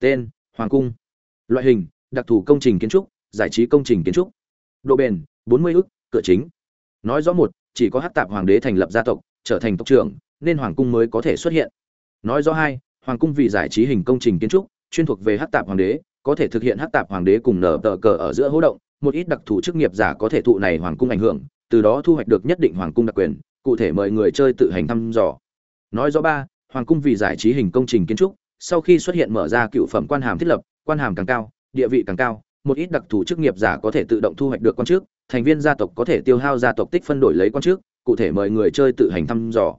tên, hoàng cung. Loại hình, đặc thù công trình kiến trúc, giải trí công trình kiến trúc. Độ bền 40 ức, cửa chính. Nói rõ một, chỉ có hát tạp hoàng đế thành lập gia tộc, trở thành tộc trưởng, nên hoàng cung mới có thể xuất hiện. Nói rõ hai, hoàng cung vì giải trí hình công trình kiến trúc, chuyên thuộc về hát tạp hoàng đế, có thể thực hiện hát tạp hoàng đế cùng nở tờ cờ ở giữa hỗ động, một ít đặc thù chức nghiệp giả có thể thụ này hoàng cung ảnh hưởng, từ đó thu hoạch được nhất định hoàng cung đặc quyền, cụ thể mời người chơi tự hành thăm dò. Nói rõ ba, hoàng cung vì giải trí hình công trình kiến trúc sau khi xuất hiện mở ra cựu phẩm quan hàm thiết lập, quan hàm càng cao, địa vị càng cao, một ít đặc thù chức nghiệp giả có thể tự động thu hoạch được quan chức, thành viên gia tộc có thể tiêu hao gia tộc tích phân đổi lấy quan chức, cụ thể mời người chơi tự hành thăm dò.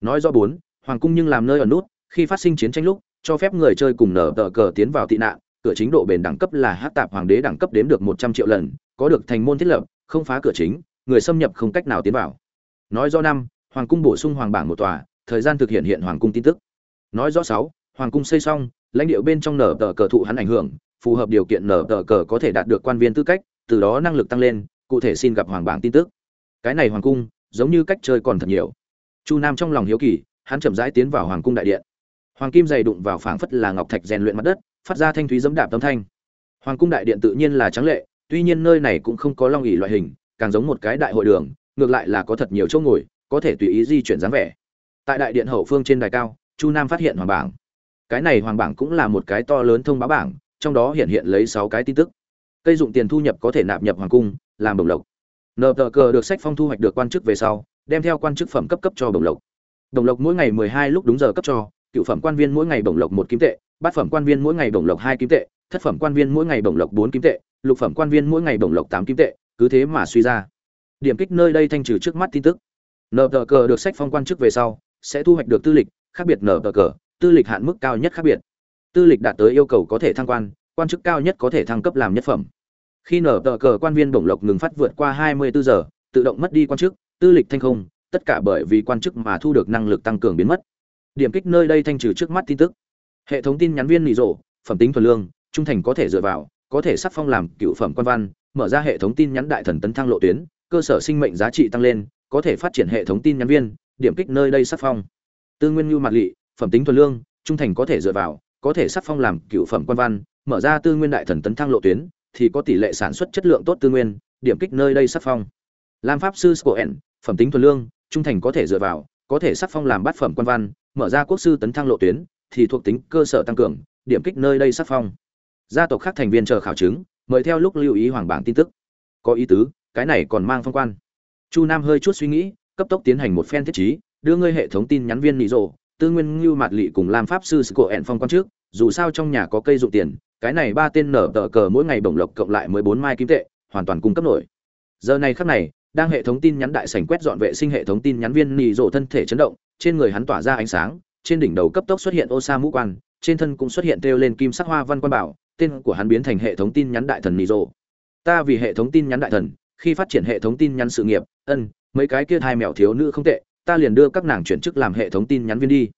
Nói rõ bốn, hoàng cung nhưng làm nơi ở nút, khi phát sinh chiến tranh lúc, cho phép người chơi cùng nở tờ cờ tiến vào tị nạn, cửa chính độ bền đẳng cấp là hát tạp hoàng đế đẳng cấp đếm được một trăm triệu lần, có được thành môn thiết lập, không phá cửa chính, người xâm nhập không cách nào tiến vào. Nói rõ năm, hoàng cung bổ sung hoàng bảng một tòa, thời gian thực hiện hiện hoàng cung tin tức. Nói rõ sáu hoàng cung xây xong, lãnh địa bên trong nở tờ cờ thụ hắn ảnh hưởng, phù hợp điều kiện nở tờ cờ có thể đạt được quan viên tư cách, từ đó năng lực tăng lên, cụ thể xin gặp hoàng bảng tin tức. Cái này hoàng cung, giống như cách chơi còn thật nhiều. Chu nam trong lòng hiếu kỳ, hắn chậm rãi tiến vào hoàng cung đại điện. Hoàng kim dày đụng vào phảng phất là ngọc thạch rèn luyện mặt đất, phát ra thanh thúy dẫm đạp tâm thanh. Hoàng cung đại điện tự nhiên là trắng lệ, tuy nhiên nơi này cũng không có long ỉ loại hình, càng giống một cái đại hội đường, ngược lại là có thật nhiều chỗ ngồi, có thể tùy ý di chuyển dáng vẻ. Tại đại điện hậu phương trên đài cao, chu nam phát hiện hoàng bảng cái này hoàng bảng cũng là một cái to lớn thông báo bảng, trong đó hiện hiện lấy sáu cái tin tức. Cây dụng tiền thu nhập có thể nạp nhập hoàng cung, làm bổng lộc. Nợ tờ cờ được sách phong thu hoạch được quan chức về sau, đem theo quan chức phẩm cấp cấp cho bổng lộc. Bổng lộc mỗi ngày mười hai lúc đúng giờ cấp cho, cựu phẩm quan viên mỗi ngày bổng lộc một kim tệ, bát phẩm quan viên mỗi ngày bổng lộc hai kim tệ, thất phẩm quan viên mỗi ngày bổng lộc bốn kim tệ, lục phẩm quan viên mỗi ngày bổng lộc tám kim tệ, cứ thế mà suy ra. Điểm kích nơi đây thanh trừ trước mắt tin tức. Nợ tờ cờ được sách phong quan chức về sau, sẽ thu hoạch được tư lịch, khác biệt nở tờ cờ tư lịch hạn mức cao nhất khác biệt. Tư lịch đạt tới yêu cầu có thể thăng quan quan chức cao nhất có thể thăng cấp làm nhất phẩm. Khi nở tờ cờ quan viên bổng lộc ngừng phát vượt qua 24 giờ tự động mất đi quan chức tư lịch thanh không tất cả bởi vì quan chức mà thu được năng lực tăng cường biến mất. Điểm kích nơi đây thanh trừ trước mắt tin tức. Hệ thống tin nhắn viên lì rổ, phẩm tính thuần lương trung thành có thể dựa vào có thể sắc phong làm cựu phẩm quan văn mở ra hệ thống tin nhắn đại thần tấn thăng lộ tuyến cơ sở sinh mệnh giá trị tăng lên có thể phát triển hệ thống tin nhắn viên điểm kích nơi đây sắc phong. Tư nguyên như mạc lị phẩm tính thuần lương, trung thành có thể dựa vào, có thể sắc phong làm cựu phẩm quan văn, mở ra tư nguyên đại thần tấn thăng lộ tuyến, thì có tỷ lệ sản xuất chất lượng tốt tư nguyên, điểm kích nơi đây sắc phong. Lam pháp sư scoen phẩm tính thuần lương, trung thành có thể dựa vào, có thể sắc phong làm bát phẩm quan văn, mở ra quốc sư tấn thăng lộ tuyến, thì thuộc tính cơ sở tăng cường, điểm kích nơi đây sắc phong. Gia tộc khác thành viên chờ khảo chứng, mời theo lúc lưu ý hoàng bảng tin tức. Có ý tứ, cái này còn mang phong quan. Chu nam hơi chút suy nghĩ, cấp tốc tiến hành một phen thiết trí, đưa ngươi hệ thống tin nhắn viên nị rộ tư nguyên ngưu mạt lị cùng lam pháp sư của ẹn phong quan trước, dù sao trong nhà có cây dụng tiền, cái này ba tên nở tờ cờ mỗi ngày bổng lộc cộng lại mới bốn mai kim tệ, hoàn toàn cung cấp nổi. Giờ này khắc này, đang hệ thống tin nhắn đại sảnh quét dọn vệ sinh hệ thống tin nhắn viên nì rộ thân thể chấn động, trên người hắn tỏa ra ánh sáng, trên đỉnh đầu cấp tốc xuất hiện ô sa mũ quan, trên thân cũng xuất hiện treo lên kim sắc hoa văn quan bảo, tên của hắn biến thành hệ thống tin nhắn đại thần nì rộ. Ta vì hệ thống tin nhắn đại thần, khi phát triển hệ thống tin nhắn sự nghiệp, ân, mấy cái kia hai mèo thiếu nữ không tệ ta liền đưa các nàng chuyển chức làm hệ thống tin nhắn viên đi.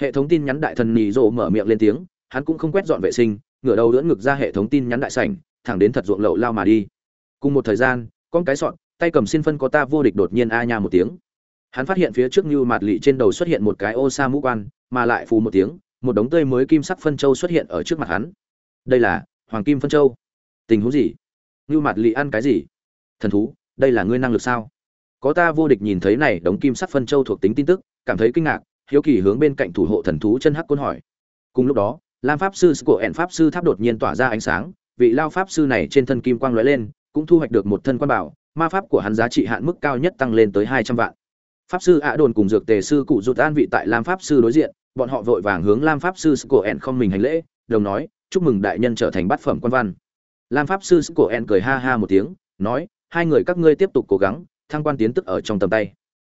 Hệ thống tin nhắn đại thần nì rộ mở miệng lên tiếng, hắn cũng không quét dọn vệ sinh, ngửa đầu đỡ ngực ra hệ thống tin nhắn đại sảnh, thẳng đến thật ruộng lậu lao mà đi. Cùng một thời gian, con cái sọn, tay cầm xin phân có ta vô địch đột nhiên a nha một tiếng. Hắn phát hiện phía trước như mạt lị trên đầu xuất hiện một cái ô sa mũ quan, mà lại phù một tiếng, một đống tươi mới kim sắc phân châu xuất hiện ở trước mặt hắn. Đây là hoàng kim phân châu. Tình huống gì? Như mạt lị ăn cái gì? Thần thú, đây là ngươi năng lực sao? Có ta vô địch nhìn thấy này, đống kim sắc phân châu thuộc tính tin tức, cảm thấy kinh ngạc, hiếu kỳ hướng bên cạnh thủ hộ thần thú chân hắc côn hỏi. Cùng lúc đó, lam pháp sư của ẻn pháp sư tháp đột nhiên tỏa ra ánh sáng, vị lao pháp sư này trên thân kim quang lóe lên, cũng thu hoạch được một thân quan bảo, ma pháp của hắn giá trị hạn mức cao nhất tăng lên tới hai trăm vạn. Pháp sư ạ đồn cùng dược tề sư cụ rụt an vị tại lam pháp sư đối diện, bọn họ vội vàng hướng lam pháp sư của ẻn không mình hành lễ, đồng nói, chúc mừng đại nhân trở thành bát phẩm quan văn. Lam pháp sư của ẻn cười ha ha một tiếng, nói, hai người các ngươi tiếp tục cố gắng thăng quan tiến tức ở trong tầm tay.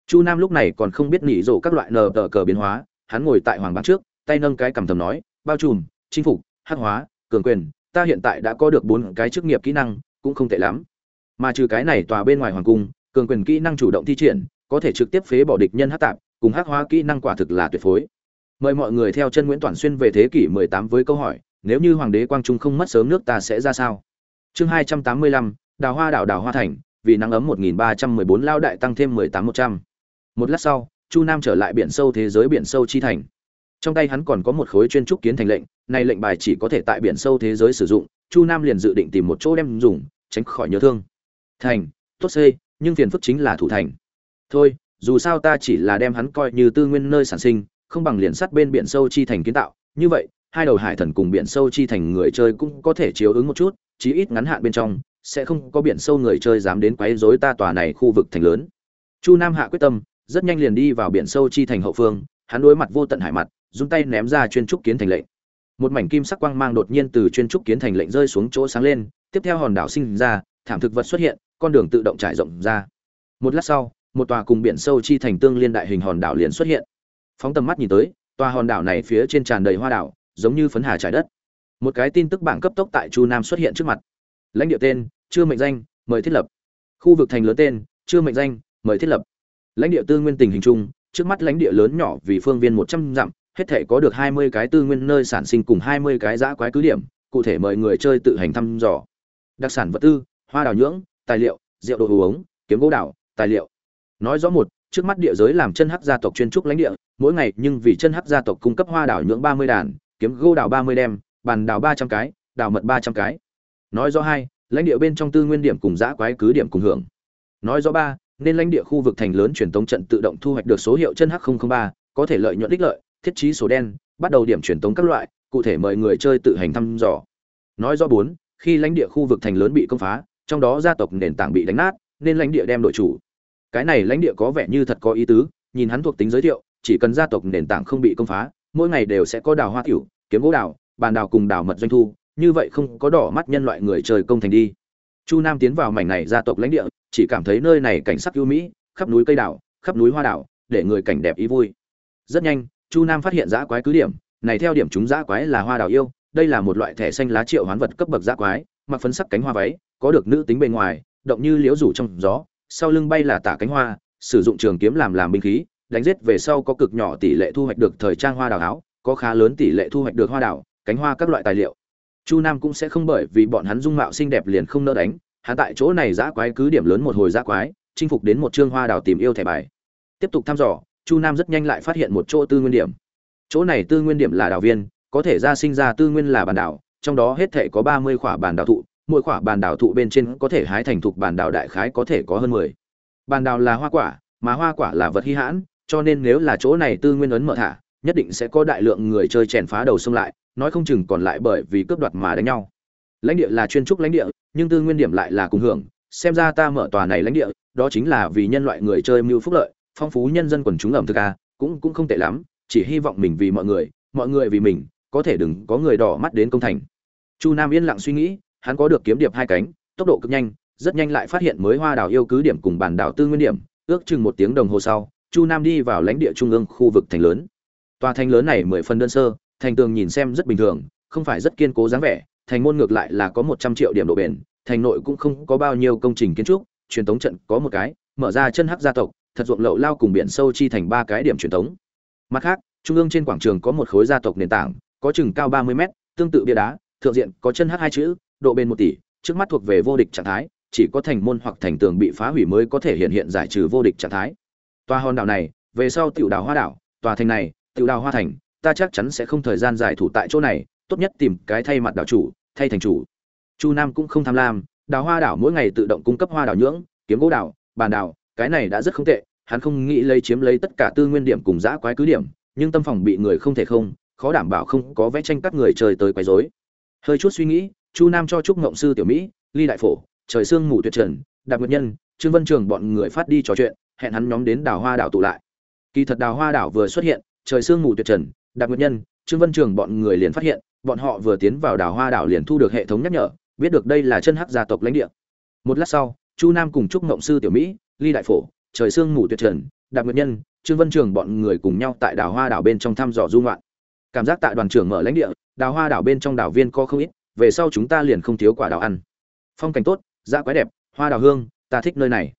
Chu nam lúc này còn không biết nỉ rộ các loại nờ tờ cờ biến hóa hắn ngồi tại hoàng bán trước tay nâng cái cầm thầm nói bao trùm chinh phục hắc hóa cường quyền ta hiện tại đã có được bốn cái chức nghiệp kỹ năng cũng không tệ lắm. Mà trừ cái này tòa bên ngoài hoàng cung cường quyền kỹ năng chủ động thi triển có thể trực tiếp phế bỏ địch nhân hắc tạp cùng hắc hóa kỹ năng quả thực là tuyệt phối. Mời mọi người theo chân nguyễn toàn xuyên về thế kỷ 18 với câu hỏi nếu như hoàng đế quang trung không mất sớm nước ta sẽ ra sao? Chương 285, đào hoa đảo đảo hoa thành vì nắng ấm 1314 lao đại tăng thêm 18100. Một lát sau, Chu Nam trở lại biển sâu thế giới biển sâu chi thành. Trong tay hắn còn có một khối chuyên trúc kiến thành lệnh, này lệnh bài chỉ có thể tại biển sâu thế giới sử dụng chu nam liền dự định tìm một chỗ đem dùng tránh khỏi nhớ thương thành tốt xê, nhưng phiền phức chính là thủ thành thôi dù sao ta chỉ là đem hắn coi như tư nguyên nơi sản sinh không bằng liền sắt bên biển sâu chi thành kiến tạo như vậy hai đầu hải thần cùng biển sâu chi thành người chơi cũng có thể chiếu ứng một chút chí ít ngắn hạn bên trong sẽ không có biển sâu người chơi dám đến quấy rối ta tòa này khu vực thành lớn. Chu nam hạ quyết tâm, rất nhanh liền đi vào biển sâu chi thành hậu phương, hắn đối mặt vô tận hải mặt, dùng tay ném ra chuyên trúc kiến thành lệnh. Một mảnh kim sắc quang mang đột nhiên từ chuyên trúc kiến thành lệnh rơi xuống chỗ sáng lên, tiếp theo hòn đảo sinh ra, thảm thực vật xuất hiện, con đường tự động trải rộng ra. Một lát sau, một tòa cùng biển sâu chi thành tương liên đại hình hòn đảo liền xuất hiện. Phóng tầm mắt nhìn tới, tòa hòn đảo này phía trên tràn đầy hoa đảo, giống như phấn hà trải đất. Một cái tin tức bảng cấp tốc tại chu nam xuất hiện trước mặt lãnh địa tên, chưa mệnh danh, mời thiết lập. Khu vực thành lớn tên, chưa mệnh danh, mời thiết lập. Lãnh địa tư nguyên tình hình chung, trước mắt lãnh địa lớn nhỏ vì phương viên một trăm dặm, hết thể có được hai mươi cái tư nguyên nơi sản sinh cùng hai mươi cái giã quái cứ điểm, cụ thể mời người chơi tự hành thăm dò. Đặc sản vật tư, hoa đào nhưỡng, tài liệu, rượu đồ uống, kiếm gỗ đào, tài liệu. Nói rõ một, trước mắt địa giới làm chân hắc gia tộc chuyên trúc lãnh địa, mỗi ngày nhưng vì chân hắc gia tộc cung cấp hoa đào nhưỡng ba mươi đàn, kiếm gỗ đào ba mươi đem, bàn đào ba trăm cái, đào mật ba trăm cái nói rõ hai, lãnh địa bên trong tư nguyên điểm cùng giã quái cứ điểm cùng hưởng. Nói rõ ba, nên lãnh địa khu vực thành lớn truyền tống trận tự động thu hoạch được số hiệu chân h ba, có thể lợi nhuận đích lợi, thiết trí số đen, bắt đầu điểm truyền tống các loại, cụ thể mời người chơi tự hành thăm dò. Nói rõ bốn, khi lãnh địa khu vực thành lớn bị công phá, trong đó gia tộc nền tảng bị đánh nát, nên lãnh địa đem đội chủ. Cái này lãnh địa có vẻ như thật có ý tứ, nhìn hắn thuộc tính giới thiệu, chỉ cần gia tộc nền tảng không bị công phá, mỗi ngày đều sẽ có đào hoa tiểu, kiếm gỗ đào, bàn đào cùng đào mật doanh thu như vậy không có đỏ mắt nhân loại người trời công thành đi. Chu nam tiến vào mảnh này gia tộc lãnh địa, chỉ cảm thấy nơi này cảnh sắc ưu mỹ, khắp núi cây đảo, khắp núi hoa đảo, để người cảnh đẹp ý vui. Rất nhanh, chu nam phát hiện giã quái cứ điểm, này theo điểm chúng giã quái là hoa đảo yêu, đây là một loại thẻ xanh lá triệu hoán vật cấp bậc giã quái, mặc phấn sắc cánh hoa váy, có được nữ tính bề ngoài, động như liễu rủ trong gió, sau lưng bay là tả cánh hoa, sử dụng trường kiếm làm làm binh khí, đánh giết về sau có cực nhỏ tỷ lệ thu hoạch được thời trang hoa đào áo, có khá lớn tỷ lệ thu hoạch được hoa đảo, cánh hoa các loại tài liệu chu nam cũng sẽ không bởi vì bọn hắn dung mạo xinh đẹp liền không nỡ đánh, hắn tại chỗ này giã quái cứ điểm lớn một hồi giã quái, chinh phục đến một trương hoa đào tìm yêu thẻ bài. Tiếp tục thăm dò, chu nam rất nhanh lại phát hiện một chỗ tư nguyên điểm. Chỗ này tư nguyên điểm là đào viên, có thể ra sinh ra tư nguyên là bàn đảo, trong đó hết thể có ba mươi khỏa bàn đào thụ, mỗi khỏa bàn đào thụ bên trên có thể hái thành thục bàn đào đại khái có thể có hơn mười. Bàn đào là hoa quả, mà hoa quả là vật hy hãn, cho nên nếu là chỗ này tư nguyên ấn mở thả nhất định sẽ có đại lượng người chơi chèn phá đầu xông lại, nói không chừng còn lại bởi vì cướp đoạt mà đánh nhau. Lãnh địa là chuyên trúc lãnh địa, nhưng tư nguyên điểm lại là cùng hưởng, xem ra ta mở tòa này lãnh địa, đó chính là vì nhân loại người chơi mưu phúc lợi, phong phú nhân dân quần chúng ẩm thực a cũng cũng không tệ lắm, chỉ hy vọng mình vì mọi người mọi người vì mình, có thể đừng có người đỏ mắt đến công thành. Chu nam yên lặng suy nghĩ, hắn có được kiếm điệp hai cánh, tốc độ cực nhanh, rất nhanh lại phát hiện mới hoa đảo yêu cứ điểm cùng bản đảo tư nguyên điểm, ước chừng một tiếng đồng hồ sau, chu nam đi vào lãnh địa trung ương khu vực thành lớn tòa thành lớn này mười phần đơn sơ, thành tường nhìn xem rất bình thường, không phải rất kiên cố dáng vẻ, thành môn ngược lại là có một trăm triệu điểm độ bền, thành nội cũng không có bao nhiêu công trình kiến trúc, truyền thống trận có một cái, mở ra chân hắc gia tộc, thật ruộng lậu lao cùng biển sâu chi thành ba cái điểm truyền thống. mặt khác, trung ương trên quảng trường có một khối gia tộc nền tảng, có chừng cao ba mươi mét, tương tự bia đá, thượng diện có chân hắc hai chữ, độ bền một tỷ, trước mắt thuộc về vô địch trạng thái, chỉ có thành môn hoặc thành tường bị phá hủy mới có thể hiện hiện giải trừ vô địch trạng thái tòa hòn đảo này, về sau tiểu đảo hoa đảo, tòa thành này tiểu Đào hoa thành, ta chắc chắn sẽ không thời gian giải thủ tại chỗ này, tốt nhất tìm cái thay mặt đảo chủ, thay thành chủ. Chu nam cũng không tham lam, đào hoa đảo mỗi ngày tự động cung cấp hoa đảo nhưỡng, kiếm gỗ đảo, bàn đảo, cái này đã rất không tệ, hắn không nghĩ lấy chiếm lấy tất cả tư nguyên điểm cùng giã quái cứ điểm, nhưng tâm phòng bị người không thể không, khó đảm bảo không có vẽ tranh các người trời tới quấy rối. Hơi chút suy nghĩ, chu nam cho trúc ngộng sư tiểu mỹ, ly đại phổ, trời sương mù tuyệt trần, đạp nguyệt nhân, trương vân trường bọn người phát đi trò chuyện, hẹn hắn nhóm đến đào hoa đảo tụ lại. Kỳ thật đào hoa đảo vừa xuất hiện trời sương mù tuyệt trần đặc nguyệt nhân, trương vân trường bọn người liền phát hiện, bọn họ vừa tiến vào đảo hoa đảo liền thu được hệ thống nhắc nhở, biết được đây là chân hắc gia tộc lãnh địa. Một lát sau, chu nam cùng chúc ngộng sư tiểu mỹ, ly đại phổ, trời sương mù tuyệt trần đặc nguyệt nhân, trương vân trường bọn người cùng nhau tại đảo hoa đảo bên trong thăm dò du ngoạn. Cảm giác tại đoàn trưởng mở lãnh địa, đảo hoa đảo bên trong đảo viên có không ít, về sau chúng ta liền không thiếu quả đảo ăn. Phong cảnh tốt da quái đẹp, hoa đảo hương, ta thích nơi này.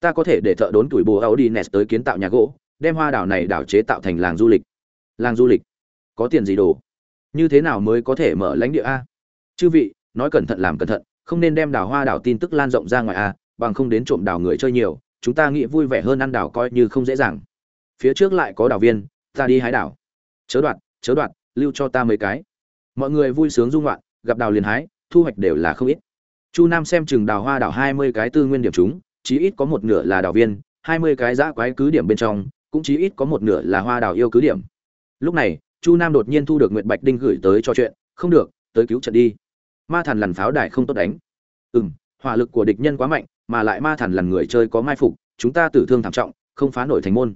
Ta có thể để thợ đốn tuổi bồ áo đi nes tới kiến tạo nhà gỗ đem hoa đảo này đảo chế tạo thành làng du lịch. Làng du lịch? Có tiền gì đồ? Như thế nào mới có thể mở lãnh địa a? Chư vị, nói cẩn thận làm cẩn thận, không nên đem đào hoa đảo tin tức lan rộng ra ngoài a, bằng không đến trộm đào người chơi nhiều, chúng ta nghĩ vui vẻ hơn ăn đảo coi như không dễ dàng. Phía trước lại có đảo viên, ta đi hái đảo. Chớ đoạt chớ đoạt, lưu cho ta mấy cái. Mọi người vui sướng dung loạn gặp đào liền hái, thu hoạch đều là không ít. Chu nam xem chừng đào hoa đào hai mươi cái tư nguyên điểm chúng, chí ít có một nửa là đào viên, hai mươi cái giã quái cứ điểm bên trong cũng chí ít có một nửa là hoa đào yêu cứ điểm. Lúc này, chu nam đột nhiên thu được nguyệt bạch đinh gửi tới cho chuyện, không được, tới cứu trận đi. Ma thần lằn pháo đài không tốt đánh. Ừ m hỏa lực của địch nhân quá mạnh, mà lại ma thần lằn người chơi có mai phục, chúng ta tử thương thảm trọng, không phá nổi thành môn.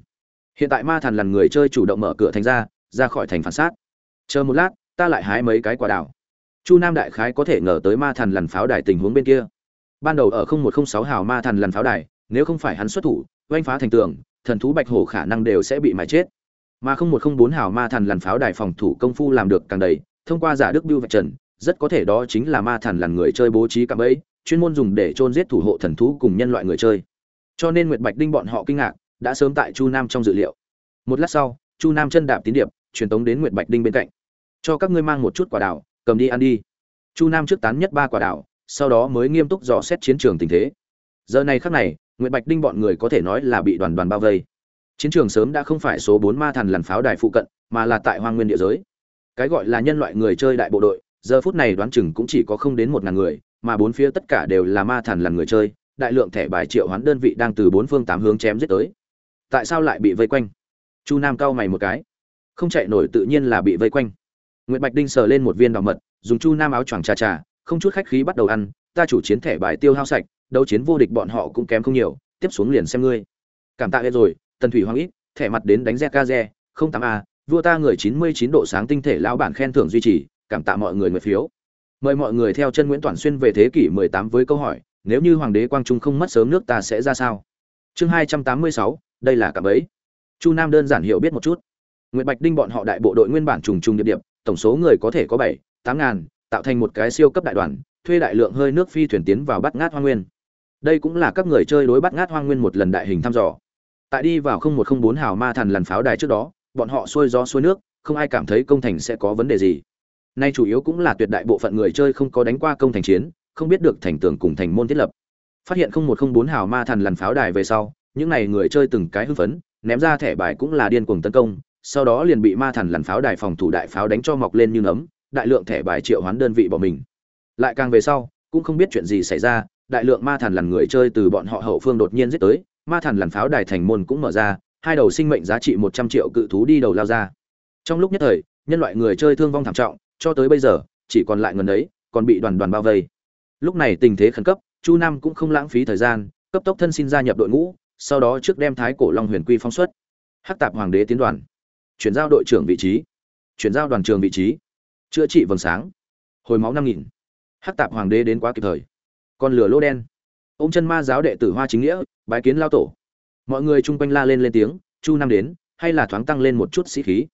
Hiện tại ma thần lằn người chơi chủ động mở cửa thành ra ra khỏi thành phản sát. Chờ một lát, ta lại hái mấy cái quả đảo chu nam đại khái có thể ngờ tới ma thần lằn pháo đài tình huống bên kia. Ban đầu ở không một không sáu hào ma thần lằn pháo đài, nếu không phải hắn xuất thủ, oanh phá thành tường thần thú bạch hổ khả năng đều sẽ bị mài chết. Mà không một không bốn hào ma thần lằn pháo đài phòng thủ công phu làm được càng đầy, thông qua giả đức biêu vạch trần, rất có thể đó chính là ma thần lằn người chơi bố trí cạm bẫy, chuyên môn dùng để chôn giết thủ hộ thần thú cùng nhân loại người chơi. Cho nên nguyệt bạch đinh bọn họ kinh ngạc, đã sớm tại chu nam trong dự liệu. Một lát sau, chu nam chân đạp tín điệp, truyền tống đến nguyệt bạch đinh bên cạnh. Cho các ngươi mang một chút quả đào cầm đi ăn đi. Chu nam trước tán nhất ba quả đào sau đó mới nghiêm túc dò xét chiến trường tình thế. Giờ này khắc này nguyệt bạch đinh bọn người có thể nói là bị đoàn đoàn bao vây. Chiến trường sớm đã không phải số bốn ma thần lằn pháo đài phụ cận, mà là tại hoang nguyên địa giới. Cái gọi là nhân loại người chơi đại bộ đội, giờ phút này đoán chừng cũng chỉ có không đến một ngàn người, mà bốn phía tất cả đều là ma thần lằn người chơi, đại lượng thẻ bài triệu hoán đơn vị đang từ bốn phương tám hướng chém giết tới. Tại sao lại bị vây quanh? Chu nam cau mày một cái. Không chạy nổi tự nhiên là bị vây quanh. Nguyễn bạch đinh sờ lên một viên đào mật, dùng chu nam áo choàng trà trà, không chút khách khí bắt đầu ăn, ta chủ chiến thẻ bài tiêu hao sạch đấu chiến vô địch bọn họ cũng kém không nhiều tiếp xuống liền xem ngươi. Cảm tạ hết rồi tần thủy hoàng ít thẻ mặt đến đánh re ca re không tám a vua ta người chín mươi chín độ sáng tinh thể lão bản khen thưởng duy trì cảm tạ mọi người người phiếu. Mời mọi người theo chân nguyễn toàn xuyên về thế kỷ 18 với câu hỏi nếu như hoàng đế quang trung không mất sớm nước ta sẽ ra sao? Chương 286, đây là cạm ấy chu nam đơn giản hiểu biết một chút. Nguyễn bạch đinh bọn họ đại bộ đội nguyên bản trùng trùng điệp điệp tổng số người có thể có bảy tám ngàn tạo thành một cái siêu cấp đại đoàn thuê đại lượng hơi nước phi thuyền tiến vào bắt ngát hoang nguyên đây cũng là các người chơi đối bắt ngát hoang nguyên một lần đại hình thăm dò. Tại đi vào không một không bốn hào ma thần lần pháo đài trước đó, bọn họ xuôi gió xuôi nước, không ai cảm thấy công thành sẽ có vấn đề gì. Nay chủ yếu cũng là tuyệt đại bộ phận người chơi không có đánh qua công thành chiến, không biết được thành tường cùng thành môn thiết lập. Phát hiện không một không bốn hào ma thần lần pháo đài về sau, những n à y người chơi từng cái hưng phấn, ném ra thẻ bài cũng là điên cuồng tấn công, sau đó liền bị ma thần lần pháo đài phòng thủ đại pháo đánh cho mọc lên như nấm, đại lượng thẻ bài triệu hoán đơn vị bỏ mình. Lại càng về sau, cũng không biết chuyện gì xảy ra đại lượng ma thần lằn người chơi từ bọn họ hậu phương đột nhiên giết tới, ma thần lằn pháo đài thành môn cũng mở ra, hai đầu sinh mệnh giá trị một trăm triệu cự thú đi đầu lao ra. Trong lúc nhất thời, nhân loại người chơi thương vong thảm trọng, cho tới bây giờ, chỉ còn lại ngần ấy, còn bị đoàn đoàn bao vây. Lúc này tình thế khẩn cấp, chu nam cũng không lãng phí thời gian, cấp tốc thân xin gia nhập đội ngũ, sau đó trước đem thái cổ long huyền quy phóng xuất. Hắc tạp hoàng đế tiến đoàn. Chuyển giao đội trưởng vị trí. Chuyển giao đoàn trường vị trí. Chữa trị vầng sáng. Hồi máu năm nghìn. Hắc tạp hoàng đế đến quá kịp thời con lửa lô đen. Ô m chân ma giáo đệ tử hoa chính nghĩa, bái kiến lao tổ. Mọi người chung quanh la lên lên tiếng, chu năm đến, hay là thoáng tăng lên một chút sĩ khí.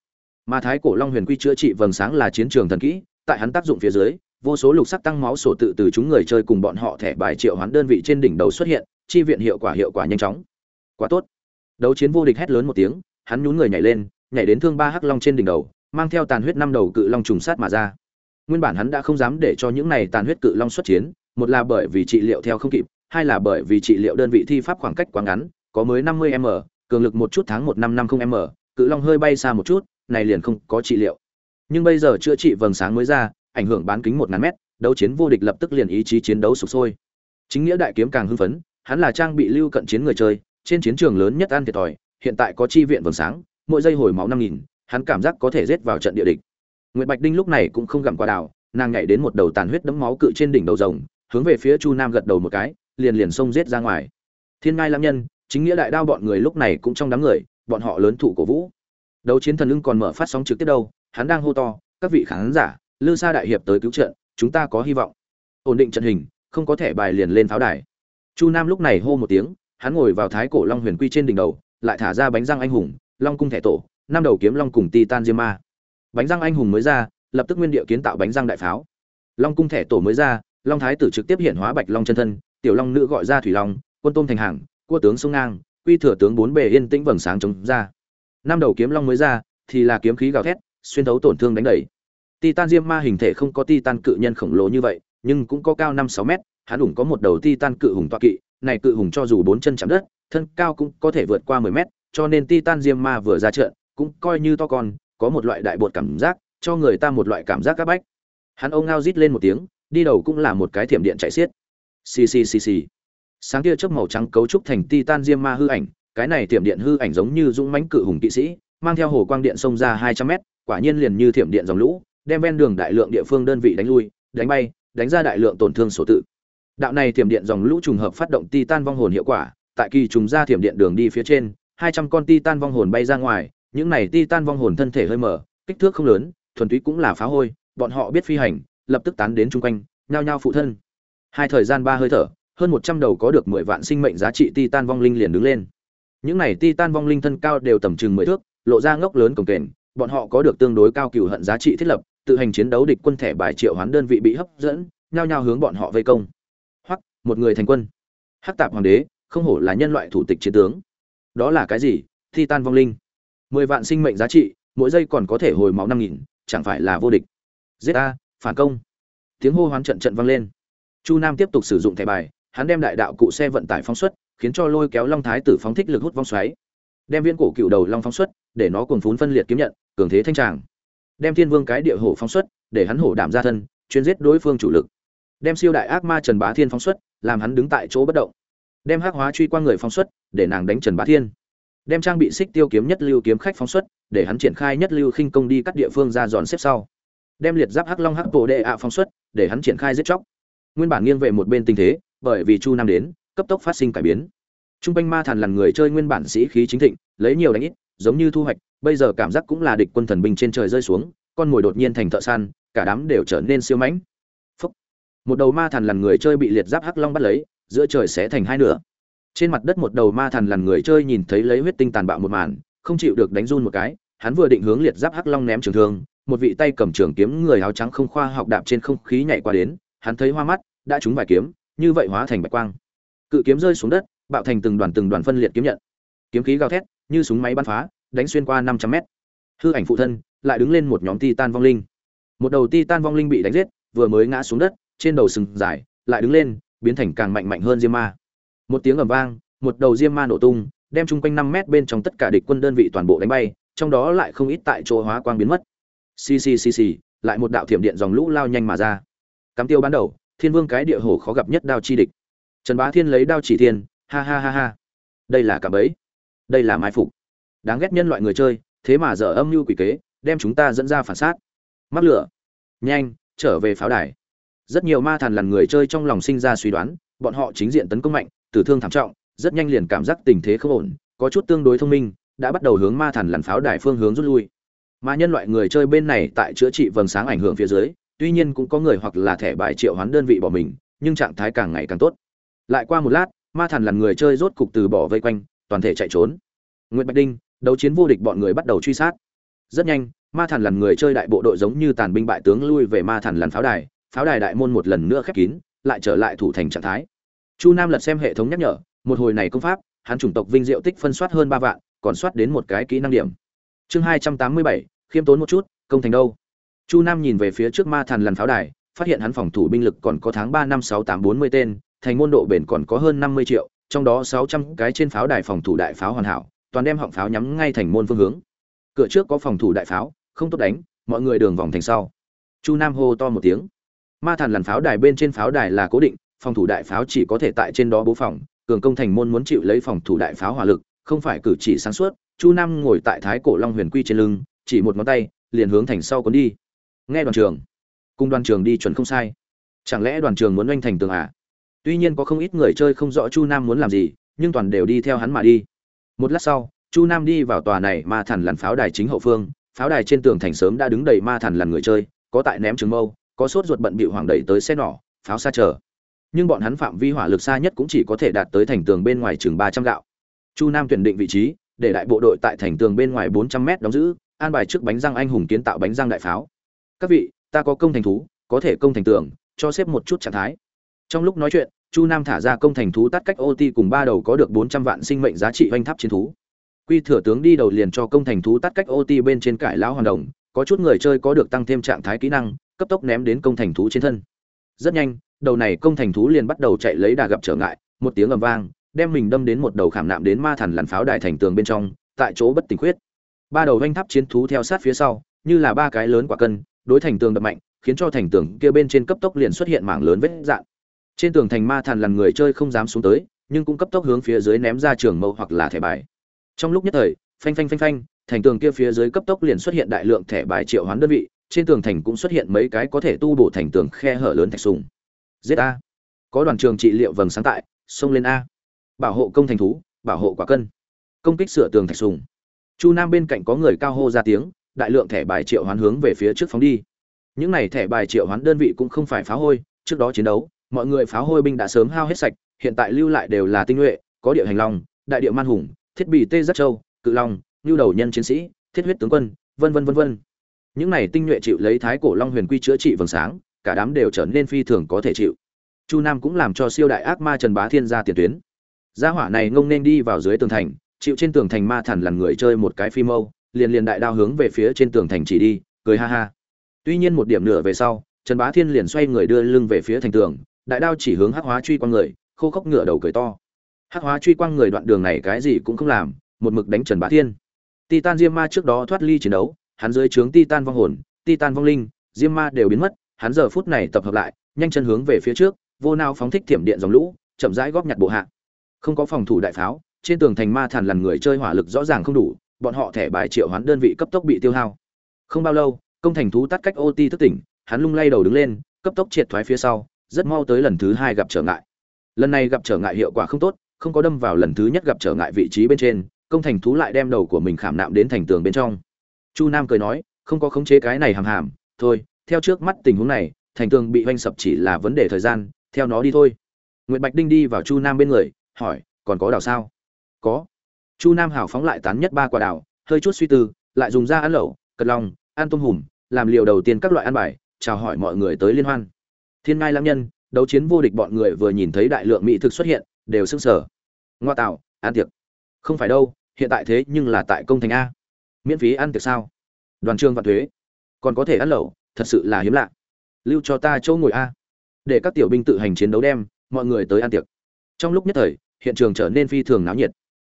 Mà thái cổ long huyền quy chữa trị vầng sáng là chiến trường thần kỹ, tại hắn tác dụng phía dưới, vô số lục sắc tăng máu sổ tự từ chúng người chơi cùng bọn họ thẻ bài triệu hoán đơn vị trên đỉnh đầu xuất hiện, chi viện hiệu quả hiệu quả nhanh chóng. Quá tốt. Đấu chiến vô địch hét lớn một tiếng, hắn nhún người nhảy lên, nhảy đến thương ba hắc long trên đỉnh đầu, mang theo tàn huyết năm đầu cự long trùng sát mà ra. Nguyên bản hắn đã không dám để cho những này tàn huyết cự long xuất chiến một là bởi vì trị liệu theo không kịp hai là bởi vì trị liệu đơn vị thi pháp khoảng cách quá ngắn có mới 50 m cường lực một chút tháng một năm năm không m cự long hơi bay xa một chút này liền không có trị liệu. Nhưng bây giờ chữa trị vầng sáng mới ra ảnh hưởng bán kính một ngàn mét đấu chiến vô địch lập tức liền ý chí chiến đấu sục sôi. Chính nghĩa đại kiếm càng hưng phấn hắn là trang bị lưu cận chiến người chơi trên chiến trường lớn nhất ăn thiệt thòi hiện tại có chi viện vầng sáng mỗi giây hồi máu năm nghìn hắn cảm giác có thể giết vào trận địa địch. Nguyệt bạch đinh lúc này cũng không gặm qua đào, nàng nhảy đến một đầu tàn huyết đẫm máu cự trên đỉnh đầu rồng hướng về phía chu nam gật đầu một cái, liền liền xông giết ra ngoài. Thiên ngai lam nhân, chính nghĩa đại đao bọn người lúc này cũng trong đám người, bọn họ lớn thủ cổ vũ. Đấu chiến thần ưng còn mở phát sóng trực tiếp đâu, hắn đang hô to, các vị khán giả, lư sa đại hiệp tới cứu trận chúng ta có hy vọng. Ổn định trận hình, không có thẻ bài liền lên pháo đài. Chu nam lúc này hô một tiếng, hắn ngồi vào thái cổ long huyền quy trên đỉnh đầu, lại thả ra bánh răng anh hùng, long cung thẻ tổ, năm đầu kiếm long cùng titan diêm ma. Bánh răng anh hùng mới ra, lập tức nguyên địa kiến tạo bánh răng đại pháo. Long cung thẻ tổ mới ra long thái tử trực tiếp hiện hóa bạch long chân thân, tiểu long nữ gọi ra thủy long, quân tôm thành hàng, cua tướng sông ngang, quy thừa tướng bốn bề yên tĩnh vầng sáng chống ra. Năm đầu kiếm long mới ra, thì là kiếm khí gào thét, xuyên thấu tổn thương đánh đẩy titan diêm ma hình thể không có titan cự nhân khổng lồ như vậy, nhưng cũng có cao năm sáu mét, hắn ủng có một đầu titan cự hùng toa kỵ, này cự hùng cho dù bốn chân chạm đất, thân cao cũng có thể vượt qua mười mét, cho nên titan diêm ma vừa ra trận, cũng coi như to con, có một loại đại bột cảm giác, cho người ta một loại cảm giác các bách. Hắn ông ngao rít lên một tiếng đi đầu cũng là một cái thiểm điện chạy xiết. Xì xì xì xì. Sáng kia chớp màu trắng cấu trúc thành titan diêm ma hư ảnh, cái này thiểm điện hư ảnh giống như dũng mãnh cự hùng kỵ sĩ, mang theo hồ quang điện xông ra hai trăm mét, quả nhiên liền như thiểm điện dòng lũ, đem ven đường đại lượng địa phương đơn vị đánh lui, đánh bay, đánh ra đại lượng tổn thương sổ tự. Đạo này thiểm điện dòng lũ trùng hợp phát động titan vong hồn hiệu quả, tại kỳ trùng ra thiểm điện đường đi phía trên, hai trăm con titan vong hồn bay ra ngoài, những này titan vong hồn thân thể hơi mở, kích thước không lớn, thuần túy cũng là phá hôi, bọn họ biết phi hành lập tức tán đến chung quanh, nhao nhao phụ thân. Hai thời gian ba hơi thở, hơn một trăm đầu có được mười vạn sinh mệnh giá trị titan vong linh liền đứng lên. Những này titan vong linh thân cao đều tầm chừng mười thước, lộ ra ngốc lớn cùng kềnh, bọn họ có được tương đối cao cửu hận giá trị thiết lập, tự hành chiến đấu địch quân thẻ bài triệu hoán đơn vị bị hấp dẫn, nhao nhao hướng bọn họ vây công. Hoặc một người thành quân. Hắc tạp hoàng đế, không hổ là nhân loại thủ tịch chiến tướng. Đó là cái gì? Titan vong linh. Mười vạn sinh mệnh giá trị, mỗi giây còn có thể hồi máu năm nghìn, chẳng phải là vô địch. Giết a phản công. Tiếng hô hoán trận trận vang lên. Chu nam tiếp tục sử dụng thẻ bài, hắn đem đại đạo cụ xe vận tải phóng xuất, khiến cho lôi kéo long thái tử phóng thích lực hút vong xoáy. Đem viên cổ cựu đầu long phóng xuất, để nó cuồng phún phân liệt kiếm nhận, cường thế thanh tràng. Đem thiên vương cái địa hổ phóng xuất, để hắn hổ đảm ra thân, chuyên giết đối phương chủ lực. Đem siêu đại ác ma trần bá thiên phóng xuất, làm hắn đứng tại chỗ bất động. Đem hắc hóa truy qua người phóng xuất, để nàng đánh trần bá thiên. Đem trang bị xích tiêu kiếm nhất lưu kiếm khách phóng xuất, để hắn triển khai nhất lưu khinh công đi các địa phương ra dọn xếp sau đem liệt giáp hắc long hắc bộ đệ ạ phóng xuất để hắn triển khai giết chóc nguyên bản nghiêng về một bên tình thế bởi vì chu nam đến cấp tốc phát sinh cải biến Trung quanh ma thần là người chơi nguyên bản sĩ khí chính thịnh, lấy nhiều đánh ít, giống như thu hoạch, bây giờ cảm giác cũng là địch quân thần binh trên trời rơi xuống, con mồi đột nhiên thành thợ săn, cả đám đều trở nên siêu mãnh. Phúc. Một đầu ma thần là người chơi bị liệt giáp hắc long bắt lấy, giữa trời sẽ thành hai nửa. Trên mặt đất một đầu ma thần là người chơi nhìn thấy lấy huyết tinh tàn bạo một màn, không chịu được đánh run một cái, hắn vừa định hướng liệt giáp hắc long ném trường thương, một vị tay cầm trường kiếm người áo trắng không khoa học đạp trên không khí nhảy qua đến, hắn thấy hoa mắt, đã trúng vài kiếm, như vậy hóa thành bạch quang. Cự kiếm rơi xuống đất, bạo thành từng đoàn từng đoàn phân liệt kiếm nhận. Kiếm khí gào thét như súng máy bắn phá đánh xuyên qua năm trăm mét. Hư ảnh phụ thân lại đứng lên một nhóm titan vong linh. Một đầu titan vong linh bị đánh giết vừa mới ngã xuống đất trên đầu sừng dài lại đứng lên biến thành càng mạnh mạnh hơn diêm ma. Một tiếng ầm vang một đầu diêm ma nổ tung đem chung quanh năm mét bên trong tất cả địch quân đơn vị toàn bộ đánh bay trong đó lại không ít tại chỗ hóa quang biến mất xì xì xì xì, lại một đạo thiểm điện dòng lũ lao nhanh mà ra. Cắm tiêu bán đầu, thiên vương cái địa hồ khó gặp nhất đao chi địch. Trần bá thiên lấy đao chỉ thiên, ha ha ha ha. Đây là cả bấy đây là mai phục. Đáng ghét nhân loại người chơi, thế mà dở âm mưu quỷ kế, đem chúng ta dẫn ra phản sát. Mắc lửa. Nhanh, trở về pháo đài. Rất nhiều ma thần lằn người chơi trong lòng sinh ra suy đoán, bọn họ chính diện tấn công mạnh, tử thương thảm trọng, rất nhanh liền cảm giác tình thế không ổn, có chút tương đối thông minh, đã bắt đầu hướng ma thần lằn pháo đài phương hướng rút lui mà nhân loại người chơi bên này tại chữa trị vầng sáng ảnh hưởng phía dưới, tuy nhiên cũng có người hoặc là thẻ bài triệu hoán đơn vị bỏ mình, nhưng trạng thái càng ngày càng tốt. Lại qua một lát, ma thần lần người chơi rốt cục từ bỏ vây quanh, toàn thể chạy trốn. Nguyễn bạch đinh, đấu chiến vô địch bọn người bắt đầu truy sát. Rất nhanh, ma thần lần người chơi đại bộ đội giống như tàn binh bại tướng lui về ma thần lần pháo đài pháo đài đại môn một lần nữa khép kín, lại trở lại thủ thành trạng thái. Chu nam lật xem hệ thống nhắc nhở, một hồi này công pháp, hắn chủng tộc vinh diệu tích phân soát hơn ba vạn, còn soát đến một cái kỹ năng điểm chương hai trăm tám mươi bảy khiêm tốn một chút công thành đâu chu nam nhìn về phía trước ma thần lần pháo đài phát hiện hắn phòng thủ binh lực còn có tháng ba năm sáu tám bốn mươi tên thành môn độ bền còn có hơn 50 triệu, trong đó 600 cái trên pháo đài phòng thủ đại pháo hoàn hảo, toàn đem họng pháo nhắm ngay thành môn phương hướng. Cửa trước có phòng thủ đại pháo, không tốt đánh, mọi người đường vòng thành sau. Chu Nam hô to một tiếng. Ma thần lằn pháo đài bên trên pháo đài là cố định, phòng thủ đại pháo chỉ có thể tại trên đó bố phòng, cường công thành môn muốn chịu lấy phòng thủ đại pháo hỏa lực, không phải cử chỉ sáng suốt. Chu Nam ngồi tại Thái Cổ Long Huyền Quy trên lưng, chỉ một ngón tay, liền hướng thành sau cuốn đi. Nghe đoàn trường, cung đoàn trường đi chuẩn không sai. Chẳng lẽ đoàn trường muốn oanh thành tường à? Tuy nhiên có không ít người chơi không rõ Chu Nam muốn làm gì, nhưng toàn đều đi theo hắn mà đi. Một lát sau, Chu Nam đi vào tòa này ma thản lằn pháo đài chính hậu phương, pháo đài trên tường thành sớm đã đứng đầy ma thản lằn người chơi, có tại ném trường mâu, có sốt ruột bận bịu hoàng đẩy tới xe nỏ, pháo xa chờ. Nhưng bọn hắn phạm vi hỏa lực xa nhất cũng chỉ có thể đạt tới thành tường bên ngoài chừng 300 gạo. Chu Nam tuyển định vị trí, để đại bộ đội tại thành tường bên ngoài 400m đóng giữ, an bài trước bánh răng anh hùng kiến tạo bánh răng đại pháo. Các vị, ta có công thành thú, có thể công thành tường, cho xếp một chút trạng thái. Trong lúc nói chuyện, Chu Nam thả ra công thành thú tắt cách OT cùng ba đầu có được 400 vạn sinh mệnh giá trị hoành tháp chiến thú. Quy thừa tướng đi đầu liền cho công thành thú tắt cách OT bên trên cải lão hoàn đồng, có chút người chơi có được tăng thêm trạng thái kỹ năng, cấp tốc ném đến công thành thú trên thân. Rất nhanh, đầu này công thành thú liền bắt đầu chạy lấy đà gặp trở ngại, một tiếng ầm vang, đem mình đâm đến một đầu khảm nạm đến ma thần lằn pháo đài thành tường bên trong, tại chỗ bất tỉnh khuyết. Ba đầu vanh tháp chiến thú theo sát phía sau, như là ba cái lớn quả cân, đối thành tường đập mạnh, khiến cho thành tường kia bên trên cấp tốc liền xuất hiện mảng lớn vết dạn trên tường thành ma thần lằn người chơi không dám xuống tới nhưng cũng cấp tốc hướng phía dưới ném ra trường mâu hoặc là thẻ bài. Trong lúc nhất thời phanh phanh phanh phanh thành tường kia phía dưới cấp tốc liền xuất hiện đại lượng thẻ bài triệu hoán đơn vị trên tường thành cũng xuất hiện mấy cái có thể tu bổ thành tường khe hở lớn thạch sùng. Giết a. Có đoàn trường trị liệu vầng sáng tại xông lên a bảo hộ công thành thú, bảo hộ quả cân. Công kích sửa tường thạch sùng. Chu nam bên cạnh có người cao hô ra tiếng, đại lượng thẻ bài triệu hoán hướng về phía trước phóng đi. Những này thẻ bài triệu hoán đơn vị cũng không phải phá hôi, trước đó chiến đấu, mọi người phá hôi binh đã sớm hao hết sạch, hiện tại lưu lại đều là tinh nhuệ, có địa hành long, đại địa man hùng, thiết bị tê giác châu, cự long, nhu đầu nhân chiến sĩ, thiết huyết tướng quân, vân vân vân vân. Những này tinh nhuệ chịu lấy thái cổ long huyền quy chữa trị vầng sáng, cả đám đều trở nên phi thường có thể chịu. Chu nam cũng làm cho siêu đại ác ma trần bá thiên ra tiền tuyến gia hỏa này ngông nên đi vào dưới tường thành, chịu trên tường thành ma thần lằn người chơi một cái phi mâu, liền liền đại đao hướng về phía trên tường thành chỉ đi, cười ha ha. Tuy nhiên một điểm nửa về sau, trần bá thiên liền xoay người đưa lưng về phía thành tường, đại đao chỉ hướng hắc hóa truy quang người, khô khốc ngựa đầu cười to. Hắc hóa truy quang người đoạn đường này cái gì cũng không làm, một mực đánh trần bá thiên. Titan diêm ma trước đó thoát ly chiến đấu, hắn dưới trướng titan vong hồn, titan vong linh, diêm ma đều biến mất, hắn giờ phút này tập hợp lại, nhanh chân hướng về phía trước, vô nao phóng thích thiểm điện dòng lũ, chậm rãi góp nhặt bộ hạ không có phòng thủ đại pháo trên tường thành ma thản lằn người chơi hỏa lực rõ ràng không đủ bọn họ thẻ bài triệu hoán đơn vị cấp tốc bị tiêu hao. Không bao lâu công thành thú tắt cách ô ti thức tỉnh hắn lung lay đầu đứng lên cấp tốc triệt thoái phía sau rất mau tới lần thứ hai gặp trở ngại. Lần này gặp trở ngại hiệu quả không tốt không có đâm vào lần thứ nhất gặp trở ngại vị trí bên trên công thành thú lại đem đầu của mình khảm nạm đến thành tường bên trong. Chu nam cười nói không có khống chế cái này hàm hàm thôi theo trước mắt tình huống này thành tường bị oanh sập chỉ là vấn đề thời gian theo nó đi thôi. Nguyệt Bạch Đinh đi vào Chu Nam bên người, hỏi, còn có đào sao? Có. Chu Nam hào phóng lại tán nhất ba quả đào, hơi chút suy tư, lại dùng ra ăn lẩu, cật lòng, ăn tôm hùm, làm liều đầu tiên các loại ăn bài, chào hỏi mọi người tới liên hoan. Thiên Ngai Lãng Nhân, đấu chiến vô địch bọn người vừa nhìn thấy đại lượng mỹ thực xuất hiện, đều sững sờ. Ngoa tạo, ăn tiệc. Không phải đâu, hiện tại thế nhưng là tại công thành a. Miễn phí ăn tiệc sao? Đoàn trương và thuế. Còn có thể ăn lẩu, thật sự là hiếm lạ. Lưu cho ta chỗ ngồi a. Để các tiểu binh tự hành chiến đấu đem, mọi người tới ăn tiệc. Trong lúc nhất thời, hiện trường trở nên phi thường náo nhiệt.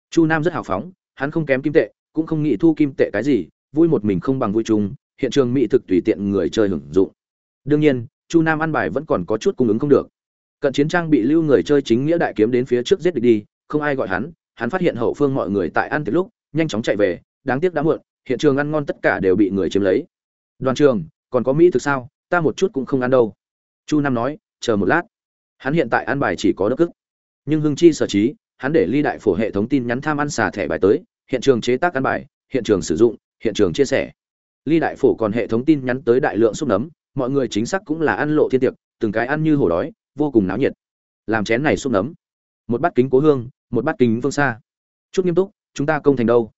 Chu Nam rất hào phóng, hắn không kém kim tệ, cũng không nghĩ thu kim tệ cái gì, vui một mình không bằng vui chung, hiện trường mỹ thực tùy tiện người chơi hưởng dụng. Đương nhiên, Chu Nam ăn bài vẫn còn có chút cung ứng không được. Cận chiến trang bị lưu người chơi chính nghĩa đại kiếm đến phía trước giết địch đi, không ai gọi hắn, hắn phát hiện hậu phương mọi người tại ăn từ lúc, nhanh chóng chạy về, đáng tiếc đã muộn, hiện trường ăn ngon tất cả đều bị người chiếm lấy. Đoàn trường, còn có mỹ thực sao? Ta một chút cũng không ăn đâu. Chu Nam nói, chờ một lát. Hắn hiện tại ăn bài chỉ có đất cức. Nhưng hưng chi sở trí, hắn để ly đại phổ hệ thống tin nhắn tham ăn xả thẻ bài tới, hiện trường chế tác ăn bài, hiện trường sử dụng, hiện trường chia sẻ. Ly đại phổ còn hệ thống tin nhắn tới đại lượng xúc nấm, mọi người chính xác cũng là ăn lộ thiên tiệc, từng cái ăn như hổ đói, vô cùng náo nhiệt. Làm chén này xúc nấm. Một bát kính cố hương, một bát kính phương xa. Chút nghiêm túc, chúng ta công thành đâu?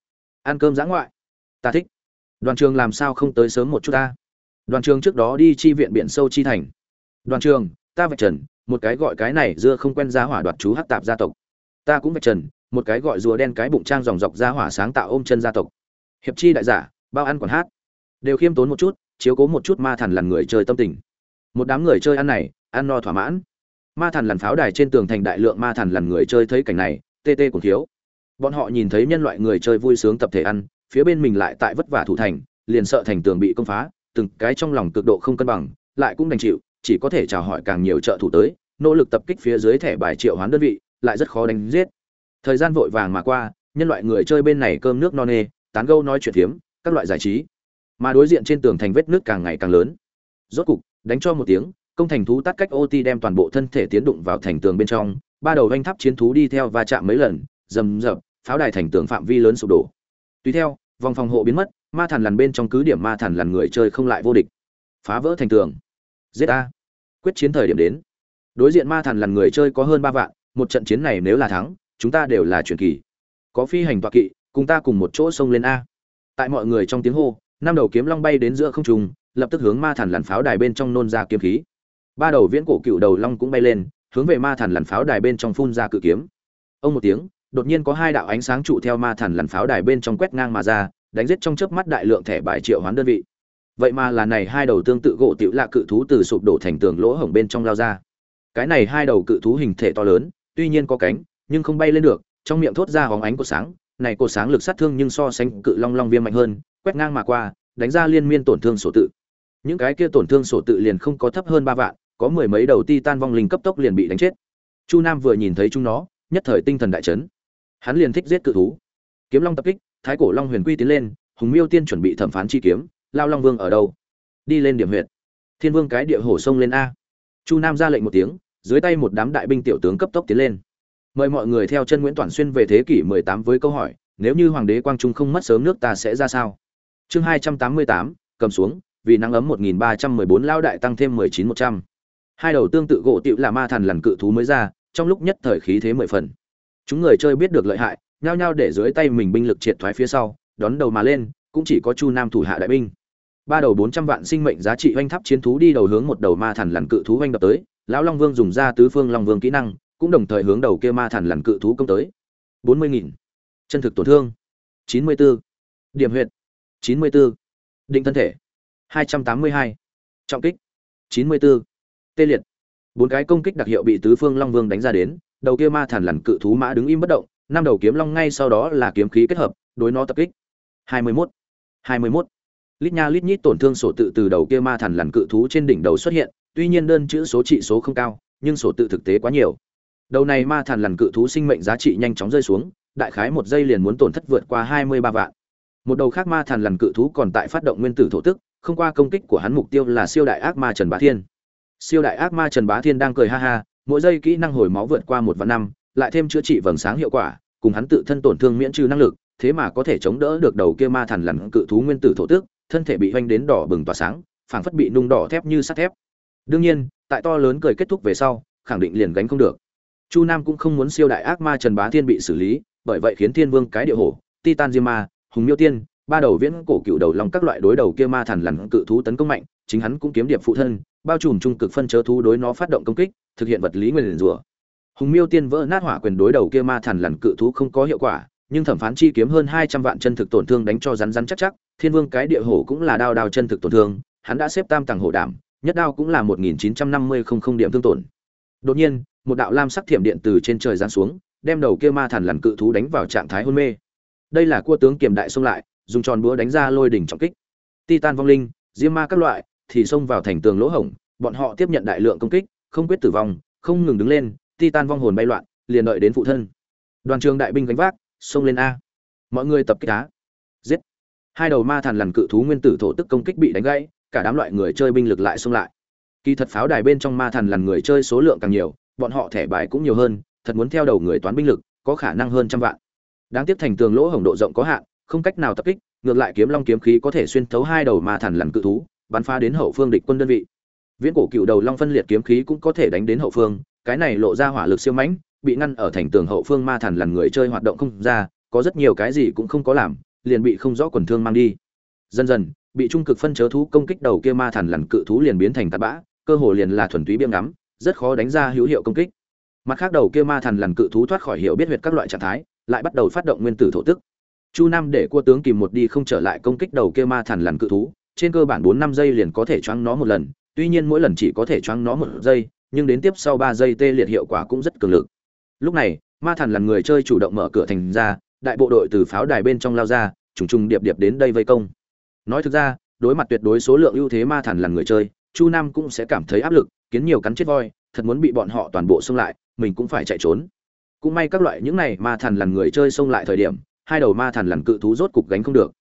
Ăn cơm giã ngoại. Ta thích. Đoàn trường làm sao không tới sớm một chút ta? Đoàn trường trước đó đi chi viện biển sâu chi thành. Đoàn trường, ta vạch trần, một cái gọi cái này dưa không quen giá hỏa đoạt chú hắc tạp gia tộc. Ta cũng vạch trần, một cái gọi rùa đen cái bụng trang dòng dọc ra hỏa sáng tạo ôm chân gia tộc. Hiệp chi đại giả, bao ăn còn hát. Đều khiêm tốn một chút, chiếu cố một chút ma thần lằn người chơi tâm tình. Một đám người chơi ăn này, ăn no thỏa mãn. Ma thần lằn pháo đài trên tường thành đại lượng ma thần lằn người chơi thấy cảnh này, tê tê cũng thiếu bọn họ nhìn thấy nhân loại người chơi vui sướng tập thể ăn, phía bên mình lại tại vất vả thủ thành, liền sợ thành tường bị công phá, từng cái trong lòng cực độ không cân bằng, lại cũng đành chịu chỉ có thể chào hỏi càng nhiều trợ thủ tới nỗ lực tập kích phía dưới thẻ bài triệu hoán đơn vị lại rất khó đánh giết. Thời gian vội vàng mà qua nhân loại người chơi bên này cơm nước no nê tán gâu nói chuyện hiếm, các loại giải trí. Mà đối diện trên tường thành vết nước càng ngày càng lớn. Rốt cục đánh cho một tiếng công thành thú tắt cách ô ti đem toàn bộ thân thể tiến đụng vào thành tường bên trong ba đầu vanh tháp chiến thú đi theo va chạm mấy lần rầm rập pháo đài thành tường phạm vi lớn sụp đổ. Tùy theo vòng phòng hộ biến mất ma thần lằn bên trong cứ điểm ma thần lằn người chơi không lại vô địch. Phá vỡ thành tường giết a quyết chiến thời điểm đến. Đối diện ma thần là người chơi có hơn ba vạn, một trận chiến này nếu là thắng, chúng ta đều là truyền kỳ. Có phi hành toạ kỵ, cùng ta cùng một chỗ xông lên a. Tại mọi người trong tiếng hô, năm đầu kiếm long bay đến giữa không trung, lập tức hướng ma thần làn pháo đài bên trong nôn ra kiếm khí. Ba đầu viễn cổ cựu đầu long cũng bay lên, hướng về ma thần làn pháo đài bên trong phun ra cự kiếm. Ông một tiếng, đột nhiên có hai đạo ánh sáng trụ theo ma thần làn pháo đài bên trong quét ngang mà ra, đánh giết trong chớp mắt đại lượng thẻ bài triệu hoán đơn vị vậy mà là này hai đầu tương tự gỗ tiểu lạ cự thú từ sụp đổ thành tường lỗ hổng bên trong lao ra. Cái này hai đầu cự thú hình thể to lớn, tuy nhiên có cánh, nhưng không bay lên được, trong miệng thốt ra hóng ánh của sáng, này cột sáng lực sát thương nhưng so sánh cự long long viêm mạnh hơn, quét ngang mà qua, đánh ra liên miên tổn thương sổ tự. Những cái kia tổn thương sổ tự liền không có thấp hơn ba vạn, có mười mấy đầu titan vong linh cấp tốc liền bị đánh chết. Chu nam vừa nhìn thấy chúng nó, nhất thời tinh thần đại chấn. Hắn liền thích giết cự thú. Kiếm long tập kích, thái cổ long huyền quy tiến lên, hùng miêu tiên chuẩn bị thẩm phán chi kiếm lao long vương ở đâu? Đi lên điểm huyệt. Thiên vương cái địa hổ sông lên a. Chu nam ra lệnh một tiếng dưới tay một đám đại binh tiểu tướng cấp tốc tiến lên. Mời mọi người theo chân nguyễn toàn xuyên về thế kỷ 18 với câu hỏi nếu như hoàng đế quang trung không mất sớm nước ta sẽ ra sao? Chương 288, cầm xuống vì nắng ấm 1314 lao đại tăng thêm 19100. hai đầu tương tự gỗ tiệu là ma thần lần cự thú mới ra trong lúc nhất thời khí thế mười phần. Chúng người chơi biết được lợi hại nhao nhao để dưới tay mình binh lực triệt thoái phía sau đón đầu mà lên cũng chỉ có chu nam thủ hạ đại binh ba đầu bốn trăm vạn sinh mệnh giá trị oanh tháp chiến thú đi đầu hướng một đầu ma thần lằn cự thú oanh đập tới, lão long vương dùng ra tứ phương long vương kỹ năng, cũng đồng thời hướng đầu kia ma thần lằn cự thú công tới. bốn mươi nghìn. Chân thực tổn thương. chín mươi 94. điểm huyệt. chín mươi 94. định thân thể. hai trăm tám mươi hai. Trọng kích. chín mươi 94. tê liệt. Bốn cái công kích đặc hiệu bị tứ phương long vương đánh ra đến, đầu kia ma thần lằn cự thú mã đứng im bất động, năm đầu kiếm long ngay sau đó là kiếm khí kết hợp, đối nó tập kích. hai mươi 21. hai mươi 21 lít nha lít nhít tổn thương sổ tự từ đầu kia ma thần lằn cự thú trên đỉnh đầu xuất hiện, tuy nhiên đơn chữ số trị số không cao, nhưng sổ tự thực tế quá nhiều. Đầu này ma thần lằn cự thú sinh mệnh giá trị nhanh chóng rơi xuống, đại khái một giây liền muốn tổn thất vượt qua hai mươi ba vạn. Một đầu khác ma thần lằn cự thú còn tại phát động nguyên tử thổ tức, không qua công kích của hắn mục tiêu là siêu đại ác ma trần bá thiên. Siêu đại ác ma trần bá thiên đang cười ha ha, mỗi giây kỹ năng hồi máu vượt qua một vạn năm, lại thêm chữa trị vầng sáng hiệu quả, cùng hắn tự thân tổn thương miễn trừ năng lực, thế mà có thể chống đỡ được đầu kia ma thần lằn cự thú nguyên tử thổ tức thân thể bị hoanh đến đỏ bừng tỏa sáng, phảng phất bị nung đỏ thép như sắt thép. Đương nhiên, tại to lớn cười kết thúc về sau, khẳng định liền gánh không được. Chu nam cũng không muốn siêu đại ác ma trần bá thiên bị xử lý, bởi vậy khiến thiên vương cái địa hổ, titan diêm ma, hùng miêu tiên, ba đầu viễn cổ cựu đầu lòng các loại đối đầu kia ma thần lằn cự thú tấn công mạnh, chính hắn cũng kiếm điệp phụ thân, bao trùm trung cực phân chớ thú đối nó phát động công kích, thực hiện vật lý nguyên rủa. Hùng miêu tiên vỡ nát hỏa quyền đối đầu kia ma thần lằn cự thú không có hiệu quả nhưng thẩm phán chi kiếm hơn hai trăm vạn chân thực tổn thương đánh cho rắn rắn chắc chắc, thiên vương cái địa hổ cũng là đao đao chân thực tổn thương, hắn đã xếp tam tầng hổ đảm, nhất đao cũng là một nghìn chín trăm năm mươi không không điểm thương tổn. Đột nhiên, một đạo lam sắc thiểm điện từ trên trời giáng xuống, đem đầu kia ma thần lằn cự thú đánh vào trạng thái hôn mê. Đây là cua tướng kiềm đại xông lại, dùng tròn búa đánh ra lôi đỉnh trọng kích. Titan vong linh, diêm ma các loại, thì xông vào thành tường lỗ hổng, bọn họ tiếp nhận đại lượng công kích, không quyết tử vong, không ngừng đứng lên, titan vong hồn bay loạn, liền đợi đến phụ thân. Đoàn trường đại binh gánh vác xông lên a. Mọi người tập kích á. Giết. Hai đầu ma thần lằn cự thú nguyên tử thổ tức công kích bị đánh gãy, cả đám loại người chơi binh lực lại xông lại. Kỳ thật pháo đài bên trong ma thần lằn người chơi số lượng càng nhiều, bọn họ thẻ bài cũng nhiều hơn, thật muốn theo đầu người toán binh lực, có khả năng hơn trăm vạn. Đáng tiếc thành tường lỗ hổng độ rộng có hạn, không cách nào tập kích, ngược lại kiếm long kiếm khí có thể xuyên thấu hai đầu ma thần lằn cự thú, bắn phá đến hậu phương địch quân đơn vị. Viễn cổ cựu đầu long phân liệt kiếm khí cũng có thể đánh đến hậu phương, cái này lộ ra hỏa lực siêu mãnh bị ngăn ở thành tường hậu phương ma thần lằn người chơi hoạt động không ra, có rất nhiều cái gì cũng không có làm, liền bị không rõ quần thương mang đi. Dần dần, bị trung cực phân chớ thú công kích đầu kia ma thần lằn cự thú liền biến thành tạt bã, cơ hồ liền là thuần túy biếng ngắm, rất khó đánh ra hữu hiệu công kích. Mặt khác đầu kia ma thần lằn cự thú thoát khỏi hiểu biết huyệt các loại trạng thái, lại bắt đầu phát động nguyên tử thổ tức. Chu nam để cua tướng kìm một đi không trở lại công kích đầu kia ma thần lằn cự thú, trên cơ bản bốn năm giây liền có thể choáng nó một lần, tuy nhiên mỗi lần chỉ có thể choáng nó một giây, nhưng đến tiếp sau ba giây tê liệt hiệu quả cũng rất cường lực lúc này, ma thần là người chơi chủ động mở cửa thành ra, đại bộ đội từ pháo đài bên trong lao ra, trùng trùng điệp điệp đến đây vây công. Nói thực ra, đối mặt tuyệt đối số lượng ưu thế ma thần là người chơi, chu nam cũng sẽ cảm thấy áp lực, kiến nhiều cắn chết voi, thật muốn bị bọn họ toàn bộ xông lại, mình cũng phải chạy trốn. Cũng may các loại những này ma thần là người chơi xông lại thời điểm, hai đầu ma thần lằn cự thú rốt cục gánh không được.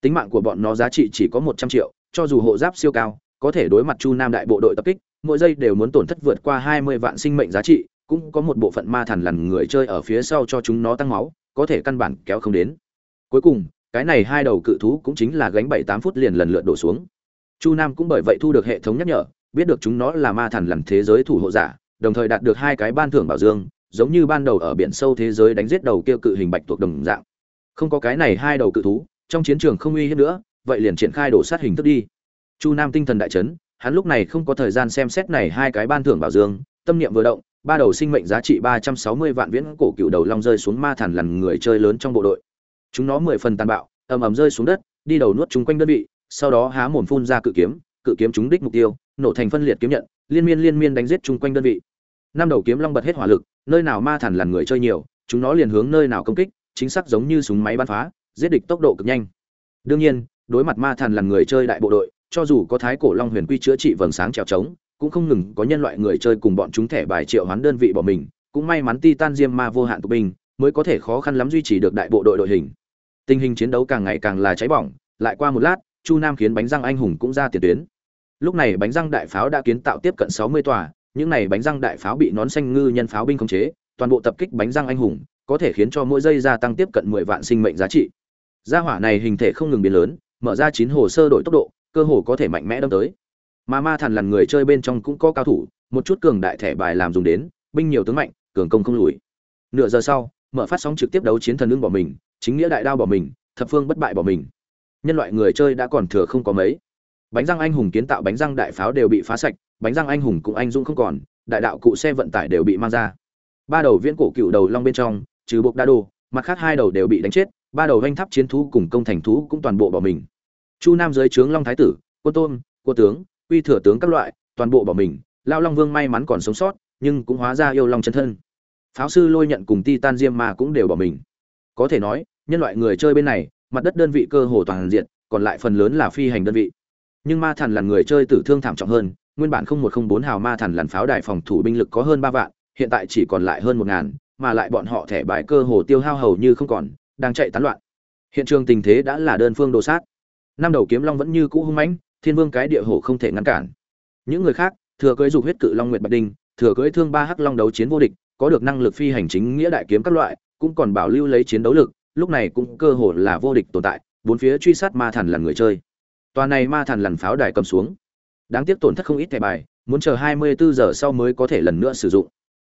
Tính mạng của bọn nó giá trị chỉ có một trăm triệu, cho dù hộ giáp siêu cao, có thể đối mặt chu nam đại bộ đội tập kích, mỗi giây đều muốn tổn thất vượt qua hai mươi vạn sinh mệnh giá trị cũng có một bộ phận ma thần lằn người chơi ở phía sau cho chúng nó tăng máu, có thể căn bản kéo không đến. Cuối cùng, cái này hai đầu cự thú cũng chính là gánh bảy tám phút liền lần lượt đổ xuống. Chu nam cũng bởi vậy thu được hệ thống nhắc nhở, biết được chúng nó là ma thần lằn thế giới thủ hộ giả, đồng thời đạt được hai cái ban thưởng bảo dương, giống như ban đầu ở biển sâu thế giới đánh giết đầu kia cự hình bạch tuộc đồng dạng. Không có cái này hai đầu cự thú, trong chiến trường không uy hiếp nữa, vậy liền triển khai đổ sát hình thức đi. Chu nam tinh thần đại chấn, hắn lúc này không có thời gian xem xét này hai cái ban thưởng bảo dương, tâm niệm vừa động ba đầu sinh mệnh giá trị ba trăm sáu mươi vạn viễn cổ cựu đầu long rơi xuống ma thần lằn người chơi lớn trong bộ đội. Chúng nó mười phần tàn bạo, ầm ầm rơi xuống đất, đi đầu nuốt chúng quanh đơn vị, sau đó há mồm phun ra cự kiếm cự kiếm trúng đích mục tiêu, nổ thành phân liệt kiếm nhận, liên miên liên miên đánh giết chung quanh đơn vị. Năm đầu kiếm long bật hết hỏa lực, nơi nào ma thần lằn người chơi nhiều, chúng nó liền hướng nơi nào công kích, chính xác giống như súng máy bắn phá, giết địch tốc độ cực nhanh. Đương nhiên, đối mặt ma thần lằn người chơi đại bộ đội, cho dù có thái cổ long huyền quy chữa trị vầng sáng trèo trống cũng không ngừng có nhân loại người chơi cùng bọn chúng thẻ bài triệu hoán đơn vị bỏ mình, cũng may mắn titan diêm ma vô hạn tụ binh, mới có thể khó khăn lắm duy trì được đại bộ đội đội hình. Tình hình chiến đấu càng ngày càng là cháy bỏng, lại qua một lát, chu nam khiến bánh răng anh hùng cũng ra tiền tuyến. Lúc này bánh răng đại pháo đã kiến tạo tiếp cận sáu mươi tòa, những này bánh răng đại pháo bị nón xanh ngư nhân pháo binh khống chế, toàn bộ tập kích bánh răng anh hùng, có thể khiến cho mỗi giây gia tăng tiếp cận mười vạn sinh mệnh giá trị. Gia hỏa này hình thể không ngừng biến lớn, mở ra chín hồ sơ đổi tốc độ, cơ hồ có thể mạnh mẽ đâm tới mà ma thần lằn người chơi bên trong cũng có cao thủ, một chút cường đại thẻ bài làm dùng đến, binh nhiều tướng mạnh, cường công không lùi. Nửa giờ sau, mở phát sóng trực tiếp đấu chiến thần ưng bỏ mình, chính nghĩa đại đao bỏ mình, thập phương bất bại bỏ mình. Nhân loại người chơi đã còn thừa không có mấy. Bánh răng anh hùng kiến tạo bánh răng đại pháo đều bị phá sạch, bánh răng anh hùng cũng anh dũng không còn, đại đạo cụ xe vận tải đều bị mang ra. Ba đầu viễn cổ cựu đầu long bên trong, trừ buộc đa đồ, mặt khác hai đầu đều bị đánh chết, ba đầu anh tháp chiến thú cùng công thành thú cũng toàn bộ bỏ mình. Chu nam dưới trướng long thái tử quân tôn, cô tướng uy thừa tướng các loại, toàn bộ bỏ mình, lao long vương may mắn còn sống sót, nhưng cũng hóa ra yêu long chân thân. Pháo sư lôi nhận cùng ti tan diêm mà cũng đều bỏ mình. Có thể nói, nhân loại người chơi bên này, mặt đất đơn vị cơ hồ toàn diện, còn lại phần lớn là phi hành đơn vị. Nhưng ma thần là người chơi tử thương thảm trọng hơn, nguyên bản không một không bốn hào ma thần làn pháo đài phòng thủ binh lực có hơn ba vạn, hiện tại chỉ còn lại hơn một ngàn, mà lại bọn họ thẻ bài cơ hồ tiêu hao hầu như không còn, đang chạy tán loạn. Hiện trường tình thế đã là đơn phương đồ sát. Năm đầu kiếm long vẫn như cũ hung mãnh thiên vương cái địa hổ không thể ngăn cản những người khác thừa cưới dục huyết cự long nguyệt bạch đinh thừa cưới thương ba hắc long đấu chiến vô địch có được năng lực phi hành chính nghĩa đại kiếm các loại cũng còn bảo lưu lấy chiến đấu lực lúc này cũng cơ hồ là vô địch tồn tại bốn phía truy sát ma thần là người chơi tòa này ma thần lằn pháo đài cầm xuống. Đáng tiếc tổn thất không ít thẻ bài, muốn chờ 24 giờ sau mới có thể lần nữa sử dụng.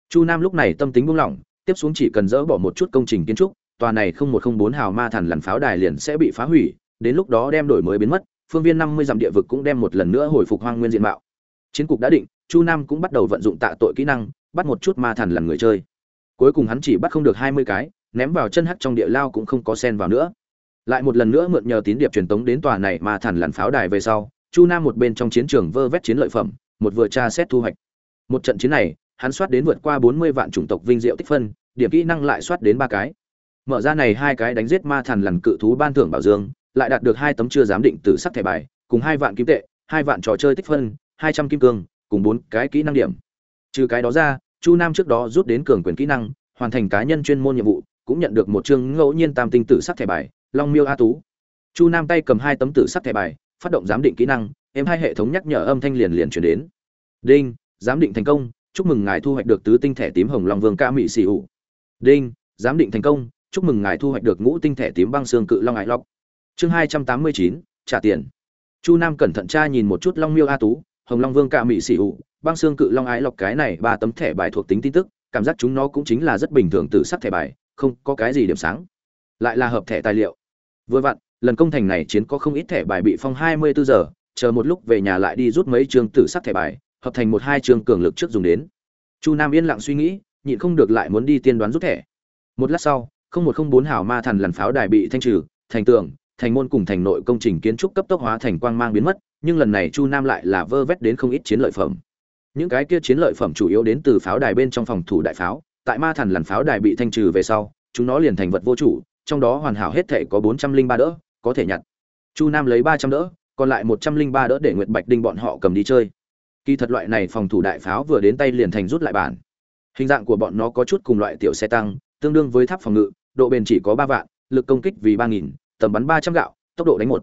Chu Nam lúc này tâm tính buông lỏng, tiếp xuống chỉ cần dỡ bỏ một chút công trình kiến trúc, tòa này không một không bốn hào ma thần lằn pháo đài liền sẽ bị phá hủy, đến lúc đó đem đổi mới biến mất, phương viên 50 dặm địa vực cũng đem một lần nữa hồi phục hoang nguyên diện mạo. Chiến cục đã định, Chu Nam cũng bắt đầu vận dụng tạ tội kỹ năng, bắt một chút ma thần lần người chơi. Cuối cùng hắn chỉ bắt không được 20 cái, ném vào chân hắc trong địa lao cũng không có sen vào nữa lại một lần nữa mượn nhờ tín điệp truyền tống đến tòa này mà thần lặn pháo đài về sau chu nam một bên trong chiến trường vơ vét chiến lợi phẩm một vừa tra xét thu hoạch một trận chiến này hắn soát đến vượt qua bốn mươi vạn chủng tộc vinh diệu tích phân điểm kỹ năng lại soát đến ba cái mở ra này hai cái đánh giết ma thần lần cự thú ban thưởng bảo dương lại đạt được hai tấm chưa giám định từ sắc thẻ bài, cùng hai vạn kim tệ, hai vạn trò chơi tích phân, hai trăm kim cương, cùng bốn cái kỹ năng điểm. Trừ cái đó ra, chu nam trước đó rút đến cường quyền kỹ năng, hoàn thành cá nhân chuyên môn nhiệm vụ, cũng nhận được một chương ngẫu nhiên tam tinh tử sắc thẻ bài, long miêu a tú. Chu nam tay cầm hai tấm tử sắc thẻ bài, phát động giám định kỹ năng, em hai hệ thống nhắc nhở âm thanh liền liền chuyển đến. Đinh, giám định thành công, chúc mừng ngài thu hoạch được tứ tinh thẻ tím hồng long vương ca mỹ xì ủ đinh, giám định thành công, chúc mừng ngài thu hoạch được ngũ tinh thẻ tím băng xương cự long ải lóc chương hai trăm tám mươi chín trả tiền chu nam cẩn thận tra nhìn một chút long miêu a tú hồng long vương ca mỹ xì ủ băng xương cự long ái lọc cái này ba tấm thẻ bài thuộc tính tin tức cảm giác chúng nó cũng chính là rất bình thường từ sắc thẻ bài không có cái gì điểm sáng lại là hợp thẻ tài liệu Vừa vặn, lần công thành này chiến có không ít thẻ bài bị phong 24 giờ, chờ một lúc về nhà lại đi rút mấy trường tử sắc thẻ bài, hợp thành một hai trường cường lực trước dùng đến. Chu Nam yên lặng suy nghĩ, nhịn không được lại muốn đi tiên đoán rút thẻ. Một lát sau, không một không bốn hảo ma thần lần pháo đài bị thanh trừ, thành tường, thành môn cùng thành nội công trình kiến trúc cấp tốc hóa thành quang mang biến mất, nhưng lần này Chu Nam lại là vơ vét đến không ít chiến lợi phẩm. Những cái kia chiến lợi phẩm chủ yếu đến từ pháo đài bên trong phòng thủ đại pháo, tại ma thần lần pháo đài bị thanh trừ về sau, chúng nó liền thành vật vô chủ, trong đó hoàn hảo hết thể có bốn trăm linh ba đỡ, có thể nhặt. Chu Nam lấy ba trăm đỡ, còn lại một trăm linh ba đỡ để Nguyệt Bạch Đinh bọn họ cầm đi chơi. Kỳ thật loại này phòng thủ đại pháo vừa đến tay liền thành rút lại bản. Hình dạng của bọn nó có chút cùng loại tiểu xe tăng, tương đương với tháp phòng ngự, độ bền chỉ có ba vạn, lực công kích vì ba nghìn, tầm bắn ba trăm gạo, tốc độ đánh một.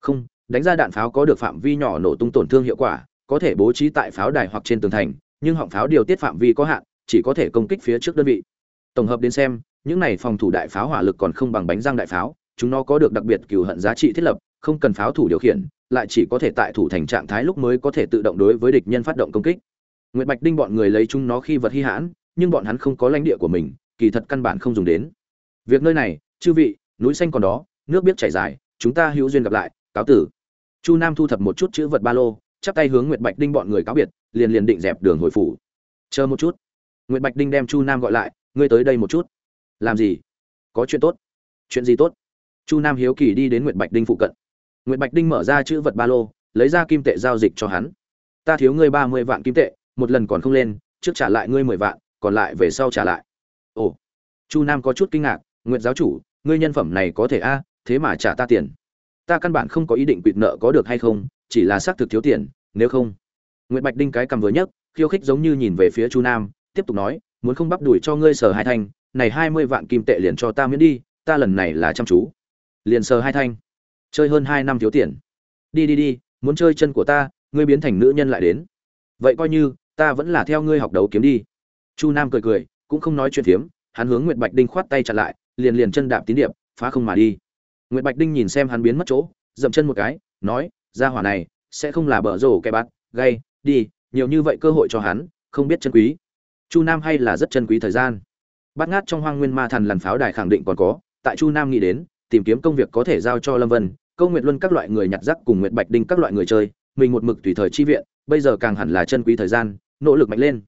Không, đánh ra đạn pháo có được phạm vi nhỏ nổ tung tổn thương hiệu quả, có thể bố trí tại pháo đài hoặc trên tường thành, nhưng họng pháo điều tiết phạm vi có hạn, chỉ có thể công kích phía trước đơn vị. Tổng hợp đến xem, những này phòng thủ đại pháo hỏa lực còn không bằng bánh răng đại pháo chúng nó có được đặc biệt cừu hận giá trị thiết lập không cần pháo thủ điều khiển lại chỉ có thể tại thủ thành trạng thái lúc mới có thể tự động đối với địch nhân phát động công kích nguyệt bạch đinh bọn người lấy chúng nó khi vật hi hãn nhưng bọn hắn không có lãnh địa của mình kỳ thật căn bản không dùng đến việc nơi này chư vị núi xanh còn đó nước biết chảy dài, chúng ta hữu duyên gặp lại, cáo tử. Chu nam thu thập một chút chữ vật ba lô, chắp tay hướng nguyệt bạch đinh bọn người cáo biệt, liền liền định dẹp đường hồi phủ. Chờ một chút. Nguyệt bạch đinh đem chu nam gọi lại, ngươi tới đây một chút. Làm gì? Có chuyện tốt. Chuyện gì tốt? Chu nam hiếu kỳ đi đến nguyệt bạch đinh phụ cận. Nguyệt bạch đinh mở ra chữ vật ba lô, lấy ra kim tệ giao dịch cho hắn. Ta thiếu ngươi ba mươi vạn kim tệ, một lần còn không lên, trước trả lại ngươi mười vạn, còn lại về sau trả lại. Ồ. Chu nam có chút kinh ngạc, nguyệt giáo chủ, ngươi nhân phẩm này có thể a thế mà trả ta tiền. Ta căn bản không có ý định quỵt nợ có được hay không, chỉ là xác thực thiếu tiền, nếu không. Nguyễn bạch đinh cái cầm vừa nhấc, khiêu khích giống như nhìn về phía chu nam, tiếp tục nói, muốn không bắp đuổi cho ngươi sở hai thanh, này hai mươi vạn kim tệ liền cho ta miễn đi, ta lần này là chăm chú. Liền sờ hai thanh. Chơi hơn hai năm thiếu tiền. Đi đi đi, muốn chơi chân của ta, ngươi biến thành nữ nhân lại đến. Vậy coi như, ta vẫn là theo ngươi học đấu kiếm đi. Chu nam cười cười, cũng không nói chuyện phiếm, hắn hướng nguyệt bạch đinh khoát tay chặt lại, liền liền chân đạp tín điệp, phá không mà đi nguyệt bạch đinh nhìn xem hắn biến mất chỗ, dậm chân một cái, nói, Gia hỏa này, sẽ không là bở rổ cái bát gay, đi, nhiều như vậy cơ hội cho hắn, không biết chân quý. Chu nam hay là rất chân quý thời gian. Bát ngát trong hoang nguyên ma thần lằn pháo đài khẳng định còn có, tại chu nam nghĩ đến, tìm kiếm công việc có thể giao cho lâm vân, câu nguyệt luân các loại người nhặt rác cùng nguyệt bạch đinh các loại người chơi, mình một mực tùy thời chi viện, bây giờ càng hẳn là chân quý thời gian, nỗ lực mạnh lên.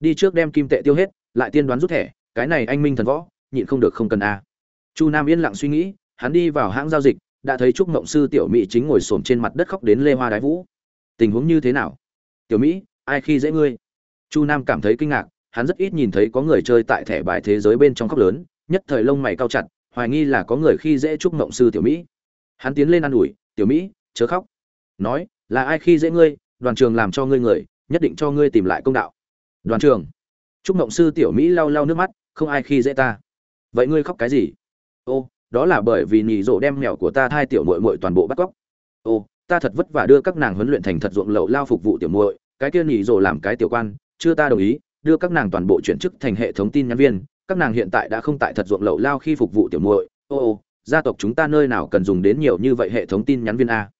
Đi trước đem kim tệ tiêu hết, lại tiên đoán rút thẻ, cái này anh minh thần võ, nhịn không được không cần a. Chu nam yên lặng suy nghĩ hắn đi vào hãng giao dịch, đã thấy trúc mộng sư tiểu mỹ chính ngồi xổm trên mặt đất khóc đến lê hoa đái vũ. Tình huống như thế nào? Tiểu mỹ, ai khi dễ ngươi? Chu nam cảm thấy kinh ngạc, hắn rất ít nhìn thấy có người chơi tại thẻ bài thế giới bên trong khóc lớn, nhất thời lông mày cao chặt, hoài nghi là có người khi dễ trúc mộng sư tiểu mỹ. Hắn tiến lên ă n ủi, tiểu mỹ, chớ khóc. Nói, là ai khi dễ ngươi? Đoàn trường làm cho ngươi người, nhất định cho ngươi tìm lại công đạo. Đoàn trường. Trúc mộng sư tiểu mỹ lau lau nước mắt, không ai khi dễ ta. Vậy ngươi khóc cái gì? Ô đó là bởi vì nhị rộ đem mèo của ta thai tiểu muội muội toàn bộ bắt cóc. Ô, ta thật vất vả đưa các nàng huấn luyện thành thật ruộng lậu lao phục vụ tiểu muội, cái kia nhị rộ làm cái tiểu quan, chưa ta đồng ý, đưa các nàng toàn bộ chuyển chức thành hệ thống tin nhắn viên, các nàng hiện tại đã không tại thật ruộng lậu lao khi phục vụ tiểu muội. Ô ô, gia tộc chúng ta nơi nào cần dùng đến nhiều như vậy hệ thống tin nhắn viên a?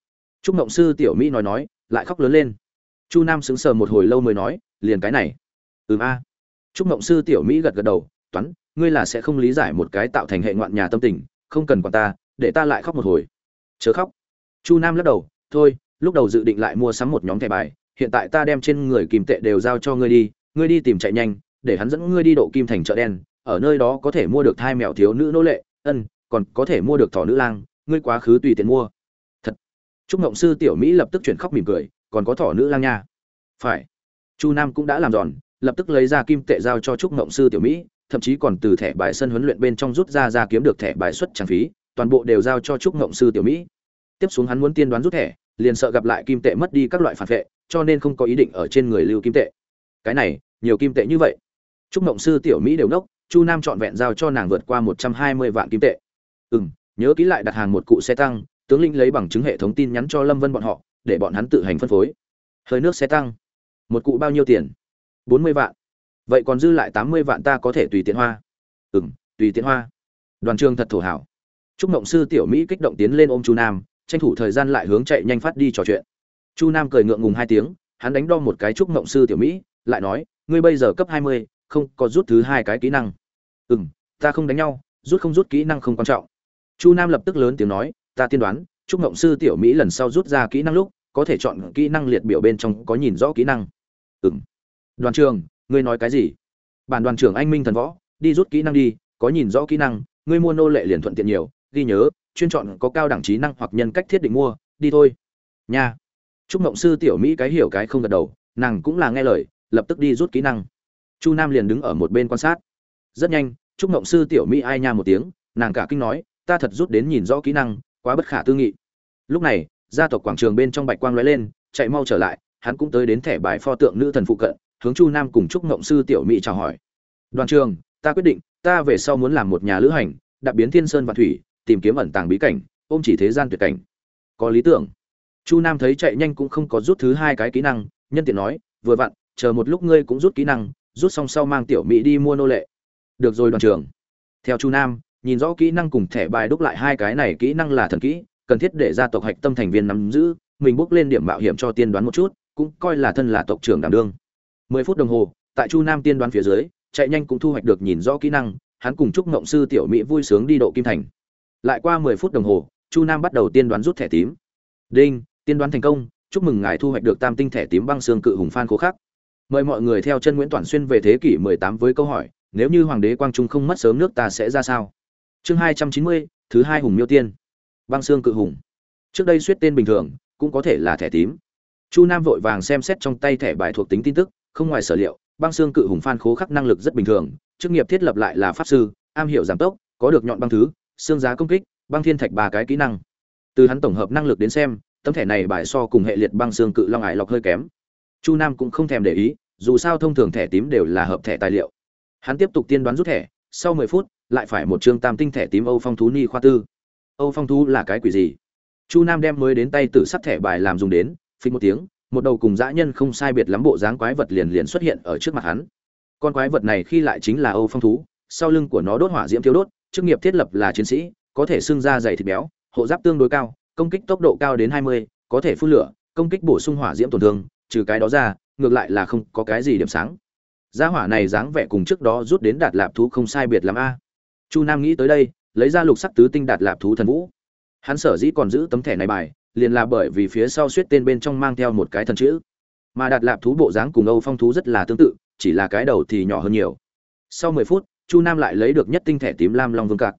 Trúc ngộng sư tiểu mỹ nói nói, lại khóc lớn lên. Chu nam sững sờ một hồi lâu mới nói, liền cái này. Ừm a. Trúc ngộng sư tiểu mỹ gật gật đầu, toán, ngươi là sẽ không lý giải một cái tạo thành hệ ngoạn nhà tâm tình không cần quản ta, để ta lại khóc một hồi. Chớ khóc. Chu nam lắc đầu, thôi, lúc đầu dự định lại mua sắm một nhóm thẻ bài, hiện tại ta đem trên người kim tệ đều giao cho ngươi đi ngươi đi tìm chạy nhanh, để hắn dẫn ngươi đi độ kim thành chợ đen, ở nơi đó có thể mua được thai mèo thiếu nữ nô lệ, ân, còn có thể mua được thỏ nữ lang, ngươi quá khứ tùy tiền mua. Thật. Trúc ngộng sư tiểu mỹ lập tức chuyển khóc mỉm cười, còn có thỏ nữ lang nha. Phải. Chu nam cũng đã làm giòn, lập tức lấy ra kim tệ giao cho trúc ngộng sư tiểu mỹ thậm chí còn từ thẻ bài sân huấn luyện bên trong rút ra ra kiếm được thẻ bài xuất trang phí, toàn bộ đều giao cho trúc ngộng sư tiểu mỹ. Tiếp xuống hắn muốn tiên đoán rút thẻ, liền sợ gặp lại kim tệ mất đi các loại phản vệ, cho nên không có ý định ở trên người lưu kim tệ. Cái này, nhiều kim tệ như vậy. Trúc ngộng sư tiểu mỹ đều nốc, chu nam trọn vẹn giao cho nàng vượt qua một trăm hai mươi vạn kim tệ. Ừ nhớ kỹ lại đặt hàng một cụ xe tăng, tướng lĩnh lấy bằng chứng hệ thống tin nhắn cho lâm vân bọn họ, để bọn hắn tự hành phân phối. Hơi nước xe tăng. Một cụ bao nhiêu tiền? bốn mươi vạn vậy còn dư lại tám mươi vạn ta có thể tùy tiện hoa. Ừ m tùy tiện hoa. Đoàn trường thật thổ hảo. Chúc mộng sư tiểu mỹ kích động tiến lên ôm chu nam, tranh thủ thời gian lại hướng chạy nhanh phát đi trò chuyện. Chu nam cười ngượng ngùng hai tiếng, hắn đánh đo một cái chúc mộng sư tiểu mỹ, lại nói, ngươi bây giờ cấp hai mươi, không có rút thứ hai cái kỹ năng. Ừ m ta không đánh nhau, rút không rút kỹ năng không quan trọng. Chu nam lập tức lớn tiếng nói, ta tiên đoán, chúc mộng sư tiểu mỹ lần sau rút ra kỹ năng lúc, có thể chọn kỹ năng liệt biểu bên trong có nhìn rõ kỹ năng. Ừ m đoàn trường ngươi nói cái gì? Bản đoàn trưởng anh minh thần võ, đi rút kỹ năng đi, có nhìn rõ kỹ năng, ngươi mua nô lệ liền thuận tiện nhiều, ghi nhớ, chuyên chọn có cao đẳng trí năng hoặc nhân cách thiết định mua, đi thôi. Nha. Chúc mộng sư tiểu mỹ cái hiểu cái không gật đầu, nàng cũng là nghe lời, lập tức đi rút kỹ năng. Chu nam liền đứng ở một bên quan sát. Rất nhanh chúc mộng sư tiểu mỹ ai nha một tiếng, nàng cả kinh nói, ta thật rút đến nhìn rõ kỹ năng, quá bất khả tư nghị. Lúc này, gia tộc quảng trường bên trong bạch quang lóe lên, chạy mau trở lại, hắn cũng tới đến thẻ bài pho tượng nữ thần phụ cận hướng chu nam cùng chúc ngộng sư tiểu mỹ chào hỏi. Đoàn trường, ta quyết định, ta về sau muốn làm một nhà lữ hành đặc biến thiên sơn và thủy, tìm kiếm ẩn tàng bí cảnh, ôm chỉ thế gian tuyệt cảnh. Có lý tưởng. Chu nam thấy chạy nhanh cũng không có rút thứ hai cái kỹ năng, nhân tiện nói, vừa vặn, chờ một lúc ngươi cũng rút kỹ năng, rút xong sau mang tiểu mỹ đi mua nô lệ. Được rồi đoàn trường. Theo chu nam, nhìn rõ kỹ năng cùng thẻ bài đúc lại hai cái này kỹ năng là thần kỹ, cần thiết để gia tộc hạch tâm thành viên nắm giữ, mình bước lên điểm mạo hiểm cho tiên đoán một chút, cũng coi là thân là tộc trưởng đảm đương mười phút đồng hồ, tại chu nam tiên đoán phía dưới, chạy nhanh cũng thu hoạch được nhìn rõ kỹ năng, hắn cùng chúc ngộng sư tiểu mỹ vui sướng đi độ kim thành. Lại qua mười phút đồng hồ, chu nam bắt đầu tiên đoán rút thẻ tím. Đinh, tiên đoán thành công, chúc mừng ngài thu hoạch được tam tinh thẻ tím băng xương cự hùng phan cố khắc. Mời mọi người theo chân nguyễn toàn xuyên về thế kỷ mười tám với câu hỏi, nếu như hoàng đế quang trung không mất sớm nước ta sẽ ra sao? Chương hai trăm chín mươi, thứ hai hùng miêu tiên. Băng xương cự hùng. Trước đây suýt tên bình thường, cũng có thể là thẻ tím. Chu nam vội vàng xem xét trong tay thẻ bài thuộc tính tin tức không ngoài sở liệu, băng xương cự hùng phan khố khắc năng lực rất bình thường, chức nghiệp thiết lập lại là pháp sư, am hiểu giảm tốc, có được nhọn băng thứ, xương giá công kích, băng thiên thạch ba cái kỹ năng. Từ hắn tổng hợp năng lực đến xem, tấm thẻ này bài so cùng hệ liệt băng xương cự long ải lọc hơi kém. Chu nam cũng không thèm để ý, dù sao thông thường thẻ tím đều là hợp thẻ tài liệu. Hắn tiếp tục tiên đoán rút thẻ, sau mười phút, lại phải một chương tam tinh thẻ tím âu phong thú ni khoa tư. Âu phong thú là cái quỷ gì? Chu nam đem mới đến tay tự sắp thẻ bài làm dùng đến, phình một tiếng một đầu cùng dã nhân không sai biệt lắm bộ dáng quái vật liền liền xuất hiện ở trước mặt hắn. Con quái vật này khi lại chính là âu phong thú sau lưng của nó đốt hỏa diễm thiêu đốt chức nghiệp thiết lập là chiến sĩ có thể xương ra dày thịt béo hộ giáp tương đối cao công kích tốc độ cao đến 20, có thể phun lửa công kích bổ sung hỏa diễm tổn thương trừ cái đó ra ngược lại là không có cái gì điểm sáng. Gia hỏa này dáng vẻ cùng trước đó rút đến đạt lạp thú không sai biệt lắm a. Chu nam nghĩ tới đây lấy ra lục sắc tứ tinh đạt lạp thú thần vũ. Hắn sở dĩ còn giữ tấm thẻ này bài liền là bởi vì phía sau suýt tên bên trong mang theo một cái thần chữ. Mà đạt lạp thú bộ dáng cùng âu phong thú rất là tương tự, chỉ là cái đầu thì nhỏ hơn nhiều. Sau mười phút, chu nam lại lấy được nhất tinh thẻ tím lam long vương cạc.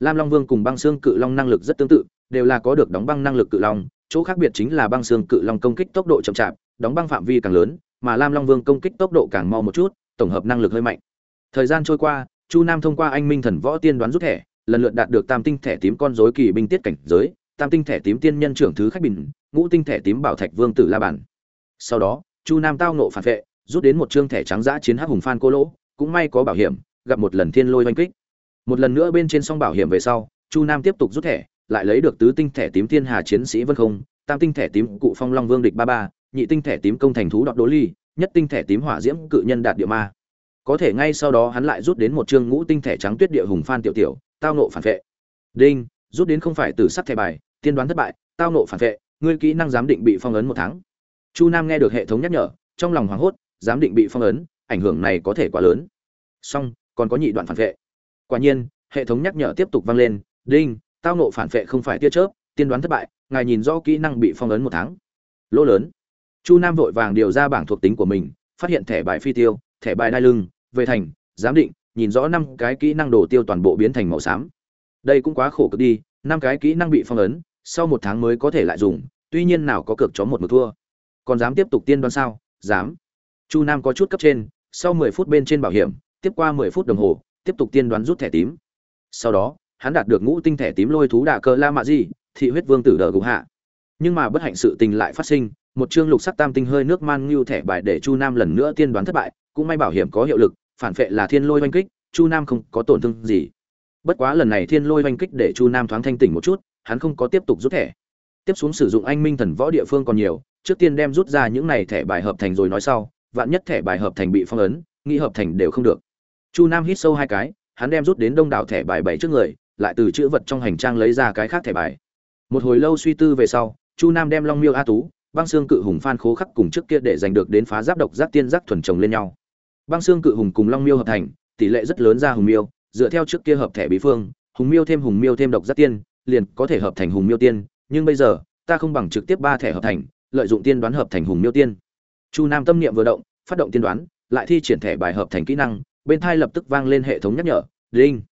Lam long vương cùng băng xương cự long năng lực rất tương tự, đều là có được đóng băng năng lực cự long, chỗ khác biệt chính là băng xương cự long công kích tốc độ chậm chạp, đóng băng phạm vi càng lớn, mà lam long vương công kích tốc độ càng mau một chút, tổng hợp năng lực hơi mạnh. Thời gian trôi qua, chu nam thông qua anh minh thần võ tiên đoán rút thẻ, lần lượt đạt được tam tinh thẻ tím con rối kỳ binh tiết cảnh giới tam tinh thẻ tím tiên nhân trưởng thứ khách bình, ngũ tinh thẻ tím bảo thạch vương tử la bản sau đó, chu nam tao nộ phản vệ, rút đến một chương thẻ trắng giã chiến hắc hùng phan cô lỗ, cũng may có bảo hiểm, gặp một lần thiên lôi oanh kích. Một lần nữa bên trên song bảo hiểm về sau, chu nam tiếp tục rút thẻ, lại lấy được tứ tinh thẻ tím thiên hà chiến sĩ vân không, tam tinh thẻ tím cụ phong long vương địch ba ba, nhị tinh thẻ tím công thành thú đọc đố ly, nhất tinh thẻ tím hỏa diễm cự nhân đạt địa ma. Có thể ngay sau đó hắn lại rút đến một chương ngũ tinh thẻ trắng tuyết địa hùng phan tiểu tiểu, tao nộ phản vệ. Đinh, rút đến không phải từ sắc thẻ bài tiên đoán thất bại, tao nộ phản vệ, ngươi kỹ năng giám định bị phong ấn một tháng. Chu nam nghe được hệ thống nhắc nhở, trong lòng hoảng hốt, giám định bị phong ấn, ảnh hưởng này có thể quá lớn. Song còn có nhị đoạn phản vệ. Quả nhiên, hệ thống nhắc nhở tiếp tục vang lên, đinh, tao nộ phản vệ không phải tia chớp, tiên đoán thất bại, ngài nhìn rõ kỹ năng bị phong ấn một tháng. Lỗ lớn. Chu nam vội vàng điều ra bảng thuộc tính của mình, phát hiện thẻ bài phi tiêu, thẻ bài đai lưng, về thành, giám định, nhìn rõ năm cái kỹ năng đồ tiêu toàn bộ biến thành màu xám. Đây cũng quá khổ cực đi, năm cái kỹ năng bị phong ấn sau một tháng mới có thể lại dùng, tuy nhiên nào có cược chó một mực thua. Còn dám tiếp tục tiên đoán sao? Dám. Chu nam có chút cấp trên, sau mười phút bên trên bảo hiểm, tiếp qua mười phút đồng hồ, tiếp tục tiên đoán rút thẻ tím. Sau đó, hắn đạt được ngũ tinh thẻ tím lôi thú đạ cơ la mạ di, thị huyết vương tử đờ gục hạ. Nhưng mà bất hạnh sự tình lại phát sinh, một chương lục sắc tam tinh hơi nước man ngưu thẻ bài để chu nam lần nữa tiên đoán thất bại, cũng may bảo hiểm có hiệu lực, phản phệ là thiên lôi oanh kích, chu nam không có tổn thương gì. Bất quá lần này thiên lôi oanh kích để chu nam thoáng thanh tỉnh một chút hắn không có tiếp tục rút thẻ. Tiếp xuống sử dụng anh minh thần võ địa phương còn nhiều, trước tiên đem rút ra những này thẻ bài hợp thành rồi nói sau, vạn nhất thẻ bài hợp thành bị phong ấn, nghĩ hợp thành đều không được. Chu nam hít sâu hai cái, hắn đem rút đến đông đảo thẻ bài bảy trước người, lại từ chữ vật trong hành trang lấy ra cái khác thẻ bài. Một hồi lâu suy tư về sau, chu nam đem long miêu a tú, băng xương cự hùng phan khố khắc cùng trước kia để giành được đến phá giáp độc giáp tiên giác thuần trồng lên nhau. Băng xương cự hùng cùng long miêu hợp thành, tỷ lệ rất lớn ra hùng miêu, dựa theo trước kia hợp thẻ bí phương, hùng miêu thêm hùng miêu thêm độc giáp tiên liền có thể hợp thành hùng miêu tiên, nhưng bây giờ, ta không bằng trực tiếp ba thẻ hợp thành, lợi dụng tiên đoán hợp thành hùng miêu tiên. Chu nam tâm niệm vừa động, phát động tiên đoán, lại thi triển thẻ bài hợp thành kỹ năng, bên thai lập tức vang lên hệ thống nhắc nhở đinh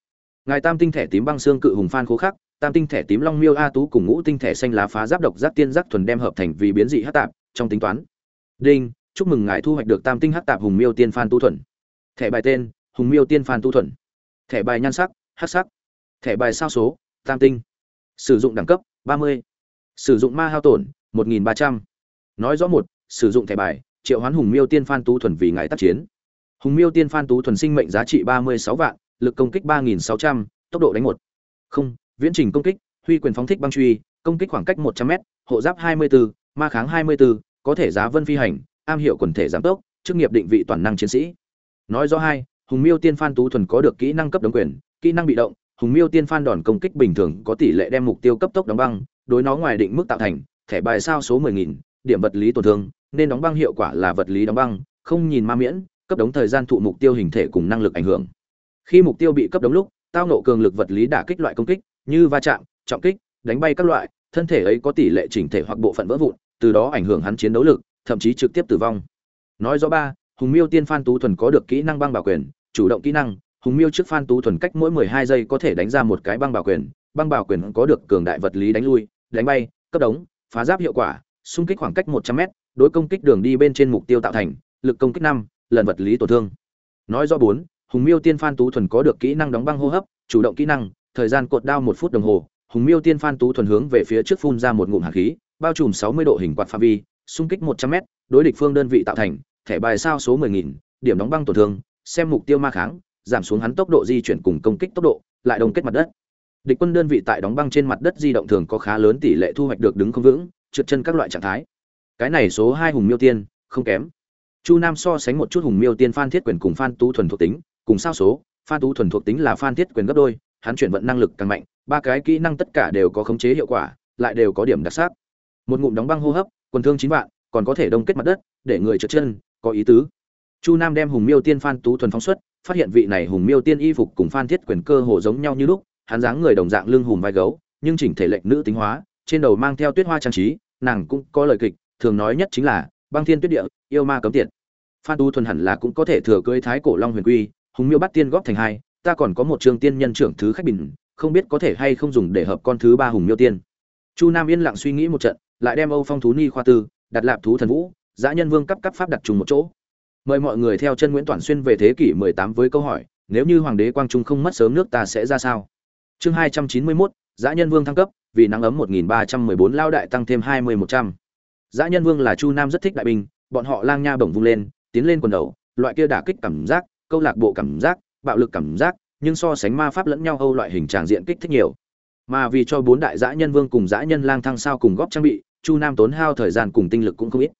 ngài tam tinh thẻ tím băng xương cự hùng phan khố khắc, tam tinh thẻ tím long miêu a tú cùng ngũ tinh thẻ xanh lá phá giáp độc giáp tiên giác thuần đem hợp thành vì biến dị hát tạp, trong tính toán. Đinh chúc mừng ngài thu hoạch được tam tinh hát tạp hùng miêu tiên phan tu thuần. Thẻ bài tên, hùng miêu tiên phan tu thuần. Thẻ bài nhan sắc hát sắc. Thẻ bài sao số, tam tinh sử dụng đẳng cấp ba mươi, sử dụng ma hao tổn một nghìn ba trăm. Nói rõ một, sử dụng thẻ bài, triệu hoán hùng miêu tiên phan tú thuần vì ngài tác chiến. Hùng miêu tiên phan tú thuần sinh mệnh giá trị ba mươi sáu vạn, lực công kích ba nghìn sáu trăm, tốc độ đánh một. Không, viễn trình công kích, huy quyền phóng thích băng truy, công kích khoảng cách một trăm m hộ giáp hai mươi bốn ma kháng hai mươi bốn có thể giá vân phi hành, am hiểu quần thể giảm tốc, chức nghiệp định vị toàn năng chiến sĩ. Nói rõ hai, hùng miêu tiên phan tú thuần có được kỹ năng cấp đống quyền, kỹ năng bị động hùng miêu tiên phan đòn công kích bình thường có tỷ lệ đem mục tiêu cấp tốc đóng băng, đối nó ngoài định mức tạo thành, thẻ bài sao số 10.000 điểm vật lý tổn thương, nên đóng băng hiệu quả là vật lý đóng băng, không nhìn ma miễn, cấp đống thời gian thụ mục tiêu hình thể cùng năng lực ảnh hưởng. Khi mục tiêu bị cấp đống lúc, tao nộ cường lực vật lý đả kích loại công kích, như va chạm, trọng kích, đánh bay các loại, thân thể ấy có tỷ lệ chỉnh thể hoặc bộ phận vỡ vụn, từ đó ảnh hưởng hắn chiến đấu lực, thậm chí trực tiếp tử vong. Nói rõ ba, hùng miêu tiên phan tú thuần có được kỹ năng băng bảo quyền, chủ động kỹ năng hùng miêu trước phan tú thuần cách mỗi 12 giây có thể đánh ra một cái băng bảo quyền. Băng bảo quyền có được cường đại vật lý đánh lui đánh bay cấp đống phá giáp hiệu quả xung kích khoảng cách 100 m đối công kích đường đi bên trên mục tiêu tạo thành lực công kích năm lần vật lý tổn thương. Nói rõ bốn hùng miêu tiên phan tú thuần có được kỹ năng đóng băng hô hấp chủ động kỹ năng thời gian cột đao một phút đồng hồ. Hùng miêu tiên phan tú thuần hướng về phía trước phun ra một ngụm hạt khí bao trùm 60 độ hình quạt phạm vi xung kích 100m đối địch phương đơn vị tạo thành thẻ bài sao số 10.000, điểm đóng băng tổn thương xem mục tiêu ma kháng giảm xuống hắn tốc độ di chuyển cùng công kích tốc độ, lại đồng kết mặt đất. Địch quân đơn vị tại đóng băng trên mặt đất di động thường có khá lớn tỷ lệ thu hoạch được đứng không vững, trượt chân các loại trạng thái. Cái này số hai hùng miêu tiên, không kém. Chu nam so sánh một chút hùng miêu tiên phan thiết quyền cùng phan tú thuần thuộc tính, cùng sao số, phan tú thuần thuộc tính là phan thiết quyền gấp đôi, hắn chuyển vận năng lực càng mạnh, ba cái kỹ năng tất cả đều có khống chế hiệu quả, lại đều có điểm đặc sắc. Một ngụm đóng băng hô hấp, quần thương chín vạn, còn có thể đông kết mặt đất, để người trượt chân, có ý tứ chu nam đem hùng miêu tiên phan tú thuần phóng xuất, phát hiện vị này hùng miêu tiên y phục cùng phan thiết quyền cơ hồ giống nhau như lúc, hắn dáng người đồng dạng lưng hùm vai gấu, nhưng chỉnh thể lệnh nữ tính hóa, trên đầu mang theo tuyết hoa trang trí, nàng cũng có lời kịch, thường nói nhất chính là, băng thiên tuyết địa, yêu ma cấm tiệt. Phan tu thuần hẳn là cũng có thể thừa cưới thái cổ long huyền quy, hùng miêu bắt tiên góp thành hai, ta còn có một trường tiên nhân trưởng thứ khách bình, không biết có thể hay không dùng để hợp con thứ ba hùng miêu tiên. Chu nam yên lặng suy nghĩ một trận, lại đem âu phong thú ni khoa tư, đặt lạp thú thần vũ giã nhân vương cấp cấp pháp đặt trùng một chỗ mời mọi người theo chân nguyễn toàn xuyên về thế kỷ 18 với câu hỏi nếu như hoàng đế quang trung không mất sớm nước ta sẽ ra sao chương 291, giã nhân vương thăng cấp vì nắng ấm 1314 lao đại tăng thêm 20 100. Dã nhân vương là Chu Nam rất thích đại binh, bọn họ lang nha bổng vung lên, tiến lên quần đầu, loại kia đả kích cảm giác, câu lạc bộ cảm giác, bạo lực cảm giác, nhưng so sánh ma pháp lẫn nhau Âu loại hình tràng diện kích thích nhiều. Mà vì cho bốn đại dã nhân vương cùng dã nhân lang thăng sao cùng góp trang bị, Chu Nam tốn hao thời gian cùng tinh lực cũng không ít.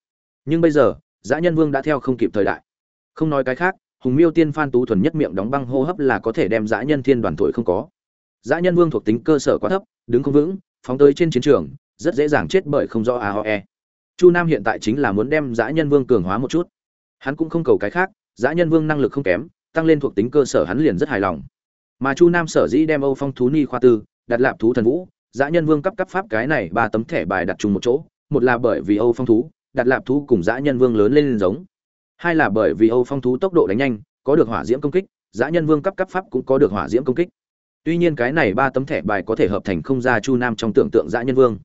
Nhưng bây giờ, dã nhân vương đã theo không kịp thời đại. Không nói cái khác, Hùng Miêu Tiên Phan Tú thuần nhất miệng đóng băng hô hấp là có thể đem dã nhân thiên đoàn tuổi không có. Dã nhân vương thuộc tính cơ sở quá thấp, đứng không vững, phóng tới trên chiến trường, rất dễ dàng chết bởi không rõ AOE. Chu Nam hiện tại chính là muốn đem Dã Nhân Vương cường hóa một chút. Hắn cũng không cầu cái khác, Dã Nhân Vương năng lực không kém, tăng lên thuộc tính cơ sở hắn liền rất hài lòng. Mà Chu Nam sở dĩ đem Âu Phong thú ni khoa tư, đặt lạp thú thần vũ, Dã Nhân Vương cấp cấp pháp cái này ba tấm thẻ bài đặt chung một chỗ, một là bởi vì Âu Phong thú, đặt lạp thú cùng Dã Nhân Vương lớn lên giống. Hai là bởi vì Âu Phong thú tốc độ đánh nhanh, có được hỏa diễm công kích, Dã Nhân Vương cấp cấp pháp cũng có được hỏa diễm công kích. Tuy nhiên cái này ba tấm thẻ bài có thể hợp thành không ra Chu Nam trong tưởng tượng Dã Nhân Vương.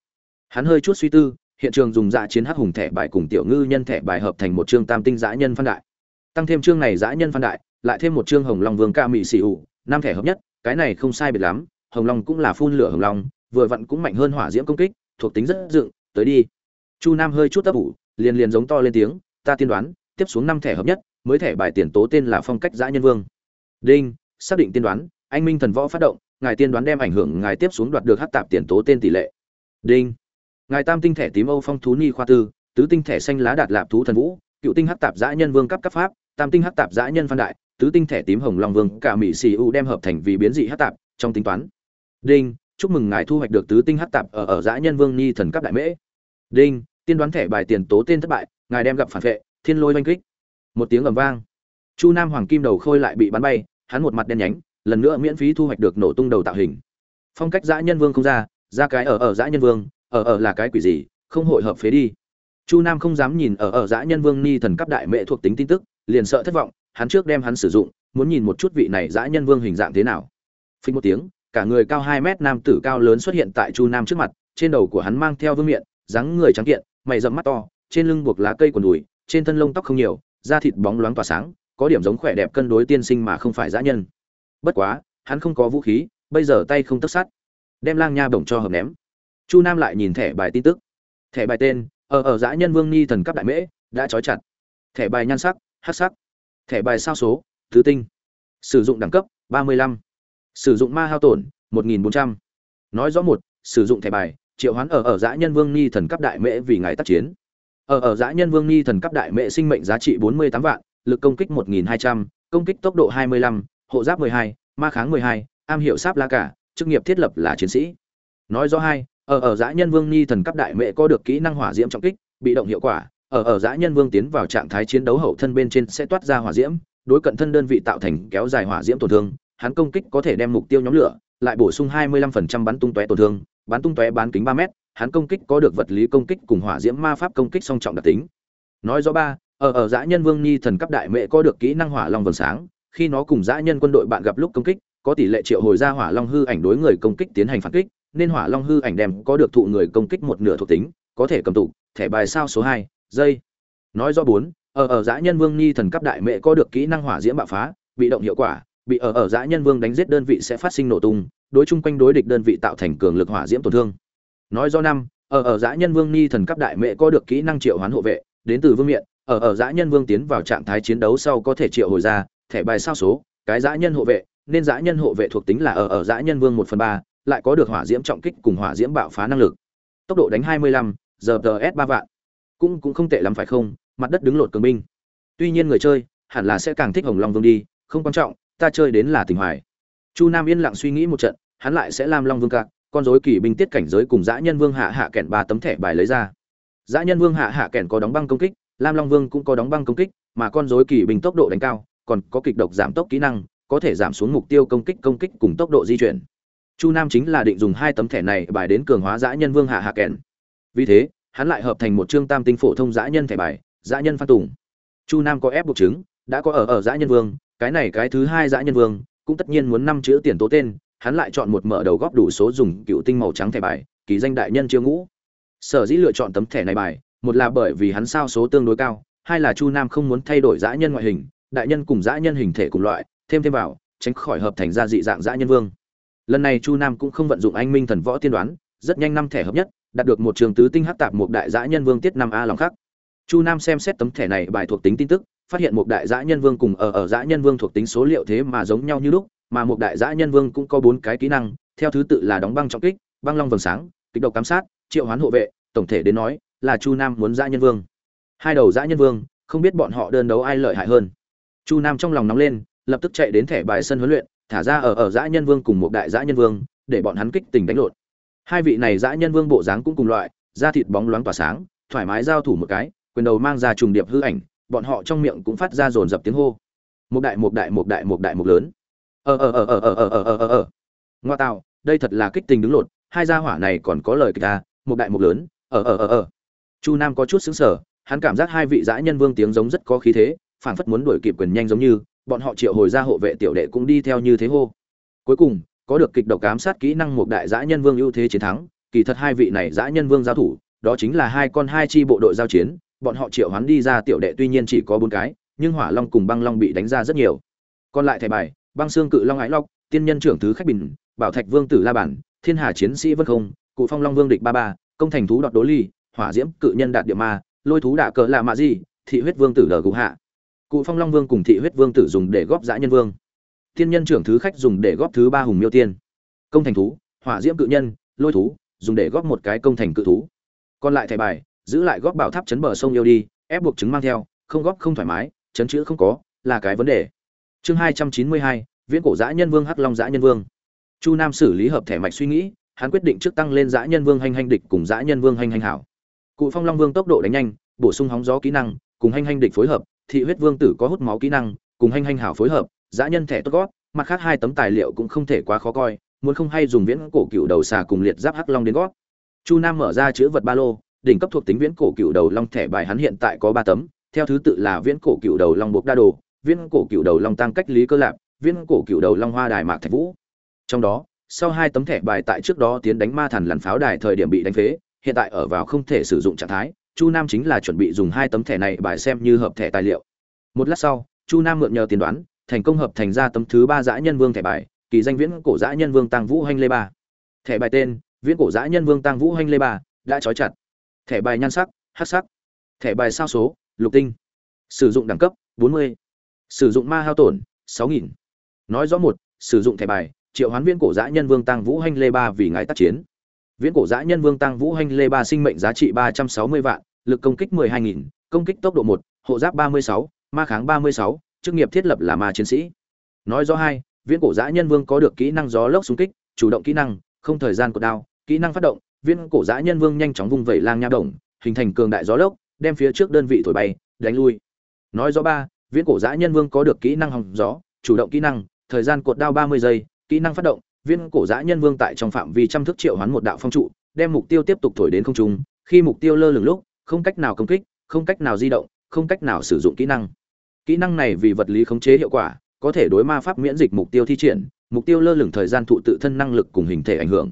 Hắn hơi chút suy tư, hiện trường dùng dạ chiến hắc hùng thẻ bài cùng tiểu ngư nhân thẻ bài hợp thành một chương tam tinh dã nhân phan đại tăng thêm chương này dã nhân phan đại lại thêm một chương hồng long vương ca mỹ xì ủ năm thẻ hợp nhất cái này không sai biệt lắm hồng long cũng là phun lửa hồng long vừa vặn cũng mạnh hơn hỏa diễm công kích thuộc tính rất dựng tới đi chu nam hơi chút ấp ủ, liền liền giống to lên tiếng, ta tiên đoán, tiếp xuống năm thẻ hợp nhất, mới thẻ bài tiền tố tên là phong cách Giã nhân vương. Đinh, xác định tiên đoán, anh minh thần võ phát động, ngài tiên đoán đem ảnh hưởng ngài tiếp xuống đoạt được hát tạp tiền tố tên tỷ lệ. Đinh, ngài tam tinh thẻ tím âu phong thú ni khoa tư, tứ tinh thẻ xanh lá đạt lạp thú thần vũ, cựu tinh hát tạp giã nhân vương cấp cấp pháp, tam tinh hát tạp giã nhân phan đại, tứ tinh thẻ tím hồng long vương, cả mỹ xì u đem hợp thành vì biến dị hát tạp, trong tính toán. Đinh, chúc mừng ngài thu hoạch được tứ tinh hát tạp ở ở giã nhân vương ni thần cấp đại mễ. Đinh tiên đoán thẻ bài tiền tố tên thất bại, ngài đem gặp phản vệ, thiên lôi oanh kích. Một tiếng ầm vang. Chu nam hoàng kim đầu khôi lại bị bắn bay, hắn một mặt đen nhánh, lần nữa miễn phí thu hoạch được nổ tung đầu tạo hình. Phong cách giã nhân vương không ra ra cái ở ở giã nhân vương, ở ở là cái quỷ gì, không hội hợp phế đi. Chu nam không dám nhìn ở ở dã nhân vương ni thần cấp đại mệ thuộc tính tin tức, liền sợ thất vọng, hắn trước đem hắn sử dụng, muốn nhìn một chút vị này dã nhân vương hình dạng thế nào. Phình một tiếng, cả người cao hai mét nam tử cao lớn xuất hiện tại chu nam trước mặt, trên đầu của hắn mang theo vương miện, dáng người trắng kiện mày rậm mắt to, trên lưng buộc lá cây quần đùi, trên thân lông tóc không nhiều, da thịt bóng loáng tỏa sáng, có điểm giống khỏe đẹp cân đối tiên sinh mà không phải dã nhân bất quá, hắn không có vũ khí, bây giờ tay không tất sắt. đem lang nha bổng cho hợp ném chu nam lại nhìn thẻ bài tin tức thẻ bài tên ở ở dã nhân vương ni thần cấp đại mễ, đã trói chặt thẻ bài nhan sắc, hắc sắc thẻ bài sao số, thứ tinh sử dụng đẳng cấp 35. sử dụng ma hao tổn 1.400. nói rõ một, sử dụng thẻ bài triệu hoán ở ở Dã nhân vương ni thần cấp đại mễ vì ngài tác chiến. Ở ở Dã nhân vương ni thần cấp đại mễ sinh mệnh giá trị 48 vạn lực công kích 1200, công kích tốc độ 25, hộ giáp 12, ma kháng 12, am hiểu sáp la cả chức nghiệp thiết lập là chiến sĩ. Nói rõ hai ở ở dã nhân vương ni thần cấp đại mẹ có được kỹ năng hỏa diễm trọng kích bị động hiệu quả ở ở dã nhân vương tiến vào trạng thái chiến đấu hậu thân bên trên sẽ toát ra hỏa diễm đối cận thân đơn vị tạo thành kéo dài hỏa diễm tổn thương hắn công kích có thể đem mục tiêu nhóm lửa lại bổ sung 25% bắn tung tóe tổn thương, bắn tung tóe bán kính 3 mét, hắn công kích có được vật lý công kích cùng hỏa diễm ma pháp công kích song trọng đặc tính. Nói rõ ba, ở ở dã nhân vương ni thần cấp đại mẹ có được kỹ năng hỏa long vầng sáng, khi nó cùng dã nhân quân đội bạn gặp lúc công kích, có tỷ lệ triệu hồi ra hỏa long hư ảnh đối người công kích tiến hành phản kích, nên hỏa long hư ảnh đem có được thụ người công kích một nửa thuộc tính, có thể cầm tụ, thẻ bài sao số hai dây nói rõ bốn, ở ở dã nhân vương ni thần cấp đại mẹ có được kỹ năng hỏa diễm bạo phá, bị động hiệu quả bị ở ở dã nhân vương đánh giết đơn vị sẽ phát sinh nổ tung đối chung quanh đối địch đơn vị tạo thành cường lực hỏa diễm tổn thương. Nói do năm ở ở dã nhân vương ni thần cấp đại mẹ có được kỹ năng triệu hoán hộ vệ đến từ vương miện ở ở dã nhân vương tiến vào trạng thái chiến đấu sau có thể triệu hồi ra thẻ bài sao số cái dã nhân hộ vệ nên dã nhân hộ vệ thuộc tính là ở ở dã nhân vương một phần ba lại có được hỏa diễm trọng kích cùng hỏa diễm bạo phá năng lực. Tốc độ đánh 25, giờ ts ba vạn. Cũng cũng không tệ lắm phải không? Mặt đất đứng lột cường binh. Tuy nhiên người chơi hẳn là sẽ càng thích hồng long vương đi không quan trọng ta chơi đến là tình hoài. Chu nam yên lặng suy nghĩ một trận, hắn lại sẽ làm long vương cạc, con rối kỳ binh tiết cảnh giới cùng dã nhân vương hạ hạ kẹn ba tấm thẻ bài lấy ra. Dã nhân vương hạ hạ kẹn có đóng băng công kích, lam long vương cũng có đóng băng công kích, mà con rối kỳ binh tốc độ đánh cao, còn có kịch độc giảm tốc kỹ năng, có thể giảm xuống mục tiêu công kích công kích cùng tốc độ di chuyển. Chu nam chính là định dùng hai tấm thẻ này bài đến cường hóa dã nhân vương hạ hạ kẹn. Vì thế, hắn lại hợp thành một chương tam tinh phổ thông dã nhân thẻ bài, dã nhân phan tùng. Chu nam có ép buộc chứng, đã có ở ở dã nhân vương cái này cái thứ hai dã nhân vương, cũng tất nhiên muốn năm chữ tiền tố tên, hắn lại chọn một mở đầu góp đủ số dùng cựu tinh màu trắng thẻ bài ký danh đại nhân chiêu ngũ. Sở dĩ lựa chọn tấm thẻ này bài, một là bởi vì hắn sao số tương đối cao, hai là chu nam không muốn thay đổi dã nhân ngoại hình, đại nhân cùng dã nhân hình thể cùng loại, thêm thêm vào, tránh khỏi hợp thành ra dị dạng dã nhân vương. Lần này chu nam cũng không vận dụng anh minh thần võ tiên đoán, rất nhanh năm thẻ hợp nhất, đạt được một trường tứ tinh hắc tạp một đại dã nhân vương tiết năm a lòng khắc. Chu nam xem xét tấm thẻ này bài thuộc tính tin tức phát hiện một đại dã nhân vương cùng ở ở dã nhân vương thuộc tính số liệu thế mà giống nhau như lúc, mà một đại dã nhân vương cũng có bốn cái kỹ năng, theo thứ tự là đóng băng trọng kích, băng long vầng sáng, kích độc cám sát, triệu hoán hộ vệ, tổng thể đến nói, là chu nam muốn dã nhân vương. Hai đầu dã nhân vương, không biết bọn họ đơn đấu ai lợi hại hơn. Chu nam trong lòng nóng lên, lập tức chạy đến thẻ bài sân huấn luyện, thả ra ở ở dã nhân vương cùng một đại dã nhân vương, để bọn hắn kích tình đánh lộn. Hai vị này dã nhân vương bộ dáng cũng cùng loại, da thịt bóng loáng tỏa sáng, thoải mái giao thủ một cái, quyền đầu mang ra trùng điệp hư ảnh bọn họ trong miệng cũng phát ra dồn dập tiếng hô. Một đại một đại một đại một đại, một lớn. Ờ ờ ờ ờ ờ ờ ờ ờ ờ. Ờ ngoa tạo đây thật là kích tình đứng lột, hai gia hỏa này còn có lời kịch ta một đại, một lớn. Ờ ờ ờ ờ. Chu nam có chút xứng sở hắn cảm giác hai vị dã nhân vương tiếng giống rất có khí thế, phảng phất muốn đuổi kịp quyền nhanh giống như, bọn họ triệu hồi ra hộ vệ tiểu đệ cũng đi theo như thế hô. Cuối cùng, có được kịch độc ám sát kỹ năng một đại dã nhân vương ưu thế chiến thắng, kỳ thật hai vị này dã nhân vương giao thủ, đó chính là hai con hai chi bộ đội giao chiến bọn họ triệu hoán đi ra tiểu đệ tuy nhiên chỉ có bốn cái, nhưng hỏa long cùng băng long bị đánh ra rất nhiều. Còn lại thẻ bài, băng xương cự long ái long tiên nhân trưởng thứ khách bình, bảo thạch vương tử la bản, thiên hà chiến sĩ vân không, cụ phong long vương địch ba ba, công thành thú đọt đố ly, hỏa diễm cự nhân đạt địa ma, lôi thú đạ cờ lạ mạ di, thị huyết vương tử đờ gục hạ. Cụ phong long vương cùng thị huyết vương tử dùng để góp dã nhân vương. Tiên nhân trưởng thứ khách dùng để góp thứ ba hùng miêu tiên. Công thành thú, hỏa diễm cự nhân, lôi thú, dùng để góp một cái công thành cự thú. Còn lại thẻ bài giữ lại góp bảo tháp chấn bờ sông yêu đi, ép buộc chứng mang theo, không góp không thoải mái, chấn chữ không có, là cái vấn đề. Chương hai trăm chín mươi hai, viễn cổ dã nhân vương hắc long dã nhân vương. Chu nam xử lý hợp thẻ mạch suy nghĩ, hắn quyết định trước tăng lên dã nhân vương hành hành địch cùng dã nhân vương hành hành hảo. Cụ phong long vương tốc độ đánh nhanh, bổ sung hóng gió kỹ năng, cùng hành hành địch phối hợp, thị huyết vương tử có hút máu kỹ năng, cùng hành hành hảo phối hợp, dã nhân thẻ tốt gót mặt khác hai tấm tài liệu cũng không thể quá khó coi, muốn không hay dùng viễn cổ cựu đầu xà cùng liệt giáp hắc long đến gót chu nam mở ra chữ vật ba lô đỉnh cấp thuộc tính viễn cổ cựu đầu long thẻ bài hắn hiện tại có ba tấm, theo thứ tự là viễn cổ cựu đầu long buộc đa đồ, viễn cổ cựu đầu long tăng cách lý cơ lạp, viễn cổ cựu đầu long hoa đài mạc thạch vũ. Trong đó, sau hai tấm thẻ bài tại trước đó tiến đánh ma thần lằn pháo đài thời điểm bị đánh phế, hiện tại ở vào không thể sử dụng trạng thái, chu nam chính là chuẩn bị dùng hai tấm thẻ này bài xem như hợp thẻ tài liệu. Một lát sau, chu nam mượn nhờ tiền đoán, thành công hợp thành ra tấm thứ ba dã nhân vương thẻ bài, kỳ danh viễn cổ dã nhân vương tăng vũ hành lê ba. Thẻ bài tên, viễn cổ dã nhân vương tăng vũ hành lê ba, đã trói chặt thẻ bài nhan sắc hát sắc thẻ bài sao số lục tinh sử dụng đẳng cấp 40. sử dụng ma hao tổn 6.000. nói rõ một sử dụng thẻ bài triệu hoán viễn cổ dã nhân vương tăng vũ hanh lê ba vì ngài tác chiến viễn cổ dã nhân vương tăng vũ hanh lê ba sinh mệnh giá trị 360 vạn lực công kích 12.000, công kích tốc độ 1, hộ giáp 36, ma kháng 36, chức nghiệp thiết lập là ma chiến sĩ nói rõ hai viễn cổ dã nhân vương có được kỹ năng gió lốc xung kích chủ động kỹ năng không thời gian của đao kỹ năng phát động viên cổ dã nhân vương nhanh chóng vung vẩy lang nha động hình thành cường đại gió lốc, đem phía trước đơn vị thổi bay, đánh lui. Nói rõ ba viễn cổ dã nhân vương có được kỹ năng hòng gió, chủ động kỹ năng, thời gian cột đao ba mươi giây, kỹ năng phát động, viên cổ dã nhân vương tại trong phạm vi trăm thước triệu hoán một đạo phong trụ, đem mục tiêu tiếp tục thổi đến không trung, khi mục tiêu lơ lửng lúc, không cách nào công kích, không cách nào di động, không cách nào sử dụng kỹ năng. Kỹ năng này vì vật lý khống chế hiệu quả, có thể đối ma pháp miễn dịch mục tiêu thi triển, mục tiêu lơ lửng thời gian thụ tự thân năng lực cùng hình thể ảnh hưởng.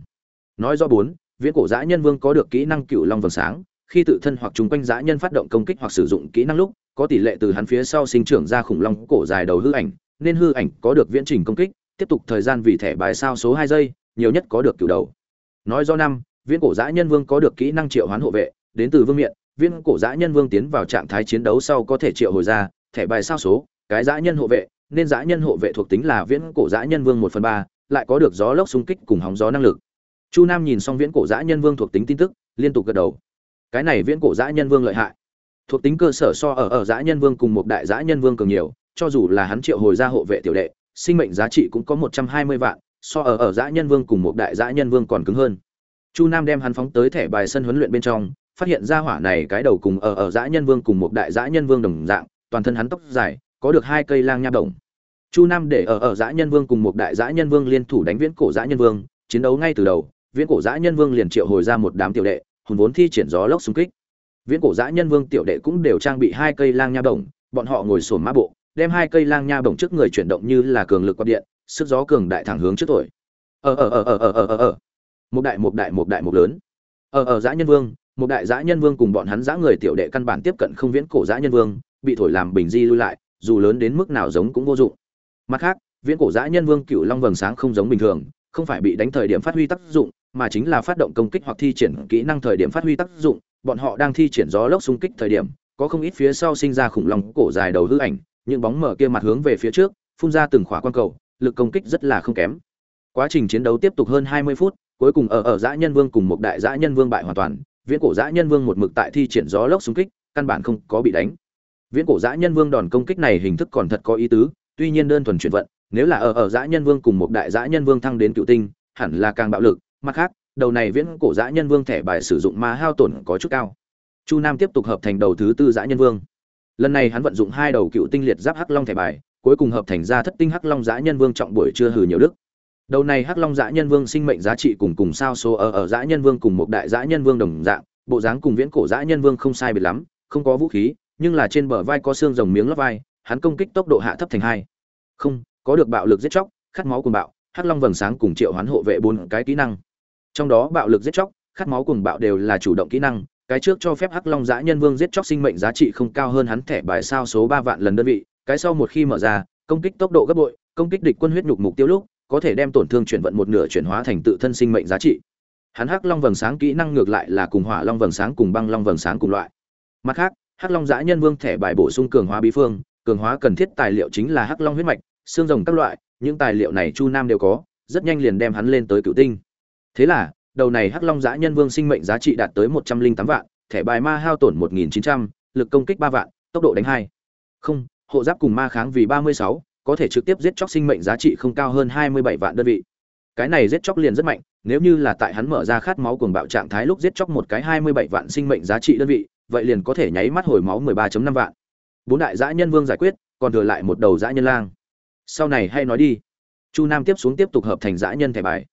Nói do bốn viễn cổ dã nhân vương có được kỹ năng cựu long vầng sáng, khi tự thân hoặc chúng quanh dã nhân phát động công kích hoặc sử dụng kỹ năng lúc, có tỷ lệ từ hắn phía sau sinh trưởng ra khủng long cổ dài đầu hư ảnh, nên hư ảnh có được viễn trình công kích, tiếp tục thời gian vì thẻ bài sao số hai giây, nhiều nhất có được cựu đầu. Nói do năm, viễn cổ dã nhân vương có được kỹ năng triệu hoán hộ vệ, đến từ vương miện, viễn cổ dã nhân vương tiến vào trạng thái chiến đấu sau có thể triệu hồi ra, thẻ bài sao số, cái dã nhân hộ vệ, nên dã nhân hộ vệ thuộc tính là viễn cổ dã nhân vương một phần ba, lại có được gió lốc xung kích cùng hóng gió năng lực chu nam nhìn xong viễn cổ giã nhân vương thuộc tính tin tức liên tục gật đầu cái này viễn cổ giã nhân vương lợi hại thuộc tính cơ sở so ở ở giã nhân vương cùng một đại giã nhân vương cường nhiều cho dù là hắn triệu hồi ra hộ vệ tiểu đệ sinh mệnh giá trị cũng có một trăm hai mươi vạn so ở ở giã nhân vương cùng một đại giã nhân vương còn cứng hơn chu nam đem hắn phóng tới thẻ bài sân huấn luyện bên trong phát hiện ra hỏa này cái đầu cùng ở ở giã nhân vương cùng một đại giã nhân vương đồng dạng toàn thân hắn tóc dài có được hai cây lang nha đồng chu nam để ở ở giã nhân vương cùng một đại giã nhân vương liên thủ đánh viễn cổ giã nhân vương chiến đấu ngay từ đầu viễn cổ giã nhân vương liền triệu hồi ra một đám tiểu đệ hùn vốn thi triển gió lốc xung kích. Viễn cổ giã nhân vương tiểu đệ cũng đều trang bị hai cây lang nha bổng, bọn họ ngồi sồn mã bộ, đem hai cây lang nha bổng trước người chuyển động như là cường lực quạt điện, sức gió cường đại thẳng hướng trước tuổi. Ờ ờ ờ ờ ờ ờ ờ ờ. Một đại một đại một đại, một lớn. Ờ ờ giã nhân vương, một đại giã nhân vương cùng bọn hắn giã người tiểu đệ căn bản tiếp cận không viễn cổ giã nhân vương, bị thổi làm bình di lui lại, dù lớn đến mức nào giống cũng vô dụng. Mặt khác, viễn cổ giã nhân vương cựu long vầng sáng không giống bình thường, không phải bị đánh thời điểm phát huy tác dụng mà chính là phát động công kích hoặc thi triển kỹ năng thời điểm phát huy tác dụng, bọn họ đang thi triển gió lốc xung kích thời điểm, có không ít phía sau sinh ra khủng long cổ dài đầu hư ảnh, những bóng mở kia mặt hướng về phía trước, phun ra từng khỏa quan cầu, lực công kích rất là không kém. Quá trình chiến đấu tiếp tục hơn 20 phút, cuối cùng ở ở dã nhân vương cùng một đại dã nhân vương bại hoàn toàn, viễn cổ dã nhân vương một mực tại thi triển gió lốc xung kích, căn bản không có bị đánh. Viễn cổ dã nhân vương đòn công kích này hình thức còn thật có ý tứ, tuy nhiên đơn thuần chuyển vận, nếu là ở ở dã nhân vương cùng một đại dã nhân vương thăng đến cựu tinh, hẳn là càng bạo lực mặt khác, đầu này viễn cổ dã nhân vương thẻ bài sử dụng ma hao tổn có chút cao. Chu nam tiếp tục hợp thành đầu thứ tư dã nhân vương. Lần này hắn vận dụng hai đầu cựu tinh liệt giáp hắc long thẻ bài, cuối cùng hợp thành ra thất tinh hắc long dã nhân vương trọng buổi chưa hừ nhiều đức. Đầu này hắc long dã nhân vương sinh mệnh giá trị cùng cùng sao số ở ở dã nhân vương cùng một đại dã nhân vương đồng dạng, bộ dáng cùng viễn cổ dã nhân vương không sai biệt lắm, không có vũ khí, nhưng là trên bờ vai có xương rồng miếng lót vai, hắn công kích tốc độ hạ thấp thành hai. Không, có được bạo lực giết chóc, khát máu cùng bạo, hắc long vầng sáng cùng triệu hoán hộ vệ bốn cái kỹ năng trong đó bạo lực giết chóc, khát máu cùng bạo đều là chủ động kỹ năng, cái trước cho phép hắc long Giã nhân vương giết chóc sinh mệnh giá trị không cao hơn hắn thẻ bài sao số ba vạn lần đơn vị, cái sau một khi mở ra, công kích tốc độ gấp bội, công kích địch quân huyết nhục mục tiêu lúc, có thể đem tổn thương chuyển vận một nửa chuyển hóa thành tự thân sinh mệnh giá trị. Hắn hắc long vầng sáng kỹ năng ngược lại là cùng hỏa long vầng sáng cùng băng long vầng sáng cùng loại. Mặt khác, hắc long Giã nhân vương thẻ bài bổ sung cường hóa bí phương, cường hóa cần thiết tài liệu chính là hắc long huyết mạch, xương rồng các loại, những tài liệu này chu nam đều có, rất nhanh liền đem hắn lên tới cựu tinh thế là, đầu này hắc long Giã nhân vương sinh mệnh giá trị đạt tới một trăm linh tám vạn, thẻ bài ma hao tổn một nghìn chín trăm, lực công kích ba vạn, tốc độ đánh hai. Không, hộ giáp cùng ma kháng vì ba mươi sáu, có thể trực tiếp giết chóc sinh mệnh giá trị không cao hơn hai mươi bảy vạn đơn vị. Cái này giết chóc liền rất mạnh, nếu như là tại hắn mở ra khát máu cuồng bạo trạng thái lúc giết chóc một cái hai mươi bảy vạn sinh mệnh giá trị đơn vị, vậy liền có thể nháy mắt hồi máu mười ba năm vạn. Bốn đại Giã nhân vương giải quyết, còn thừa lại một đầu dã nhân lang. Sau này hay nói đi. Chu nam tiếp xuống tiếp tục hợp thành dã nhân thẻ bài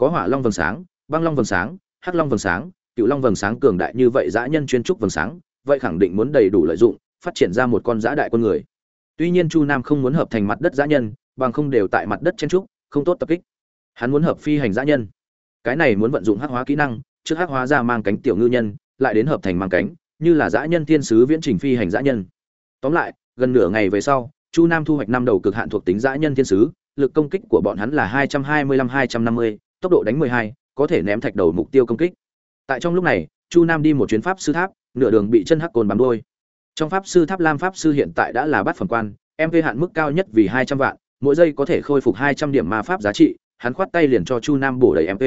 có hỏa long vầng sáng, băng long vầng sáng, hắc long vầng sáng, cựu long vầng sáng cường đại như vậy dã nhân chuyên trúc vầng sáng, vậy khẳng định muốn đầy đủ lợi dụng, phát triển ra một con dã đại quân người. Tuy nhiên chu nam không muốn hợp thành mặt đất dã nhân, bằng không đều tại mặt đất chen trúc, không tốt tập kích. Hắn muốn hợp phi hành dã nhân. Cái này muốn vận dụng hắc hóa kỹ năng, trước hắc hóa ra mang cánh tiểu ngư nhân, lại đến hợp thành mang cánh, như là dã nhân thiên sứ viễn trình phi hành dã nhân. Tóm lại, gần nửa ngày về sau, chu nam thu hoạch năm đầu cực hạn thuộc tính dã nhân thiên sứ, lực công kích của bọn hắn là hai trăm hai mươi lăm hai trăm năm mươi tốc độ đánh mười hai, có thể ném thạch đầu mục tiêu công kích tại trong lúc này, chu nam đi một chuyến pháp sư tháp, nửa đường bị chân hắc cồn bám đuôi. trong pháp sư tháp lam pháp sư hiện tại đã là bát phẩm quan MP hạn mức cao nhất vì hai trăm vạn, mỗi giây có thể khôi phục hai trăm điểm ma pháp giá trị, hắn khoát tay liền cho chu nam bổ đầy MP.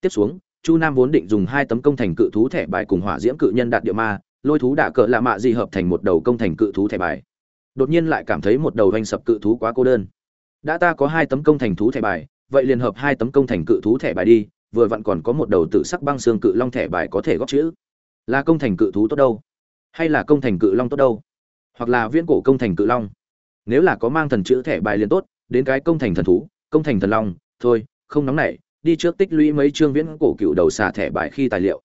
tiếp xuống, chu nam vốn định dùng hai tấm công thành cự thú thẻ bài cùng hỏa diễm cự nhân đạt địa ma, lôi thú đã cỡ lạ mạ gì hợp thành một đầu công thành cự thú thẻ bài đột nhiên lại cảm thấy một đầu doanh sập cự thú quá cô đơn đã ta có hai tấm công thành thú thẻ bài vậy liền hợp hai tấm công thành cự thú thẻ bài đi, vừa vặn còn có một đầu tự sắc băng xương cự long thẻ bài có thể góp chữ. Là công thành cự thú tốt đâu? Hay là công thành cự long tốt đâu? Hoặc là viễn cổ công thành cự long? Nếu là có mang thần chữ thẻ bài liền tốt, đến cái công thành thần thú, công thành thần long, thôi, không nóng nảy, đi trước tích lũy mấy chương viễn cổ cựu đầu xà thẻ bài khi tài liệu.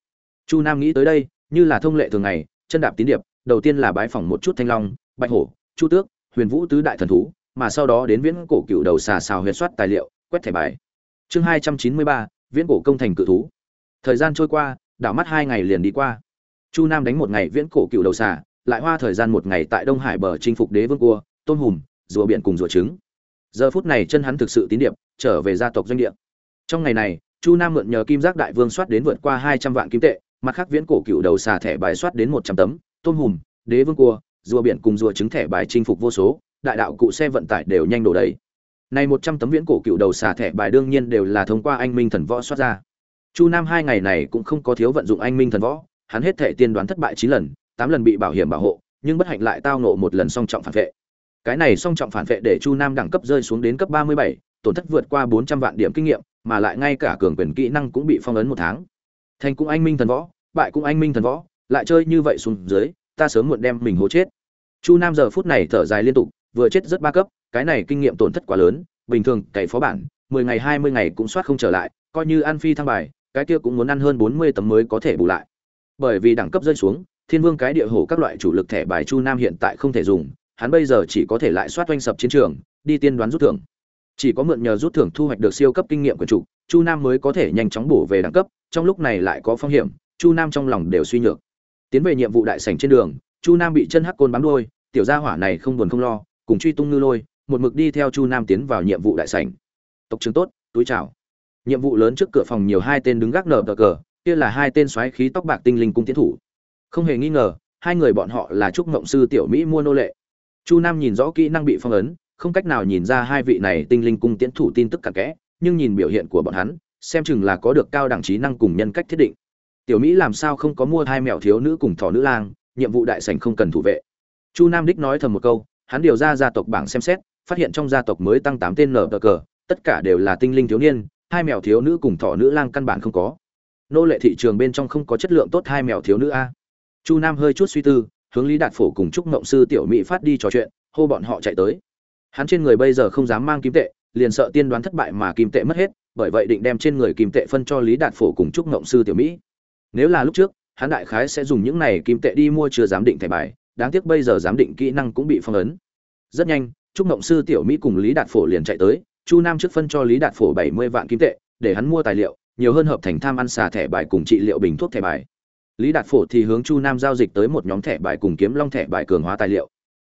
Chu nam nghĩ tới đây, như là thông lệ thường ngày, chân đạp tín điệp, đầu tiên là bái phỏng một chút thanh long, bạch hổ, chu tước, huyền vũ tứ đại thần thú, mà sau đó đến viễn cổ cựu đầu xà xào huyền soát tài liệu quét thẻ bài. Chương hai trăm chín mươi ba, viễn cổ công thành cự thú. Thời gian trôi qua, đảo mắt hai ngày liền đi qua. Chu nam đánh một ngày viễn cổ cựu đầu xà, lại hoa thời gian một ngày tại đông hải bờ chinh phục đế vương cua, tôm hùm, rùa biển cùng rùa trứng. Giờ phút này chân hắn thực sự tín điệp, trở về gia tộc doanh địa. Trong ngày này, chu nam mượn nhờ kim giác đại vương soát đến vượt qua hai trăm vạn kim tệ, mặt khác viễn cổ cựu đầu xà thẻ bài soát đến một trăm tấm, tôm hùm, đế vương cua, rùa biển cùng rùa trứng thẻ bài chinh phục vô số, đại đạo cụ xe vận tải đều nhanh đổ đầy này một trăm tấm viễn cổ cựu đầu xà thẻ bài đương nhiên đều là thông qua anh minh thần võ soát ra. Chu nam hai ngày này cũng không có thiếu vận dụng anh minh thần võ, hắn hết thể tiên đoán thất bại chín lần, tám lần bị bảo hiểm bảo hộ, nhưng bất hạnh lại tao nộ một lần song trọng phản vệ. Cái này song trọng phản vệ để chu nam đẳng cấp rơi xuống đến cấp ba mươi bảy, tổn thất vượt qua bốn trăm vạn điểm kinh nghiệm, mà lại ngay cả cường quyền kỹ năng cũng bị phong ấn một tháng. Thành cũng anh minh thần võ, bại cũng anh minh thần võ, lại chơi như vậy xuống dưới, ta sớm muộn đem mình hố chết. Chu nam giờ phút này thở dài liên tục vừa chết rất ba cấp, cái này kinh nghiệm tổn thất quá lớn, bình thường cày phó bản, mười ngày, hai mươi ngày cũng soát không trở lại, coi như ăn phi thăng bài, cái kia cũng muốn ăn hơn bốn mươi tấm mới có thể bù lại. Bởi vì đẳng cấp rơi xuống, thiên vương cái địa hổ các loại chủ lực thẻ bài chu nam hiện tại không thể dùng, hắn bây giờ chỉ có thể lại soát oanh sập chiến trường, đi tiên đoán rút thưởng. Chỉ có mượn nhờ rút thưởng thu hoạch được siêu cấp kinh nghiệm của chủ, chu nam mới có thể nhanh chóng bổ về đẳng cấp, trong lúc này lại có phong hiểm, chu nam trong lòng đều suy nhược. Tiến về nhiệm vụ đại sảnh trên đường, chu nam bị chân hắc côn bám đuôi, tiểu gia hỏa này không buồn không lo cùng truy tung ngư lôi, một mực đi theo chu nam tiến vào nhiệm vụ đại sảnh. Tộc trưởng tốt, túi chào. Nhiệm vụ lớn trước cửa phòng nhiều hai tên đứng gác nở cờ cờ, kia là hai tên xoáy khí tóc bạc tinh linh cung tiến thủ. Không hề nghi ngờ, hai người bọn họ là trúc ngộng sư tiểu mỹ mua nô lệ. Chu nam nhìn rõ kỹ năng bị phong ấn, không cách nào nhìn ra hai vị này tinh linh cung tiến thủ tin tức cặn kẽ, nhưng nhìn biểu hiện của bọn hắn, xem chừng là có được cao đẳng trí năng cùng nhân cách thiết định. Tiểu mỹ làm sao không có mua hai mèo thiếu nữ cùng thỏ nữ lang, nhiệm vụ đại sảnh không cần thủ vệ. Chu nam đích nói thầm một câu hắn điều ra gia tộc bảng xem xét, phát hiện trong gia tộc mới tăng tám tên nở cờ, tất cả đều là tinh linh thiếu niên, hai mèo thiếu nữ cùng thỏ nữ lang căn bản không có. Nô lệ thị trường bên trong không có chất lượng tốt hai mèo thiếu nữ a. Chu nam hơi chút suy tư, hướng lý đạt phổ cùng chúc ngộng sư tiểu mỹ phát đi trò chuyện, hô bọn họ chạy tới. Hắn trên người bây giờ không dám mang kim tệ, liền sợ tiên đoán thất bại mà kim tệ mất hết, bởi vậy định đem trên người kim tệ phân cho lý đạt phổ cùng chúc ngộng sư tiểu mỹ. Nếu là lúc trước, hắn đại khái sẽ dùng những này kim tệ đi mua chưa dám định thẻ bài đáng tiếc bây giờ giám định kỹ năng cũng bị phong ấn. Rất nhanh, trúc ngộng sư tiểu mỹ cùng lý đạt phổ liền chạy tới, chu nam trước phân cho lý đạt phổ bảy mươi vạn kim tệ, để hắn mua tài liệu, nhiều hơn hợp thành tham ăn xà thẻ bài cùng trị liệu bình thuốc thẻ bài. Lý đạt phổ thì hướng chu nam giao dịch tới một nhóm thẻ bài cùng kiếm long thẻ bài cường hóa tài liệu.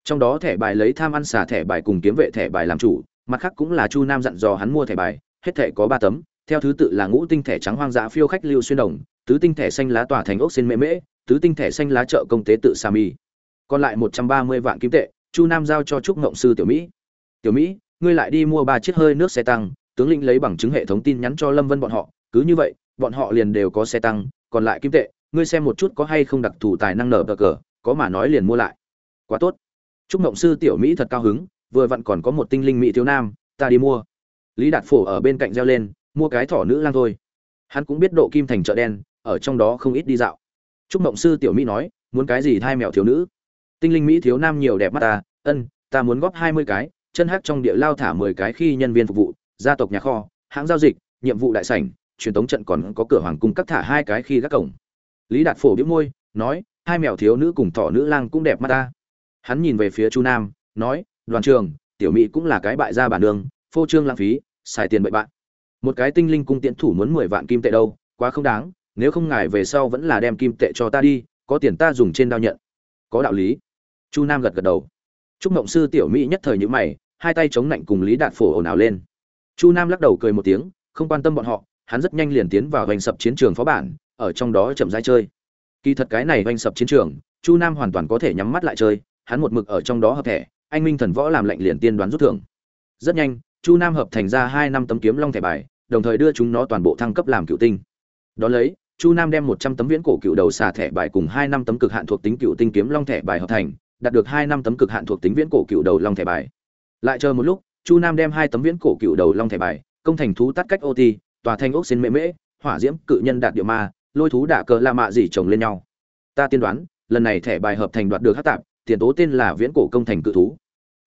Trong đó thẻ bài lấy tham ăn xà thẻ bài cùng kiếm vệ thẻ bài làm chủ, mặt khác cũng là chu nam dặn dò hắn mua thẻ bài, hết thẻ có ba tấm, theo thứ tự là ngũ tinh thẻ trắng hoang dã phiêu khách lưu xuyên đồng, tứ tinh thẻ xanh lá tỏa thành ốc xin mễ mễ, tứ tinh thẻ xanh lá chợ công tế tự sa mi còn lại một trăm ba mươi vạn kim tệ, chu nam giao cho trúc ngộng sư tiểu mỹ. Tiểu mỹ, ngươi lại đi mua ba chiếc hơi nước xe tăng, tướng lĩnh lấy bằng chứng hệ thống tin nhắn cho lâm vân bọn họ, cứ như vậy, bọn họ liền đều có xe tăng, còn lại kim tệ, ngươi xem một chút có hay không đặc thù tài năng nở bờ cờ, có mà nói liền mua lại. Quá tốt. Chúc mộng sư tiểu mỹ thật cao hứng, vừa vặn còn có một tinh linh mỹ thiếu nam, ta đi mua. Lý đạt phổ ở bên cạnh reo lên, mua cái thỏ nữ lang thôi. Hắn cũng biết độ kim thành chợ đen, ở trong đó không ít đi dạo. Chúc mộng sư tiểu mỹ nói, muốn cái gì thai mèo thiếu nữ? Tinh linh mỹ thiếu nam nhiều đẹp mắt ta, ân, ta muốn góp hai mươi cái, chân hát trong địa lao thả mười cái khi nhân viên phục vụ, gia tộc nhà kho, hãng giao dịch, nhiệm vụ đại sảnh, truyền thống trận còn có cửa hoàng cung cắt thả hai cái khi gác cổng. Lý đạt phổ biếu môi, nói, hai mèo thiếu nữ cùng thỏ nữ lang cũng đẹp mắt ta. Hắn nhìn về phía chu nam, nói, đoàn trường, tiểu mỹ cũng là cái bại gia bản đường, phô trương lãng phí, xài tiền bậy bạn. Một cái tinh linh cung tiễn thủ muốn mười vạn kim tệ đâu, quá không đáng, nếu không ngài về sau vẫn là đem kim tệ cho ta đi, có tiền ta dùng trên đao nhận. Có đạo lý chu nam gật gật đầu. Chúc mộng sư tiểu mỹ nhất thời nhữ mày, hai tay chống lạnh cùng lý đạt phổ ồn ào lên. Chu nam lắc đầu cười một tiếng, không quan tâm bọn họ, hắn rất nhanh liền tiến vào hoành sập chiến trường phó bản, ở trong đó chậm rãi chơi. Kỳ thật cái này hoành sập chiến trường, chu nam hoàn toàn có thể nhắm mắt lại chơi, hắn một mực ở trong đó hợp thẻ, anh minh thần võ làm lệnh liền tiên đoán rút thưởng. Rất nhanh, chu nam hợp thành ra hai năm tấm kiếm long thẻ bài, đồng thời đưa chúng nó toàn bộ thăng cấp làm cựu tinh. Đón lấy, chu nam đem một trăm tấm viễn cổ cựu đầu xà thẻ bài cùng hai năm tấm cực hạn thuộc tính cựu tinh kiếm long thẻ bài hợp thành đạt được hai năm tấm cực hạn thuộc tính viễn cổ cựu đầu long thẻ bài. Lại chờ một lúc, chu nam đem hai tấm viễn cổ cựu đầu long thẻ bài, công thành thú tắt cách ô ti tòa thanh ốc xin mễ mễ, hỏa diễm, cự nhân đạt địa ma, lôi thú đả cờ la mạ gì chồng lên nhau. Ta tiên đoán, lần này thẻ bài hợp thành đoạt được hát tạp, tiền tố tên là viễn cổ công thành cự thú.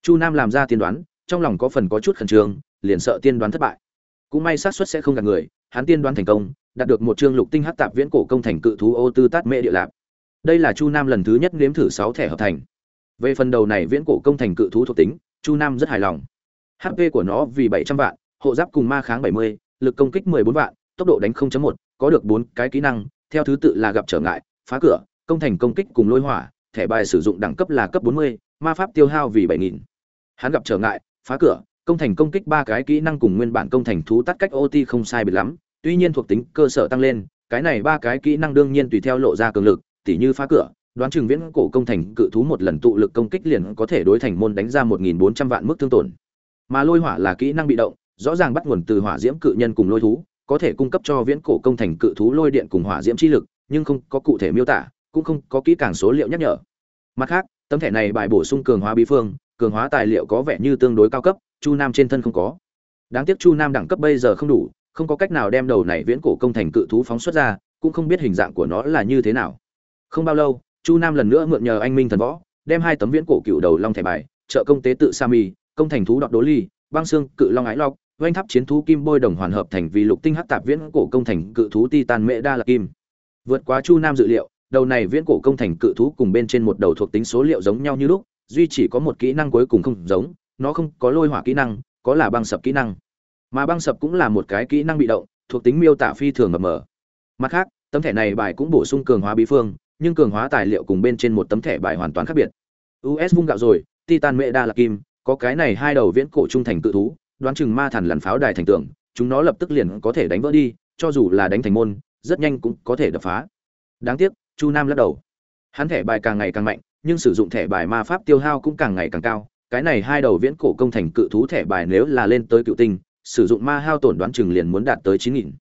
Chu nam làm ra tiên đoán, trong lòng có phần có chút khẩn trương, liền sợ tiên đoán thất bại. Cũng may xác suất sẽ không gạt người, hắn tiên đoán thành công, đạt được một chương lục tinh hát tạp viễn cổ công thành cự thú ô tư tát mễ địa lạp. Đây là chu nam lần thứ nhất nếm thử sáu thẻ hợp thành về phần đầu này viễn cổ công thành cự thú thuộc tính chu nam rất hài lòng hp của nó vì bảy trăm vạn hộ giáp cùng ma kháng bảy mươi lực công kích mười bốn vạn tốc độ đánh 0.1, có được bốn cái kỹ năng theo thứ tự là gặp trở ngại phá cửa công thành công kích cùng lôi hỏa thẻ bài sử dụng đẳng cấp là cấp 40, ma pháp tiêu hao vì 7000. Hắn gặp trở ngại, phá cửa, công thành công kích ba cái kỹ năng cùng nguyên bản công thành thú tắt cách OT không sai biệt lắm, tuy nhiên thuộc tính cơ sở tăng lên cái này ba cái kỹ năng đương nhiên tùy theo lộ ra cường lực tỉ như phá cửa đoán chừng viễn cổ công thành cự thú một lần tụ lực công kích liền có thể đối thành môn đánh ra một nghìn bốn trăm vạn mức thương tổn. Mà lôi hỏa là kỹ năng bị động, rõ ràng bắt nguồn từ hỏa diễm cự nhân cùng lôi thú, có thể cung cấp cho viễn cổ công thành cự thú lôi điện cùng hỏa diễm chi lực, nhưng không có cụ thể miêu tả, cũng không có kỹ càng số liệu nhắc nhở. Mặt khác, tấm thẻ này bài bổ sung cường hóa bí phương, cường hóa tài liệu có vẻ như tương đối cao cấp, chu nam trên thân không có. Đáng tiếc chu nam đẳng cấp bây giờ không đủ, không có cách nào đem đầu này viễn cổ công thành cự thú phóng xuất ra, cũng không biết hình dạng của nó là như thế nào. Không bao lâu chu nam lần nữa mượn nhờ anh minh thần võ, đem hai tấm viễn cổ cựu đầu long thẻ bài, trợ công tế tự sa mi, công thành thú đọt đố ly, băng xương cự long ái lọc oanh tháp chiến thú kim bôi đồng hoàn hợp thành vì lục tinh hắc tạp viễn cổ công thành cự thú titan mễ đa là kim. Vượt quá chu nam dự liệu, đầu này viễn cổ công thành cự thú cùng bên trên một đầu thuộc tính số liệu giống nhau như lúc, duy chỉ có một kỹ năng cuối cùng không giống, nó không có lôi hỏa kỹ năng, có là băng sập kỹ năng. Mà băng sập cũng là một cái kỹ năng bị động, thuộc tính miêu tả phi thường mập mờ. Mặt khác, tấm thẻ này bài cũng bổ sung cường hóa bí phương nhưng cường hóa tài liệu cùng bên trên một tấm thẻ bài hoàn toàn khác biệt. Us vung gạo rồi, titan mẹ đa là kim, có cái này hai đầu viễn cổ trung thành cự thú, đoán chừng ma thần lằn pháo đài thành tượng chúng nó lập tức liền có thể đánh vỡ đi, cho dù là đánh thành môn, rất nhanh cũng có thể đập phá. Đáng tiếc, chu nam lắc đầu. Hắn thẻ bài càng ngày càng mạnh, nhưng sử dụng thẻ bài ma pháp tiêu hao cũng càng ngày càng cao, cái này hai đầu viễn cổ công thành cự thú thẻ bài nếu là lên tới cựu tinh, sử dụng ma hao tổn đoán chừng liền muốn đạt tới chín nghìn.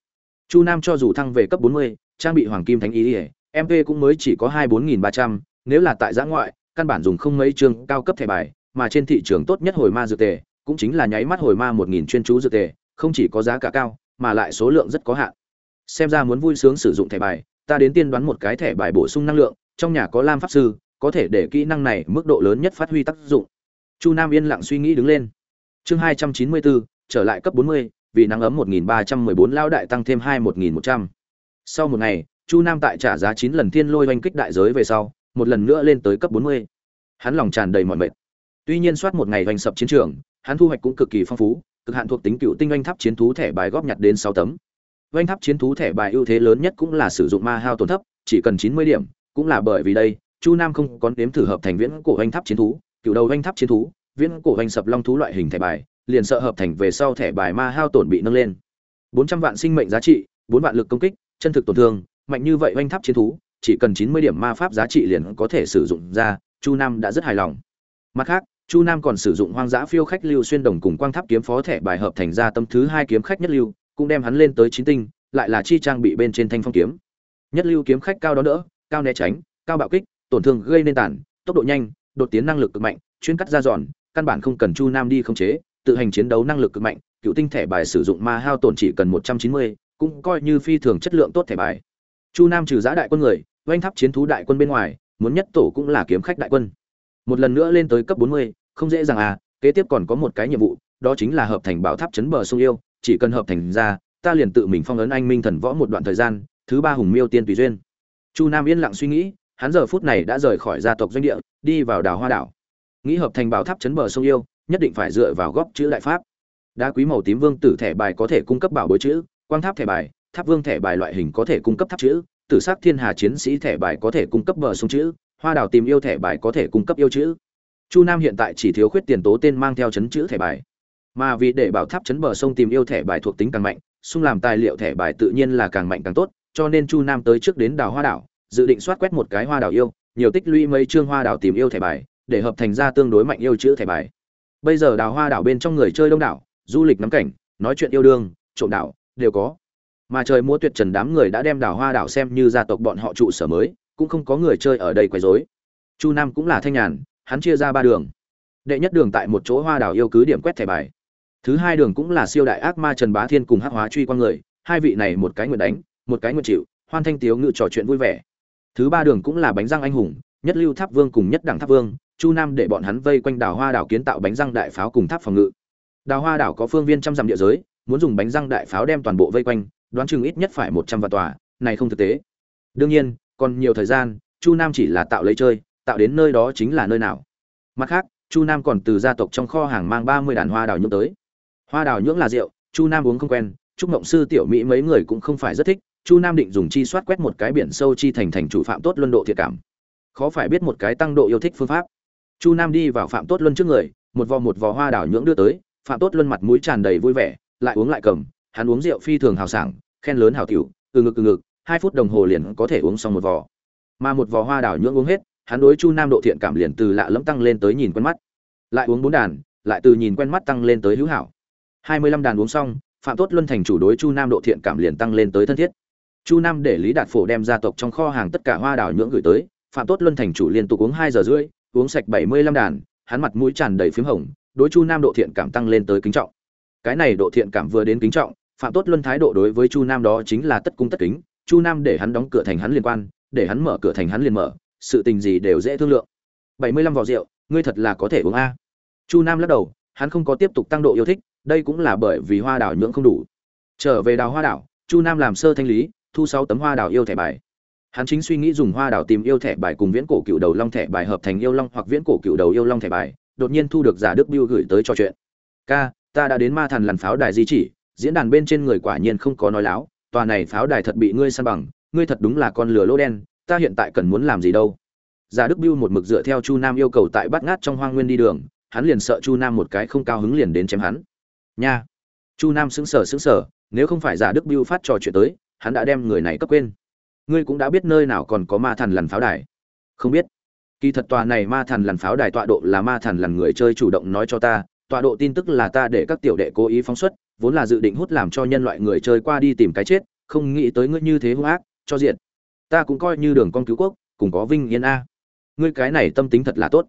Chu nam cho dù thăng về cấp bốn mươi, trang bị hoàng kim thánh ý ỉa mp cũng mới chỉ có hai bốn nghìn ba trăm, nếu là tại giã ngoại, căn bản dùng không mấy chương cao cấp thẻ bài, mà trên thị trường tốt nhất hồi ma dược tề, cũng chính là nháy mắt hồi ma một nghìn chuyên chú dược tề, không chỉ có giá cả cao, mà lại số lượng rất có hạn. Xem ra muốn vui sướng sử dụng thẻ bài, ta đến tiên đoán một cái thẻ bài bổ sung năng lượng, trong nhà có lam pháp sư, có thể để kỹ năng này mức độ lớn nhất phát huy tác dụng. Chu nam yên lặng suy nghĩ đứng lên. Chương hai trăm chín mươi bốn, trở lại cấp bốn mươi, vì nắng ấm một nghìn ba trăm mười bốn lao đại tăng thêm hai một nghìn một trăm. Sau một ngày chu nam tại trả giá chín lần thiên lôi oanh kích đại giới về sau, một lần nữa lên tới cấp bốn mươi. Hắn lòng tràn đầy mọi mệt. Tuy nhiên soát một ngày oanh sập chiến trường, hắn thu hoạch cũng cực kỳ phong phú, cực hạn thuộc tính cựu tinh oanh tháp chiến thú thẻ bài góp nhặt đến sáu tấm. Oanh tháp chiến thú thẻ bài ưu thế lớn nhất cũng là sử dụng ma hao tổn thấp, chỉ cần chín mươi điểm, cũng là bởi vì đây, chu nam không có nếm thử hợp thành viễn cổ oanh tháp chiến thú, cựu đầu oanh tháp chiến thú, viễn cổ oanh sập long thú loại hình thẻ bài, liền sợ hợp thành về sau thẻ bài ma hao tổn bị nâng lên. Bốn trăm vạn sinh mệnh giá trị, bốn vạn lực công kích, chân thực tổn thương mạnh như vậy oanh tháp chiến thú, chỉ cần chín mươi điểm ma pháp giá trị liền có thể sử dụng ra, chu nam đã rất hài lòng. Mặt khác, chu nam còn sử dụng hoang dã phiêu khách lưu xuyên đồng cùng quang tháp kiếm phó thẻ bài hợp thành ra tâm thứ hai kiếm khách nhất lưu, cũng đem hắn lên tới chín tinh, lại là chi trang bị bên trên thanh phong kiếm. Nhất lưu kiếm khách cao đó đỡ, cao né tránh, cao bạo kích, tổn thương gây nên tản, tốc độ nhanh, đột tiến năng lực cực mạnh, chuyên cắt ra giòn, căn bản không cần chu nam đi khống chế, tự hành chiến đấu năng lực cực mạnh, cựu tinh thẻ bài sử dụng ma hao tổn chỉ cần một trăm chín mươi, cũng coi như phi thường chất lượng tốt thẻ bài chu nam trừ giã đại quân người, oanh tháp chiến thú đại quân bên ngoài, muốn nhất tổ cũng là kiếm khách đại quân. Một lần nữa lên tới cấp bốn mươi, không dễ dàng à kế tiếp còn có một cái nhiệm vụ, đó chính là hợp thành bảo tháp chấn bờ sông yêu, chỉ cần hợp thành ra, ta liền tự mình phong ấn anh minh thần võ một đoạn thời gian, thứ ba hùng miêu tiên tùy duyên. Chu nam yên lặng suy nghĩ, hắn giờ phút này đã rời khỏi gia tộc doanh địa, đi vào đảo hoa đảo. Nghĩ hợp thành bảo tháp chấn bờ sông yêu, nhất định phải dựa vào góc chữ đại pháp. Đá quý màu tím vương tử thẻ bài có thể cung cấp bảo bối chữ, quang tháp thẻ bài tháp vương thẻ bài loại hình có thể cung cấp tháp chữ, tử sắc thiên hà chiến sĩ thẻ bài có thể cung cấp bờ sông chữ, hoa đào tìm yêu thẻ bài có thể cung cấp yêu chữ. Chu nam hiện tại chỉ thiếu khuyết tiền tố tên mang theo chấn chữ thẻ bài. Mà vì để bảo tháp chấn bờ sông tìm yêu thẻ bài thuộc tính càng mạnh, xung làm tài liệu thẻ bài tự nhiên là càng mạnh càng tốt, cho nên chu nam tới trước đến đào hoa đảo, dự định soát quét một cái hoa đảo yêu, nhiều tích lũy mấy chương hoa đảo tìm yêu thẻ bài, để hợp thành ra tương đối mạnh yêu chữ thẻ bài. Bây giờ đào hoa đảo bên trong người chơi đông đảo, du lịch ngắm cảnh, nói chuyện yêu đương, trộm đảo, đều có mà trời mua tuyệt trần đám người đã đem đào hoa đảo xem như gia tộc bọn họ trụ sở mới, cũng không có người chơi ở đây quấy rối. Chu nam cũng là thanh nhàn, hắn chia ra ba đường. Đệ nhất đường tại một chỗ hoa đảo yêu cứ điểm quét thẻ bài. Thứ hai đường cũng là siêu đại ác ma trần bá thiên cùng hắc hóa truy quan người, hai vị này một cái nguyện đánh, một cái nguyện chịu, hoan thanh tiếu ngự trò chuyện vui vẻ. Thứ ba đường cũng là bánh răng anh hùng, nhất lưu tháp vương cùng nhất đẳng tháp vương, chu nam để bọn hắn vây quanh đảo hoa đảo kiến tạo bánh răng đại pháo cùng tháp phòng ngự. Đào hoa đảo có phương viên trăm dặm địa giới, muốn dùng bánh răng đại pháo đem toàn bộ vây quanh đoán chừng ít nhất phải một trăm vạn tòa, này không thực tế. Đương nhiên, còn nhiều thời gian, chu nam chỉ là tạo lấy chơi, tạo đến nơi đó chính là nơi nào. Mặt khác, chu nam còn từ gia tộc trong kho hàng mang ba mươi đàn hoa đào nhưỡng tới. Hoa đào nhưỡng là rượu, chu nam uống không quen chúc mộng sư tiểu mỹ mấy người cũng không phải rất thích, chu nam định dùng chi soát quét một cái biển sâu chi thành thành chủ phạm tốt luân độ thiệt cảm. Khó phải biết một cái tăng độ yêu thích phương pháp. Chu nam đi vào phạm tốt luân trước người, một vò một vò hoa đào nhưỡng đưa tới, phạm tốt luân mặt mũi tràn đầy vui vẻ, lại uống lại cầm hắn uống rượu phi thường hào sảng, khen lớn hảo tiểu, từ ngực từ ngực, hai phút đồng hồ liền có thể uống xong một vò. Mà một vò hoa đảo nhưỡng uống hết, hắn đối chu nam độ thiện cảm liền từ lạ lẫm tăng lên tới nhìn quen mắt. Lại uống bốn đàn, lại từ nhìn quen mắt tăng lên tới hữu hảo. Hai mươi lăm đàn uống xong, phạm tốt luân thành chủ đối chu nam độ thiện cảm liền tăng lên tới thân thiết. Chu nam để lý đạt phổ đem gia tộc trong kho hàng tất cả hoa đảo nhưỡng gửi tới, phạm tốt luân thành chủ liên tục uống hai giờ rưỡi, uống sạch bảy mươi lăm đàn, hắn mặt mũi tràn đầy phím hồng, đối chu nam độ thiện cảm tăng lên tới kính trọng. Cái này độ thiện cảm vừa đến kính trọng phạm tốt luân thái độ đối với chu nam đó chính là tất cung tất kính, chu nam để hắn đóng cửa thành hắn liên quan, để hắn mở cửa thành hắn liền mở, sự tình gì đều dễ thương lượng. Bảy mươi lăm vò rượu, ngươi thật là có thể uống a. Chu nam lắc đầu, hắn không có tiếp tục tăng độ yêu thích, đây cũng là bởi vì hoa đảo nhưỡng không đủ. Trở về đào hoa đảo, chu nam làm sơ thanh lý, thu sáu tấm hoa đảo yêu thẻ bài. Hắn chính suy nghĩ dùng hoa đảo tìm yêu thẻ bài cùng viễn cổ cựu đầu long thẻ bài hợp thành yêu long hoặc viễn cổ cựu đầu yêu long thẻ bài, đột nhiên thu được giả đức biêu gửi tới trò chuyện. Ca, ta đã đến ma thần lằn pháo đài di chỉ diễn đàn bên trên người quả nhiên không có nói láo, tòa này pháo đài thật bị ngươi săn bằng, ngươi thật đúng là con lửa lỗ đen, ta hiện tại cần muốn làm gì đâu. Giả đức biêu một mực dựa theo chu nam yêu cầu tại bắt ngát trong hoang nguyên đi đường, hắn liền sợ chu nam một cái không cao hứng liền đến chém hắn. Nha! Chu nam sững sờ sững sờ, nếu không phải giả đức biêu phát trò chuyện tới, hắn đã đem người này cấp quên. Ngươi cũng đã biết nơi nào còn có ma thần lằn pháo đài. Không biết. Kỳ thật tòa này ma thần lằn pháo đài tọa độ là ma thần lằn người chơi chủ động nói cho ta tọa độ tin tức là ta để các tiểu đệ cố ý phóng xuất, vốn là dự định hút làm cho nhân loại người chơi qua đi tìm cái chết, không nghĩ tới ngươi như thế hung ác, cho diện ta cũng coi như đường con cứu quốc, cùng có vinh yên a. Ngươi cái này tâm tính thật là tốt.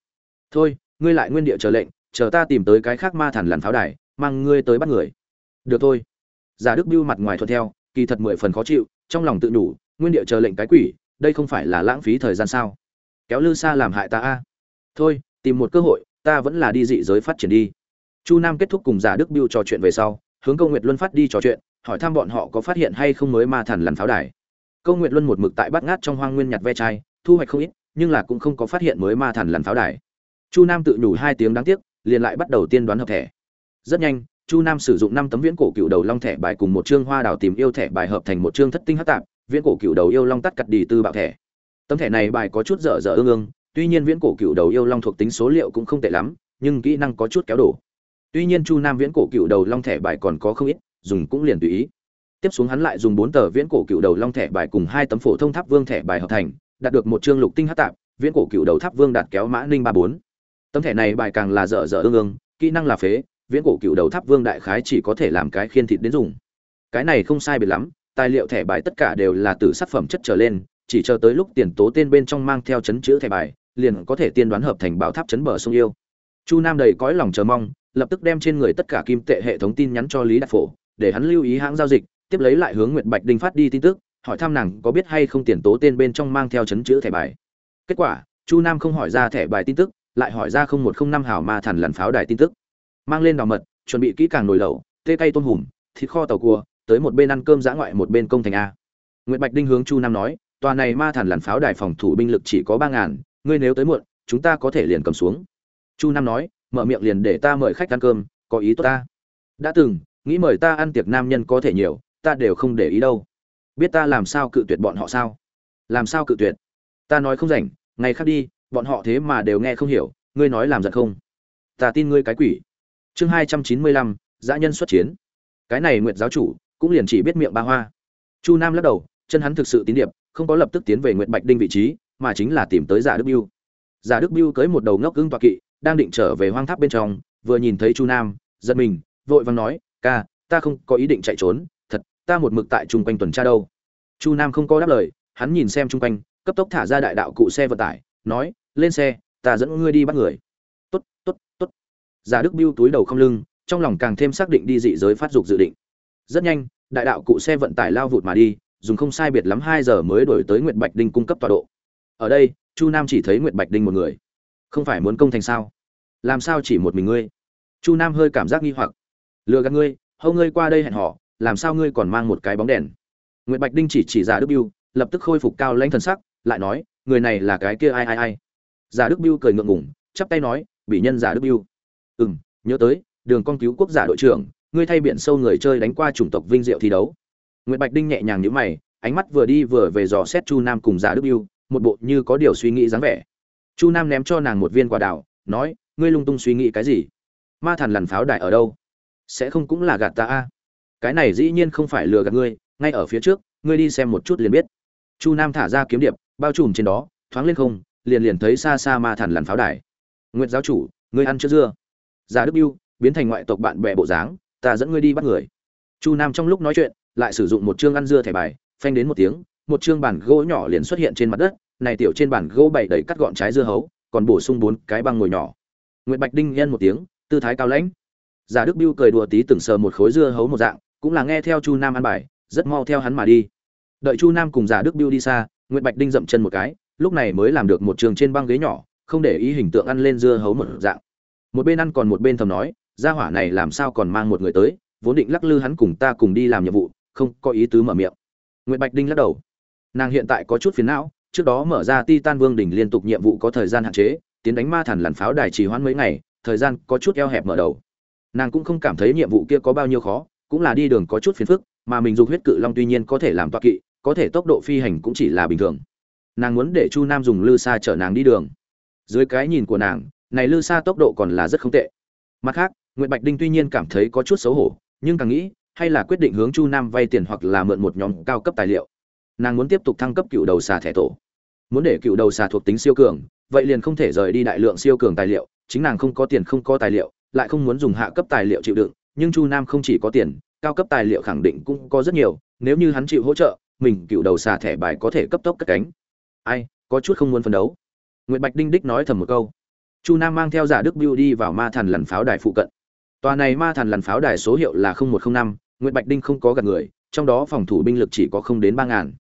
Thôi, ngươi lại nguyên địa chờ lệnh, chờ ta tìm tới cái khác ma thần lằn pháo đài, mang ngươi tới bắt người. Được thôi. Giả đức biêu mặt ngoài thuận theo, kỳ thật mười phần khó chịu, trong lòng tự đủ, nguyên địa chờ lệnh cái quỷ, đây không phải là lãng phí thời gian sao? Kéo lư xa làm hại ta a. Thôi, tìm một cơ hội, ta vẫn là đi dị giới phát triển đi chu nam kết thúc cùng giả đức biêu trò chuyện về sau, hướng câu nguyệt luân phát đi trò chuyện, hỏi thăm bọn họ có phát hiện hay không mới ma thần lằn pháo đài. Câu nguyệt luân một mực tại bắt ngát trong hoang nguyên nhặt ve chai, thu hoạch không ít, nhưng là cũng không có phát hiện mới ma thần lằn pháo đài. Chu nam tự nhủ hai tiếng đáng tiếc, liền lại bắt đầu tiên đoán hợp thẻ. Rất nhanh, chu nam sử dụng năm tấm viễn cổ cựu đầu long thẻ bài cùng một chương hoa đào tìm yêu thẻ bài hợp thành một chương thất tinh hát tạp, viễn cổ cựu đầu yêu long tắt cặt đi tư bạo thẻ. Tấm thẻ này bài có chút dở dở ương ương, tuy nhiên viễn cổ cựu đầu yêu long thuộc tính số liệu cũng không tệ lắm, nhưng kỹ năng có chút kéo đổ tuy nhiên chu nam viễn cổ cựu đầu long thẻ bài còn có không ít, dùng cũng liền tùy ý. Tiếp xuống hắn lại dùng bốn tờ viễn cổ cựu đầu long thẻ bài cùng hai tấm phổ thông tháp vương thẻ bài hợp thành, đạt được một chương lục tinh hắc tạp, viễn cổ cựu đầu tháp vương đạt kéo mã ninh ba bốn. Tấm thẻ này bài càng là dở dở ương ương, kỹ năng là phế, viễn cổ cựu đầu tháp vương đại khái chỉ có thể làm cái khiên thịt đến dùng. Cái này không sai biệt lắm, tài liệu thẻ bài tất cả đều là từ sắc phẩm chất trở lên, chỉ chờ tới lúc tiền tố tên bên trong mang theo chấn chữ thẻ bài, liền có thể tiên đoán hợp thành bảo tháp chấn bờ sông yêu. Chu nam đầy cõi lòng chờ mong lập tức đem trên người tất cả kim tệ hệ thống tin nhắn cho lý đạt phổ, để hắn lưu ý hãng giao dịch, tiếp lấy lại hướng nguyệt bạch đinh phát đi tin tức, hỏi thăm nàng có biết hay không tiền tố tên bên trong mang theo chấn chữ thẻ bài. Kết quả, chu nam không hỏi ra thẻ bài tin tức, lại hỏi ra không một không năm hào ma thần lằn pháo đài tin tức. Mang lên đào mật, chuẩn bị kỹ càng nồi lẩu, tê cây tôm hùm, thịt kho tàu cua, tới một bên ăn cơm giã ngoại một bên công thành a. Nguyệt bạch đinh hướng chu nam nói, tòa này ma thần lằn pháo đài phòng thủ binh lực chỉ có ba ngàn, ngươi nếu tới muộn, chúng ta có thể liền cầm xuống. Chu nam nói mở miệng liền để ta mời khách ăn cơm, có ý tốt ta. Đã từng, nghĩ mời ta ăn tiệc nam nhân có thể nhiều, ta đều không để ý đâu. Biết ta làm sao cự tuyệt bọn họ sao? Làm sao cự tuyệt? Ta nói không rảnh, ngày khác đi, bọn họ thế mà đều nghe không hiểu, ngươi nói làm giận không? Ta tin ngươi cái quỷ. Chương hai trăm chín mươi lăm, dã nhân xuất chiến. Cái này nguyệt giáo chủ cũng liền chỉ biết miệng ba hoa. Chu nam lắc đầu, chân hắn thực sự tín điệp, không có lập tức tiến về nguyệt bạch đinh vị trí, mà chính là tìm tới giả đức biêu. Giả đức biêu cưới một đầu ngốc ưng toạ kỵ đang định trở về hoang tháp bên trong, vừa nhìn thấy chu nam, giật mình, vội vàng nói, ca, ta không có ý định chạy trốn, thật, ta một mực tại chung quanh tuần tra đâu. Chu nam không có đáp lời, hắn nhìn xem chung quanh, cấp tốc thả ra đại đạo cụ xe vận tải, nói, lên xe, ta dẫn ngươi đi bắt người. Tốt tốt tốt. Giả đức biêu túi đầu không lưng, trong lòng càng thêm xác định đi dị giới phát dục dự định. Rất nhanh, đại đạo cụ xe vận tải lao vụt mà đi, dùng không sai biệt lắm hai giờ mới đổi tới nguyệt bạch đinh cung cấp tọa độ. Ở đây, chu nam chỉ thấy nguyệt bạch đinh một người không phải muốn công thành sao? Làm sao chỉ một mình ngươi? Chu nam hơi cảm giác nghi hoặc. Lừa gạt ngươi, hâu ngươi qua đây hẹn họ làm sao ngươi còn mang một cái bóng đèn? Nguyệt bạch đinh chỉ chỉ giả đức biêu lập tức khôi phục cao lãnh thần sắc, lại nói, người này là cái kia ai ai ai? Giả đức biêu cười ngượng ngùng, chắp tay nói, bị nhân giả đức biêu ừ m nhớ tới, đường con cứu quốc giả đội trưởng, ngươi thay biển sâu người chơi đánh qua chủng tộc vinh diệu thi đấu. Nguyễn bạch đinh nhẹ nhàng nhữ mày, ánh mắt vừa đi vừa về dò xét chu nam cùng giả đức biêu một bộ như có điều suy nghĩ dáng vẻ chu nam ném cho nàng một viên quả đào, nói, ngươi lung tung suy nghĩ cái gì? Ma thần lằn pháo đại ở đâu? Sẽ không cũng là gạt ta a? Cái này dĩ nhiên không phải lừa gạt ngươi, ngay ở phía trước, ngươi đi xem một chút liền biết. Chu nam thả ra kiếm điệp, bao trùm trên đó, thoáng lên không, liền liền thấy xa xa ma thần lằn pháo đài. Nguyệt giáo chủ, ngươi ăn chưa dưa? Giả đức yêu biến thành ngoại tộc bạn bè bộ dáng, ta dẫn ngươi đi bắt người. Chu nam trong lúc nói chuyện, lại sử dụng một chương ăn dưa thẻ bài, phanh đến một tiếng một chương bản gỗ nhỏ liền xuất hiện trên mặt đất, này tiểu trên bản gỗ bày đầy cắt gọn trái dưa hấu, còn bổ sung bốn cái băng ngồi nhỏ. Nguyệt bạch đinh nhân một tiếng, tư thái cao lãnh. Giả đức biêu cười đùa tí từng sờ một khối dưa hấu một dạng, cũng là nghe theo chu nam ăn bài, rất mau theo hắn mà đi. Đợi chu nam cùng giả đức biêu đi xa, nguyệt bạch đinh dậm chân một cái, lúc này mới làm được một trường trên băng ghế nhỏ, không để ý hình tượng ăn lên dưa hấu một dạng. Một bên ăn còn một bên thầm nói, gia hỏa này làm sao còn mang một người tới, vốn định lắc lư hắn cùng ta cùng đi làm nhiệm vụ, không có ý tứ mở miệng. Nguyệt bạch đinh lắc đầu nàng hiện tại có chút phiền não, trước đó mở ra titan vương đỉnh liên tục nhiệm vụ có thời gian hạn chế, tiến đánh ma thần làn pháo đài trì hoãn mấy ngày, thời gian có chút eo hẹp mở đầu. Nàng cũng không cảm thấy nhiệm vụ kia có bao nhiêu khó, cũng là đi đường có chút phiền phức, mà mình dùng huyết cự long tuy nhiên có thể làm toa kỵ, có thể tốc độ phi hành cũng chỉ là bình thường. Nàng muốn để chu nam dùng lư xa chở nàng đi đường. Dưới cái nhìn của nàng, này lư xa tốc độ còn là rất không tệ. Mặt khác nguyễn bạch đinh tuy nhiên cảm thấy có chút xấu hổ, nhưng càng nghĩ, hay là quyết định hướng chu nam vay tiền hoặc là mượn một nhóm cao cấp tài liệu nàng muốn tiếp tục thăng cấp cựu đầu xà thẻ tổ. Muốn để cựu đầu xà thuộc tính siêu cường, vậy liền không thể rời đi đại lượng siêu cường tài liệu, chính nàng không có tiền không có tài liệu, lại không muốn dùng hạ cấp tài liệu chịu đựng, nhưng chu nam không chỉ có tiền, cao cấp tài liệu khẳng định cũng có rất nhiều, nếu như hắn chịu hỗ trợ, mình cựu đầu xà thẻ bài có thể cấp tốc cất cánh. Ai, có chút không muốn phấn đấu. Nguyễn bạch đinh đích nói thầm một câu. Chu nam mang theo giả đức biêu đi vào ma thần lằn pháo đài phụ cận. Tòa này ma thần lằn pháo đài số hiệu là một trăm linh năm nguyễn bạch đinh không có gặp người, trong đó phòng thủ binh lực chỉ có không đến ba ngàn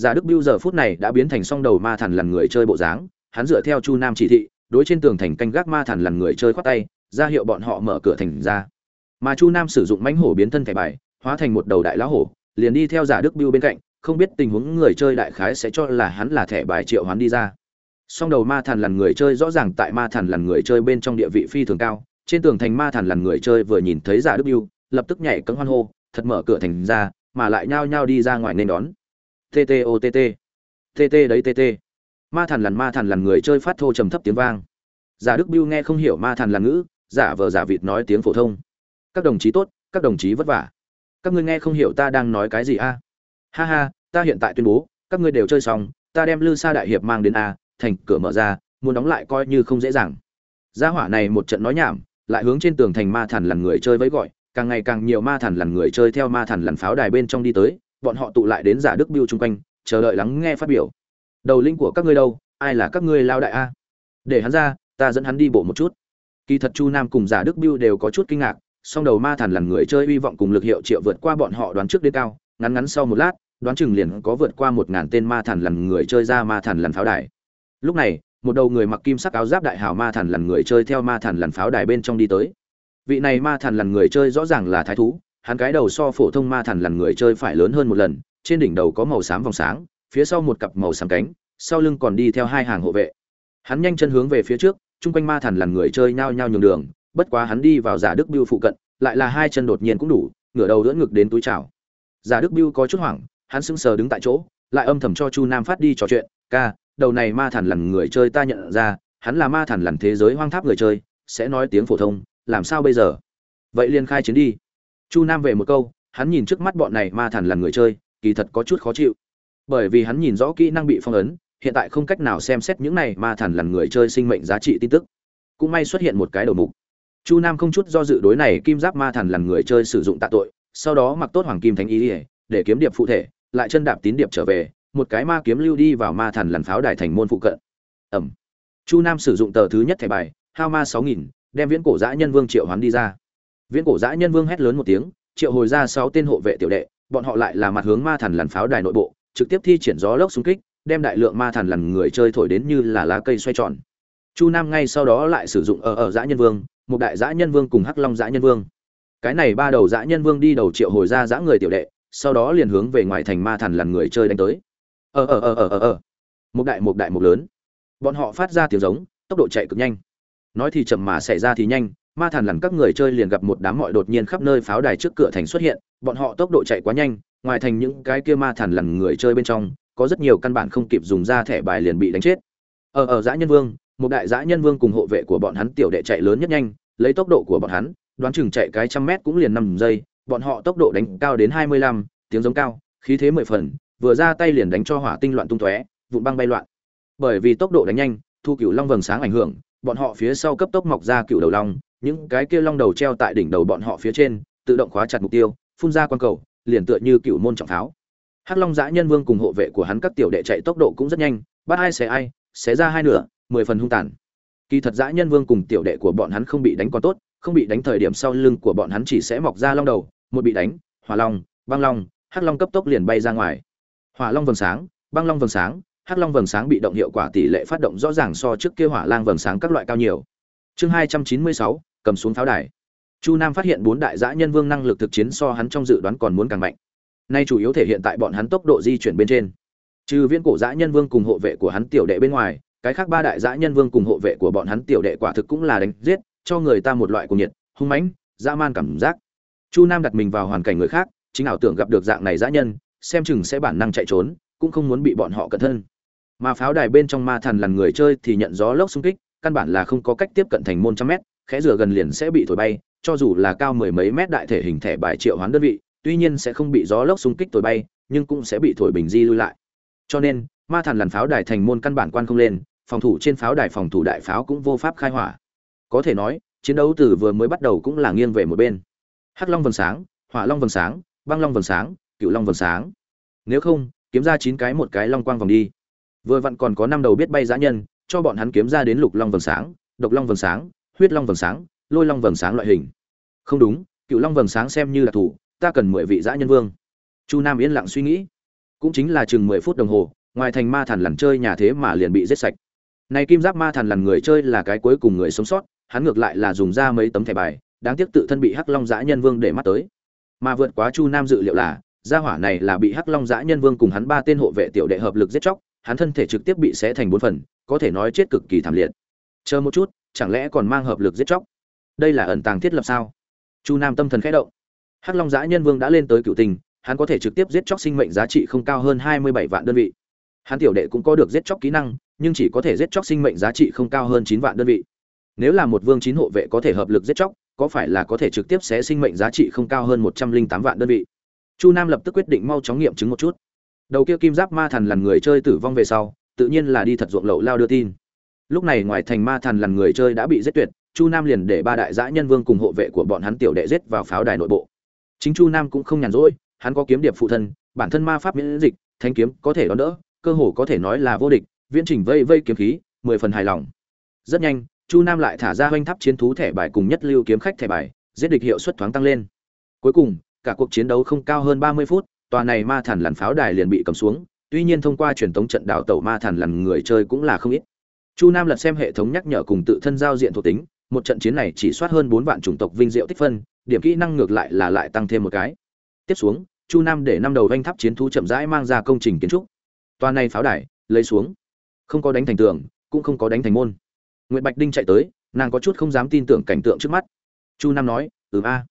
giả đức biêu giờ phút này đã biến thành song đầu ma thần lằn người chơi bộ dáng, hắn dựa theo chu nam chỉ thị, đối trên tường thành canh gác ma thần lằn người chơi khoát tay, ra hiệu bọn họ mở cửa thành ra. Mà chu nam sử dụng mãnh hổ biến thân thẻ bài, hóa thành một đầu đại lão hổ, liền đi theo giả đức biêu bên cạnh, không biết tình huống người chơi đại khái sẽ cho là hắn là thẻ bài triệu hoán đi ra. Song đầu ma thần lằn người chơi rõ ràng tại ma thần lằn người chơi bên trong địa vị phi thường cao, trên tường thành ma thần lằn người chơi vừa nhìn thấy giả đức biêu lập tức nhảy cấm hoan hô, thật mở cửa thành ra, mà lại nhao nhao đi ra ngoài nên đón. TTOTT. o tt đấy tt ma thần lằn, ma thần lằn người chơi phát thô trầm thấp tiếng vang. Giả đức biêu nghe không hiểu ma thần lằn ngữ, giả vờ giả vịt nói tiếng phổ thông. Các đồng chí tốt, các đồng chí vất vả. Các ngươi nghe không hiểu ta đang nói cái gì a? Ha ha, ta hiện tại tuyên bố, các ngươi đều chơi xong, ta đem lư sa đại hiệp mang đến a, thành cửa mở ra, muốn đóng lại coi như không dễ dàng. Gia hỏa này một trận nói nhảm, lại hướng trên tường thành ma thần lằn người chơi với gọi, càng ngày càng nhiều ma thần lằn người chơi theo ma thần lằn pháo đài bên trong đi tới bọn họ tụ lại đến giả đức biêu chung quanh, chờ đợi lắng nghe phát biểu. Đầu linh của các ngươi đâu? Ai là các ngươi lao đại a? Để hắn ra, ta dẫn hắn đi bộ một chút. Kỳ thật chu nam cùng giả đức biêu đều có chút kinh ngạc, song đầu ma thần lằn người chơi hy vọng cùng lực hiệu triệu vượt qua bọn họ đoán trước đến cao, ngắn ngắn sau một lát, đoán chừng liền có vượt qua một ngàn tên ma thần lằn người chơi ra ma thần lằn pháo đài. Lúc này, một đầu người mặc kim sắc áo giáp đại hào ma thần lằn người chơi theo ma thần lằn pháo đài bên trong đi tới. Vị này ma thần lằn người chơi rõ ràng là thái thú hắn cái đầu so phổ thông ma thần lằn người chơi phải lớn hơn một lần, trên đỉnh đầu có màu xám vòng sáng, phía sau một cặp màu xám cánh, sau lưng còn đi theo hai hàng hộ vệ. Hắn nhanh chân hướng về phía trước, chung quanh ma thần lằn người chơi nhao nhao nhường đường, bất quá hắn đi vào giả đức biêu phụ cận, lại là hai chân đột nhiên cũng đủ, ngửa đầu ưỡn ngực đến túi chảo giả đức biêu có chút hoảng, hắn sững sờ đứng tại chỗ, lại âm thầm cho chu nam phát đi trò chuyện, ca, đầu này ma thần lằn người chơi ta nhận ra, hắn là ma thần lằn thế giới hoang tháp người chơi, sẽ nói tiếng phổ thông, làm sao bây giờ? Vậy liền khai chiến đi chu nam về một câu, hắn nhìn trước mắt bọn này ma thần lằn người chơi, kỳ thật có chút khó chịu. Bởi vì hắn nhìn rõ kỹ năng bị phong ấn, hiện tại không cách nào xem xét những này ma thần lằn người chơi sinh mệnh giá trị tin tức. Cũng may xuất hiện một cái đầu mục. Chu nam không chút do dự đối này kim giáp ma thần lằn người chơi sử dụng tạ tội, sau đó mặc tốt hoàng kim thánh ý ỉa để kiếm điệp phụ thể, lại chân đạp tín điệp trở về, một cái ma kiếm lưu đi vào ma thần lằn pháo đài thành môn phụ cận. Ẩm. Chu nam sử dụng tờ thứ nhất thẻ bài, hao ma sáu nghìn, đem viễn cổ giã nhân vương triệu hoán đi ra viễn cổ giã nhân vương hét lớn một tiếng, triệu hồi ra sáu tên hộ vệ tiểu đệ, bọn họ lại là mặt hướng ma thần lằn pháo đài nội bộ, trực tiếp thi triển gió lốc xung kích, đem đại lượng ma thần lằn người chơi thổi đến như là lá cây xoay tròn. Chu nam ngay sau đó lại sử dụng ở ở giã nhân vương, một đại giã nhân vương cùng hắc long giã nhân vương. Cái này ba đầu giã nhân vương đi đầu triệu hồi ra giã người tiểu đệ, sau đó liền hướng về ngoài thành ma thần lằn người chơi đánh tới. Ờ ờ ờ ờ ờ ờ. Một đại một đại, một lớn. Bọn họ phát ra tiếng giống, tốc độ chạy cực nhanh. Nói thì chậm mà xảy ra thì nhanh ma thần lằn các người chơi liền gặp một đám mọi đột nhiên khắp nơi pháo đài trước cửa thành xuất hiện, bọn họ tốc độ chạy quá nhanh, ngoài thành những cái kia ma thần lằn người chơi bên trong, có rất nhiều căn bản không kịp dùng ra thẻ bài liền bị đánh chết. Ở ở dã nhân vương, một đại dã nhân vương cùng hộ vệ của bọn hắn tiểu đệ chạy lớn nhất nhanh, lấy tốc độ của bọn hắn, đoán chừng chạy cái trăm mét cũng liền năm giây, bọn họ tốc độ đánh cao đến hai mươi lăm, tiếng giống cao, khí thế mười phần, vừa ra tay liền đánh cho hỏa tinh loạn tung tóe, vụn băng bay loạn. Bởi vì tốc độ đánh nhanh, thu cựu long vầng sáng ảnh hưởng, bọn họ phía sau cấp tốc mọc ra cựu đầu long những cái kia long đầu treo tại đỉnh đầu bọn họ phía trên, tự động khóa chặt mục tiêu, phun ra quang cầu, liền tựa như cựu môn trọng pháo hắc long dã nhân vương cùng hộ vệ của hắn các tiểu đệ chạy tốc độ cũng rất nhanh, bắt ai xé ai, xé ra hai nửa, mười phần hung tàn. Kỳ thật dã nhân vương cùng tiểu đệ của bọn hắn không bị đánh còn tốt, không bị đánh thời điểm sau lưng của bọn hắn chỉ sẽ mọc ra long đầu, một bị đánh, hỏa long, băng long, hắc long cấp tốc liền bay ra ngoài. Hỏa long vầng sáng, băng long vầng sáng, hắc long vầng sáng bị động hiệu quả tỷ lệ phát động rõ ràng so trước kia hỏa lang vầng sáng các loại cao nhiều chương hai trăm chín mươi sáu, cầm xuống pháo đài. Chu nam phát hiện bốn đại dã nhân vương năng lực thực chiến so hắn trong dự đoán còn muốn càng mạnh. Nay chủ yếu thể hiện tại bọn hắn tốc độ di chuyển bên trên. Trừ viên cổ dã nhân vương cùng hộ vệ của hắn tiểu đệ bên ngoài, cái khác ba đại dã nhân vương cùng hộ vệ của bọn hắn tiểu đệ quả thực cũng là đánh giết, cho người ta một loại cuồng nhiệt, hung mãnh, dã man cảm giác. Chu nam đặt mình vào hoàn cảnh người khác, chính ảo tưởng gặp được dạng này dã nhân, xem chừng sẽ bản năng chạy trốn, cũng không muốn bị bọn họ cẩn thân. Mà pháo đài bên trong ma thần lần người chơi thì nhận gió lốc xung kích căn bản là không có cách tiếp cận thành môn trăm mét, khẽ rửa gần liền sẽ bị thổi bay, cho dù là cao mười mấy mét đại thể hình thể bài triệu hoán đơn vị, tuy nhiên sẽ không bị gió lốc xung kích thổi bay, nhưng cũng sẽ bị thổi bình di lui lại. Cho nên, ma thần lần pháo đài thành môn căn bản quan không lên, phòng thủ trên pháo đài phòng thủ đại pháo cũng vô pháp khai hỏa. Có thể nói, chiến đấu từ vừa mới bắt đầu cũng là nghiêng về một bên. Hắc long vầng sáng, hỏa long vầng sáng, băng long vầng sáng cựu long vầng sáng. Nếu không, kiếm ra chín cái một cái long quang vòng đi. Vừa vặn còn có năm đầu biết bay dã nhân cho bọn hắn kiếm ra đến lục long vầng sáng, độc long vầng sáng, huyết long vầng sáng, lôi long vầng sáng loại hình. Không đúng, cựu long vầng sáng xem như là thủ, ta cần mười vị dã nhân vương. Chu nam yên lặng suy nghĩ. Cũng chính là chừng mười phút đồng hồ, ngoài thành ma thần lằn chơi nhà thế mà liền bị giết sạch. Này kim giáp ma thần lằn người chơi là cái cuối cùng người sống sót, hắn ngược lại là dùng ra mấy tấm thẻ bài, đáng tiếc tự thân bị hắc long dã nhân vương để mắt tới. Mà vượt quá chu nam dự liệu là, gia hỏa này là bị hắc long dã nhân vương cùng hắn ba tên hộ vệ tiểu đệ hợp lực giết chóc, hắn thân thể trực tiếp bị xé thành bốn phần có thể nói chết cực kỳ thảm liệt. Chờ một chút, chẳng lẽ còn mang hợp lực giết chóc? Đây là ẩn tàng thiết lập sao? Chu nam tâm thần khẽ động. Hắc long dã nhân vương đã lên tới cựu tình hắn có thể trực tiếp giết chóc sinh mệnh giá trị không cao hơn hai mươi bảy vạn đơn vị. Hắn tiểu đệ cũng có được giết chóc kỹ năng, nhưng chỉ có thể giết chóc sinh mệnh giá trị không cao hơn chín vạn đơn vị. Nếu là một vương chín hộ vệ có thể hợp lực giết chóc, có phải là có thể trực tiếp xé sinh mệnh giá trị không cao hơn một trăm linh tám vạn đơn vị? Chu nam lập tức quyết định mau chóng nghiệm chứng một chút. Đầu kia kim giáp ma thần là người chơi tử vong về sau tự nhiên là đi thật ruộng lậu lao đưa tin. Lúc này ngoài thành ma thần lằn người chơi đã bị giết tuyệt, chu nam liền để ba đại giã nhân vương cùng hộ vệ của bọn hắn tiểu đệ giết vào pháo đài nội bộ. Chính chu nam cũng không nhàn rỗi, hắn có kiếm điệp phụ thân, bản thân ma pháp miễn dịch, thanh kiếm có thể đón đỡ, cơ hồ có thể nói là vô địch, viễn trình vây vây kiếm khí, mười phần hài lòng. Rất nhanh, chu nam lại thả ra hoanh tháp chiến thú thẻ bài cùng nhất lưu kiếm khách thẻ bài, giết địch hiệu suất thoáng tăng lên. Cuối cùng, cả cuộc chiến đấu không cao hơn ba mươi phút, tòa này ma thần lằn pháo đài liền bị cầm xuống tuy nhiên thông qua truyền thống trận đảo tẩu ma thần lần người chơi cũng là không ít. Chu nam lật xem hệ thống nhắc nhở cùng tự thân giao diện thuộc tính một trận chiến này chỉ soát hơn bốn vạn chủng tộc vinh diệu tích phân điểm kỹ năng ngược lại là lại tăng thêm một cái. Tiếp xuống chu nam để năm đầu vanh tháp chiến thú chậm rãi mang ra công trình kiến trúc. Tòa này pháo đài lấy xuống. Không có đánh thành tường cũng không có đánh thành môn. Nguyệt Bạch Đinh chạy tới, nàng có chút không dám tin tưởng cảnh tượng trước mắt. Chu Nam nói, "Ừm a."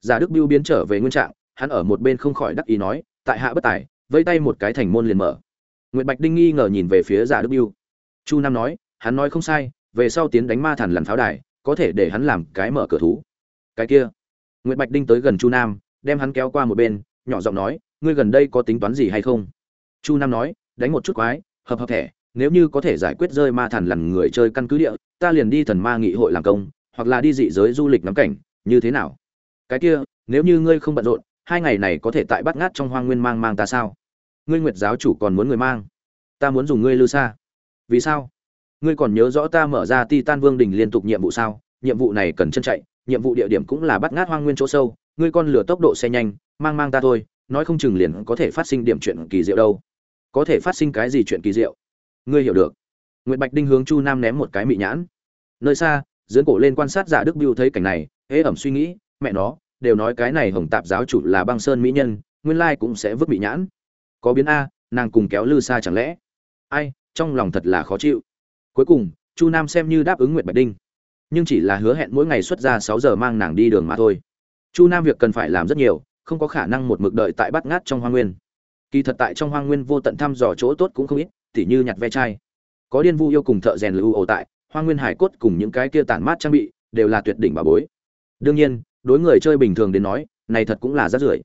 Giả Đức Bưu biến trở về nguyên trạng, hắn ở một bên không khỏi đắc ý nói, "Tại hạ bất tài, vây tay một cái thành môn liền mở." Nguyệt Bạch Đinh nghi ngờ nhìn về phía Giả Đức biêu Chu Nam nói, "Hắn nói không sai, về sau tiến đánh ma thần lần pháo đài, có thể để hắn làm cái mở cửa thú." Cái kia. Nguyệt Bạch Đinh tới gần Chu Nam, đem hắn kéo qua một bên, nhỏ giọng nói, "Ngươi gần đây có tính toán gì hay không?" Chu Nam nói, "Đánh một chút quái, hợp hợp thẻ, nếu như có thể giải quyết rơi ma thần lằn người chơi căn cứ địa ta liền đi thần ma nghị hội làm công hoặc là đi dị giới du lịch ngắm cảnh như thế nào cái kia nếu như ngươi không bận rộn hai ngày này có thể tại bắt ngát trong hoang nguyên mang mang ta sao? Ngươi nguyệt giáo chủ còn muốn người mang. Ta muốn dùng ngươi lưu xa vì sao? Ngươi còn nhớ rõ ta mở ra titan vương đình liên tục nhiệm vụ sao? Nhiệm vụ này cần chân chạy, nhiệm vụ địa điểm cũng là bắt ngát hoang nguyên chỗ sâu. Ngươi con lửa tốc độ xe nhanh, mang mang ta thôi, nói không chừng liền có thể phát sinh điểm chuyện kỳ diệu đâu. Có thể phát sinh cái gì chuyện kỳ diệu? Ngươi hiểu được. Nguyệt bạch đinh hướng chu nam ném một cái mị nhãn. Nơi xa, dưỡng cổ lên quan sát giả đức biêu thấy cảnh này hễ ẩm suy nghĩ, mẹ nó đều nói cái này hồng tạp giáo chủ là băng sơn mỹ nhân, nguyên lai cũng sẽ vứt bị nhãn. Có biến a, nàng cùng kéo lư xa chẳng lẽ? Ai, trong lòng thật là khó chịu. Cuối cùng, chu nam xem như đáp ứng nguyệt bạch đinh. Nhưng chỉ là hứa hẹn mỗi ngày xuất ra sáu giờ mang nàng đi đường mà thôi. Chu nam việc cần phải làm rất nhiều, không có khả năng một mực đợi tại bắt ngát trong hoa nguyên. Kỳ thật tại trong hoa nguyên vô tận thăm dò chỗ tốt cũng không ít, tỉ như nhặt ve chai. Có điên vu yêu cùng thợ rèn lưu ổ tại, hoa nguyên hải cốt cùng những cái kia tản mát trang bị, đều là tuyệt đỉnh bà bối. Đương nhiên đối người chơi bình thường đến nói này thật cũng là rất rưởi.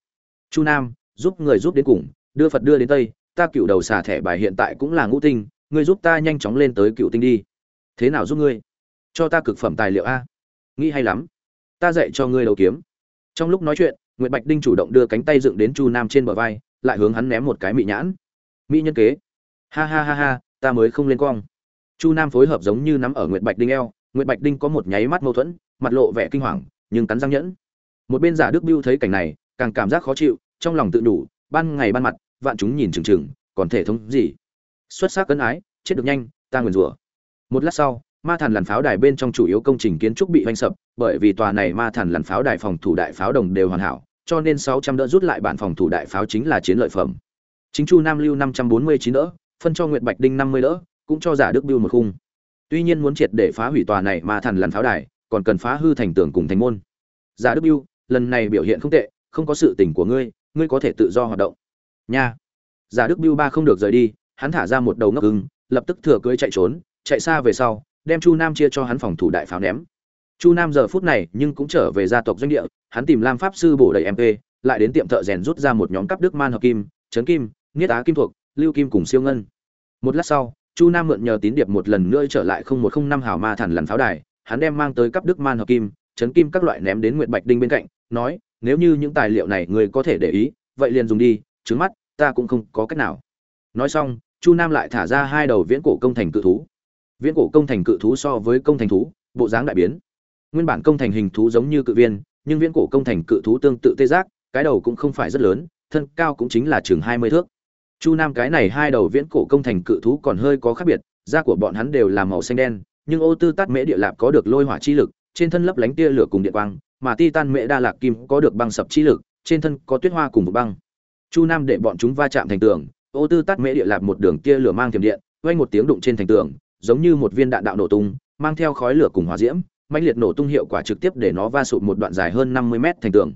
Chu nam giúp người giúp đến cùng đưa phật đưa đến tây ta cựu đầu xà thẻ bài hiện tại cũng là ngũ tinh ngươi giúp ta nhanh chóng lên tới cựu tinh đi. Thế nào giúp ngươi? Cho ta cực phẩm tài liệu a. Nghĩ hay lắm. Ta dạy cho ngươi đầu kiếm. Trong lúc nói chuyện Nguyệt Bạch Đinh chủ động đưa cánh tay dựng đến Chu Nam trên bờ vai, lại hướng hắn ném một cái mị nhãn. Mỹ nhân kế. Ha ha ha ha, ta mới không lên cong. Chu Nam phối hợp giống như nắm ở Nguyệt Bạch Đinh eo, Nguyệt Bạch Đinh có một nháy mắt mâu thuẫn, mặt lộ vẻ kinh hoàng, nhưng cắn răng nhẫn. Một bên giả Đức Bưu thấy cảnh này, càng cảm giác khó chịu, trong lòng tự đủ, ban ngày ban mặt, vạn chúng nhìn chừng chừng, còn thể thống gì? Xuất sắc cấn ái, chết được nhanh, ta nguyền rủa. Một lát sau, ma thần làn pháo đài bên trong chủ yếu công trình kiến trúc bị hoành sập bởi vì tòa này ma thần làn pháo đài phòng thủ đại pháo đồng đều hoàn hảo cho nên 600 đỡ rút lại bản phòng thủ đại pháo chính là chiến lợi phẩm chính chu nam lưu 549 đỡ phân cho nguyệt bạch đinh 50 đỡ cũng cho giả đức biêu một khung tuy nhiên muốn triệt để phá hủy tòa này ma thần làn pháo đài còn cần phá hư thành tường cùng thành môn. Giả đức biêu lần này biểu hiện không tệ, không có sự tình của ngươi ngươi có thể tự do hoạt động. Nha. Giả đức biêu ba không được rời đi, hắn thả ra một đầu ngốc ưng, lập tức thừa cưới chạy trốn, chạy xa về sau, đem chu nam chia cho hắn phòng thủ đại pháo ném. Chu nam giờ phút này nhưng cũng trở về gia tộc doanh địa, hắn tìm lam pháp sư bổ đầy mp lại đến tiệm thợ rèn rút ra một nhóm cấp đức man hợp kim, trấn kim, niết á kim thuộc, lưu kim cùng siêu ngân. Một lát sau, chu nam mượn nhờ tín điệp một lần nữa trở lại không một không năm hào ma thần lần pháo đài hắn đem mang tới cấp đức man hợp kim, chấn kim các loại ném đến nguyệt bạch đinh bên cạnh, nói, nếu như những tài liệu này người có thể để ý, vậy liền dùng đi, trứng mắt, ta cũng không có cách nào. Nói xong, chu nam lại thả ra hai đầu viễn cổ công thành cự thú. Viễn cổ công thành cự thú so với công thành thú, bộ dáng đại biến. Nguyên bản công thành hình thú giống như cự viên, nhưng viễn cổ công thành cự thú tương tự tê giác, cái đầu cũng không phải rất lớn, thân cao cũng chính là chừng hai mươi thước. Chu nam cái này hai đầu viễn cổ công thành cự thú còn hơi có khác biệt, da của bọn hắn đều là màu xanh đen nhưng ô tư tát mễ địa lạp có được lôi hỏa chi lực trên thân lấp lánh tia lửa cùng điện quang mà ti tan mễ đa lạc kim có được băng sập chi lực trên thân có tuyết hoa cùng một băng chu nam để bọn chúng va chạm thành tường ô tư tát mễ địa lạp một đường tia lửa mang thiểm điện vang một tiếng đụng trên thành tường giống như một viên đạn đạo nổ tung, mang theo khói lửa cùng hỏa diễm, mạnh liệt nổ tung hiệu quả trực tiếp để nó va sụt một đoạn dài hơn 50 mét thành tường.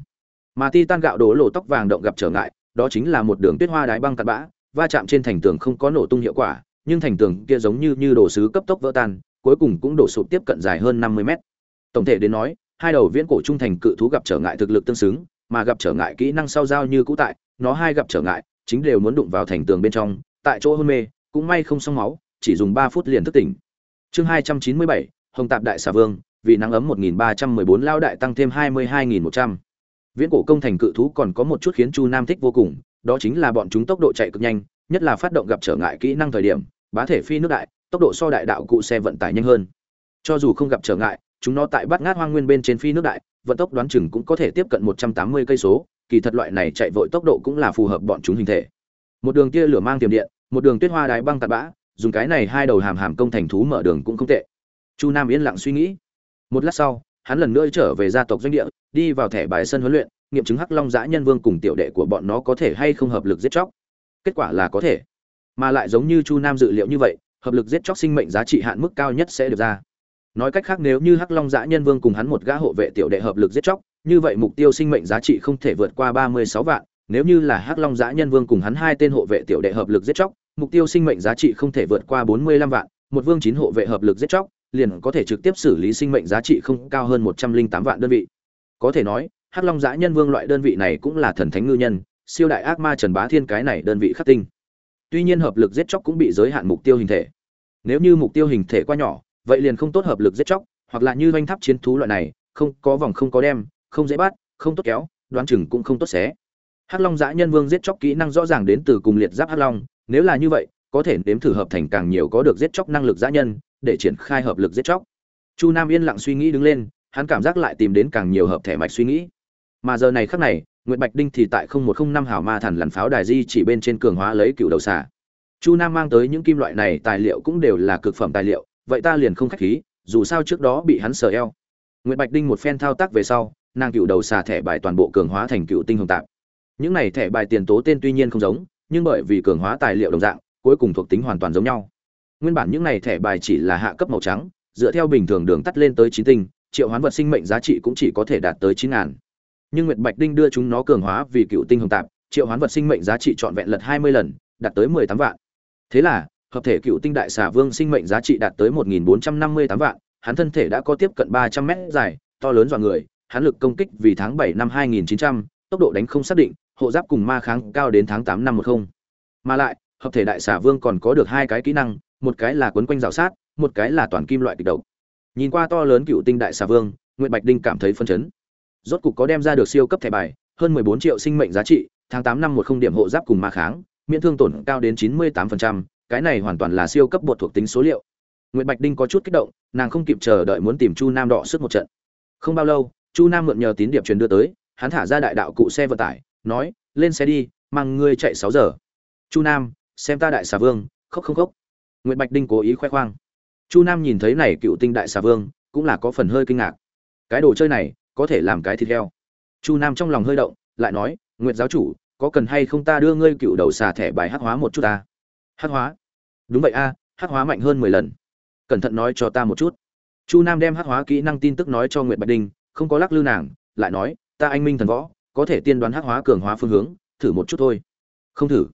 Mà Titan gạo đổ lỗ tóc vàng động gặp trở ngại, đó chính là một đường tuyết hoa đái băng cát bã, va chạm trên thành tường không có nổ tung hiệu quả, nhưng thành tường kia giống như như đồ sứ cấp tốc vỡ tan, cuối cùng cũng đổ sụp tiếp cận dài hơn 50 mét. Tổng thể đến nói, hai đầu viễn cổ trung thành cự thú gặp trở ngại thực lực tương xứng, mà gặp trở ngại kỹ năng sau giao như cũ tại, nó hai gặp trở ngại, chính đều muốn đụng vào thành tường bên trong, tại chỗ hôn mê, cũng may không xong máu, chỉ dùng 3 phút liền thức tỉnh. Chương 297, Hồng Tạp Đại Xà Vương, vì nắng ấm 1314 lao đại tăng thêm 22100. Viễn cổ công thành cự thú còn có một chút khiến Chu Nam thích vô cùng, đó chính là bọn chúng tốc độ chạy cực nhanh, nhất là phát động gặp trở ngại kỹ năng thời điểm, bá thể phi nước đại, tốc độ so đại đạo cụ xe vận tải nhanh hơn. Cho dù không gặp trở ngại, chúng nó tại bát ngát hoang nguyên bên trên phi nước đại, vận tốc đoán chừng cũng có thể tiếp cận 180 cây số, kỳ thật loại này chạy vội tốc độ cũng là phù hợp bọn chúng hình thể. Một đường kia lửa mang tiềm điện, một đường tuyết hoa đái băng tạt bã, dùng cái này hai đầu hàm hàm công thành thú mở đường cũng không tệ chu nam yên lặng suy nghĩ một lát sau hắn lần nữa trở về gia tộc doanh địa đi vào thẻ bài sân huấn luyện nghiệm chứng hắc long giã nhân vương cùng tiểu đệ của bọn nó có thể hay không hợp lực giết chóc kết quả là có thể mà lại giống như chu nam dự liệu như vậy hợp lực giết chóc sinh mệnh giá trị hạn mức cao nhất sẽ được ra nói cách khác nếu như hắc long giã nhân vương cùng hắn một gã hộ vệ tiểu đệ hợp lực giết chóc như vậy mục tiêu sinh mệnh giá trị không thể vượt qua ba mươi sáu vạn nếu như là hắc long giã nhân vương cùng hắn hai tên hộ vệ tiểu đệ hợp lực giết chóc mục tiêu sinh mệnh giá trị không thể vượt qua 45 vạn, một vương chín hộ vệ hợp lực giết chóc, liền có thể trực tiếp xử lý sinh mệnh giá trị không cao hơn 108 vạn đơn vị. Có thể nói, Hắc Long Dã Nhân Vương loại đơn vị này cũng là thần thánh ngư nhân, siêu đại ác ma Trần Bá Thiên cái này đơn vị khắc tinh. Tuy nhiên hợp lực giết chóc cũng bị giới hạn mục tiêu hình thể. Nếu như mục tiêu hình thể quá nhỏ, vậy liền không tốt hợp lực giết chóc, hoặc là như doanh tháp chiến thú loại này, không có vòng không có đem, không dễ bắt, không tốt kéo, đoán chừng cũng không tốt xé. Hắc Long giả Nhân Vương giết chóc kỹ năng rõ ràng đến từ cùng liệt giáp Hắc Long, nếu là như vậy có thể nếm thử hợp thành càng nhiều có được giết chóc năng lực giã nhân để triển khai hợp lực giết chóc chu nam yên lặng suy nghĩ đứng lên hắn cảm giác lại tìm đến càng nhiều hợp thể mạch suy nghĩ mà giờ này khắc này nguyễn bạch đinh thì tại không một không năm hào ma thần lằn pháo đài di chỉ bên trên cường hóa lấy cựu đầu xà chu nam mang tới những kim loại này tài liệu cũng đều là cực phẩm tài liệu vậy ta liền không khách khí dù sao trước đó bị hắn sờ eo nguyễn bạch đinh một phen thao tác về sau nàng cựu đầu xà thẻ bài toàn bộ cường hóa thành cựu tinh hồng tạp những này thẻ bài tiền tố tên tuy nhiên không giống nhưng bởi vì cường hóa tài liệu đồng dạng, cuối cùng thuộc tính hoàn toàn giống nhau. Nguyên bản những này thẻ bài chỉ là hạ cấp màu trắng, dựa theo bình thường đường tắt lên tới chín tinh, triệu hoán vật sinh mệnh giá trị cũng chỉ có thể đạt tới chín ngàn. Nhưng Nguyệt Bạch Đinh đưa chúng nó cường hóa vì cựu tinh hồng tạp, triệu hoán vật sinh mệnh giá trị trọn vẹn lật hai mươi lần, đạt tới mười tám vạn. Thế là, hợp thể cựu tinh đại xà vương sinh mệnh giá trị đạt tới một nghìn bốn trăm năm mươi tám vạn, hắn thân thể đã có tiếp cận ba trăm mét dài, to lớn dọa người, hắn lực công kích vì tháng bảy năm hai nghìn chín trăm, tốc độ đánh không xác định, hộ giáp cùng ma kháng cao đến tháng tám năm một không. Mà lại hợp thể đại xà vương còn có được hai cái kỹ năng một cái là quấn quanh rào sát một cái là toàn kim loại kịch độc. Nhìn qua to lớn cựu tinh đại xà vương nguyễn bạch đinh cảm thấy phân chấn rốt cục có đem ra được siêu cấp thẻ bài, hơn mười bốn triệu sinh mệnh giá trị, tháng tám năm một không điểm hộ giáp cùng ma kháng, miễn thương tổn cao đến chín mươi tám phần trăm, cái này hoàn toàn là siêu cấp bột thuộc tính số liệu. Nguyệt bạch đinh có chút kích động, nàng không kịp chờ đợi muốn tìm chu nam đọ sức một trận. Không bao lâu, chu nam mượn nhờ tín điệp truyền đưa tới, hắn thả ra đại đạo cụ xe vận tải, nói, lên xe đi, mang ngươi chạy sáu giờ. Chu nam, xem ta đại xà vương, khóc không khóc. Nguyệt bạch đinh cố ý khoe khoang. Chu nam nhìn thấy này cựu tinh đại xà vương, cũng là có phần hơi kinh ngạc. Cái đồ chơi này có thể làm cái thịt heo. Chu nam trong lòng hơi động, lại nói, nguyệt giáo chủ, có cần hay không ta đưa ngươi cựu đầu xà thẻ bài hắc hóa một chút ta? Hắc hóa? Đúng vậy a, hắc hóa mạnh hơn mười lần. Cẩn thận nói cho ta một chút. Chu nam đem hắc hóa kỹ năng tin tức nói cho nguyệt bạch đinh không có lắc lư nàng, lại nói, ta anh minh thần võ, có thể tiên đoán hắc hóa cường hóa phương hướng, thử một chút thôi. Không thử?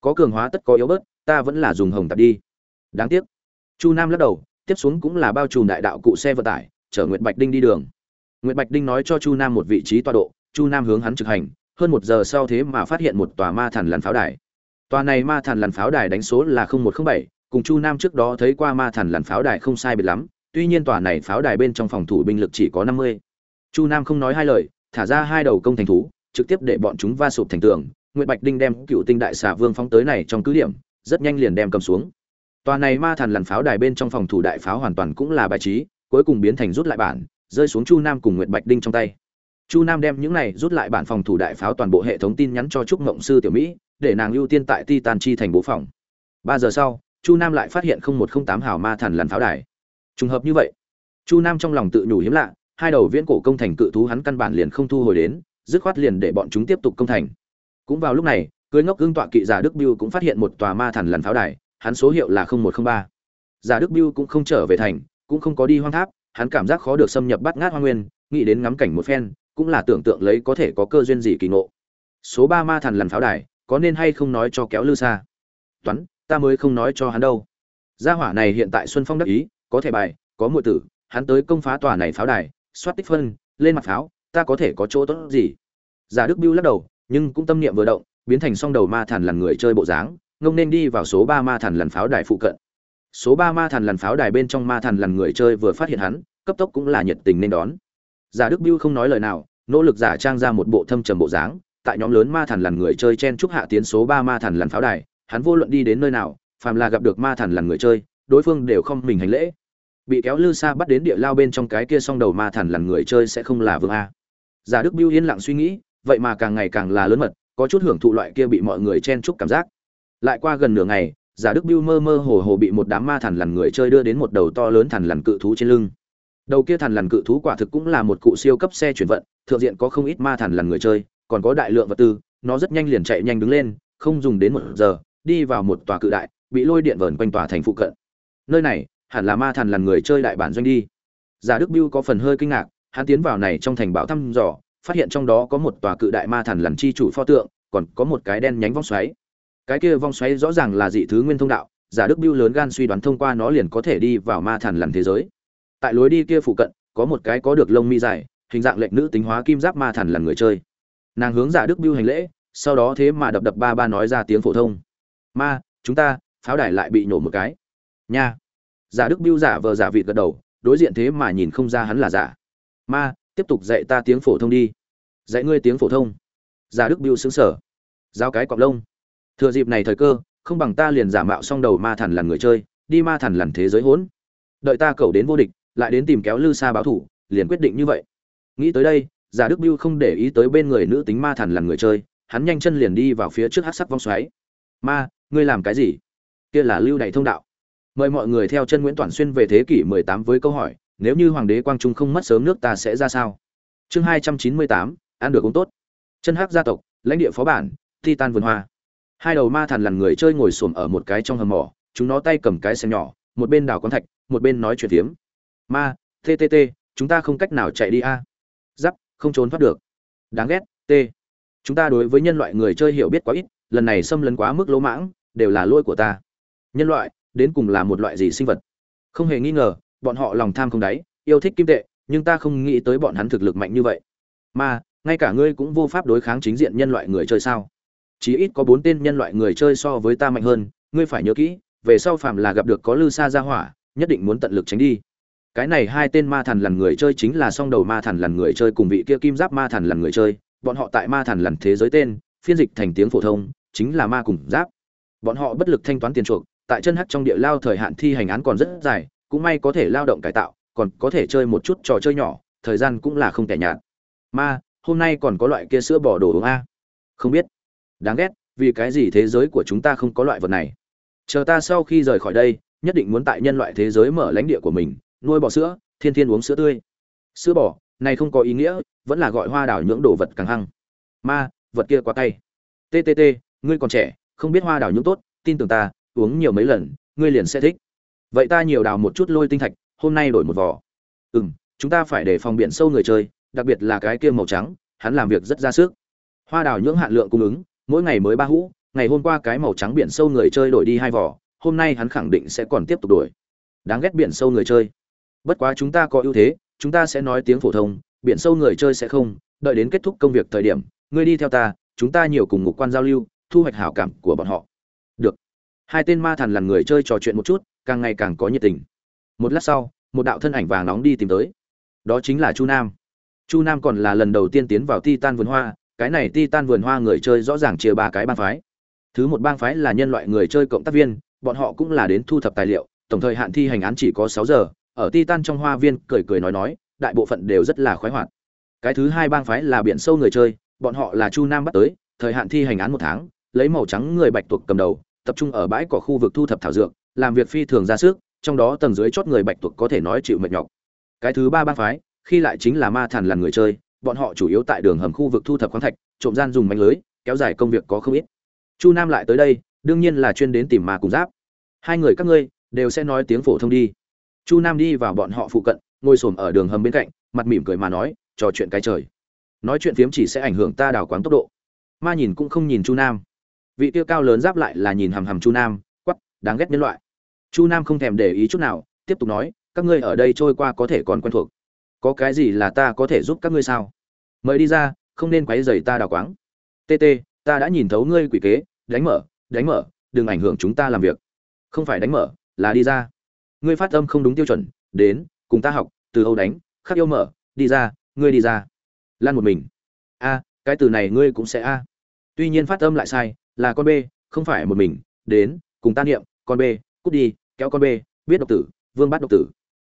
Có cường hóa tất có yếu bớt, ta vẫn là dùng hồng tạp đi. Đáng tiếc. Chu nam lắc đầu, tiếp xuống cũng là bao trùm đại đạo cụ xe vận tải, chở nguyệt bạch đinh đi đường nguyệt bạch đinh nói cho chu nam một vị trí tọa độ, chu nam hướng hắn trực hành, hơn một giờ sau thế mà phát hiện một tòa ma thần lằn pháo đài. Tòa này ma thần lằn pháo đài đánh số là một trăm bảy, cùng chu nam trước đó thấy qua ma thần lằn pháo đài không sai biệt lắm, tuy nhiên tòa này pháo đài bên trong phòng thủ binh lực chỉ có năm mươi. Chu nam không nói hai lời, thả ra hai đầu công thành thú, trực tiếp để bọn chúng va sụp thành tường, nguyệt bạch đinh đem cựu tinh đại xà vương phóng tới này trong cứ điểm, rất nhanh liền đem cầm xuống. Tòa này ma thần lằn pháo đài bên trong phòng thủ đại pháo hoàn toàn cũng là bài trí, cuối cùng biến thành rút lại bản rơi xuống chu nam cùng nguyệt bạch đinh trong tay. Chu nam đem những này rút lại bản phòng thủ đại pháo toàn bộ hệ thống tin nhắn cho trúc ngộng sư tiểu mỹ, để nàng ưu tiên tại titan chi thành bố phòng. Ba giờ sau, chu nam lại phát hiện không một không tám hào ma thần lằn pháo đài. Trùng hợp như vậy, chu nam trong lòng tự nhủ hiếm lạ, hai đầu viễn cổ công thành cự thú hắn căn bản liền không thu hồi đến, dứt khoát liền để bọn chúng tiếp tục công thành. Cũng vào lúc này, cưới ngốc ương tọa kỵ giả đức biêu cũng phát hiện một tòa ma thần lằn pháo đài, hắn số hiệu là một trăm ba. Giả đức biêu cũng không trở về thành, cũng không có đi hoang tháp hắn cảm giác khó được xâm nhập bắt ngát hoa nguyên, nghĩ đến ngắm cảnh một phen, cũng là tưởng tượng lấy có thể có cơ duyên gì kỳ ngộ. Số ba ma thần lằn pháo đài, có nên hay không nói cho kéo lư xa toán, ta mới không nói cho hắn đâu. Gia hỏa này hiện tại xuân phong đắc ý, có thể bài, có muội tử, hắn tới công phá tòa này pháo đài, soát tích phân, lên mặt pháo, ta có thể có chỗ tốt gì? Giả đức biêu lắc đầu, nhưng cũng tâm niệm vừa động, biến thành song đầu ma thần lằn người chơi bộ dáng, ngông nên đi vào số ba ma thần lằn pháo đài phụ cận số ba ma thần lằn pháo đài bên trong ma thần lằn người chơi vừa phát hiện hắn, cấp tốc cũng là nhiệt tình nên đón. Giả đức biêu không nói lời nào, nỗ lực giả trang ra một bộ thâm trầm bộ dáng, tại nhóm lớn ma thần lằn người chơi chen chúc hạ tiến số ba ma thần lằn pháo đài, hắn vô luận đi đến nơi nào, phàm là gặp được ma thần lằn người chơi, đối phương đều không mình hành lễ. Bị kéo lư xa bắt đến địa lao bên trong cái kia song đầu ma thần lằn người chơi sẽ không là vương a. Giả đức biêu yên lặng suy nghĩ, vậy mà càng ngày càng là lớn mật, có chút hưởng thụ loại kia bị mọi người chen chúc cảm giác. Lại qua gần nửa ngày giả đức biêu mơ mơ hồ hồ bị một đám ma thần lằn người chơi đưa đến một đầu to lớn thần lằn cự thú trên lưng. Đầu kia thần lằn cự thú quả thực cũng là một cụ siêu cấp xe chuyển vận, thượng diện có không ít ma thần lằn người chơi, còn có đại lượng vật tư, nó rất nhanh liền chạy nhanh đứng lên, không dùng đến một giờ, đi vào một tòa cự đại, bị lôi điện vờn quanh tòa thành phụ cận. Nơi này, hẳn là ma thần lằn người chơi đại bản doanh đi. Giả đức biêu có phần hơi kinh ngạc, hắn tiến vào này trong thành bảo thăm dò, phát hiện trong đó có một tòa cự đại ma thần lằn chi chủ pho tượng, còn có một cái đen nhánh vong xoáy cái kia vong xoáy rõ ràng là dị thứ nguyên thông đạo, giả đức biêu lớn gan suy đoán thông qua nó liền có thể đi vào ma thần lằn thế giới. Tại lối đi kia phụ cận, có một cái có được lông mi dài, hình dạng lệnh nữ tính hóa kim giáp ma thần lằn người chơi. Nàng hướng giả đức biêu hành lễ, sau đó thế mà đập đập ba ba nói ra tiếng phổ thông. Ma, chúng ta, pháo đài lại bị nổ một cái. Nha. Giả đức biêu giả vờ giả vịt gật đầu, đối diện thế mà nhìn không ra hắn là giả. Ma, tiếp tục dạy ta tiếng phổ thông đi. Dạy ngươi tiếng phổ thông. Giả đức biêu xứng sở giao cái cọc lông thừa dịp này thời cơ không bằng ta liền giả mạo xong đầu ma thần lằn người chơi đi ma thần lằn thế giới hỗn. Đợi ta cầu đến vô địch lại đến tìm kéo lư xa báo thủ liền quyết định như vậy. Nghĩ tới đây giả đức biêu không để ý tới bên người nữ tính ma thần lằn người chơi hắn nhanh chân liền đi vào phía trước hát sắc vong xoáy. Ma ngươi làm cái gì? Kia là lưu đày thông đạo. Mời mọi người theo chân nguyễn toàn xuyên về thế kỷ 18 với câu hỏi nếu như hoàng đế quang trung không mất sớm nước ta sẽ ra sao? Chương 298, ăn được cũng tốt. Chân hắc gia tộc lãnh địa phó bản titan vườn hoa hai đầu ma thần lằn người chơi ngồi xổm ở một cái trong hầm mỏ, chúng nó tay cầm cái xe nhỏ, một bên đào quan thạch, một bên nói chuyện tiếm ma ttt chúng ta không cách nào chạy đi a. Giáp, không trốn thoát được. Đáng ghét, t. Chúng ta đối với nhân loại người chơi hiểu biết quá ít, lần này xâm lấn quá mức lỗ mãng, đều là lỗi của ta. Nhân loại, đến cùng là một loại gì sinh vật? Không hề nghi ngờ, bọn họ lòng tham không đáy, yêu thích kim tệ, nhưng ta không nghĩ tới bọn hắn thực lực mạnh như vậy. Ma, ngay cả ngươi cũng vô pháp đối kháng chính diện nhân loại người chơi sao? Chí ít có bốn tên nhân loại người chơi so với ta mạnh hơn, ngươi phải nhớ kỹ, về sau phàm là gặp được có lư xa ra hỏa, nhất định muốn tận lực tránh đi. Cái này hai tên ma thần lằn người chơi chính là song đầu ma thần lằn người chơi cùng vị kia kim giáp ma thần lằn người chơi, bọn họ tại ma thần lằn thế giới tên, phiên dịch thành tiếng phổ thông, chính là ma cùng giáp. Bọn họ bất lực thanh toán tiền chuộc, tại chân hắc trong địa lao thời hạn thi hành án còn rất dài, cũng may có thể lao động cải tạo, còn có thể chơi một chút trò chơi nhỏ, thời gian cũng là không tẻ nhạt. Ma, hôm nay còn có loại kia sữa bò đồ uống a. Không biết đáng ghét, vì cái gì thế giới của chúng ta không có loại vật này? Chờ ta sau khi rời khỏi đây, nhất định muốn tại nhân loại thế giới mở lãnh địa của mình, nuôi bò sữa, thiên thiên uống sữa tươi. Sữa bò, này không có ý nghĩa, vẫn là gọi hoa đảo nhưỡng đồ vật càng hăng. Ma, vật kia quá tay ttt ngươi còn trẻ, không biết hoa đảo nhưỡng tốt, tin tưởng ta, uống nhiều mấy lần, ngươi liền sẽ thích. Vậy ta nhiều đào một chút lôi tinh thạch, hôm nay đổi một vỏ ừ m chúng ta phải để phòng biển sâu người chơi, đặc biệt là cái kia màu trắng, hắn làm việc rất ra sức. Hoa đào nhưỡng hạn lượng cung ứng mỗi ngày mới ba hũ, ngày hôm qua cái màu trắng biển sâu người chơi đổi đi hai vỏ, hôm nay hắn khẳng định sẽ còn tiếp tục đổi. Đáng ghét biển sâu người chơi. Bất quá chúng ta có ưu thế, chúng ta sẽ nói tiếng phổ thông, biển sâu người chơi sẽ không, đợi đến kết thúc công việc thời điểm, ngươi đi theo ta, chúng ta nhiều cùng ngục quan giao lưu, thu hoạch hảo cảm của bọn họ. Được. Hai tên ma thần là người chơi trò chuyện một chút, càng ngày càng có nhiệt tình. Một lát sau, một đạo thân ảnh vàng nóng đi tìm tới. Đó chính là chu nam. Chu nam còn là lần đầu tiên tiến vào titan vườn hoa cái này titan vườn hoa người chơi rõ ràng chia ba cái bang phái. Thứ một bang phái là nhân loại người chơi cộng tác viên, bọn họ cũng là đến thu thập tài liệu, tổng thời hạn thi hành án chỉ có sáu giờ, ở titan trong hoa viên cười cười nói nói, đại bộ phận đều rất là khoái hoạt. Cái thứ hai bang phái là biển sâu người chơi, bọn họ là chu nam bắt tới, thời hạn thi hành án một tháng, lấy màu trắng người bạch tuộc cầm đầu, tập trung ở bãi cỏ khu vực thu thập thảo dược, làm việc phi thường ra sức, trong đó tầng dưới chót người bạch tuộc có thể nói chịu mệt nhọc. Cái thứ ba bang phái, khi lại chính là ma thần là người chơi bọn họ chủ yếu tại đường hầm khu vực thu thập khoáng thạch, trộm gian dùng mánh lưới, kéo dài công việc có không ít. Chu nam lại tới đây, đương nhiên là chuyên đến tìm ma cùng giáp. Hai người các ngươi đều sẽ nói tiếng phổ thông đi. Chu nam đi vào bọn họ phụ cận, ngồi xổm ở đường hầm bên cạnh, mặt mỉm cười mà nói, trò chuyện cái trời. Nói chuyện phiếm chỉ sẽ ảnh hưởng ta đào quáng tốc độ. Ma nhìn cũng không nhìn chu nam. Vị tiêu cao lớn giáp lại là nhìn hằm hằm chu nam quắp đáng ghét nhân loại. Chu nam không thèm để ý chút nào, tiếp tục nói, các ngươi ở đây trôi qua có thể còn quen thuộc có cái gì là ta có thể giúp các ngươi sao? Mời đi ra, không nên quấy rầy ta đào quáng. Tt ta đã nhìn thấu ngươi quỷ kế, đánh mở đánh mở, đừng ảnh hưởng chúng ta làm việc. Không phải đánh mở, là đi ra. Ngươi phát âm không đúng tiêu chuẩn, đến, cùng ta học, từ âu đánh, khắc yêu mở, đi ra, ngươi đi ra. Lan một mình. A, cái từ này ngươi cũng sẽ a. Tuy nhiên phát âm lại sai, là con b, không phải một mình, đến, cùng ta niệm, con b, cút đi, kéo con b, biết độc tử, vương bắt độc tử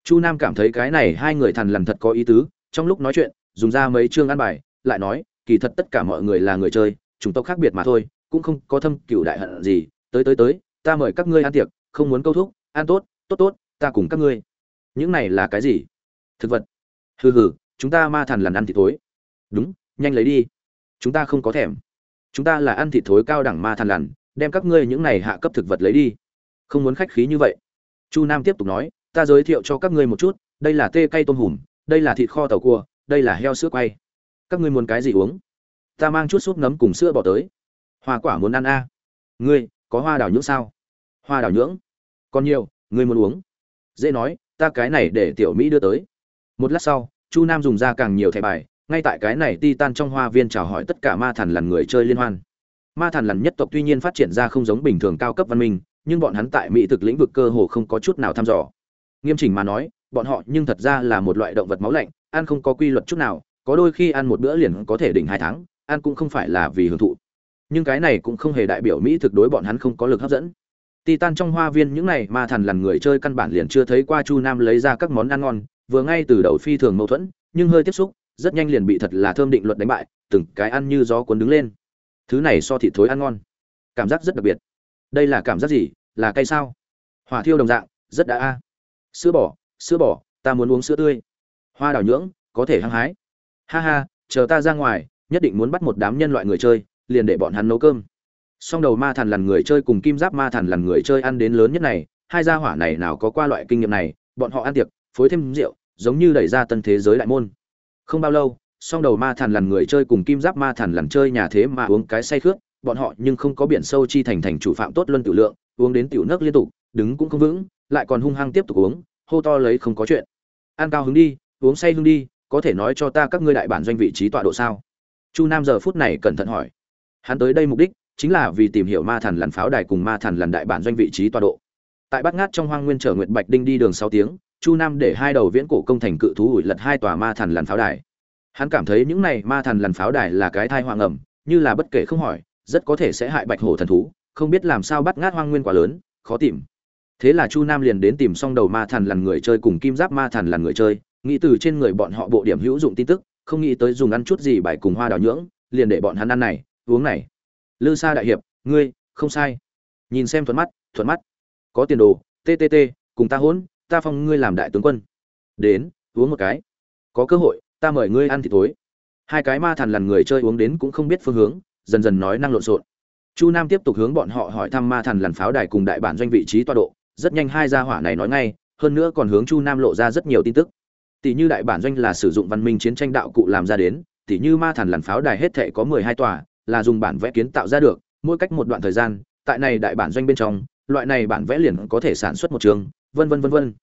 chu nam cảm thấy cái này hai người thằn lằn thật có ý tứ, trong lúc nói chuyện, dùng ra mấy chương ăn bài, lại nói, kỳ thật tất cả mọi người là người chơi chúng tộc khác biệt mà thôi, cũng không có thâm cựu đại hận gì. Tới tới tới, ta mời các ngươi ăn tiệc, không muốn câu thúc, ăn tốt tốt tốt, ta cùng các ngươi. Những này là cái gì? Thực vật. Hừ hừ, chúng ta ma thần lằn ăn thịt thối. Đúng, nhanh lấy đi. Chúng ta không có thèm. Chúng ta là ăn thịt thối cao đẳng ma thần lằn, đem các ngươi những này hạ cấp thực vật lấy đi. Không muốn khách khí như vậy. Chu nam tiếp tục nói ta giới thiệu cho các ngươi một chút, đây là tê cây tôm hùm, đây là thịt kho tàu cua, đây là heo sữa quay. Các ngươi muốn cái gì uống? Ta mang chút súp nấm cùng sữa bỏ tới. Hoa quả muốn ăn a. À? ngươi, có hoa đào nhưỡng sao? Hoa đào nhưỡng? Còn nhiều, ngươi muốn uống. Dễ nói, ta cái này để tiểu mỹ đưa tới. Một lát sau, chu nam dùng ra càng nhiều thẻ bài, ngay tại cái này ti tan trong hoa viên chào hỏi tất cả ma thần lằn người chơi liên hoan. Ma thần lằn nhất tộc tuy nhiên phát triển ra không giống bình thường cao cấp văn minh, nhưng bọn hắn tại mỹ thực lĩnh vực cơ hồ không có chút nào thăm dò nghiêm chỉnh mà nói, bọn họ nhưng thật ra là một loại động vật máu lạnh, ăn không có quy luật chút nào, có đôi khi ăn một bữa liền có thể đỉnh hai tháng, ăn cũng không phải là vì hưởng thụ. Nhưng cái này cũng không hề đại biểu mỹ thực đối bọn hắn không có lực hấp dẫn. Titan trong hoa viên những này ma thần lằn người chơi căn bản liền chưa thấy qua chu nam lấy ra các món ăn ngon, vừa ngay từ đầu phi thường mâu thuẫn, nhưng hơi tiếp xúc, rất nhanh liền bị thật là thơm định luật đánh bại, từng cái ăn như gió cuốn đứng lên. Thứ này so thịt thối ăn ngon. Cảm giác rất đặc biệt. Đây là cảm giác gì? Là cay sao? Hỏa thiêu đồng dạng, rất đã a sữa bò sữa bò, ta muốn uống sữa tươi. Hoa đào nhưỡng, có thể hăng hái. Ha ha, chờ ta ra ngoài, nhất định muốn bắt một đám nhân loại người chơi, liền để bọn hắn nấu cơm. Song đầu ma thần lằn người chơi cùng kim giáp ma thần lằn người chơi ăn đến lớn nhất này, hai gia hỏa này nào có qua loại kinh nghiệm này, bọn họ ăn tiệc, phối thêm rượu, giống như đẩy ra tân thế giới đại môn. Không bao lâu, song đầu ma thần lằn người chơi cùng kim giáp ma thần lằn chơi nhà thế mà uống cái say khướt, bọn họ nhưng không có biển sâu chi thành thành chủ phạm tốt luân tiểu lượng, uống đến tiểu nước liên tục, đứng cũng không vững lại còn hung hăng tiếp tục uống, hô to lấy không có chuyện. Ăn cao hứng đi, uống say hưng đi, có thể nói cho ta các ngươi đại bản doanh vị trí tọa độ sao? Chu nam giờ phút này cẩn thận hỏi. Hắn tới đây mục đích chính là vì tìm hiểu ma thần lằn pháo đài cùng ma thần lằn đại bản doanh vị trí tọa độ. Tại bát ngát trong hoang nguyên trở nguyện bạch đinh đi đường sáu tiếng, chu nam để hai đầu viễn cổ công thành cự thú ủi lật hai tòa ma thần lằn pháo đài. Hắn cảm thấy những này ma thần lằn pháo đài là cái thai hoàng ẩm như là bất kể không hỏi, rất có thể sẽ hại bạch hổ thần thú, không biết làm sao bắt ngát hoang nguyên quá lớn, khó tìm thế là chu nam liền đến tìm xong đầu ma thần lằn người chơi cùng kim giáp ma thần lằn người chơi, nghĩ từ trên người bọn họ bộ điểm hữu dụng tin tức, không nghĩ tới dùng ăn chút gì bài cùng hoa đào nhưỡng, liền để bọn hắn ăn này, uống này. Lư sa đại hiệp, ngươi, không sai. Nhìn xem thuận mắt thuận mắt. Có tiền đồ ttt cùng ta hỗn, ta phong ngươi làm đại tướng quân. Đến, uống một cái. Có cơ hội, ta mời ngươi ăn thịt tối hai cái ma thần lằn người chơi uống đến cũng không biết phương hướng, dần dần nói năng lộn xộn. Chu nam tiếp tục hướng bọn họ hỏi thăm ma thần lằn pháo đài cùng đại bản doanh vị trí toa độ rất nhanh hai gia hỏa này nói ngay, hơn nữa còn hướng chu nam lộ ra rất nhiều tin tức. Tỷ như đại bản doanh là sử dụng văn minh chiến tranh đạo cụ làm ra đến, tỷ như ma thần lằn pháo đài hết thệ có mười hai tòa, là dùng bản vẽ kiến tạo ra được, mỗi cách một đoạn thời gian, tại này đại bản doanh bên trong, loại này bản vẽ liền có thể sản xuất một trường, vân vân vân vân.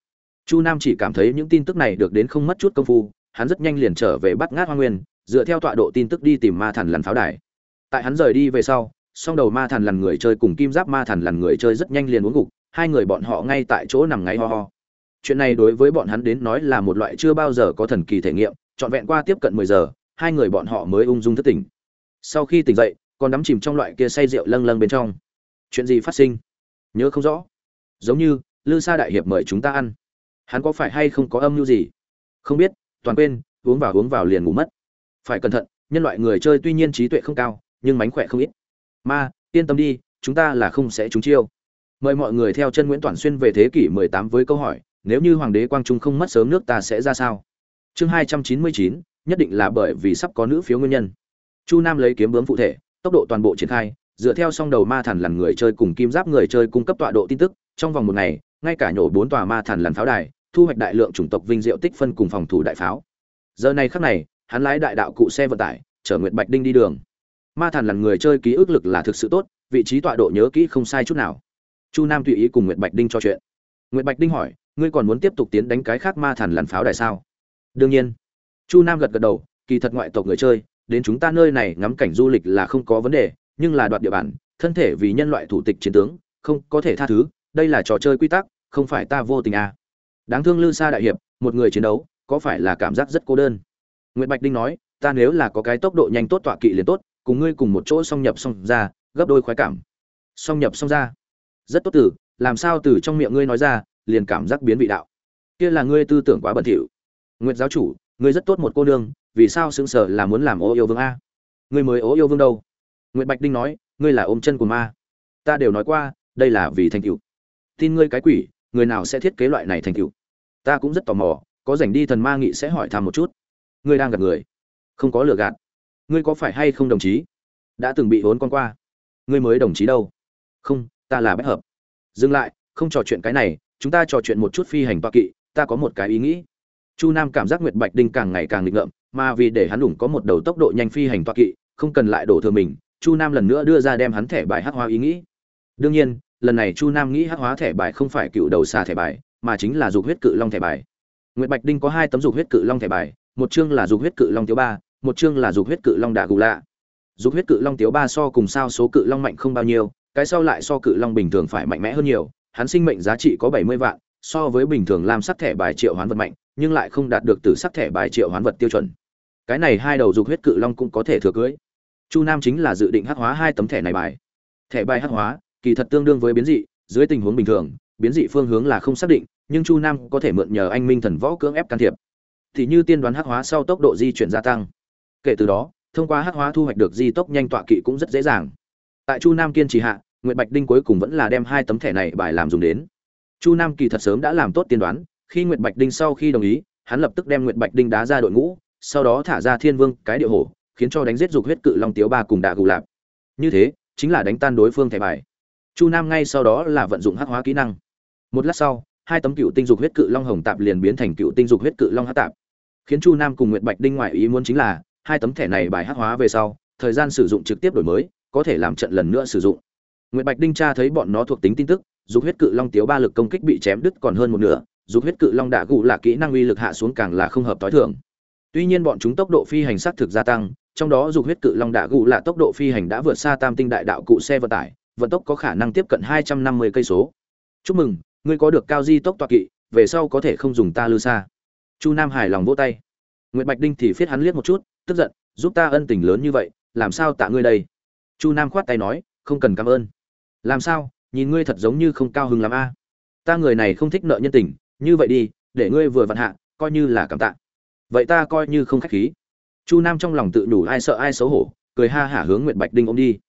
Chu nam chỉ cảm thấy những tin tức này được đến không mất chút công phu, hắn rất nhanh liền trở về bắt ngát hoa nguyên, dựa theo tọa độ tin tức đi tìm ma thần lằn pháo đài. Tại hắn rời đi về sau, song đầu ma thần lằn người chơi cùng kim giáp ma thần lằn người chơi rất nhanh liền uống gục hai người bọn họ ngay tại chỗ nằm ngáy ho ho. Chuyện này đối với bọn hắn đến nói là một loại chưa bao giờ có thần kỳ thể nghiệm, trọn vẹn qua tiếp cận mười giờ, hai người bọn họ mới ung dung thức tỉnh. Sau khi tỉnh dậy, còn đắm chìm trong loại kia say rượu lâng lâng bên trong. Chuyện gì phát sinh? Nhớ không rõ. Giống như, lư sa đại hiệp mời chúng ta ăn. Hắn có phải hay không có âm mưu gì? Không biết, toàn quên, uống vào uống vào liền ngủ mất. Phải cẩn thận, nhân loại người chơi tuy nhiên trí tuệ không cao, nhưng mánh khỏe không ít. Ma, yên tâm đi, chúng ta là không sẽ trúng chiêu mời mọi người theo chân nguyễn toàn xuyên về thế kỷ 18 với câu hỏi nếu như hoàng đế quang trung không mất sớm nước ta sẽ ra sao? Chương 299, nhất định là bởi vì sắp có nữ phiếu nguyên nhân. Chu nam lấy kiếm bướm phụ thể tốc độ toàn bộ triển khai dựa theo song đầu ma thần lằn người chơi cùng kim giáp người chơi cung cấp tọa độ tin tức trong vòng một ngày ngay cả nhổ bốn tòa ma thần lằn pháo đài thu hoạch đại lượng chủng tộc vinh diệu tích phân cùng phòng thủ đại pháo. Giờ này khắc này hắn lái đại đạo cụ xe vận tải chở nguyệt bạch đinh đi đường. Ma thần lằn người chơi ký ức lực là thực sự tốt vị trí tọa độ nhớ kỹ không sai chút nào chu nam tùy ý cùng nguyệt bạch đinh trò chuyện. Nguyệt bạch đinh hỏi, ngươi còn muốn tiếp tục tiến đánh cái khác ma thần lằn pháo đài sao? Đương nhiên. Chu nam gật gật đầu, kỳ thật ngoại tộc người chơi, đến chúng ta nơi này ngắm cảnh du lịch là không có vấn đề, nhưng là đoạt địa bàn, thân thể vì nhân loại thủ tịch chiến tướng, không có thể tha thứ, đây là trò chơi quy tắc, không phải ta vô tình à. đáng thương lư sa đại hiệp, một người chiến đấu, có phải là cảm giác rất cô đơn? Nguyễn bạch đinh nói, ta nếu là có cái tốc độ nhanh tốt tọa kỵ liền tốt, cùng ngươi cùng một chỗ song nhập song ra, gấp đôi khoái cảm. Song nhập song ra? Rất tốt từ, làm sao từ trong miệng ngươi nói ra, liền cảm giác biến vị đạo. Kia là ngươi tư tưởng quá bẩn thỉu. Nguyệt giáo chủ, ngươi rất tốt một cô nương, vì sao sững sờ là muốn làm ô yêu vương a? Ngươi mới ô yêu vương đâu? Nguyệt bạch đinh nói, ngươi là ôm chân của ma. Ta đều nói qua, đây là vì thành tựu. Tin ngươi cái quỷ, người nào sẽ thiết kế loại này thành tựu? Ta cũng rất tò mò, có rảnh đi thần ma nghị sẽ hỏi thăm một chút. Ngươi đang gặp người. Không có lừa gạt. Ngươi có phải hay không đồng chí? Đã từng bị vốn con qua. Ngươi mới đồng chí đâu? Không ta là bách hợp. Dừng lại, không trò chuyện cái này, chúng ta trò chuyện một chút phi hành toa kỵ, ta có một cái ý nghĩ. Chu nam cảm giác nguyệt bạch đinh càng ngày càng nghịch ngợm, mà vì để hắn đủng có một đầu tốc độ nhanh phi hành toa kỵ, không cần lại đổ thừa mình, chu nam lần nữa đưa ra đem hắn thẻ bài hắc hóa ý nghĩ. Đương nhiên, lần này chu nam nghĩ hắc hóa thẻ bài không phải cựu đầu xà thẻ bài, mà chính là dục huyết cự long thẻ bài. Nguyệt bạch đinh có hai tấm dục huyết cự long thẻ bài, một chương là dục huyết cự long tiếu ba, một chương là dục huyết cự long đà gù lạ. Dục huyết cự long tiếu ba so cùng sao số cự long mạnh không bao nhiêu cái sau lại so cự long bình thường phải mạnh mẽ hơn nhiều, hắn sinh mệnh giá trị có bảy mươi vạn, so với bình thường làm sắc thẻ bài triệu hoán vật mạnh, nhưng lại không đạt được từ sắc thẻ bài triệu hoán vật tiêu chuẩn. Cái này hai đầu dục huyết cự long cũng có thể thừa cưới. Chu nam chính là dự định hắc hóa hai tấm thẻ này bài. Thẻ bài hắc hóa, kỳ thật tương đương với biến dị, dưới tình huống bình thường, biến dị phương hướng là không xác định, nhưng chu nam có thể mượn nhờ anh minh thần võ cưỡng ép can thiệp. Thì như tiên đoán hắc hóa sau tốc độ di chuyển gia tăng. Kể từ đó, thông qua hắc hóa thu hoạch được di tốc nhanh tọa kỵ cũng rất dễ dàng tại chu nam kiên trì hạ, nguyệt bạch đinh cuối cùng vẫn là đem hai tấm thẻ này bài làm dùng đến. Chu nam kỳ thật sớm đã làm tốt tiên đoán, khi nguyệt bạch đinh sau khi đồng ý, hắn lập tức đem nguyệt bạch đinh đá ra đội ngũ, sau đó thả ra thiên vương, cái địa hổ, khiến cho đánh giết dục huyết cự long tiếu ba cùng đạ gù lạp. Như thế, chính là đánh tan đối phương thẻ bài. Chu nam ngay sau đó là vận dụng hắc hóa kỹ năng. Một lát sau, hai tấm cựu tinh dục huyết cự long hồng tạp liền biến thành cựu tinh dục huyết cự long hắc tạp. Khiến chu nam cùng nguyệt bạch đinh ngoại ý muốn chính là, hai tấm thẻ này bài hắc hóa về sau, thời gian sử dụng trực tiếp đổi mới có thể làm trận lần nữa sử dụng. Nguyệt bạch đinh tra thấy bọn nó thuộc tính tin tức, dục huyết cự long tiếu ba lực công kích bị chém đứt còn hơn một nửa, dục huyết cự long đạ gù là kỹ năng uy lực hạ xuống càng là không hợp tối thường. Tuy nhiên bọn chúng tốc độ phi hành sát thực gia tăng, trong đó dục huyết cự long đạ gù là tốc độ phi hành đã vượt xa tam tinh đại đạo cụ xe vận tải, vận tốc có khả năng tiếp cận hai trăm năm mươi cây số. Chúc mừng, ngươi có được cao di tốc tọa kỵ, về sau có thể không dùng ta lư xa. Chu nam hài lòng vỗ tay. Nguyệt bạch đinh thì phiết hắn liếc một chút, tức giận, giúp ta ân tình lớn như vậy, làm sao tạ ngươi đây? Chu nam khoát tay nói, không cần cảm ơn. Làm sao? Nhìn ngươi thật giống như không cao hứng lắm a. Ta người này không thích nợ nhân tình, như vậy đi, để ngươi vừa vặn hạ, coi như là cảm tạ. Vậy ta coi như không khách khí. Chu nam trong lòng tự đủ ai sợ ai xấu hổ, cười ha hả hướng nguyệt bạch đinh ôm đi.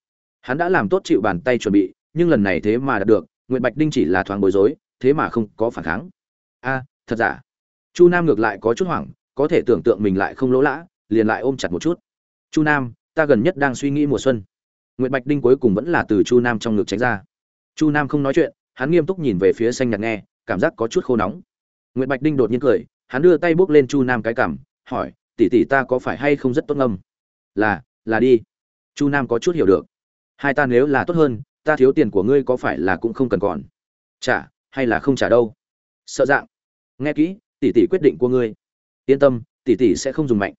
Hắn đã làm tốt chịu bàn tay chuẩn bị, nhưng lần này thế mà đạt được, nguyệt bạch đinh chỉ là thoáng bối rối, thế mà không có phản kháng. A, thật giả? Chu nam ngược lại có chút hoảng, có thể tưởng tượng mình lại không lỗ lã, liền lại ôm chặt một chút. Chu nam, ta gần nhất đang suy nghĩ mùa xuân nguyệt bạch đinh cuối cùng vẫn là từ chu nam trong ngực tránh ra. Chu nam không nói chuyện hắn nghiêm túc nhìn về phía xanh nhạt nghe cảm giác có chút khô nóng. Nguyệt bạch đinh đột nhiên cười hắn đưa tay bước lên chu nam cái cằm, hỏi tỷ tỷ ta có phải hay không rất tốt ngâm? Là là đi. Chu nam có chút hiểu được. Hai ta nếu là tốt hơn ta thiếu tiền của ngươi có phải là cũng không cần còn? Trả hay là không trả đâu. Sợ dạng. Nghe kỹ tỷ tỷ quyết định của ngươi. Yên tâm tỷ tỷ sẽ không dùng mạnh.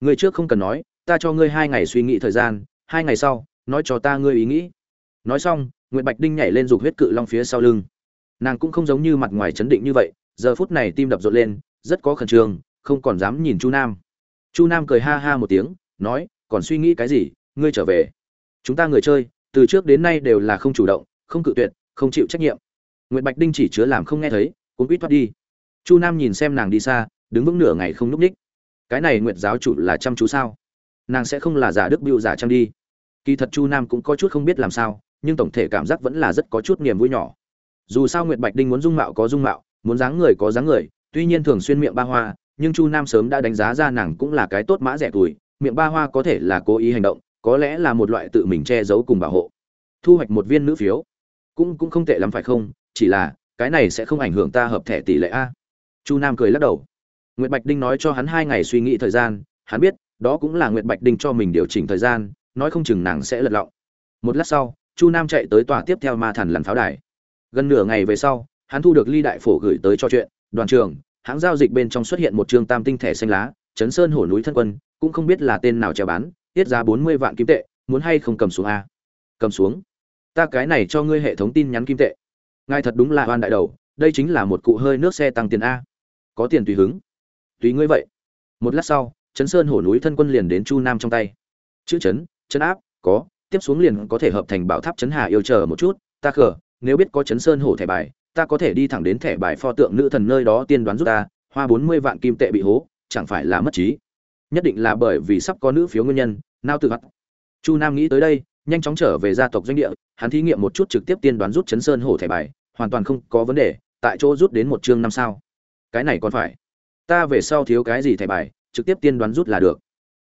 Ngươi trước không cần nói ta cho ngươi hai ngày suy nghĩ thời gian hai ngày sau nói cho ta ngươi ý nghĩ. Nói xong nguyễn bạch đinh nhảy lên giục huyết cự long phía sau lưng. Nàng cũng không giống như mặt ngoài chấn định như vậy, giờ phút này tim đập rộn lên, rất có khẩn trương, không còn dám nhìn chu nam. Chu nam cười ha ha một tiếng, nói, còn suy nghĩ cái gì? Ngươi trở về. Chúng ta người chơi, từ trước đến nay đều là không chủ động, không cự tuyệt, không chịu trách nhiệm. Nguyệt bạch đinh chỉ chứa làm không nghe thấy cũng quýt thoát đi. Chu nam nhìn xem nàng đi xa, đứng vững nửa ngày không núp ních cái này nguyệt giáo chủ là chăm chú sao? Nàng sẽ không là giả đức biêu giả chăm đi kỳ thật chu nam cũng có chút không biết làm sao, nhưng tổng thể cảm giác vẫn là rất có chút niềm vui nhỏ. Dù sao nguyệt bạch đinh muốn dung mạo có dung mạo, muốn dáng người có dáng người, tuy nhiên thường xuyên miệng ba hoa, nhưng chu nam sớm đã đánh giá ra nàng cũng là cái tốt mã rẻ tuổi, miệng ba hoa có thể là cố ý hành động, có lẽ là một loại tự mình che giấu cùng bảo hộ. Thu hoạch một viên nữ phiếu, cũng cũng không tệ lắm phải không? Chỉ là, cái này sẽ không ảnh hưởng ta hợp thẻ tỷ lệ a. Chu nam cười lắc đầu. Nguyệt bạch đinh nói cho hắn hai ngày suy nghĩ thời gian, hắn biết, đó cũng là nguyệt bạch đinh cho mình điều chỉnh thời gian nói không chừng nàng sẽ lật lọng. Một lát sau, chu nam chạy tới tòa tiếp theo ma thần lằn pháo đài. Gần nửa ngày về sau, hắn thu được ly đại phổ gửi tới cho chuyện, đoàn trường, hãng giao dịch bên trong xuất hiện một trương tam tinh thẻ xanh lá chấn sơn hổ núi thân quân, cũng không biết là tên nào treo bán, tiết giá bốn mươi vạn kim tệ, muốn hay không cầm xuống a? Cầm xuống? Ta cái này cho ngươi hệ thống tin nhắn kim tệ. Ngài thật đúng là oan đại đầu, đây chính là một cụ hơi nước xe tăng tiền a. Có tiền tùy hứng. Tùy ngươi vậy. Một lát sau chấn sơn hổ núi thân quân liền đến chu nam trong tay. Chữ chấn chấn áp, có, tiếp xuống liền có thể hợp thành bảo tháp chấn hà yêu chờ một chút, ta khờ, nếu biết có chấn sơn hổ thẻ bài, ta có thể đi thẳng đến thẻ bài pho tượng nữ thần nơi đó tiên đoán giúp ta, hoa bốn mươi vạn kim tệ bị hố, chẳng phải là mất trí. Nhất định là bởi vì sắp có nữ phiếu nguyên nhân, nao tự hắt chu nam nghĩ tới đây, nhanh chóng trở về gia tộc doanh địa, hắn thí nghiệm một chút trực tiếp tiên đoán rút chấn sơn hổ thẻ bài, hoàn toàn không có vấn đề, tại chỗ rút đến một chương năm sao. Cái này còn phải. Ta về sau thiếu cái gì thẻ bài, trực tiếp tiên đoán rút là được.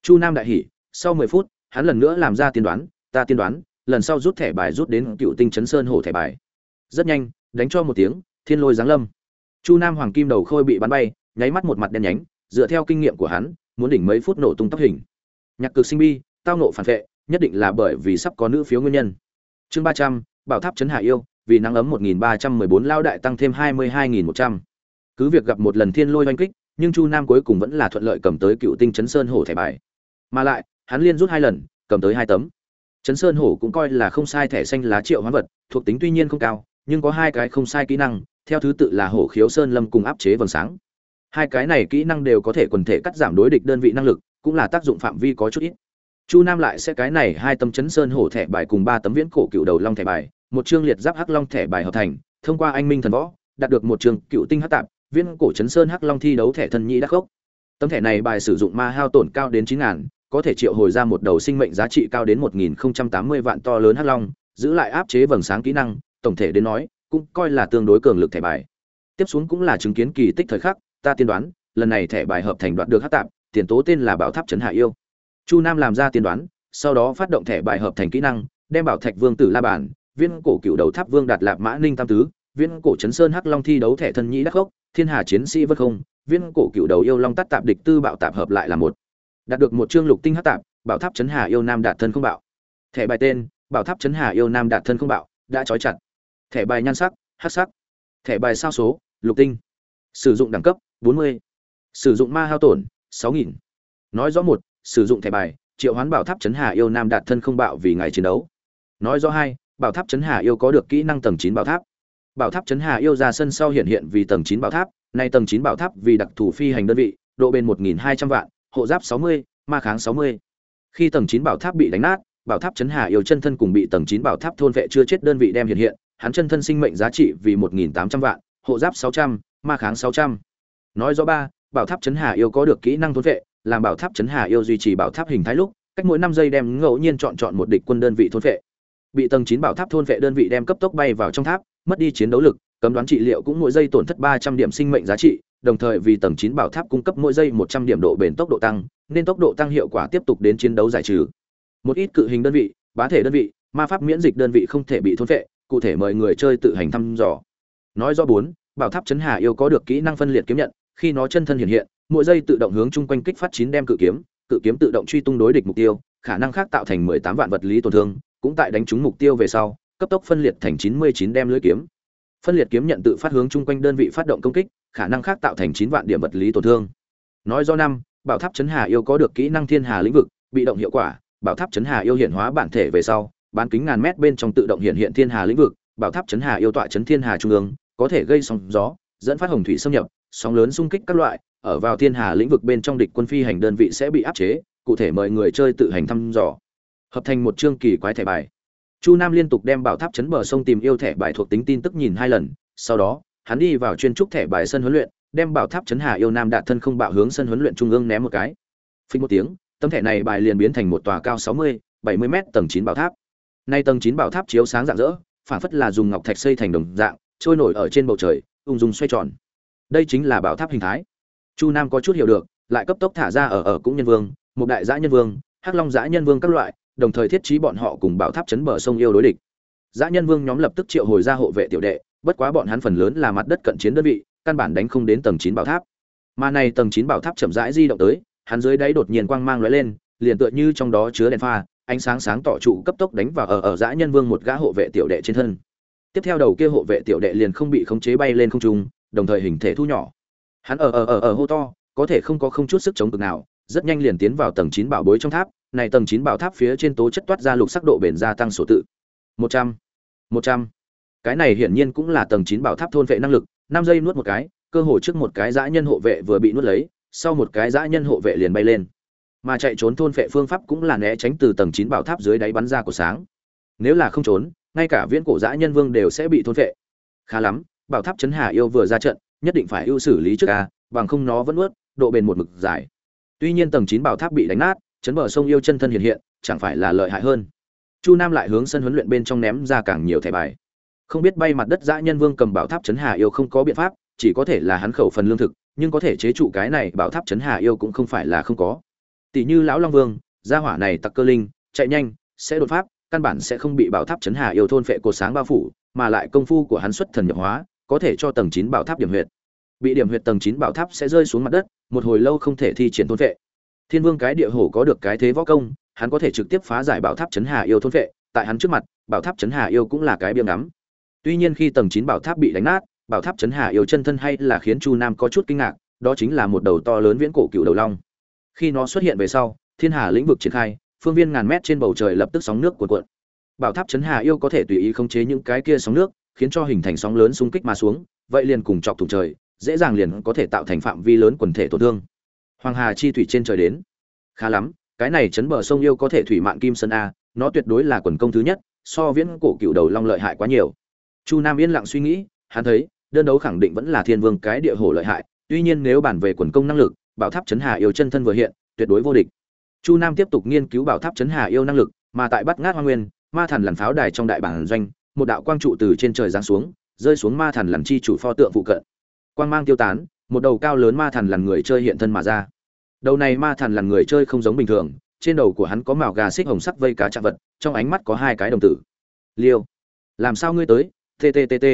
Chu nam đại hỉ, sau mười phút hắn lần nữa làm ra tiên đoán, ta tiên đoán, lần sau rút thẻ bài rút đến cựu tinh chấn sơn hổ thẻ bài. Rất nhanh, đánh cho một tiếng, thiên lôi giáng lâm. Chu nam hoàng kim đầu khôi bị bắn bay, nháy mắt một mặt đen nhánh, dựa theo kinh nghiệm của hắn, muốn đỉnh mấy phút nổ tung tóc hình. Nhạc cực sinh bi, tao nộ phản vệ, nhất định là bởi vì sắp có nữ phiếu nguyên nhân. Chương ba trăm, bảo tháp chấn hạ yêu, vì nắng ấm một nghìn ba trăm mười bốn, lao đại tăng thêm hai mươi hai nghìn một trăm. Cứ việc gặp một lần thiên lôi oanh kích, nhưng chu nam cuối cùng vẫn là thuận lợi cầm tới cựu tinh chấn sơn hổ thẻ bài. Mà lại hắn liên rút hai lần, cầm tới hai tấm. Chấn sơn hổ cũng coi là không sai thẻ xanh lá triệu hoán vật, thuộc tính tuy nhiên không cao, nhưng có hai cái không sai kỹ năng, theo thứ tự là hổ khiếu sơn lâm cùng áp chế vầng sáng. Hai cái này kỹ năng đều có thể quần thể cắt giảm đối địch đơn vị năng lực, cũng là tác dụng phạm vi có chút ít. Chu nam lại sẽ cái này hai tấm chấn sơn hổ thẻ bài cùng ba tấm viễn cổ cựu đầu long thẻ bài, một chương liệt giáp hắc long thẻ bài hợp thành, thông qua anh minh thần võ, đạt được một chương cựu tinh hắc tạp, viễn cổ chấn sơn hắc long thi đấu thẻ thần nhị đắc gốc. Tấm thẻ này bài sử dụng ma hao tổn cao đến chín ngàn có thể triệu hồi ra một đầu sinh mệnh giá trị cao đến một nghìn tám mươi vạn to lớn hắc long giữ lại áp chế vầng sáng kỹ năng tổng thể đến nói cũng coi là tương đối cường lực thẻ bài. Tiếp xuống cũng là chứng kiến kỳ tích thời khắc ta tiên đoán lần này thẻ bài hợp thành đoạt được hắc tạm, tiền tố tên là bảo tháp trấn hạ yêu. Chu nam làm ra tiên đoán sau đó phát động thẻ bài hợp thành kỹ năng đem bảo thạch vương tử la bàn viên cổ cựu đầu tháp vương đạt lạp mã ninh tam tứ viên cổ chấn sơn hắc long thi đấu thẻ thân nhĩ đắc gốc thiên hà chiến sĩ vất không viên cổ cựu đầu yêu long tắt tạp địch tư bạo tạp hợp lại là một đạt được một chương lục tinh hắc tạp, bảo tháp chấn hà yêu nam đạt thân không bạo. Thẻ bài tên, bảo tháp chấn hà yêu nam đạt thân không bạo, đã trói chặt. Thẻ bài nhan sắc, hắc sắc. Thẻ bài sao số, lục tinh. Sử dụng đẳng cấp 40. sử dụng ma hao tổn 6.000. nói rõ một, sử dụng thẻ bài, triệu hoán bảo tháp chấn hà yêu nam đạt thân không bạo vì ngày chiến đấu. Nói rõ hai, bảo tháp chấn hà yêu có được kỹ năng tầng chín bảo tháp. Bảo tháp chấn hà yêu ra sân sau hiện hiện vì tầng chín bảo tháp, nay tầng chín bảo tháp vì đặc thù phi hành đơn vị, độ bền một nghìn hai trăm vạn hộ giáp sáu mươi, ma kháng sáu mươi. Khi tầng chín bảo tháp bị đánh nát, bảo tháp chấn hà yêu chân thân cùng bị tầng chín bảo tháp thôn vệ chưa chết đơn vị đem hiện hiện, hắn chân thân sinh mệnh giá trị vì một nghìn tám trăm vạn, hộ giáp sáu trăm, ma kháng sáu trăm. Nói rõ ba, bảo tháp chấn hà yêu có được kỹ năng thôn vệ, làm bảo tháp chấn hà yêu duy trì bảo tháp hình thái lúc, cách mỗi năm giây đem ngẫu nhiên chọn chọn một địch quân đơn vị thôn vệ. Bị tầng chín bảo tháp thôn vệ đơn vị đem cấp tốc bay vào trong tháp, mất đi chiến đấu lực, cấm đoán trị liệu cũng mỗi giây tổn thất ba trăm điểm sinh mệnh giá trị đồng thời vì tầng chín bảo tháp cung cấp mỗi giây một trăm điểm độ bền tốc độ tăng, nên tốc độ tăng hiệu quả tiếp tục đến chiến đấu giải trừ. Một ít cự hình đơn vị, bá thể đơn vị, ma pháp miễn dịch đơn vị không thể bị thôn phệ, cụ thể mời người chơi tự hành thăm dò. Nói rõ bốn, bảo tháp chấn hà yêu có được kỹ năng phân liệt kiếm nhận, khi nó chân thân hiện hiện, mỗi giây tự động hướng chung quanh kích phát chín đem cự kiếm cự kiếm tự động truy tung đối địch mục tiêu, khả năng khác tạo thành mười tám vạn vật lý tổn thương, cũng tại đánh trúng mục tiêu về sau, cấp tốc phân liệt thành chín mươi chín đem lưới kiếm phân liệt kiếm nhận tự phát hướng chung quanh đơn vị phát động công kích, khả năng khác tạo thành chín vạn điểm vật lý tổn thương. Nói do năm, bảo tháp chấn hà yêu có được kỹ năng thiên hà lĩnh vực, bị động hiệu quả, bảo tháp chấn hà yêu hiện hóa bản thể về sau, bán kính ngàn mét bên trong tự động hiện hiện thiên hà lĩnh vực, bảo tháp chấn hà yêu tọa chấn thiên hà trung ương, có thể gây sóng gió, dẫn phát hồng thủy xâm nhập, sóng lớn xung kích các loại, ở vào thiên hà lĩnh vực bên trong địch quân phi hành đơn vị sẽ bị áp chế, cụ thể mời người chơi tự hành thăm dò. Hợp thành một chương kỳ quái thẻ bài chu nam liên tục đem bảo tháp chấn bờ sông tìm yêu thẻ bài thuộc tính tin tức nhìn hai lần, sau đó, hắn đi vào chuyên trúc thẻ bài sân huấn luyện, đem bảo tháp chấn hà yêu nam đạt thân không bạo hướng sân huấn luyện trung ương ném một cái. Phình một tiếng, tấm thẻ này bài liền biến thành một tòa cao sáu mươi, bảy mươi m tầng chín bảo tháp. Nay tầng chín bảo tháp chiếu sáng rạng rỡ phản phất là dùng ngọc thạch xây thành đồng dạng, trôi nổi ở trên bầu trời, ung dung xoay tròn. Đây chính là bảo tháp hình thái. Chu nam có chút hiểu được, lại cấp tốc thả ra ở ở cũng nhân vương, một đại giã nhân vương, hắc long giã nhân vương các loại đồng thời thiết trí bọn họ cùng bảo tháp chấn bờ sông yêu đối địch. Dã nhân vương nhóm lập tức triệu hồi ra hộ vệ tiểu đệ, bất quá bọn hắn phần lớn là mặt đất cận chiến đơn vị, căn bản đánh không đến tầng chín bảo tháp. Mà này tầng chín bảo tháp chậm rãi di động tới, hắn dưới đáy đột nhiên quang mang lóe lên, liền tựa như trong đó chứa đèn pha, ánh sáng sáng tỏ trụ cấp tốc đánh vào ở ở dã nhân vương một gã hộ vệ tiểu đệ trên thân. Tiếp theo đầu kia hộ vệ tiểu đệ liền không bị khống chế bay lên không trung, đồng thời hình thể thu nhỏ. Hắn ở ở ở ở hô to, có thể không có không chút sức chống cực nào, rất nhanh liền tiến vào tầng chín bảo bối trong tháp này tầng chín bảo tháp phía trên tố chất toát ra lục sắc độ bền gia tăng số tự. Một trăm. Một trăm. Cái này hiển nhiên cũng là tầng chín bảo tháp thôn vệ năng lực, năm giây nuốt một cái, cơ hồ trước một cái dã nhân hộ vệ vừa bị nuốt lấy, sau một cái dã nhân hộ vệ liền bay lên. Mà chạy trốn thôn vệ phương pháp cũng là né tránh từ tầng chín bảo tháp dưới đáy bắn ra của sáng. Nếu là không trốn, ngay cả viễn cổ dã nhân vương đều sẽ bị thôn vệ. Khá lắm, bảo tháp chấn hà yêu vừa ra trận, nhất định phải ưu xử lý trước a, bằng không nó vẫn nuốt, độ bền một mực dài. Tuy nhiên tầng chín bảo tháp bị đánh nát chấn bờ sông yêu chân thân hiện hiện, chẳng phải là lợi hại hơn. Chu nam lại hướng sân huấn luyện bên trong ném ra càng nhiều thẻ bài. Không biết bay mặt đất dã nhân vương cầm bảo tháp chấn hà yêu không có biện pháp, chỉ có thể là hắn khẩu phần lương thực, nhưng có thể chế trụ cái này bảo tháp chấn hà yêu cũng không phải là không có. Tỷ như lão long vương, gia hỏa này tặc cơ linh, chạy nhanh, sẽ đột pháp, căn bản sẽ không bị bảo tháp chấn hà yêu thôn phệ cột sáng bao phủ, mà lại công phu của hắn xuất thần nhập hóa, có thể cho tầng chín bảo tháp điểm huyệt. Bị điểm huyệt tầng chín bảo tháp sẽ rơi xuống mặt đất, một hồi lâu không thể thi triển thôn phệ thiên vương cái địa hổ có được cái thế võ công, hắn có thể trực tiếp phá giải bảo tháp chấn hà yêu thôn phệ tại hắn trước mặt, bảo tháp chấn hà yêu cũng là cái biếng ngắm. Tuy nhiên khi tầng chín bảo tháp bị đánh nát, bảo tháp chấn hà yêu chân thân hay là khiến chu nam có chút kinh ngạc, đó chính là một đầu to lớn viễn cổ cựu đầu long. Khi nó xuất hiện về sau, thiên hà lĩnh vực triển khai, phương viên ngàn mét trên bầu trời lập tức sóng nước cuộn cuộn. Bảo tháp chấn hà yêu có thể tùy ý khống chế những cái kia sóng nước, khiến cho hình thành sóng lớn xung kích mà xuống, vậy liền cùng chọc thủng trời, dễ dàng liền có thể tạo thành phạm vi lớn quần thể tổn thương hoàng hà chi thủy trên trời đến. Khá lắm, cái này chấn bờ sông yêu có thể thủy mạng kim sơn a, nó tuyệt đối là quần công thứ nhất, so viễn cổ cựu đầu long lợi hại quá nhiều. Chu nam yên lặng suy nghĩ, hắn thấy, đơn đấu khẳng định vẫn là thiên vương cái địa hổ lợi hại, tuy nhiên nếu bản về quần công năng lực, bảo tháp chấn hà yêu chân thân vừa hiện, tuyệt đối vô địch. Chu nam tiếp tục nghiên cứu bảo tháp chấn hà yêu năng lực, mà tại bắt ngát hoa nguyên, ma thần lằn pháo đài trong đại bản doanh, một đạo quang trụ từ trên trời giáng xuống, rơi xuống ma thần lằn chi chủ pho tượng phụ cận. Quang mang tiêu tán một đầu cao lớn ma thần lằn người chơi hiện thân mà ra. Đầu này ma thần lằn người chơi không giống bình thường, trên đầu của hắn có màu gà xích hồng sắc vây cá chạm vật, trong ánh mắt có hai cái đồng tử. Liêu, làm sao ngươi tới? Tttt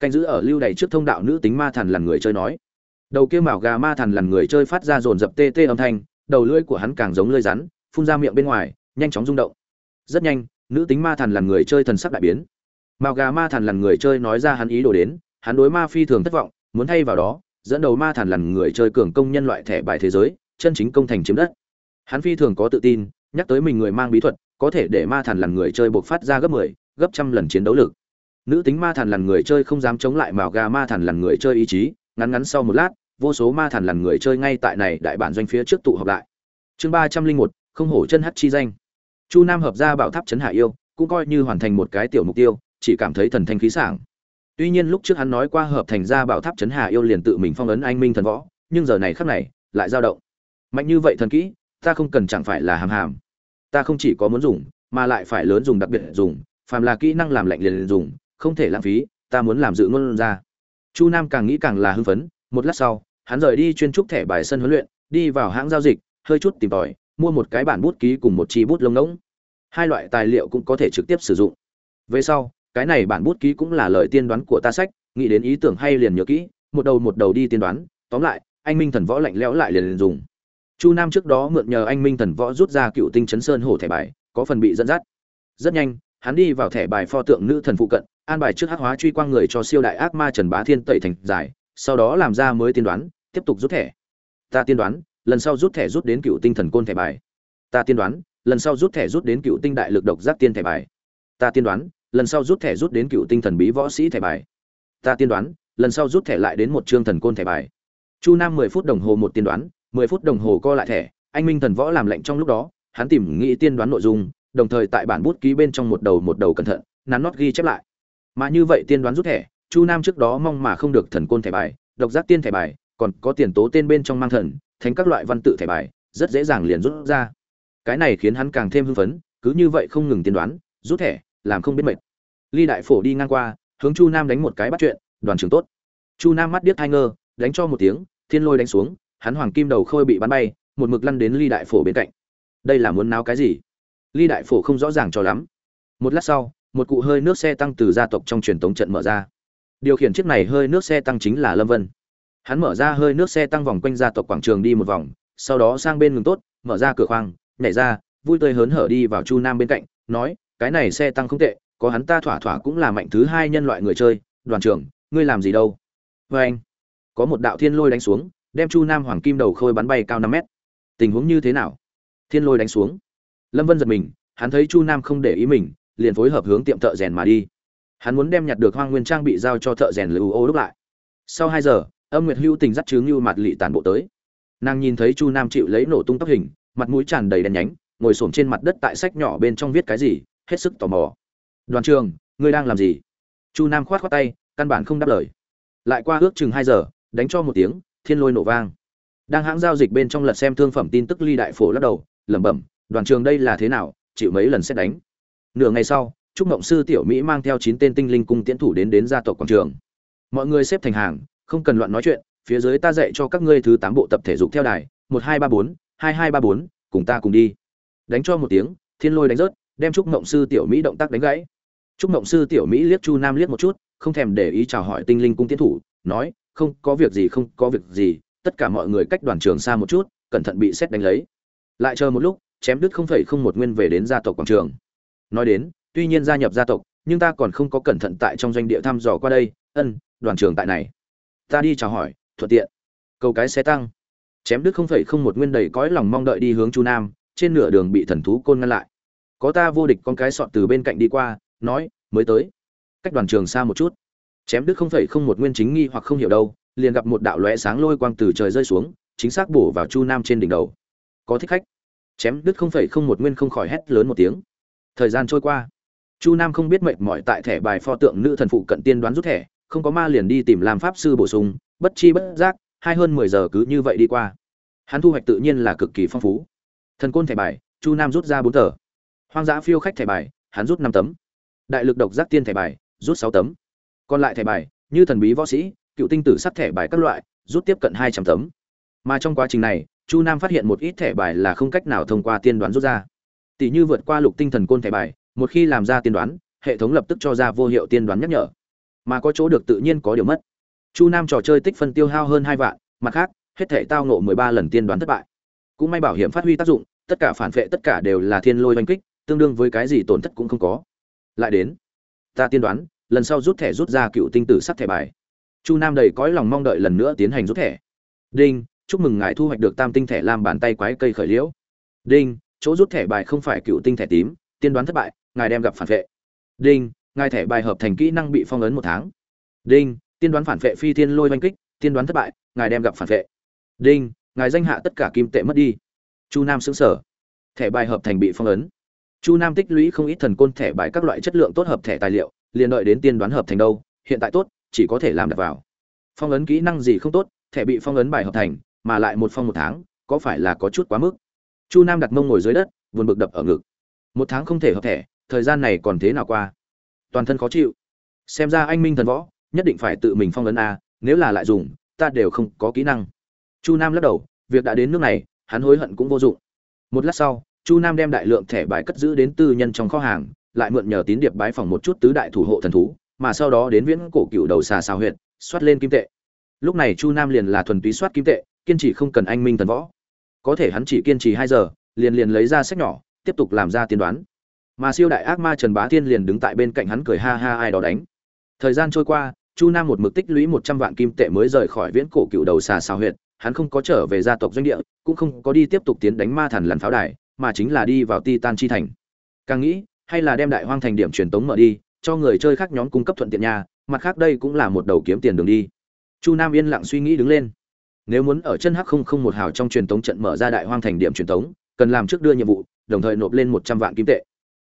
canh giữ ở lưu đày trước thông đạo nữ tính ma thần lằn người chơi nói. Đầu kia màu gà ma thần lằn người chơi phát ra dồn dập tt âm thanh, đầu lưỡi của hắn càng giống lưỡi rắn, phun ra miệng bên ngoài, nhanh chóng rung động. Rất nhanh, nữ tính ma thần lằn người chơi thần sắc đại biến. Màu gà ma thần lằn người chơi nói ra hắn ý đồ đến, hắn đối ma phi thường thất vọng, muốn thay vào đó dẫn đầu ma thần lằn người chơi cường công nhân loại thẻ bài thế giới chân chính công thành chiếm đất. Hắn phi thường có tự tin nhắc tới mình người mang bí thuật có thể để ma thần lần người chơi buộc phát ra gấp 10, gấp trăm lần chiến đấu lực. Nữ tính ma thần lần người chơi không dám chống lại mạo gà ma thần lần người chơi ý chí ngắn ngắn sau một lát vô số ma thần lần người chơi ngay tại này đại bản doanh phía trước tụ họp lại. Chương ba trăm linh một không hổ chân hắt chi danh. Chu nam hợp ra bảo tháp chấn hạ yêu cũng coi như hoàn thành một cái tiểu mục tiêu chỉ cảm thấy thần thanh khí sảng tuy nhiên lúc trước hắn nói qua hợp thành ra bảo tháp chấn hà yêu liền tự mình phong ấn anh minh thần võ, nhưng giờ này khắc này, lại dao động. Mạnh như vậy thần kỹ, ta không cần chẳng phải là hàm hàm. Ta không chỉ có muốn dùng, mà lại phải lớn dùng đặc biệt dùng, phàm là kỹ năng làm lạnh liền dùng, không thể lãng phí, ta muốn làm dự ngôn ra. Chu nam càng nghĩ càng là hưng phấn, một lát sau, hắn rời đi chuyên trúc thẻ bài sân huấn luyện, đi vào hãng giao dịch, hơi chút tìm tòi, mua một cái bản bút ký cùng một chi bút lông ngỗng. Hai loại tài liệu cũng có thể trực tiếp sử dụng. Về sau cái này bản bút ký cũng là lời tiên đoán của ta sách nghĩ đến ý tưởng hay liền nhớ kỹ một đầu một đầu đi tiên đoán tóm lại anh minh thần võ lạnh lẽo lại liền, liền dùng. Chu nam trước đó mượn nhờ anh minh thần võ rút ra cựu tinh chấn sơn hổ thẻ bài có phần bị dẫn dắt. Rất nhanh hắn đi vào thẻ bài pho tượng nữ thần phụ cận an bài trước hắc hóa truy quang người cho siêu đại ác ma trần bá thiên tẩy thành giải sau đó làm ra mới tiên đoán tiếp tục rút thẻ. Ta tiên đoán lần sau rút thẻ rút đến cựu tinh thần côn thẻ bài. Ta tiên đoán lần sau rút thẻ rút đến cựu tinh đại lực độc giác tiên thẻ bài. Ta tiên đoán lần sau rút thẻ rút đến cựu tinh thần bí võ sĩ thẻ bài. Ta tiên đoán, lần sau rút thẻ lại đến một chương thần côn thẻ bài. Chu nam mười phút đồng hồ một tiên đoán, mười phút đồng hồ co lại thẻ, anh minh thần võ làm lệnh trong lúc đó, hắn tìm nghĩ tiên đoán nội dung, đồng thời tại bản bút ký bên trong một đầu một đầu cẩn thận, nắn nót ghi chép lại. Mà như vậy tiên đoán rút thẻ, chu nam trước đó mong mà không được thần côn thẻ bài, độc giác tiên thẻ bài, còn có tiền tố tên bên trong mang thần thành các loại văn tự thẻ bài, rất dễ dàng liền rút ra. Cái này khiến hắn càng thêm hưng phấn, cứ như vậy không ngừng tiên đoán, rút thẻ làm không biết mệt. Ly đại phổ đi ngang qua, hướng chu nam đánh một cái bắt chuyện, đoàn trưởng tốt. Chu nam mắt điếc hai ngơ, đánh cho một tiếng, thiên lôi đánh xuống, hắn hoàng kim đầu khôi bị bắn bay, một mực lăn đến ly đại phổ bên cạnh. Đây là muốn náo cái gì? Ly đại phổ không rõ ràng cho lắm. Một lát sau, một cụ hơi nước xe tăng từ gia tộc trong truyền tống trận mở ra. Điều khiển chiếc này hơi nước xe tăng chính là lâm vân. Hắn mở ra hơi nước xe tăng vòng quanh gia tộc quảng trường đi một vòng, sau đó sang bên ngừng tốt, mở ra cửa khoang, nhảy ra, vui tươi hớn hở đi vào chu nam bên cạnh, nói cái này xe tăng không tệ, có hắn ta thỏa thỏa cũng là mạnh thứ hai nhân loại người chơi, đoàn trưởng, ngươi làm gì đâu? Vê anh. Có một đạo thiên lôi đánh xuống, đem chu nam hoàng kim đầu khôi bắn bay cao năm mét. Tình huống như thế nào? Thiên lôi đánh xuống. Lâm vân giật mình, hắn thấy chu nam không để ý mình, liền phối hợp hướng tiệm thợ rèn mà đi. Hắn muốn đem nhặt được hoang nguyên trang bị giao cho thợ rèn lưu ô lúc lại. Sau hai giờ, âm nguyệt hữu tình dắt chướng như mặt lị tàn bộ tới. Nàng nhìn thấy chu nam chịu lấy nổ tung tóc hình, mặt mũi tràn đầy đèn nhánh, ngồi xổm trên mặt đất tại sách nhỏ bên trong viết cái gì hết sức tò mò. Đoàn trường, ngươi đang làm gì? Chu nam khoát khoát tay, căn bản không đáp lời. Lại qua ước chừng hai giờ, đánh cho một tiếng, thiên lôi nổ vang. Đang hãng giao dịch bên trong lật xem thương phẩm tin tức ly đại phổ lắc đầu, lẩm bẩm, đoàn trường đây là thế nào? Chịu mấy lần xét đánh? Nửa ngày sau, trúc mộng sư tiểu mỹ mang theo chín tên tinh linh cung tiến thủ đến đến gia tộc quảng trường. Mọi người xếp thành hàng, không cần loạn nói chuyện, phía dưới ta dạy cho các ngươi thứ tám bộ tập thể dục theo đài, một hai ba bốn, hai hai ba bốn, cùng ta cùng đi. Đánh cho một tiếng, thiên lôi đánh rớt đem trúc mộng sư tiểu mỹ động tác đánh gãy. Trúc mộng sư tiểu mỹ liếc chu nam liếc một chút, không thèm để ý chào hỏi tinh linh cung tiến thủ, nói, không, có việc gì, không, có việc gì, tất cả mọi người cách đoàn trường xa một chút, cẩn thận bị xét đánh lấy. Lại chờ một lúc, chém đứt không phải không một nguyên về đến gia tộc quảng trường. Nói đến, tuy nhiên gia nhập gia tộc, nhưng ta còn không có cẩn thận tại trong doanh địa thăm dò qua đây, ân, đoàn trường tại này. Ta đi chào hỏi, thuận tiện. Cầu cái xe tăng. Chém đứt không phải không một nguyên đầy cõi lòng mong đợi đi hướng chu nam, trên nửa đường bị thần thú côn ngăn lại có ta vô địch con cái sọt từ bên cạnh đi qua, nói, mới tới. Cách đoàn trường xa một chút. Chém đứt không phải không một nguyên chính nghi hoặc không hiểu đâu, liền gặp một đạo lóe sáng lôi quang từ trời rơi xuống, chính xác bổ vào chu nam trên đỉnh đầu. Có thích khách. Chém đứt không phải không một nguyên không khỏi hét lớn một tiếng. Thời gian trôi qua. Chu nam không biết mệt mỏi tại thẻ bài pho tượng nữ thần phụ cận tiên đoán rút thẻ, không có ma liền đi tìm làm pháp sư bổ sung, bất chi bất giác, hai hơn mười giờ cứ như vậy đi qua. Hắn thu hoạch tự nhiên là cực kỳ phong phú. Thần côn thẻ bài, chu nam rút ra bốn tờ hoang dã phiêu khách thẻ bài, hắn rút năm tấm. Đại lực độc giác tiên thẻ bài, rút sáu tấm. Còn lại thẻ bài, như thần bí võ sĩ, cựu tinh tử sắt thẻ bài các loại, rút tiếp cận hai trăm tấm. Mà trong quá trình này, chu nam phát hiện một ít thẻ bài là không cách nào thông qua tiên đoán rút ra. Tỷ như vượt qua lục tinh thần côn thẻ bài, một khi làm ra tiên đoán, hệ thống lập tức cho ra vô hiệu tiên đoán nhắc nhở. Mà có chỗ được tự nhiên có điều mất. Chu nam trò chơi tích phân tiêu hao hơn hai vạn, mặt khác, hết thể tao nộ mười ba lần tiên đoán thất bại. Cũng may bảo hiểm phát huy tác dụng, tất cả phản vệ tất cả đều là thiên lôi oanh kích tương đương với cái gì tổn thất cũng không có. Lại đến, ta tiên đoán, lần sau rút thẻ rút ra cựu tinh tử sắt thẻ bài. Chu nam đầy cõi lòng mong đợi lần nữa tiến hành rút thẻ. Đinh, chúc mừng ngài thu hoạch được tam tinh thẻ làm bàn tay quái cây khởi liễu. Đinh, chỗ rút thẻ bài không phải cựu tinh thẻ tím, tiên đoán thất bại, ngài đem gặp phản vệ. Đinh, ngài thẻ bài hợp thành kỹ năng bị phong ấn một tháng. Đinh, tiên đoán phản vệ phi thiên lôi oanh kích, tiên đoán thất bại, ngài đem gặp phản vệ. Đinh, ngài danh hạ tất cả kim tệ mất đi. Chu nam xứng sở thẻ bài hợp thành bị phong ấn chu nam tích lũy không ít thần côn thẻ bài các loại chất lượng tốt hợp thẻ tài liệu, liền đợi đến tiên đoán hợp thành đâu, hiện tại tốt, chỉ có thể làm đặt vào. Phong ấn kỹ năng gì không tốt, thẻ bị phong ấn bài hợp thành, mà lại một phong một tháng, có phải là có chút quá mức? Chu nam đặt mông ngồi dưới đất, buồn bực đập ở ngực. Một tháng không thể hợp thẻ, thời gian này còn thế nào qua? Toàn thân khó chịu. Xem ra anh minh thần võ, nhất định phải tự mình phong ấn a, nếu là lại dùng, ta đều không có kỹ năng. Chu nam lắc đầu, việc đã đến nước này, hắn hối hận cũng vô dụng. Một lát sau chu nam đem đại lượng thẻ bài cất giữ đến tư nhân trong kho hàng, lại mượn nhờ tín điệp bái phòng một chút tứ đại thủ hộ thần thú, mà sau đó đến viễn cổ cựu đầu xà xào huyện soát lên kim tệ. Lúc này chu nam liền là thuần túy soát kim tệ, kiên trì không cần anh minh thần võ. Có thể hắn chỉ kiên trì hai giờ, liền liền lấy ra sách nhỏ, tiếp tục làm ra tiên đoán. Mà siêu đại ác ma trần bá thiên liền đứng tại bên cạnh hắn cười ha ha ai đó đánh. Thời gian trôi qua, chu nam một mực tích lũy một trăm vạn kim tệ mới rời khỏi viễn cổ cựu đầu xà xào huyện hắn không có trở về gia tộc doanh địa, cũng không có đi tiếp tục tiến đánh ma thần lằn pháo đài mà chính là đi vào titan chi thành. Càng nghĩ, hay là đem đại hoang thành điểm truyền tống mở đi, cho người chơi khác nhóm cung cấp thuận tiện nhà mặt khác đây cũng là một đầu kiếm tiền đường đi. Chu nam yên lặng suy nghĩ đứng lên. Nếu muốn ở chân hắc không không một hào trong truyền tống trận mở ra đại hoang thành điểm truyền tống, cần làm trước đưa nhiệm vụ, đồng thời nộp lên một trăm vạn kim tệ.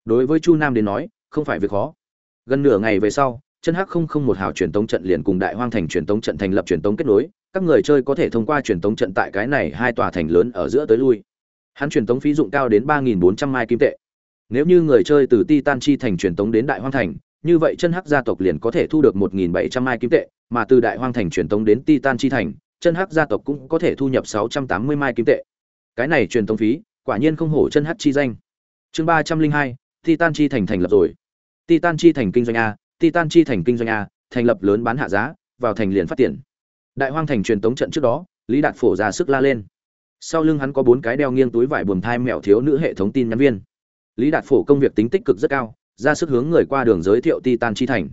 Đối với chu nam đến nói, không phải việc khó. Gần nửa ngày về sau, chân hắc không không một hào truyền tống trận liền cùng đại hoang thành truyền tống trận thành lập truyền tống kết nối, các người chơi có thể thông qua truyền tống trận tại cái này hai tòa thành lớn ở giữa tới lui hắn truyền tống phí dụng cao đến ba nghìn bốn trăm mai kim tệ. Nếu như người chơi từ titan chi thành truyền tống đến đại hoang thành, như vậy chân hắc gia tộc liền có thể thu được một nghìn bảy trăm mai kim tệ, mà từ đại hoang thành truyền tống đến titan chi thành, chân hắc gia tộc cũng có thể thu nhập sáu trăm tám mươi mai kim tệ. Cái này truyền tống phí, quả nhiên không hổ chân hắc chi danh. Chương ba trăm linh hai, titan chi thành thành lập rồi. Titan chi thành kinh doanh a, titan chi thành kinh doanh a, thành lập lớn bán hạ giá, vào thành liền phát tiền. Đại hoang thành truyền tống trận trước đó, lý đạt phổ ra sức la lên sau lưng hắn có bốn cái đeo nghiêng túi vải buồm thai mẹo thiếu nữ hệ thống tin nhắn viên. Lý đạt phổ công việc tính tích cực rất cao, ra sức hướng người qua đường giới thiệu titan chi thành.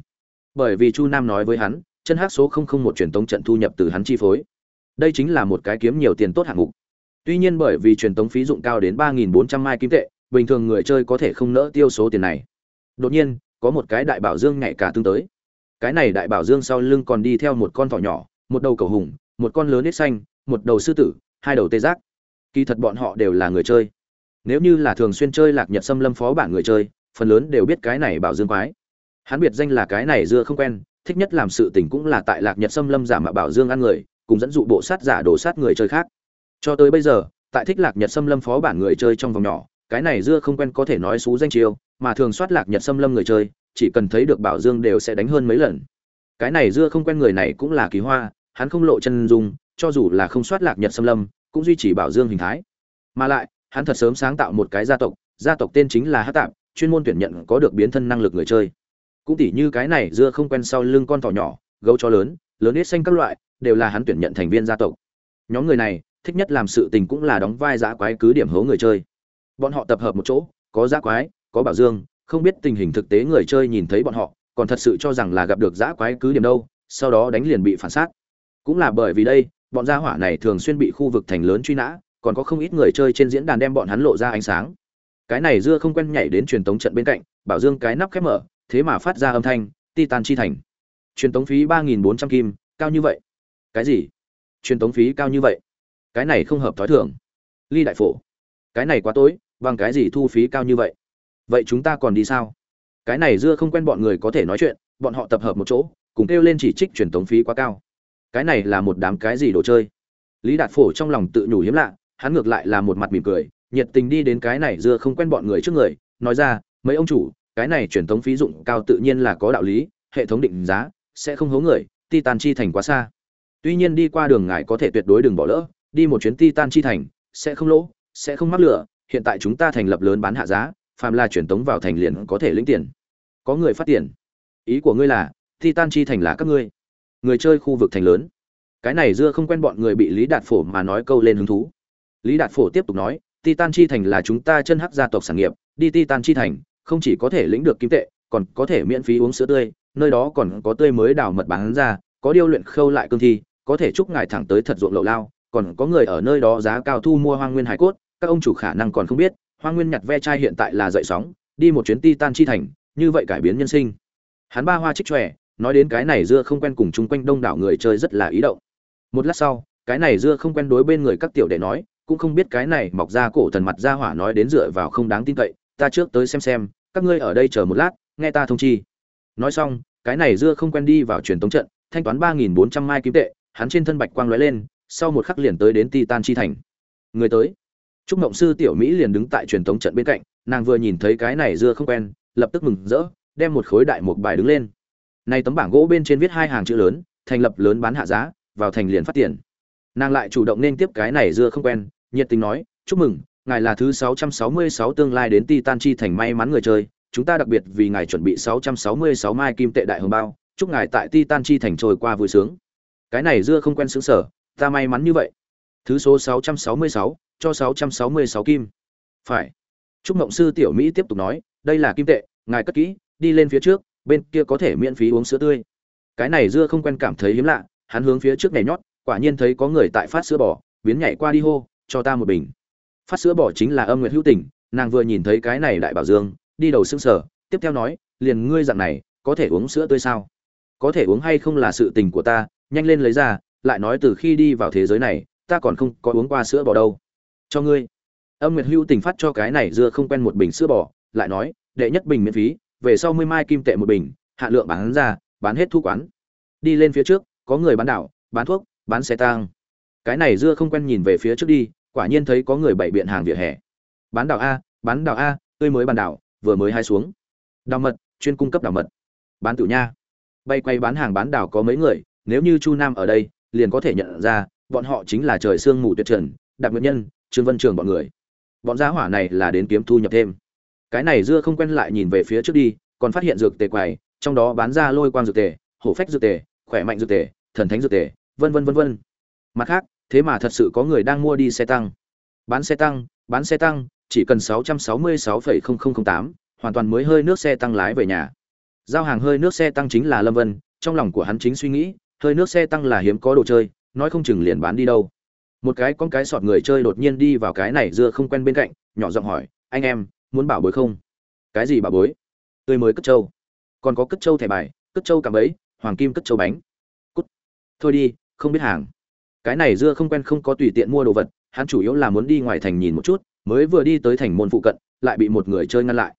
Bởi vì chu nam nói với hắn, chân hát số một truyền tống trận thu nhập từ hắn chi phối. Đây chính là một cái kiếm nhiều tiền tốt hạng mục. Tuy nhiên bởi vì truyền tống phí dụng cao đến ba nghìn bốn trăm mai kim tệ, bình thường người chơi có thể không nỡ tiêu số tiền này. Đột nhiên, có một cái đại bảo dương nhảy cả tương tới. Cái này đại bảo dương sau lưng còn đi theo một con thỏ nhỏ, một đầu cầu hùng, một con lớn nết xanh, một đầu sư tử hai đầu tê giác. Kỳ thật bọn họ đều là người chơi. Nếu như là thường xuyên chơi lạc nhật xâm lâm phó bản người chơi, phần lớn đều biết cái này bảo dương quái. Hắn biệt danh là cái này dưa không quen, thích nhất làm sự tình cũng là tại lạc nhật xâm lâm giả mạo bảo dương ăn người, cùng dẫn dụ bộ sát giả đổ sát người chơi khác. Cho tới bây giờ, tại thích lạc nhật xâm lâm phó bản người chơi trong vòng nhỏ, cái này dưa không quen có thể nói xú danh chiêu, mà thường soát lạc nhật xâm lâm người chơi, chỉ cần thấy được bảo dương đều sẽ đánh hơn mấy lần. Cái này dưa không quen người này cũng là kỳ hoa, hắn không lộ chân dung cho dù là không soát lạc nhật xâm lâm, cũng duy trì bảo dương hình thái. Mà lại, hắn thật sớm sáng tạo một cái gia tộc gia tộc tên chính là hát tạp, chuyên môn tuyển nhận có được biến thân năng lực người chơi. Cũng tỉ như cái này dưa không quen sau lưng con thỏ nhỏ, gấu chó lớn lớn ít xanh các loại, đều là hắn tuyển nhận thành viên gia tộc. Nhóm người này, thích nhất làm sự tình cũng là đóng vai giã quái cứ điểm hố người chơi. Bọn họ tập hợp một chỗ, có giã quái, có bảo dương, không biết tình hình thực tế người chơi nhìn thấy bọn họ, còn thật sự cho rằng là gặp được giã quái cứ điểm đâu, sau đó đánh liền bị phản xác cũng là bởi vì đây bọn gia hỏa này thường xuyên bị khu vực thành lớn truy nã, còn có không ít người chơi trên diễn đàn đem bọn hắn lộ ra ánh sáng. Cái này dưa không quen nhảy đến truyền tống trận bên cạnh, bảo dương cái nắp khép mở, thế mà phát ra âm thanh, titan chi thành. Truyền tống phí ba nghìn bốn trăm kim, cao như vậy. Cái gì? Truyền tống phí cao như vậy? Cái này không hợp thói thường. Ly đại phổ. Cái này quá tối, bằng cái gì thu phí cao như vậy? Vậy chúng ta còn đi sao? Cái này dưa không quen bọn người có thể nói chuyện, bọn họ tập hợp một chỗ, cùng kêu lên chỉ trích truyền tống phí quá cao cái này là một đám cái gì đồ chơi? Lý đạt phổ trong lòng tự nhủ hiếm lạ, hắn ngược lại là một mặt mỉm cười, nhiệt tình đi đến cái này dưa không quen bọn người trước người, nói ra, mấy ông chủ, cái này truyền thống phí dụng cao tự nhiên là có đạo lý, hệ thống định giá, sẽ không hố người, titan chi thành quá xa. Tuy nhiên đi qua đường ngài có thể tuyệt đối đừng bỏ lỡ, đi một chuyến titan chi thành, sẽ không lỗ, sẽ không mắc lửa, hiện tại chúng ta thành lập lớn bán hạ giá, phàm là truyền tống vào thành liền có thể lĩnh tiền. Có người phát tiền. Ý của ngươi là, titan chi thành là các ngươi người chơi khu vực thành lớn. Cái này dưa không quen bọn người bị lý đạt phổ mà nói câu lên hứng thú. Lý đạt phổ tiếp tục nói, titan chi thành là chúng ta chân hắc gia tộc sản nghiệp, đi titan chi thành, không chỉ có thể lĩnh được kim tệ, còn có thể miễn phí uống sữa tươi, nơi đó còn có tươi mới đào mật bán ra, có điêu luyện khâu lại cương thi, có thể chúc ngài thẳng tới thật ruộng lậu lao, còn có người ở nơi đó giá cao thu mua hoang nguyên hải cốt, các ông chủ khả năng còn không biết hoa nguyên nhặt ve chai hiện tại là dậy sóng, đi một chuyến ti tan chi thành, như vậy cải biến nhân sinh. Hắn ba hoa trích tròe nói đến cái này dưa không quen cùng chung quanh đông đảo người chơi rất là ý động. Một lát sau, cái này dưa không quen đối bên người các tiểu đệ nói, cũng không biết cái này mọc ra cổ thần mặt ra hỏa nói đến dựa vào không đáng tin cậy, ta trước tới xem xem, các ngươi ở đây chờ một lát, nghe ta thông chi. Nói xong, cái này dưa không quen đi vào truyền tống trận, thanh toán ba nghìn bốn trăm mai kim tệ, hắn trên thân bạch quang lóe lên, sau một khắc liền tới đến titan chi thành. Người tới. Trúc mộng sư tiểu mỹ liền đứng tại truyền tống trận bên cạnh, nàng vừa nhìn thấy cái này dưa không quen, lập tức mừng rỡ, đem một khối đại một bài đứng lên nay tấm bảng gỗ bên trên viết hai hàng chữ lớn thành lập lớn bán hạ giá vào thành liền phát tiền nàng lại chủ động nên tiếp cái này dưa không quen nhiệt tình nói chúc mừng ngài là thứ 666 tương lai đến Titan chi thành may mắn người chơi, chúng ta đặc biệt vì ngài chuẩn bị 666 mai kim tệ đại hồng bao, chúc ngài tại Titan chi thành trôi qua vui sướng. Cái này dưa không quen sướng sở, ta may mắn như vậy. Thứ số 666, cho 666 kim. Phải. Trúc Mộng sư tiểu Mỹ tiếp tục nói, đây là kim tệ, ngài cất kỹ, đi lên phía trước, bên kia có thể miễn phí uống sữa tươi. Cái này dưa không quen cảm thấy hiếm lạ, hắn hướng phía trước nhảy nhót, quả nhiên thấy có người tại phát sữa bò, biến nhảy qua đi hô, cho ta một bình. Phát sữa bò chính là âm nguyệt hữu tình nàng vừa nhìn thấy cái này đại bảo dương đi đầu xương sở tiếp theo nói liền ngươi dạng này có thể uống sữa tươi sao? Có thể uống hay không là sự tình của ta nhanh lên lấy ra lại nói từ khi đi vào thế giới này ta còn không có uống qua sữa bò đâu. Cho ngươi. Âm nguyệt hữu tình phát cho cái này dưa không quen một bình sữa bò lại nói đệ nhất bình miễn phí về sau mươi mai kim tệ một bình, hạ lượng bán ra, bán hết thu quán. Đi lên phía trước, có người bán đảo, bán thuốc, bán xe tang. Cái này dưa không quen nhìn về phía trước đi, quả nhiên thấy có người bày biện hàng vỉa hè. Bán đảo a, bán đảo a, tươi mới bán đảo, vừa mới hai xuống. Đào mật, chuyên cung cấp đào mật. Bán tử nha. Bay quay bán hàng bán đảo có mấy người, nếu như chu nam ở đây, liền có thể nhận ra, bọn họ chính là trời sương mù tuyệt trần đặc nguyện nhân, trương vân trường bọn người. Bọn gia hỏa này là đến kiếm thu nhập thêm cái này dưa không quen lại nhìn về phía trước đi còn phát hiện dược tề quầy trong đó bán ra lôi quang dược tề hổ phách dược tề khỏe mạnh dược tề thần thánh dược tề vân vân vân vân. Mặt khác thế mà thật sự có người đang mua đi xe tăng. Bán xe tăng bán xe tăng chỉ cần 666,0008, hoàn toàn mới hơi nước xe tăng lái về nhà. Giao hàng hơi nước xe tăng chính là lâm vân trong lòng của hắn chính suy nghĩ hơi nước xe tăng là hiếm có đồ chơi nói không chừng liền bán đi đâu. Một cái con cái sọt người chơi đột nhiên đi vào cái này dưa không quen bên cạnh nhỏ giọng hỏi anh em muốn bảo bối không? Cái gì bảo bối? Tươi mới cất trâu. Còn có cất trâu thẻ bài, cất trâu cảm ấy hoàng kim cất trâu bánh. Cút. Thôi đi, không biết hàng. Cái này dưa không quen không có tùy tiện mua đồ vật, hắn chủ yếu là muốn đi ngoài thành nhìn một chút, mới vừa đi tới thành môn phụ cận, lại bị một người chơi ngăn lại.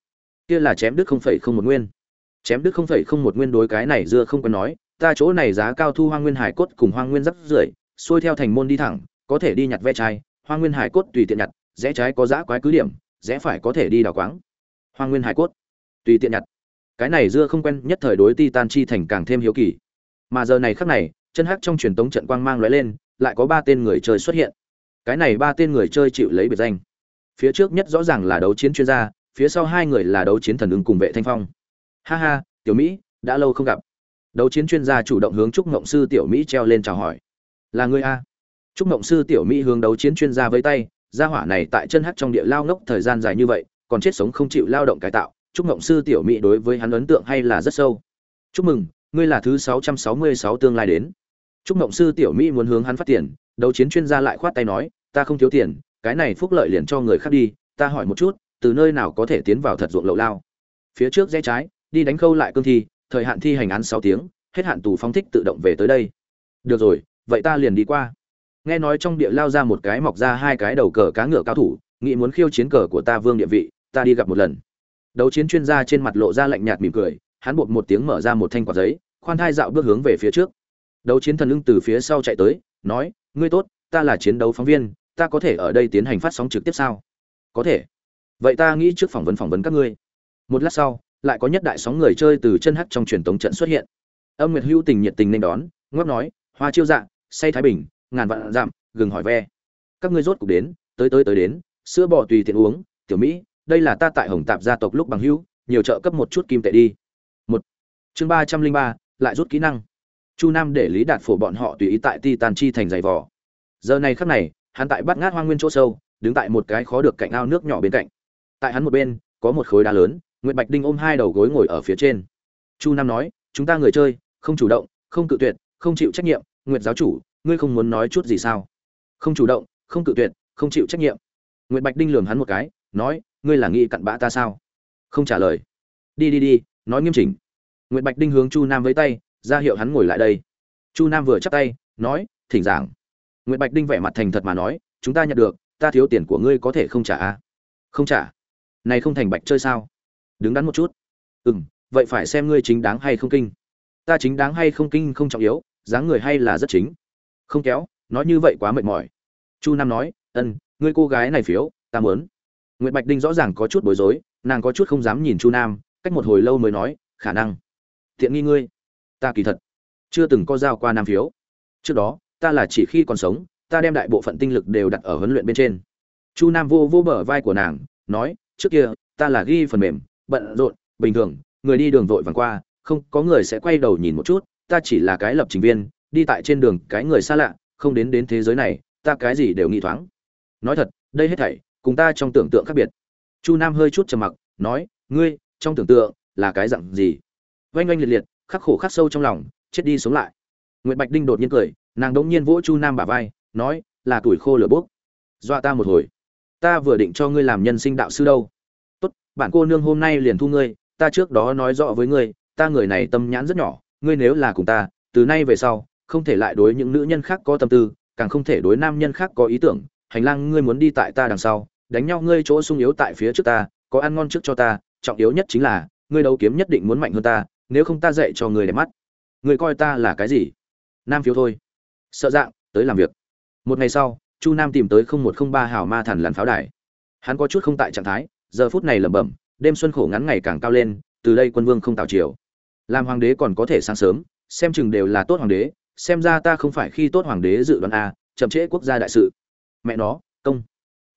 Kia là chém đứt không phẩy không một nguyên. Chém đứt không phẩy không một nguyên đối cái này dưa không quen nói, ta chỗ này giá cao thu hoang nguyên hải cốt cùng hoang nguyên rắc rưởi, xuôi theo thành môn đi thẳng, có thể đi nhặt ve chai, hoang nguyên hải cốt tùy tiện nhặt, rẽ trái có giá quái cứ điểm rẽ phải có thể đi đào quáng. Hoang nguyên hải cốt. Tùy tiện nhặt. Cái này dưa không quen, nhất thời đối ti tan chi thành càng thêm hiếu kỳ. Mà giờ này khắc này, chân hắc trong truyền tống trận quang mang lóe lên, lại có ba tên người chơi xuất hiện. Cái này ba tên người chơi chịu lấy biệt danh. Phía trước nhất rõ ràng là đấu chiến chuyên gia, phía sau hai người là đấu chiến thần ứng cùng vệ thanh phong. Ha ha, tiểu mỹ, đã lâu không gặp. Đấu chiến chuyên gia chủ động hướng trúc ngộng sư tiểu mỹ treo lên chào hỏi. Là người a? Trúc ngộng sư tiểu mỹ hướng đấu chiến chuyên gia với tay gia hỏa này tại chân hắc trong địa lao ngốc thời gian dài như vậy còn chết sống không chịu lao động cải tạo trúc ngộng sư tiểu mỹ đối với hắn ấn tượng hay là rất sâu chúc mừng ngươi là thứ sáu trăm sáu mươi sáu tương lai đến Trúc ngộng sư tiểu Mỹ muốn hướng hắn phát tiền, đấu chiến chuyên gia lại khoát tay nói, ta không thiếu tiền, cái này phúc lợi liền cho người khác đi, ta hỏi một chút, từ nơi nào có thể tiến vào thật ruộng lậu lao? Phía trước rẽ trái, đi đánh khâu lại cương thi, thời hạn thi hành án 6 tiếng, hết hạn tù phong thích tự động về tới đây. Được rồi, vậy ta liền đi qua. Nghe nói trong địa lao ra một cái mọc ra hai cái đầu cờ cá ngựa cao thủ, nghĩ muốn khiêu chiến cờ của ta vương địa vị, ta đi gặp một lần. Đấu chiến chuyên gia trên mặt lộ ra lạnh nhạt mỉm cười, hắn bột một tiếng mở ra một thanh quả giấy, khoan thai dạo bước hướng về phía trước. Đấu chiến thần lưng từ phía sau chạy tới nói ngươi tốt ta là chiến đấu phóng viên ta có thể ở đây tiến hành phát sóng trực tiếp sao? Có thể. Vậy ta nghĩ trước phỏng vấn phỏng vấn các ngươi. Một lát sau lại có nhất đại sóng người chơi từ chân hắc trong truyền tống trận xuất hiện. Âm nguyệt hữu tình nhiệt tình nên đón ngóc nói hoa chiêu dạ say thái bình ngàn vạn dặm, gừng hỏi ve. Các ngươi rốt cục đến, tới tới tới đến, sữa bò tùy tiện uống, tiểu mỹ, đây là ta tại hồng tạp gia tộc lúc bằng hữu, nhiều trợ cấp một chút kim tệ đi. Một. Chương ba trăm linh ba, lại rút kỹ năng. Chu nam để lý đạt phổ bọn họ tùy ý tại ti tàn chi thành giày vò. Giờ này khắc này, hắn tại bắt ngát hoang nguyên chỗ sâu, đứng tại một cái khó được cạnh ao nước nhỏ bên cạnh. Tại hắn một bên, có một khối đá lớn nguyễn bạch đinh ôm hai đầu gối ngồi ở phía trên. Chu nam nói, chúng ta người chơi, không chủ động, không cự tuyệt, không chịu trách nhiệm, nguyệt giáo chủ ngươi không muốn nói chút gì sao? Không chủ động, không tự tuyệt, không chịu trách nhiệm. Nguyệt bạch đinh lường hắn một cái, nói, ngươi là nghĩ cặn bã ta sao? Không trả lời. Đi đi đi, nói nghiêm chỉnh. Nguyệt bạch đinh hướng chu nam với tay, ra hiệu hắn ngồi lại đây. Chu nam vừa chắp tay, nói, thỉnh giảng. Nguyệt bạch đinh vẻ mặt thành thật mà nói, chúng ta nhận được, ta thiếu tiền của ngươi có thể không trả à? không trả. Này không thành bạch chơi sao? Đứng đắn một chút. Ừ m vậy phải xem ngươi chính đáng hay không kinh. Ta chính đáng hay không kinh không trọng yếu, dáng người hay là rất chính không kéo, nói như vậy quá mệt mỏi. Chu nam nói, ân, ngươi cô gái này phiếu, ta muốn. Nguyệt bạch đinh rõ ràng có chút bối rối, nàng có chút không dám nhìn chu nam, cách một hồi lâu mới nói, khả năng. Thiện nghi ngươi? Ta kỳ thật chưa từng có giao qua nam phiếu. Trước đó, ta là chỉ khi còn sống, ta đem đại bộ phận tinh lực đều đặt ở huấn luyện bên trên. Chu nam vô vô bờ vai của nàng, nói, trước kia, ta là ghi phần mềm, bận rộn, bình thường, người đi đường vội vàng qua, không có người sẽ quay đầu nhìn một chút, ta chỉ là cái lập trình viên đi tại trên đường cái người xa lạ, không đến đến thế giới này, ta cái gì đều nghi thoáng. Nói thật, đây hết thảy, cùng ta trong tưởng tượng khác biệt. Chu nam hơi chút trầm mặc, nói, ngươi, trong tưởng tượng, là cái dặn gì? Oanh oanh liệt liệt, khắc khổ khắc sâu trong lòng, chết đi sống lại. Nguyễn bạch đinh đột nhiên cười, nàng đống nhiên vỗ chu nam bả vai, nói, là tuổi khô lửa bốc. Dọa ta một hồi. Ta vừa định cho ngươi làm nhân sinh đạo sư đâu. Tốt, bạn cô nương hôm nay liền thu ngươi, ta trước đó nói rõ với ngươi, ta người này tâm nhãn rất nhỏ, ngươi nếu là cùng ta, từ nay về sau không thể lại đối những nữ nhân khác có tâm tư, càng không thể đối nam nhân khác có ý tưởng. Hành lang, ngươi muốn đi tại ta đằng sau, đánh nhau ngươi chỗ sung yếu tại phía trước ta, có ăn ngon trước cho ta, trọng yếu nhất chính là, ngươi đấu kiếm nhất định muốn mạnh hơn ta, nếu không ta dạy cho ngươi để mắt. Ngươi coi ta là cái gì? Nam phiếu thôi. Sợ dạng, tới làm việc. Một ngày sau, chu nam tìm tới không một không ba hào ma thần làn pháo đài. Hắn có chút không tại trạng thái, giờ phút này lẩm bẩm, đêm xuân khổ ngắn ngày càng cao lên, từ đây quân vương không tạo chiều. Làm hoàng đế còn có thể sáng sớm, xem chừng đều là tốt hoàng đế xem ra ta không phải khi tốt hoàng đế dự đoán a, chậm trễ quốc gia đại sự. Mẹ nó, công.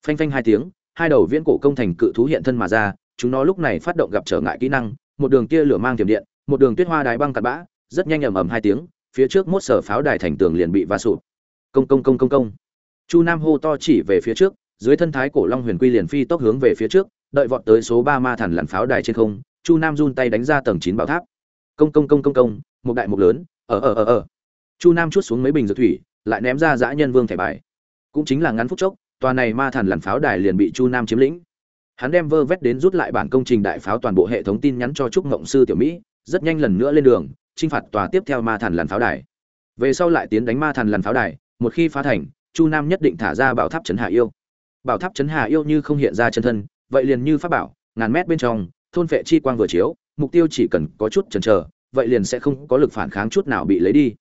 Phanh phanh hai tiếng, hai đầu viễn cổ công thành cự thú hiện thân mà ra, chúng nó lúc này phát động gặp trở ngại kỹ năng, một đường kia lửa mang tiềm điện, một đường tuyết hoa đài băng cặn bã, rất nhanh ầm ầm hai tiếng, phía trước mốt sở pháo đài thành tường liền bị va sụp. Công công công công công. Chu nam hô to chỉ về phía trước, dưới thân thái cổ long huyền quy liền phi tốc hướng về phía trước, đợi vọt tới số ba ma thần lặn pháo đài trên không, chu nam run tay đánh ra tầng chín bảo tháp. Công công công công công, một đại một lớn, ở ở ở ở chu nam chút xuống mấy bình dược thủy, lại ném ra dã nhân vương thẻ bài. Cũng chính là ngắn phút chốc, tòa này ma thần lằn pháo đài liền bị chu nam chiếm lĩnh. Hắn đem vơ vét đến rút lại bản công trình đại pháo toàn bộ hệ thống tin nhắn cho trúc ngộng sư tiểu mỹ, rất nhanh lần nữa lên đường, chinh phạt tòa tiếp theo ma thần lằn pháo đài. Về sau lại tiến đánh ma thần lằn pháo đài, một khi phá thành, chu nam nhất định thả ra bảo tháp trấn hà yêu. Bảo tháp trấn hà yêu như không hiện ra chân thân, vậy liền như pháp bảo, ngàn mét bên trong, thôn vệ chi quang vừa chiếu, mục tiêu chỉ cần có chút chần chờ, vậy liền sẽ không có lực phản kháng chút nào bị lấy đi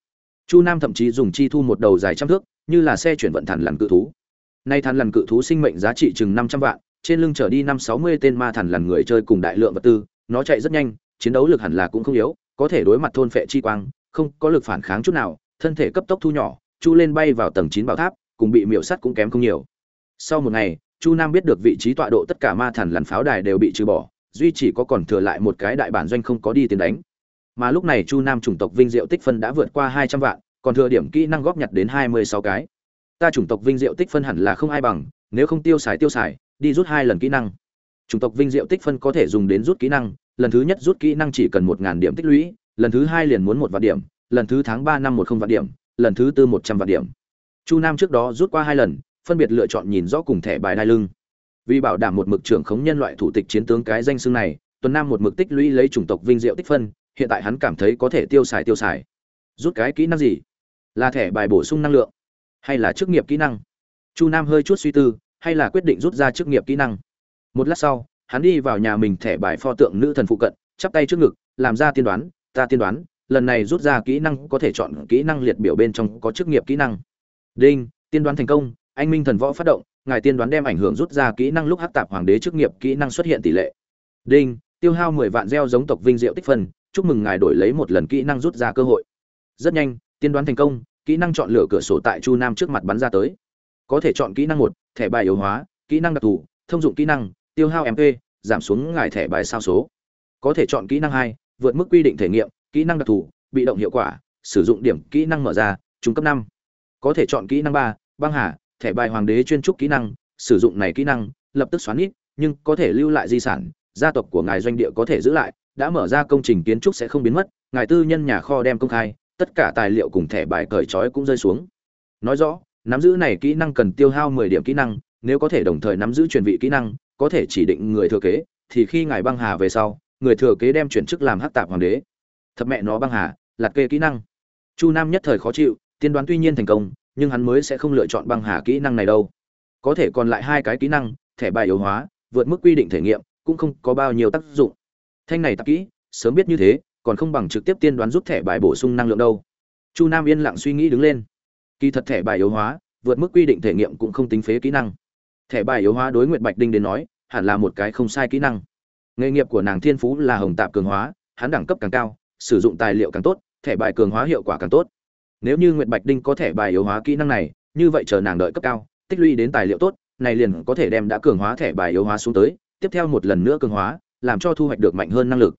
chu nam thậm chí dùng chi thu một đầu dài trăm thước, như là xe chuyển vận thần lằn cự thú. Nay thần lằn cự thú sinh mệnh giá trị chừng năm trăm vạn, trên lưng chở đi năm sáu mươi tên ma thần lằn người chơi cùng đại lượng vật tư, nó chạy rất nhanh, chiến đấu lực hẳn là cũng không yếu, có thể đối mặt thôn phệ chi quang, không có lực phản kháng chút nào, thân thể cấp tốc thu nhỏ, chu lên bay vào tầng chín bảo tháp, cùng bị miểu sắt cũng kém không nhiều. Sau một ngày, chu nam biết được vị trí tọa độ tất cả ma thần lằn pháo đài đều bị trừ bỏ, duy chỉ có còn thừa lại một cái đại bản doanh không có đi tiến đánh mà lúc này chu nam chủng tộc vinh diệu tích phân đã vượt qua hai trăm vạn, còn thừa điểm kỹ năng góp nhặt đến hai mươi sáu cái. Ta chủng tộc vinh diệu tích phân hẳn là không ai bằng, nếu không tiêu xài tiêu xài, đi rút hai lần kỹ năng. Chủng tộc vinh diệu tích phân có thể dùng đến rút kỹ năng, lần thứ nhất rút kỹ năng chỉ cần một ngàn điểm tích lũy, lần thứ hai liền muốn một vạn điểm, lần thứ tháng ba năm một không vạn điểm, lần thứ tư một trăm vạn điểm. Chu nam trước đó rút qua hai lần, phân biệt lựa chọn nhìn rõ cùng thẻ bài đai lưng. Vì bảo đảm một mực trưởng khống nhân loại thủ tịch chiến tướng cái danh xưng này, tuần nam một mực tích lũy lấy chủng tộc vinh diệu tích phân hiện tại hắn cảm thấy có thể tiêu xài tiêu xài. Rút cái kỹ năng gì? Là thẻ bài bổ sung năng lượng, hay là chức nghiệp kỹ năng? Chu nam hơi chút suy tư, hay là quyết định rút ra chức nghiệp kỹ năng? Một lát sau, hắn đi vào nhà mình thẻ bài pho tượng nữ thần phụ cận, chắp tay trước ngực, làm ra tiên đoán, ta tiên đoán, lần này rút ra kỹ năng có thể chọn kỹ năng liệt biểu bên trong có chức nghiệp kỹ năng. Đinh, tiên đoán thành công, anh minh thần võ phát động, ngài tiên đoán đem ảnh hưởng rút ra kỹ năng lúc hắc tạp hoàng đế chức nghiệp kỹ năng xuất hiện tỷ lệ. Đinh, tiêu hao mười vạn gieo giống tộc vinh diệu tích phân chúc mừng ngài đổi lấy một lần kỹ năng rút ra cơ hội. Rất nhanh, tiên đoán thành công, kỹ năng chọn lựa cửa sổ tại chu nam trước mặt bắn ra tới. Có thể chọn kỹ năng một, thẻ bài yếu hóa, kỹ năng đặc thù, thông dụng kỹ năng, tiêu hao mp giảm xuống ngài thẻ bài sao số. Có thể chọn kỹ năng hai, vượt mức quy định thể nghiệm, kỹ năng đặc thù, bị động hiệu quả, sử dụng điểm kỹ năng mở ra, trung cấp năm. Có thể chọn kỹ năng ba, băng hà, thẻ bài hoàng đế chuyên trúc kỹ năng, sử dụng này kỹ năng, lập tức xoắn ít nhưng có thể lưu lại di sản, gia tộc của ngài doanh địa có thể giữ lại đã mở ra công trình kiến trúc sẽ không biến mất, ngài tư nhân nhà kho đem công khai, tất cả tài liệu cùng thẻ bài cởi trói cũng rơi xuống. Nói rõ, nắm giữ này kỹ năng cần tiêu hao mười điểm kỹ năng, nếu có thể đồng thời nắm giữ truyền vị kỹ năng, có thể chỉ định người thừa kế, thì khi ngài băng hà về sau, người thừa kế đem chuyển chức làm hắc tạp hoàng đế. Thật mẹ nó băng hà lạt kê kỹ năng. Chu nam nhất thời khó chịu, tiên đoán tuy nhiên thành công, nhưng hắn mới sẽ không lựa chọn băng hà kỹ năng này đâu. Có thể còn lại hai cái kỹ năng, thẻ bài yếu hóa, vượt mức quy định thể nghiệm, cũng không có bao nhiêu tác dụng thanh này tạp kỹ, sớm biết như thế, còn không bằng trực tiếp tiên đoán rút thẻ bài bổ sung năng lượng đâu. Chu nam yên lặng suy nghĩ đứng lên. Kỳ thật thẻ bài yếu hóa, vượt mức quy định thể nghiệm cũng không tính phế kỹ năng. Thẻ bài yếu hóa đối nguyện bạch đinh đến nói, hẳn là một cái không sai kỹ năng. Nghề nghiệp của nàng thiên phú là hồng tạp cường hóa, hắn đẳng cấp càng cao, sử dụng tài liệu càng tốt, thẻ bài cường hóa hiệu quả càng tốt. Nếu như nguyện bạch đinh có thẻ bài yếu hóa kỹ năng này, như vậy chờ nàng đợi cấp cao, tích lũy đến tài liệu tốt, này liền có thể đem đã cường hóa thẻ bài yếu hóa xuống tới, tiếp theo một lần nữa cường hóa làm cho thu hoạch được mạnh hơn năng lực.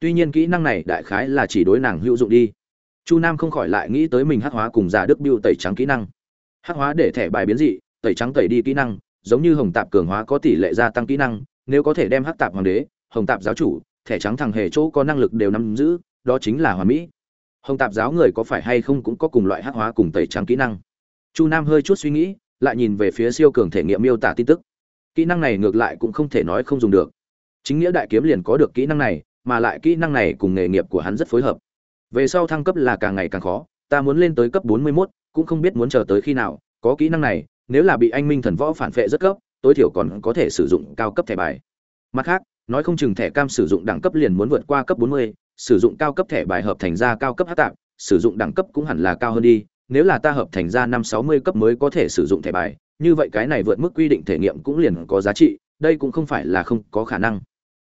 Tuy nhiên kỹ năng này đại khái là chỉ đối nàng hữu dụng đi. Chu nam không khỏi lại nghĩ tới mình hắc hóa cùng giả đức biêu tẩy trắng kỹ năng. Hắc hóa để thẻ bài biến dị, tẩy trắng tẩy đi kỹ năng, giống như hồng tạp cường hóa có tỷ lệ gia tăng kỹ năng, nếu có thể đem hắc tạp hoàng đế, hồng tạp giáo chủ, thẻ trắng thằng hề chỗ có năng lực đều nắm giữ, đó chính là hoàn mỹ. Hồng tạp giáo người có phải hay không cũng có cùng loại hắc hóa cùng tẩy trắng kỹ năng. Chu nam hơi chút suy nghĩ, lại nhìn về phía siêu cường thể nghiệm miêu tả tin tức. Kỹ năng này ngược lại cũng không thể nói không dùng được chính nghĩa đại kiếm liền có được kỹ năng này mà lại kỹ năng này cùng nghề nghiệp của hắn rất phối hợp. Về sau thăng cấp là càng ngày càng khó ta muốn lên tới cấp 41, cũng không biết muốn chờ tới khi nào có kỹ năng này nếu là bị anh minh thần võ phản vệ rất cấp tối thiểu còn có thể sử dụng cao cấp thẻ bài. Mặt khác nói không chừng thẻ cam sử dụng đẳng cấp liền muốn vượt qua cấp 40, sử dụng cao cấp thẻ bài hợp thành ra cao cấp hát tạm sử dụng đẳng cấp cũng hẳn là cao hơn đi nếu là ta hợp thành ra năm sáu mươi cấp mới có thể sử dụng thẻ bài như vậy cái này vượt mức quy định thể nghiệm cũng liền có giá trị đây cũng không phải là không có khả năng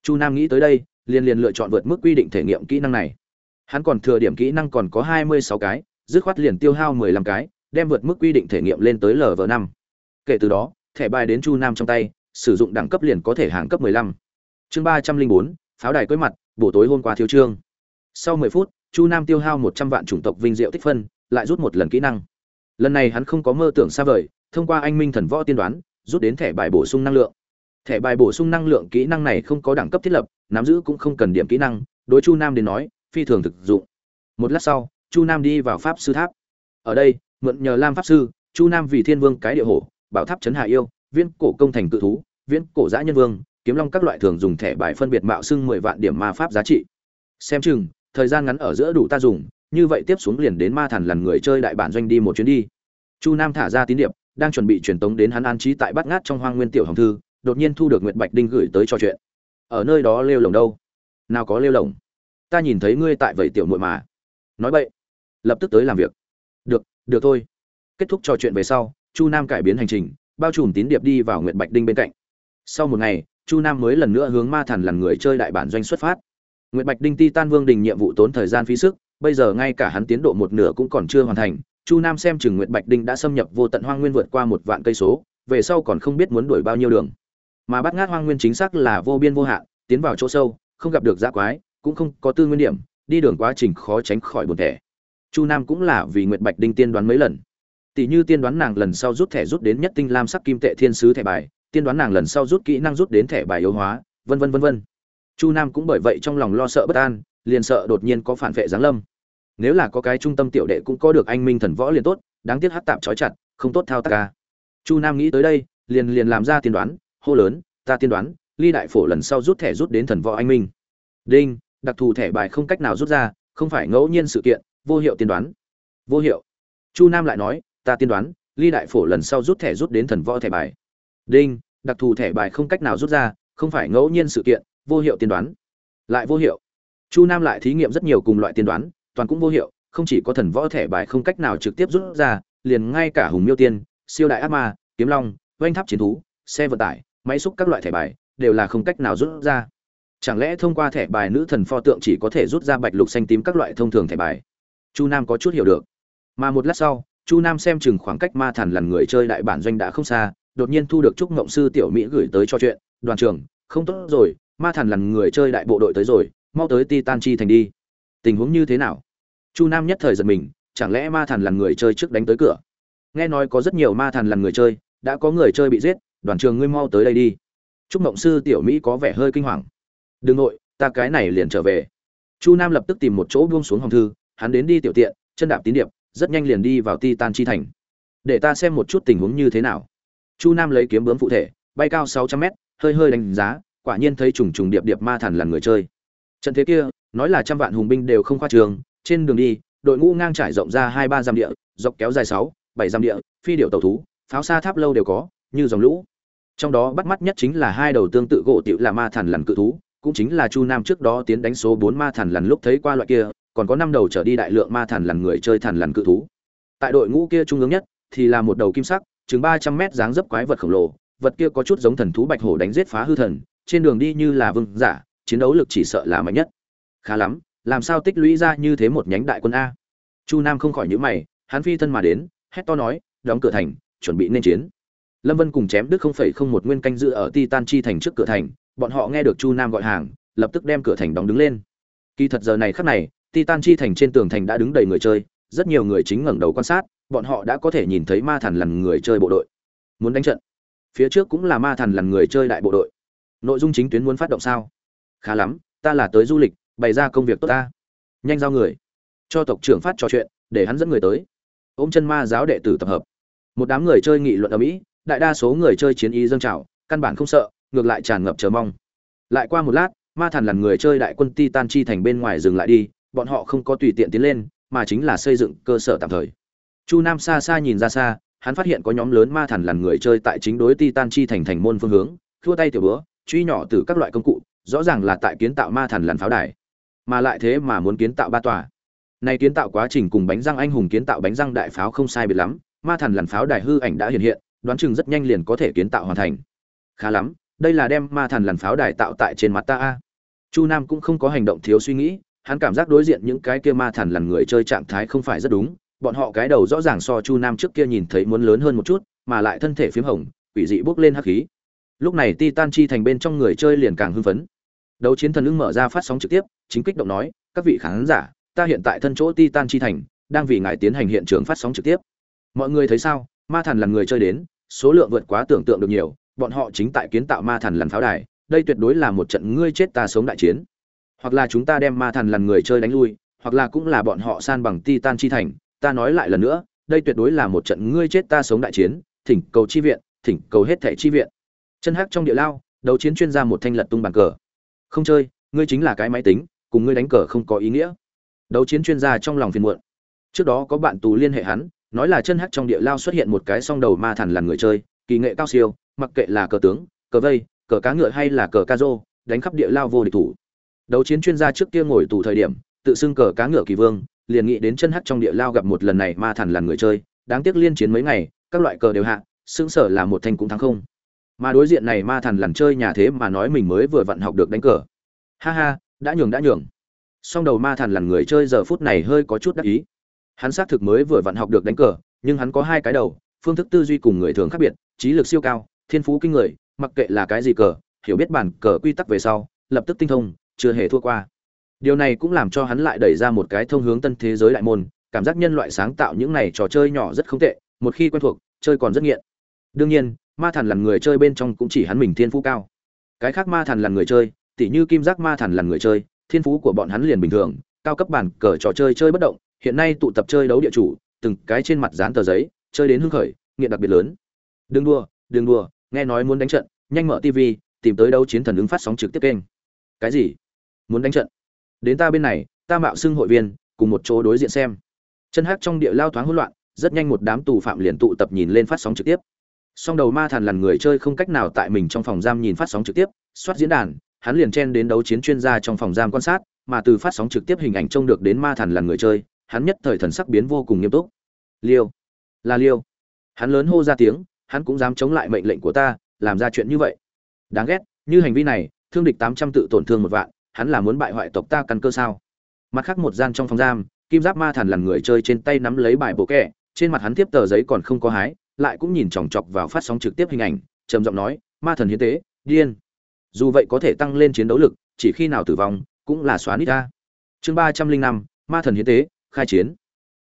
chu nam nghĩ tới đây, liền liền lựa chọn vượt mức quy định thể nghiệm kỹ năng này. Hắn còn thừa điểm kỹ năng còn có hai mươi sáu cái, dứt khoát liền tiêu hao mười lăm cái, đem vượt mức quy định thể nghiệm lên tới lv năm. Kể từ đó, thẻ bài đến chu nam trong tay, sử dụng đẳng cấp liền có thể hàng cấp mười lăm. Chương ba trăm linh bốn, pháo đài quấy mặt, buổi tối hôm qua thiếu trương. Sau mười phút, chu nam tiêu hao một trăm vạn chủng tộc vinh diệu tích phân, lại rút một lần kỹ năng. Lần này hắn không có mơ tưởng xa vời, thông qua anh minh thần võ tiên đoán, rút đến thẻ bài bổ sung năng lượng thẻ bài bổ sung năng lượng kỹ năng này không có đẳng cấp thiết lập, nắm giữ cũng không cần điểm kỹ năng, đối chu nam đến nói, phi thường thực dụng. Một lát sau, chu nam đi vào pháp sư tháp. Ở đây, mượn nhờ lam pháp sư, chu nam vì thiên vương cái địa hổ, bảo tháp trấn hạ yêu viên cổ công thành cự thú viên cổ giã nhân vương, kiếm long các loại thường dùng thẻ bài phân biệt mạo xưng mười vạn điểm ma pháp giá trị. Xem chừng, thời gian ngắn ở giữa đủ ta dùng, như vậy tiếp xuống liền đến ma thần lần người chơi đại bản doanh đi một chuyến đi. Chu nam thả ra tín điệp, đang chuẩn bị truyền tống đến hắn an trí tại bát ngát trong hoang nguyên tiểu hồng thư đột nhiên thu được nguyệt bạch đinh gửi tới trò chuyện. Ở nơi đó lêu lồng đâu? Nào có lêu lồng? Ta nhìn thấy ngươi tại vậy tiểu muội mà. Nói vậy lập tức tới làm việc. Được được thôi. Kết thúc trò chuyện về sau, chu nam cải biến hành trình, bao trùm tín điệp đi vào nguyệt bạch đinh bên cạnh. Sau một ngày, chu nam mới lần nữa hướng ma thần lần người chơi đại bản doanh xuất phát. Nguyệt bạch đinh ti tan vương đình nhiệm vụ tốn thời gian phí sức, bây giờ ngay cả hắn tiến độ một nửa cũng còn chưa hoàn thành. Chu nam xem chừng nguyệt bạch đinh đã xâm nhập vô tận hoang nguyên vượt qua một vạn cây số, về sau còn không biết muốn đuổi bao nhiêu đường mà bắt ngát hoang nguyên chính xác là vô biên vô hạn, tiến vào chỗ sâu, không gặp được dã quái, cũng không có tư nguyên điểm, đi đường quá trình khó tránh khỏi buồn thẻ. Chu nam cũng là vì nguyệt bạch đinh tiên đoán mấy lần. Tỷ như tiên đoán nàng lần sau rút thẻ rút đến nhất tinh lam sắc kim tệ thiên sứ thẻ bài, tiên đoán nàng lần sau rút kỹ năng rút đến thẻ bài yếu hóa, vân vân vân vân. Chu nam cũng bởi vậy trong lòng lo sợ bất an, liền sợ đột nhiên có phản vệ giáng lâm. Nếu là có cái trung tâm tiểu đệ cũng có được anh minh thần võ liền tốt, đáng tiếc hát tạm trói chặt, không tốt thao tác ca. Chu nam nghĩ tới đây, liền liền làm ra tiên đoán hô lớn, ta tiên đoán, ly đại phổ lần sau rút thẻ rút đến thần võ anh minh. Đinh, đặc thù thẻ bài không cách nào rút ra, không phải ngẫu nhiên sự kiện, vô hiệu tiên đoán. Vô hiệu. Chu nam lại nói, ta tiên đoán, ly đại phổ lần sau rút thẻ rút đến thần võ thẻ bài. Đinh, đặc thù thẻ bài không cách nào rút ra, không phải ngẫu nhiên sự kiện, vô hiệu tiên đoán. Lại vô hiệu. Chu nam lại thí nghiệm rất nhiều cùng loại tiên đoán, toàn cũng vô hiệu, không chỉ có thần võ thẻ bài không cách nào trực tiếp rút ra, liền ngay cả hùng miêu tiên, siêu đại ác ma, kiếm long, oanh tháp chiến thú, xe vận tải máy xúc các loại thẻ bài, đều là không cách nào rút ra. Chẳng lẽ thông qua thẻ bài nữ thần pho tượng chỉ có thể rút ra bạch lục xanh tím các loại thông thường thẻ bài? Chu nam có chút hiểu được. Mà một lát sau, chu nam xem chừng khoảng cách ma thần lần người chơi đại bản doanh đã không xa, đột nhiên thu được chúc ngộng sư tiểu mỹ gửi tới cho chuyện, đoàn trưởng, không tốt rồi, ma thần lần người chơi đại bộ đội tới rồi, mau tới titan chi thành đi. Tình huống như thế nào? Chu nam nhất thời giật mình, chẳng lẽ ma thần lần người chơi trước đánh tới cửa? Nghe nói có rất nhiều ma thần lần người chơi đã có người chơi bị giết, đoàn trường ngươi mau tới đây đi. Trúc mộng sư tiểu mỹ có vẻ hơi kinh hoàng. Đừng nội, ta cái này liền trở về. Chu nam lập tức tìm một chỗ buông xuống hòm thư, hắn đến đi tiểu tiện, chân đạp tín điệp, rất nhanh liền đi vào ti tan chi thành. Để ta xem một chút tình huống như thế nào. Chu nam lấy kiếm bướm phụ thể, bay cao sáu trăm mét, hơi hơi đánh giá, quả nhiên thấy trùng trùng điệp điệp ma thần là người chơi. Trận thế kia, nói là trăm vạn hùng binh đều không khoa trường, trên đường đi, đội ngũ ngang trải rộng ra hai ba dặm địa, dọc kéo dài sáu, bảy dặm địa, phi điệu tàu thú pháo xa tháp lâu đều có, như dòng lũ. Trong đó bắt mắt nhất chính là hai đầu tương tự gỗ tiểu là ma thần lằn cự thú, cũng chính là chu nam trước đó tiến đánh số bốn ma thần lằn lúc thấy qua loại kia, còn có năm đầu trở đi đại lượng ma thần lằn người chơi thần lằn cự thú. Tại đội ngũ kia trung ương nhất, thì là một đầu kim sắc, chừng ba trăm mét dáng dấp quái vật khổng lồ, vật kia có chút giống thần thú bạch hổ đánh giết phá hư thần, trên đường đi như là vương giả, chiến đấu lực chỉ sợ là mạnh nhất. Khá lắm, làm sao tích lũy ra như thế một nhánh đại quân a? Chu nam không khỏi nhữ mày, hắn phi thân mà đến, hét to nói, đóng cửa thành chuẩn bị nên chiến. Lâm vân cùng chém đức không phẩy không một nguyên canh giữ ở titan chi thành trước cửa thành, bọn họ nghe được chu nam gọi hàng, lập tức đem cửa thành đóng đứng lên. Kỳ thật giờ này khắc này, titan chi thành trên tường thành đã đứng đầy người chơi, rất nhiều người chính ngẩng đầu quan sát, bọn họ đã có thể nhìn thấy ma thần lần người chơi bộ đội. Muốn đánh trận, phía trước cũng là ma thần lần người chơi đại bộ đội. Nội dung chính tuyến muốn phát động sao? Khá lắm, ta là tới du lịch, bày ra công việc tốt ta. Nhanh giao người. Cho tộc trưởng phát trò chuyện, để hắn dẫn người tới. Ôm chân ma giáo đệ tử tập hợp một đám người chơi nghị luận ở mỹ, đại đa số người chơi chiến ý dâng trào, căn bản không sợ, ngược lại tràn ngập chờ mong. Lại qua một lát, ma thần lần người chơi đại quân titan chi thành bên ngoài dừng lại đi, bọn họ không có tùy tiện tiến lên, mà chính là xây dựng cơ sở tạm thời. Chu nam xa xa nhìn ra xa, hắn phát hiện có nhóm lớn ma thần lần người chơi tại chính đối titan chi thành thành môn phương hướng thua tay tiểu bữa, truy nhỏ từ các loại công cụ, rõ ràng là tại kiến tạo ma thần làn pháo đài. Mà lại thế mà muốn kiến tạo ba tòa. Này kiến tạo quá trình cùng bánh răng anh hùng kiến tạo bánh răng đại pháo không sai biệt lắm ma thần làn pháo đài hư ảnh đã hiện hiện, đoán chừng rất nhanh liền có thể kiến tạo hoàn thành. Khá lắm, đây là đem ma thần làn pháo đài tạo tại trên mặt ta a. Chu nam cũng không có hành động thiếu suy nghĩ, hắn cảm giác đối diện những cái kia ma thần làn người chơi trạng thái không phải rất đúng, bọn họ cái đầu rõ ràng so chu nam trước kia nhìn thấy muốn lớn hơn một chút, mà lại thân thể p h í m hồng, quỷ dị bốc lên hắc khí. Lúc này titan chi thành bên trong người chơi liền càng hưng phấn. Đấu chiến thần ưng mở ra phát sóng trực tiếp, chính kích động nói, các vị khán giả, ta hiện tại thân chỗ titan chi thành, đang vì ngài tiến hành hiện trường phát sóng trực tiếp mọi người thấy sao? Ma thần là người chơi đến, số lượng vượt quá tưởng tượng được nhiều, bọn họ chính tại kiến tạo ma thần lần pháo đài, đây tuyệt đối là một trận ngươi chết ta sống đại chiến. Hoặc là chúng ta đem ma thần lần người chơi đánh lui, hoặc là cũng là bọn họ san bằng titan chi thành, ta nói lại lần nữa, đây tuyệt đối là một trận ngươi chết ta sống đại chiến, thỉnh cầu chi viện, thỉnh cầu hết thẻ chi viện. Chân hắc trong địa lao, đấu chiến chuyên gia một thanh lật tung bàn cờ. Không chơi, ngươi chính là cái máy tính, cùng ngươi đánh cờ không có ý nghĩa. Đấu chiến chuyên gia trong lòng phiền muộn. Trước đó có bạn tù liên hệ hắn nói là chân hắc trong địa lao xuất hiện một cái song đầu ma thần lần người chơi, kỳ nghệ cao siêu, mặc kệ là cờ tướng, cờ vây, cờ cá ngựa hay là cờ ca rô đánh khắp địa lao vô địch thủ. Đấu chiến chuyên gia trước kia ngồi tù thời điểm, tự xưng cờ cá ngựa kỳ vương, liền nghĩ đến chân hắc trong địa lao gặp một lần này ma thần lần người chơi, đáng tiếc liên chiến mấy ngày, các loại cờ đều hạ xứng sở là một thanh cũng thắng không. Mà đối diện này ma thần lần chơi nhà thế mà nói mình mới vừa vặn học được đánh cờ. Ha ha, đã nhường đã nhường. Song đầu ma thần lần người chơi giờ phút này hơi có chút đắc ý hắn xác thực mới vừa vặn học được đánh cờ, nhưng hắn có hai cái đầu, phương thức tư duy cùng người thường khác biệt, trí lực siêu cao, thiên phú kinh người, mặc kệ là cái gì cờ, hiểu biết bản cờ quy tắc về sau, lập tức tinh thông, chưa hề thua qua. Điều này cũng làm cho hắn lại đẩy ra một cái thông hướng tân thế giới đại môn, cảm giác nhân loại sáng tạo những này trò chơi nhỏ rất không tệ, một khi quen thuộc, chơi còn rất nghiện. Đương nhiên, ma thần là người chơi bên trong cũng chỉ hắn mình thiên phú cao. Cái khác ma thần là người chơi, tỉ như kim giác ma thần là người chơi, thiên phú của bọn hắn liền bình thường, cao cấp bản cờ trò chơi chơi bất động hiện nay tụ tập chơi đấu địa chủ, từng cái trên mặt dán tờ giấy, chơi đến hưng khởi, nghiện đặc biệt lớn. Đừng đua đừng đua nghe nói muốn đánh trận, nhanh mở tv tìm tới đấu chiến thần ứng phát sóng trực tiếp kênh. Cái gì? Muốn đánh trận? Đến ta bên này, ta mạo xưng hội viên, cùng một chỗ đối diện xem. Chân hát trong địa lao thoáng hỗn loạn, rất nhanh một đám tù phạm liền tụ tập nhìn lên phát sóng trực tiếp. Song đầu ma thần lần người chơi không cách nào tại mình trong phòng giam nhìn phát sóng trực tiếp, soát diễn đàn, hắn liền chen đến đấu chiến chuyên gia trong phòng giam quan sát, mà từ phát sóng trực tiếp hình ảnh trông được đến ma thần lần người chơi hắn nhất thời thần sắc biến vô cùng nghiêm túc. Liêu. Là liêu. Hắn lớn hô ra tiếng, hắn cũng dám chống lại mệnh lệnh của ta, làm ra chuyện như vậy. Đáng ghét, như hành vi này, thương địch tám trăm tự tổn thương một vạn, hắn là muốn bại hoại tộc ta căn cơ sao? Mặt khác một gian trong phòng giam, kim giáp ma thần lần người chơi trên tay nắm lấy bài bộ kẹ, trên mặt hắn tiếp tờ giấy còn không có hái, lại cũng nhìn chòng chọc vào phát sóng trực tiếp hình ảnh, trầm giọng nói, ma thần hiến tế, điên. Dù vậy có thể tăng lên chiến đấu lực, chỉ khi nào tử vong, cũng là xóa nít ta. Chương ba trăm linh năm, ma thần hiến tế khai chiến.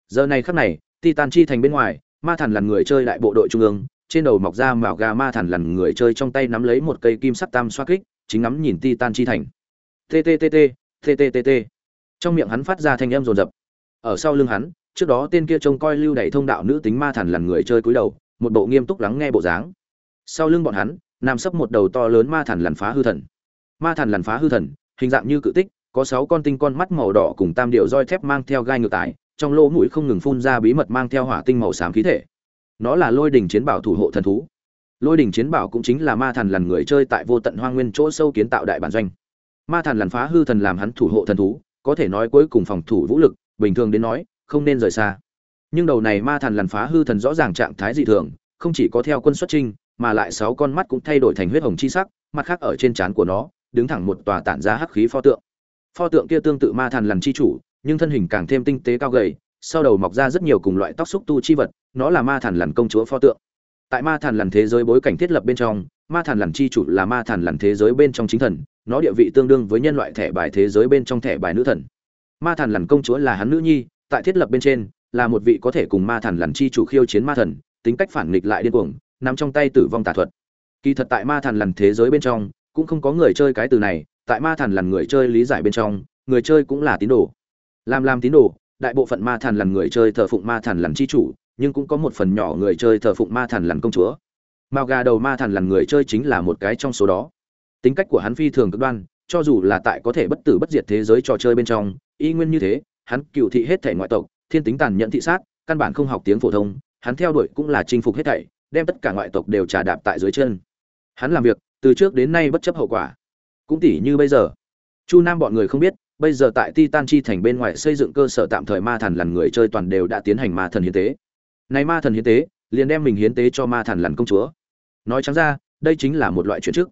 Giờ này khắc này, titan chi thành bên ngoài, ma thần lần người chơi đại bộ đội trung ương, trên đầu mọc ra màu gà ma thần lần người chơi trong tay nắm lấy một cây kim sắt tam xoa kích, chính ngắm nhìn titan chi thành. Tttt tttt trong miệng hắn phát ra thanh âm rồn rập. Ở sau lưng hắn, trước đó tên kia trông coi lưu đẩy thông đạo nữ tính ma thần lần người chơi cúi đầu, một bộ nghiêm túc lắng nghe bộ dáng. Sau lưng bọn hắn, nằm sấp một đầu to lớn ma thần lằn phá hư thần. Ma thần lằn phá hư thần, hình dạng như cự tích có sáu con tinh con mắt màu đỏ cùng tam điệu roi thép mang theo gai ngược tải, trong lỗ mũi không ngừng phun ra bí mật mang theo hỏa tinh màu xám khí thể. Nó là lôi đỉnh chiến bảo thủ hộ thần thú. Lôi đỉnh chiến bảo cũng chính là ma thần lằn người chơi tại vô tận hoang nguyên chỗ sâu kiến tạo đại bản doanh. Ma thần lằn phá hư thần làm hắn thủ hộ thần thú, có thể nói cuối cùng phòng thủ vũ lực, bình thường đến nói, không nên rời xa. Nhưng đầu này ma thần lằn phá hư thần rõ ràng trạng thái dị thường, không chỉ có theo quân xuất trinh mà lại sáu con mắt cũng thay đổi thành huyết hồng chi sắc, mặt khác ở trên trán của nó, đứng thẳng một tòa tản ra hắc khí pho tượng pho tượng kia tương tự ma thần lằn chi chủ, nhưng thân hình càng thêm tinh tế cao gầy, sau đầu mọc ra rất nhiều cùng loại tóc xúc tu chi vật, nó là ma thần lằn công chúa pho tượng. Tại ma thần lằn thế giới bối cảnh thiết lập bên trong, ma thần lằn chi chủ là ma thần lằn thế giới bên trong chính thần, nó địa vị tương đương với nhân loại thẻ bài thế giới bên trong thẻ bài nữ thần. Ma thần lằn công chúa là hắn nữ nhi, tại thiết lập bên trên, là một vị có thể cùng ma thần lằn chi chủ khiêu chiến ma thần, tính cách phản nghịch lại điên cuồng nằm trong tay tử vong tà thuật. Kỳ thật tại ma thần lằn thế giới bên trong, cũng không có người chơi cái từ này tại ma thần lằn người chơi lý giải bên trong, người chơi cũng là tín đồ. Làm làm tín đồ, đại bộ phận ma thần lằn người chơi thờ phụng ma thần lằn chi chủ, nhưng cũng có một phần nhỏ người chơi thờ phụng ma thần lằn công chúa. Mao gà đầu ma thần lằn người chơi chính là một cái trong số đó. Tính cách của hắn phi thường cực đoan, cho dù là tại có thể bất tử bất diệt thế giới trò chơi bên trong, y nguyên như thế, hắn cựu thị hết thể ngoại tộc, thiên tính tàn nhẫn thị sát, căn bản không học tiếng phổ thông, hắn theo đuổi cũng là chinh phục hết thảy, đem tất cả ngoại tộc đều trà đạp tại dưới chân. Hắn làm việc, từ trước đến nay bất chấp hậu quả cũng tỉ như bây giờ. Chu nam bọn người không biết, bây giờ tại titan chi thành bên ngoài xây dựng cơ sở tạm thời ma thần lần người chơi toàn đều đã tiến hành ma thần hiến tế. Này ma thần hiến tế, liền đem mình hiến tế cho ma thần lần công chúa. Nói trắng ra, đây chính là một loại chuyển chức.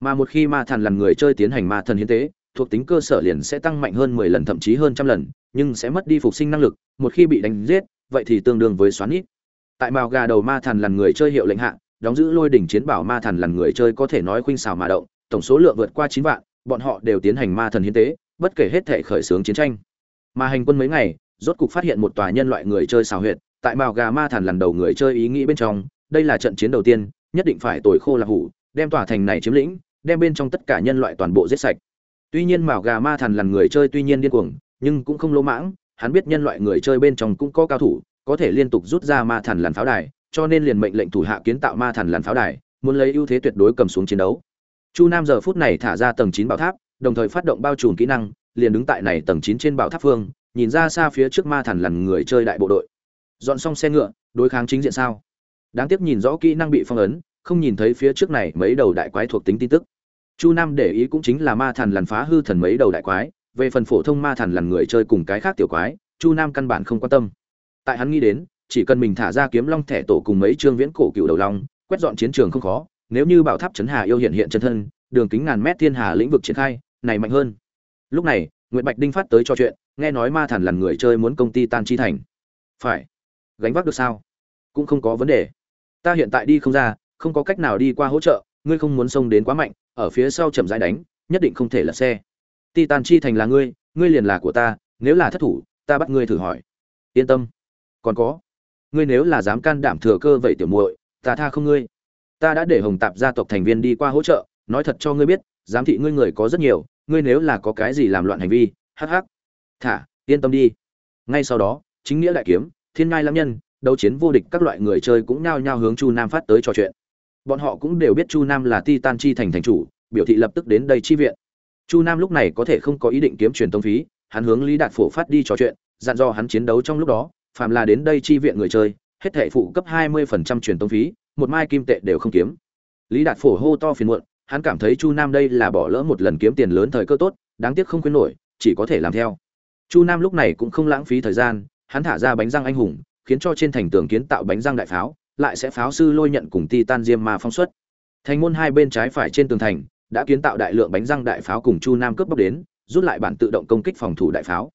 Mà một khi ma thần lần người chơi tiến hành ma thần hiến tế, thuộc tính cơ sở liền sẽ tăng mạnh hơn mười lần, thậm chí hơn trăm lần, nhưng sẽ mất đi phục sinh năng lực, một khi bị đánh giết, vậy thì tương đương với xoắn ít. Tại màu gà đầu ma thần lần người chơi hiệu lệnh hạ, đóng giữ lôi đỉnh chiến bảo ma thần lần người chơi có thể nói khuynh xào mà động tổng số lượng vượt qua chín vạn, bọn họ đều tiến hành ma thần hiến tế, bất kể hết thể khởi xướng chiến tranh. Mà hành quân mấy ngày, rốt cục phát hiện một tòa nhân loại người chơi xào huyệt, tại màu gà ma thần lần đầu người chơi ý nghĩ bên trong, đây là trận chiến đầu tiên, nhất định phải tồi khô là hủ, đem tòa thành này chiếm lĩnh, đem bên trong tất cả nhân loại toàn bộ giết sạch. Tuy nhiên màu gà ma thần lần người chơi tuy nhiên điên cuồng, nhưng cũng không lỗ mãng, hắn biết nhân loại người chơi bên trong cũng có cao thủ, có thể liên tục rút ra ma thần làn pháo đài, cho nên liền mệnh lệnh thủ hạ kiến tạo ma thần làn pháo đài, muốn lấy ưu thế tuyệt đối cầm xuống chiến đấu chu nam giờ phút này thả ra tầng chín bảo tháp, đồng thời phát động bao trùm kỹ năng, liền đứng tại này tầng chín trên bảo tháp phương, nhìn ra xa phía trước ma thần lằn người chơi đại bộ đội. Dọn xong xe ngựa, đối kháng chính diện sao? Đáng tiếc nhìn rõ kỹ năng bị phong ấn, không nhìn thấy phía trước này mấy đầu đại quái thuộc tính tin tức. Chu nam để ý cũng chính là ma thần lằn phá hư thần mấy đầu đại quái, về phần phổ thông ma thần lằn người chơi cùng cái khác tiểu quái, chu nam căn bản không quan tâm. Tại hắn nghĩ đến, chỉ cần mình thả ra kiếm long thẻ tổ cùng mấy trương viễn cổ cựu đầu long, quét dọn chiến trường không khó nếu như bảo tháp trấn hà yêu hiện hiện chân thân, đường kính ngàn mét thiên hà lĩnh vực triển khai, này mạnh hơn. Lúc này nguyễn bạch đinh phát tới cho chuyện, nghe nói ma thần lằn người chơi muốn công ty tan chi thành. Phải. Gánh vác được sao? Cũng không có vấn đề. Ta hiện tại đi không ra, không có cách nào đi qua hỗ trợ, ngươi không muốn xông đến quá mạnh, ở phía sau chậm rãi đánh, nhất định không thể lật xe. Titan chi thành là ngươi ngươi liền là của ta, nếu là thất thủ, ta bắt ngươi thử hỏi. Yên tâm. Còn có. Ngươi nếu là dám can đảm thừa cơ vậy tiểu muội, ta tha không ngươi ta đã để hồng tạp gia tộc thành viên đi qua hỗ trợ, nói thật cho ngươi biết, giám thị ngươi người có rất nhiều, ngươi nếu là có cái gì làm loạn hành vi, hắc hắc. Thả, yên tâm đi. Ngay sau đó, chính nghĩa đại kiếm, thiên ngai lam nhân, đấu chiến vô địch các loại người chơi cũng nhao nhao hướng chu nam phát tới trò chuyện. Bọn họ cũng đều biết chu nam là titan chi thành thành chủ, biểu thị lập tức đến đây chi viện. Chu nam lúc này có thể không có ý định kiếm truyền tông phí, hắn hướng lý đạt phổ phát đi trò chuyện, dặn dò hắn chiến đấu trong lúc đó, phàm là đến đây chi viện người chơi, hết thệ phụ cấp 20% truyền tông phí một mai kim tệ đều không kiếm. Lý đạt phổ hô to phiền muộn, hắn cảm thấy chu nam đây là bỏ lỡ một lần kiếm tiền lớn thời cơ tốt, đáng tiếc không khuyên nổi, chỉ có thể làm theo. Chu nam lúc này cũng không lãng phí thời gian, hắn thả ra bánh răng anh hùng, khiến cho trên thành tường kiến tạo bánh răng đại pháo, lại sẽ pháo sư lôi nhận cùng titan diêm ma phong xuất. Thành môn hai bên trái phải trên tường thành, đã kiến tạo đại lượng bánh răng đại pháo cùng chu nam cướp bóc đến, rút lại bản tự động công kích phòng thủ đại pháo.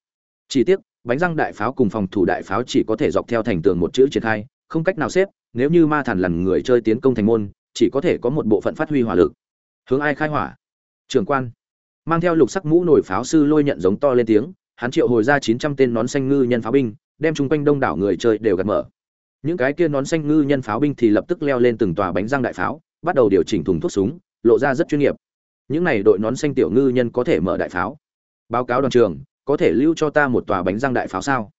Chỉ tiếc, bánh răng đại pháo cùng phòng thủ đại pháo chỉ có thể dọc theo thành tường một chữ triển khai không cách nào xếp, nếu như ma thần lần người chơi tiến công thành môn, chỉ có thể có một bộ phận phát huy hỏa lực. Hướng ai khai hỏa? Trưởng quan. Mang theo lục sắc mũ nổi pháo sư lôi nhận giống to lên tiếng, hắn triệu hồi ra chín trăm tên nón xanh ngư nhân pháo binh, đem chung quanh đông đảo người chơi đều gạt mở. Những cái kia nón xanh ngư nhân pháo binh thì lập tức leo lên từng tòa bánh răng đại pháo, bắt đầu điều chỉnh thùng thuốc súng, lộ ra rất chuyên nghiệp. Những này đội nón xanh tiểu ngư nhân có thể mở đại pháo. Báo cáo đoàn trường có thể lưu cho ta một tòa bánh răng đại pháo sao?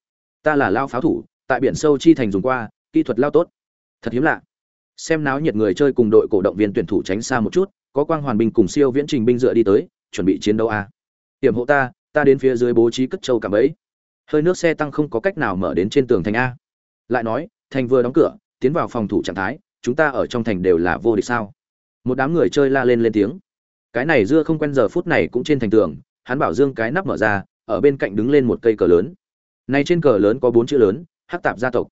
Ta là lao pháo thủ, tại biển sâu chi thành dùng qua kỹ thuật lao tốt. Thật hiếm lạ. Xem náo nhiệt người chơi cùng đội cổ động viên tuyển thủ tránh xa một chút, có quang hoàn binh cùng siêu viễn trình binh dựa đi tới, chuẩn bị chiến đấu a. Hiểm hộ ta ta đến phía dưới bố trí cất châu cảm ấy hơi nước xe tăng không có cách nào mở đến trên tường thành a. Lại nói, thành vừa đóng cửa, tiến vào phòng thủ trạng thái, chúng ta ở trong thành đều là vô địch sao? Một đám người chơi la lên lên tiếng. Cái này dưa không quen giờ phút này cũng trên thành tường, hắn bảo dương cái nắp mở ra, ở bên cạnh đứng lên một cây cờ lớn. Này trên cờ lớn có bốn chữ lớn, hắc tạp gia tộc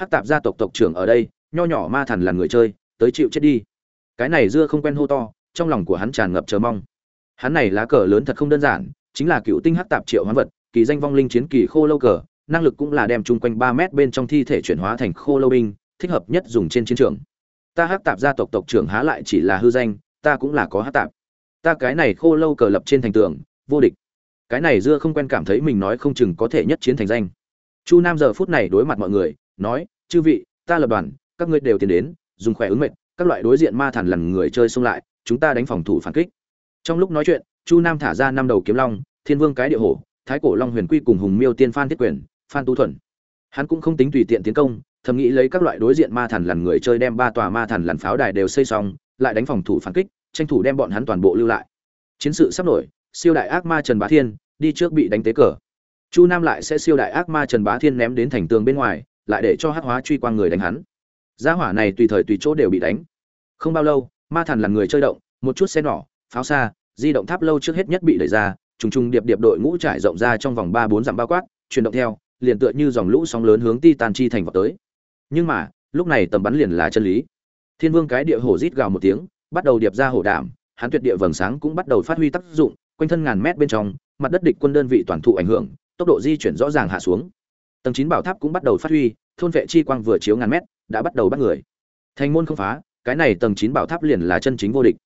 hắc tạp gia tộc tộc trưởng ở đây, nho nhỏ ma thần là người chơi, tới chịu chết đi. Cái này dưa không quen hô to, trong lòng của hắn tràn ngập chờ mong. Hắn này lá cờ lớn thật không đơn giản, chính là cựu tinh hắc tạp triệu hoán vật, kỳ danh vong linh chiến kỳ khô lâu cờ, năng lực cũng là đem chung quanh ba mét bên trong thi thể chuyển hóa thành khô lâu binh, thích hợp nhất dùng trên chiến trường. Ta hắc tạp gia tộc tộc trưởng há lại chỉ là hư danh, ta cũng là có hắc tạp. Ta cái này khô lâu cờ lập trên thành tường, vô địch. Cái này dưa không quen cảm thấy mình nói không chừng có thể nhất chiến thành danh. Chu nam giờ phút này đối mặt mọi người nói, chư vị, ta lập đoàn, các ngươi đều tiến đến, dùng khỏe ứng mệnh, các loại đối diện ma thần lần người chơi xông lại, chúng ta đánh phòng thủ phản kích. Trong lúc nói chuyện, chu nam thả ra năm đầu kiếm long, thiên vương cái địa hổ, thái cổ long huyền quy cùng hùng miêu tiên phan thiết quyền, phan tu thuần. Hắn cũng không tính tùy tiện tiến công, thầm nghĩ lấy các loại đối diện ma thần lần người chơi đem ba tòa ma thần lần pháo đài đều xây xong, lại đánh phòng thủ phản kích, tranh thủ đem bọn hắn toàn bộ lưu lại. Chiến sự sắp nổi, siêu đại ác ma trần bá thiên đi trước bị đánh tế cờ. Chu nam lại sẽ siêu đại ác ma trần bá thiên ném đến thành tường bên ngoài lại để cho hắc hóa truy quang người đánh hắn. Gia hỏa này tùy thời tùy chỗ đều bị đánh. Không bao lâu, ma thần là người chơi động, một chút xe nỏ, pháo xa, di động tháp lâu trước hết nhất bị đẩy ra, trùng trùng điệp điệp đội ngũ trải rộng ra trong vòng ba bốn dặm bao quát, chuyển động theo, liền tựa như dòng lũ sóng lớn hướng titan chi thành vào tới. Nhưng mà, lúc này tầm bắn liền là chân lý. Thiên vương cái địa hổ rít gào một tiếng, bắt đầu điệp ra hổ đảm hắn tuyệt địa vầng sáng cũng bắt đầu phát huy tác dụng, quanh thân ngàn mét bên trong, mặt đất địch quân đơn vị toàn thụ ảnh hưởng, tốc độ di chuyển rõ ràng hạ xuống tầng chín bảo tháp cũng bắt đầu phát huy, thôn vệ chi quang vừa chiếu ngàn mét, đã bắt đầu bắt người. Thành môn không phá, cái này tầng chín bảo tháp liền là chân chính vô địch.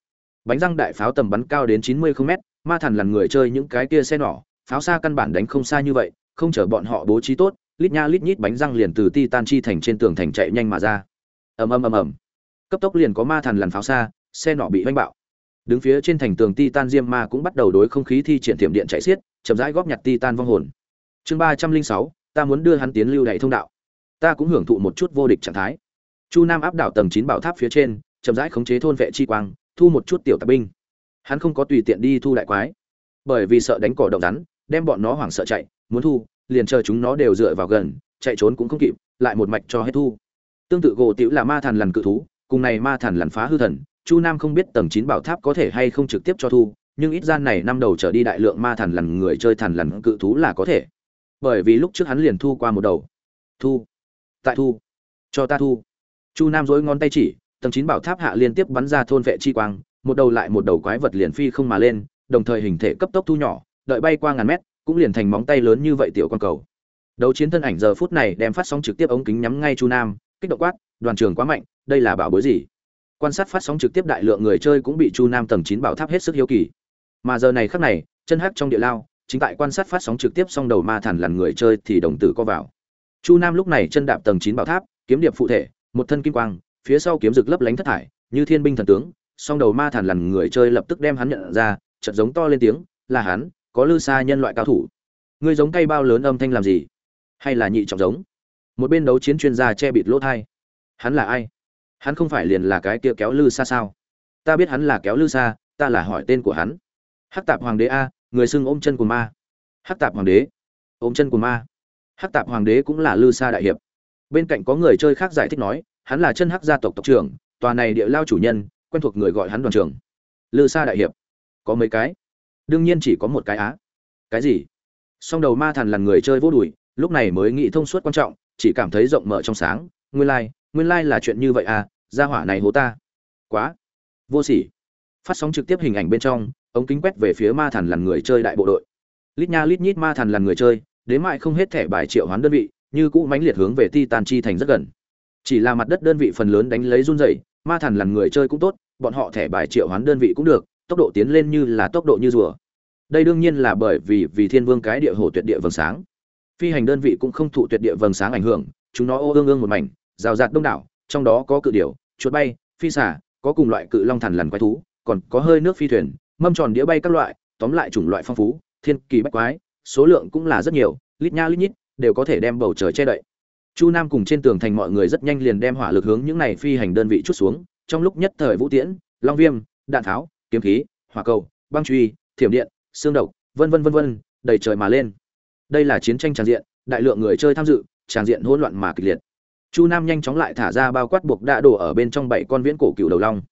Bánh răng đại pháo tầm bắn cao đến chín mươi km ma thần là người chơi những cái kia xe nỏ pháo xa căn bản đánh không xa như vậy, không chở bọn họ bố trí tốt, lít nha lít nhít bánh răng liền từ ti tan chi thành trên tường thành chạy nhanh mà ra. Ầm ầm ầm ầm. Cấp tốc liền có ma thần lằn pháo xa, xe nọ bị oanh bạo. Đứng phía trên thành tường titan diêm ma cũng bắt đầu đối không khí thi triển tiệm điện chạy xiết, chậm rãi góp nhặt titan vong hồn. Chương ba trăm linh sáu ta muốn đưa hắn tiến lưu đại thông đạo. Ta cũng hưởng thụ một chút vô địch trạng thái. Chu nam áp đảo tầng chín bảo tháp phía trên, chậm rãi khống chế thôn vệ chi quang, thu một chút tiểu tạp binh. Hắn không có tùy tiện đi thu đại quái, bởi vì sợ đánh cỏ động rắn, đem bọn nó hoảng sợ chạy, muốn thu, liền chờ chúng nó đều dựa vào gần, chạy trốn cũng không kịp, lại một mạch cho hết thu. Tương tự gỗ tiểu là ma thần lần cự thú, cùng này ma thần lần phá hư thần, chu nam không biết tầng chín bảo tháp có thể hay không trực tiếp cho thu, nhưng ít gian này năm đầu trở đi đại lượng ma thần lần người chơi thần lần cự thú là có thể bởi vì lúc trước hắn liền thu qua một đầu. Thu. Tại thu. Cho ta thu. Chu nam dối ngón tay chỉ, tầng chín bảo tháp hạ liên tiếp bắn ra thôn vệ chi quang, một đầu lại một đầu quái vật liền phi không mà lên, đồng thời hình thể cấp tốc thu nhỏ, đợi bay qua ngàn mét, cũng liền thành móng tay lớn như vậy tiểu quan cầu. Đấu chiến thân ảnh giờ phút này đem phát sóng trực tiếp ống kính nhắm ngay chu nam, kích động quát, đoàn trường quá mạnh, đây là bảo bối gì? Quan sát phát sóng trực tiếp đại lượng người chơi cũng bị chu nam tầng chín bảo tháp hết sức hiếu kỳ. Mà giờ này khắc này, chân hắc trong địa lao chính tại quan sát phát sóng trực tiếp xong đầu ma thần lằn người chơi thì đồng tử co vào. Chu nam lúc này chân đạp tầng chín bảo tháp, kiếm điệp phụ thể, một thân kim quang, phía sau kiếm rực lấp lánh thất thải, như thiên binh thần tướng. Song đầu ma thần lằn người chơi lập tức đem hắn nhận ra, chợt giống to lên tiếng, là hắn, có lư xa nhân loại cao thủ. Ngươi giống cây bao lớn âm thanh làm gì? Hay là nhị trọng giống? Một bên đấu chiến chuyên gia che bịt lỗ tai. hắn là ai? Hắn không phải liền là cái kia kéo lư xa sao? Ta biết hắn là kéo lư xa ta là hỏi tên của hắn. Hắc tạp hoàng đế a người xưng ôm chân của ma. Hắc tạp hoàng đế. Ôm chân của ma. Hắc tạp hoàng đế cũng là lư sa đại hiệp. Bên cạnh có người chơi khác giải thích nói hắn là chân hắc gia tộc tộc trưởng tòa này địa lao chủ nhân quen thuộc người gọi hắn đoàn trưởng. Lư sa đại hiệp. Có mấy cái? Đương nhiên chỉ có một cái á. Cái gì? Song đầu ma thần là người chơi vô đùi lúc này mới nghĩ thông suốt quan trọng chỉ cảm thấy rộng mở trong sáng. Nguyên lai、like, nguyên lai、like、là chuyện như vậy à gia hỏa này hố ta. Quá. Vô sỉ. Phát sóng trực tiếp hình ảnh bên trong ống kính quét về phía ma thần là người chơi đại bộ đội. Lít nha lít nhít ma thần là người chơi, đến mại không hết thẻ bài triệu hoán đơn vị, như cũ mãnh liệt hướng về titan chi thành rất gần. Chỉ là mặt đất đơn vị phần lớn đánh lấy run rẩy, ma thần là người chơi cũng tốt, bọn họ thẻ bài triệu hoán đơn vị cũng được, tốc độ tiến lên như là tốc độ như rùa. Đây đương nhiên là bởi vì vì thiên vương cái địa hồ tuyệt địa vầng sáng. Phi hành đơn vị cũng không thụ tuyệt địa vầng sáng ảnh hưởng, chúng nó ô ương ương một mảnh, rào rạt đông đảo, trong đó có cự điểu, chuột bay, phi xả có cùng loại cự long thần lằn quái thú, còn có hơi nước phi thuyền mâm tròn đĩa bay các loại, tóm lại chủng loại phong phú, thiên kỳ bách quái, số lượng cũng là rất nhiều, lít nha lít nhít, đều có thể đem bầu trời che đậy. Chu nam cùng trên tường thành mọi người rất nhanh liền đem hỏa lực hướng những này phi hành đơn vị chút xuống, trong lúc nhất thời vũ tiễn, long viêm, đạn tháo, kiếm khí, hỏa cầu, băng truy, thiểm điện, xương độc, vân vân vân vân, đầy trời mà lên. Đây là chiến tranh tràn diện, đại lượng người chơi tham dự, tràn diện hỗn loạn mà kịch liệt. Chu nam nhanh chóng lại thả ra bao quát buộc đạ đổ ở bên trong bảy con viễn cổ cựu đầu long.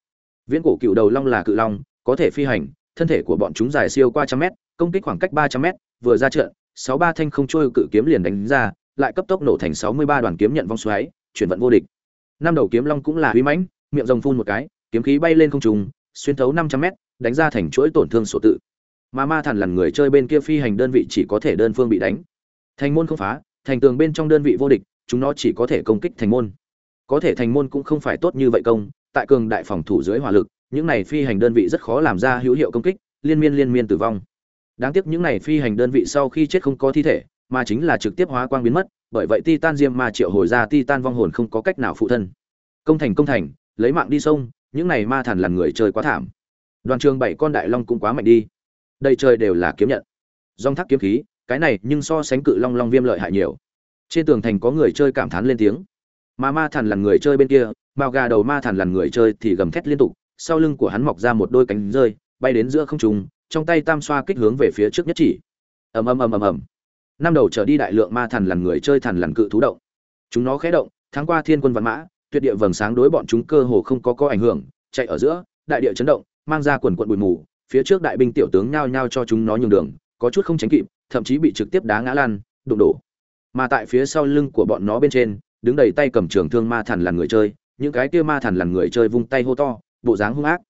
Viễn cổ cựu đầu long là cự long, có thể phi hành thân thể của bọn chúng dài siêu qua trăm mét, công kích khoảng cách ba trăm mét, vừa ra trận, sáu ba thanh không trôi cự kiếm liền đánh ra, lại cấp tốc nổ thành sáu mươi ba đoàn kiếm nhận vong xoáy, chuyển vận vô địch. Năm đầu kiếm long cũng là uy mãnh, miệng rồng phun một cái, kiếm khí bay lên không trùng xuyên thấu năm trăm mét, đánh ra thành chuỗi tổn thương sổ tự. Mà ma thần lần người chơi bên kia phi hành đơn vị chỉ có thể đơn phương bị đánh. Thành môn không phá, thành tường bên trong đơn vị vô địch, chúng nó chỉ có thể công kích thành môn. Có thể thành môn cũng không phải tốt như vậy công, tại cường đại phòng thủ dưới hỏa lực những này phi hành đơn vị rất khó làm ra hữu hiệu công kích, liên miên liên miên tử vong. Đáng tiếc những này phi hành đơn vị sau khi chết không có thi thể, mà chính là trực tiếp hóa quang biến mất, bởi vậy titan diêm ma triệu hồi ra titan vong hồn không có cách nào phụ thân. Công thành công thành, lấy mạng đi sông, những này ma thần là người chơi quá thảm. Đoàn trường bảy con đại long cũng quá mạnh đi. Đây trời đều là kiếm nhận. Dòng thác kiếm khí, cái này nhưng so sánh cự long long viêm lợi hại nhiều. Trên tường thành có người chơi cảm thán lên tiếng. Mà ma thần là người chơi bên kia, mao gà đầu ma thần là người chơi thì gầm thét liên tục sau lưng của hắn mọc ra một đôi cánh rơi, bay đến giữa không trung, trong tay tam xoa kích hướng về phía trước nhất chỉ. Ầm ầm ầm ầm ầm. Năm đầu trở đi đại lượng ma thần lằn người chơi thần lằn cự thú động. Chúng nó khẽ động tháng qua thiên quân văn mã, tuyệt địa vầng sáng đối bọn chúng cơ hồ không có có ảnh hưởng, chạy ở giữa, đại địa chấn động, mang ra quần quận bụi mù, phía trước đại binh tiểu tướng nhao nhao cho chúng nó nhường đường, có chút không tránh kịp, thậm chí bị trực tiếp đá ngã lan đụng đổ. Mà tại phía sau lưng của bọn nó bên trên, đứng đầy tay cầm trường thương ma thần lằn người chơi, những cái kia ma thần lằn người chơi vung tay hô to bộ dáng hung ác.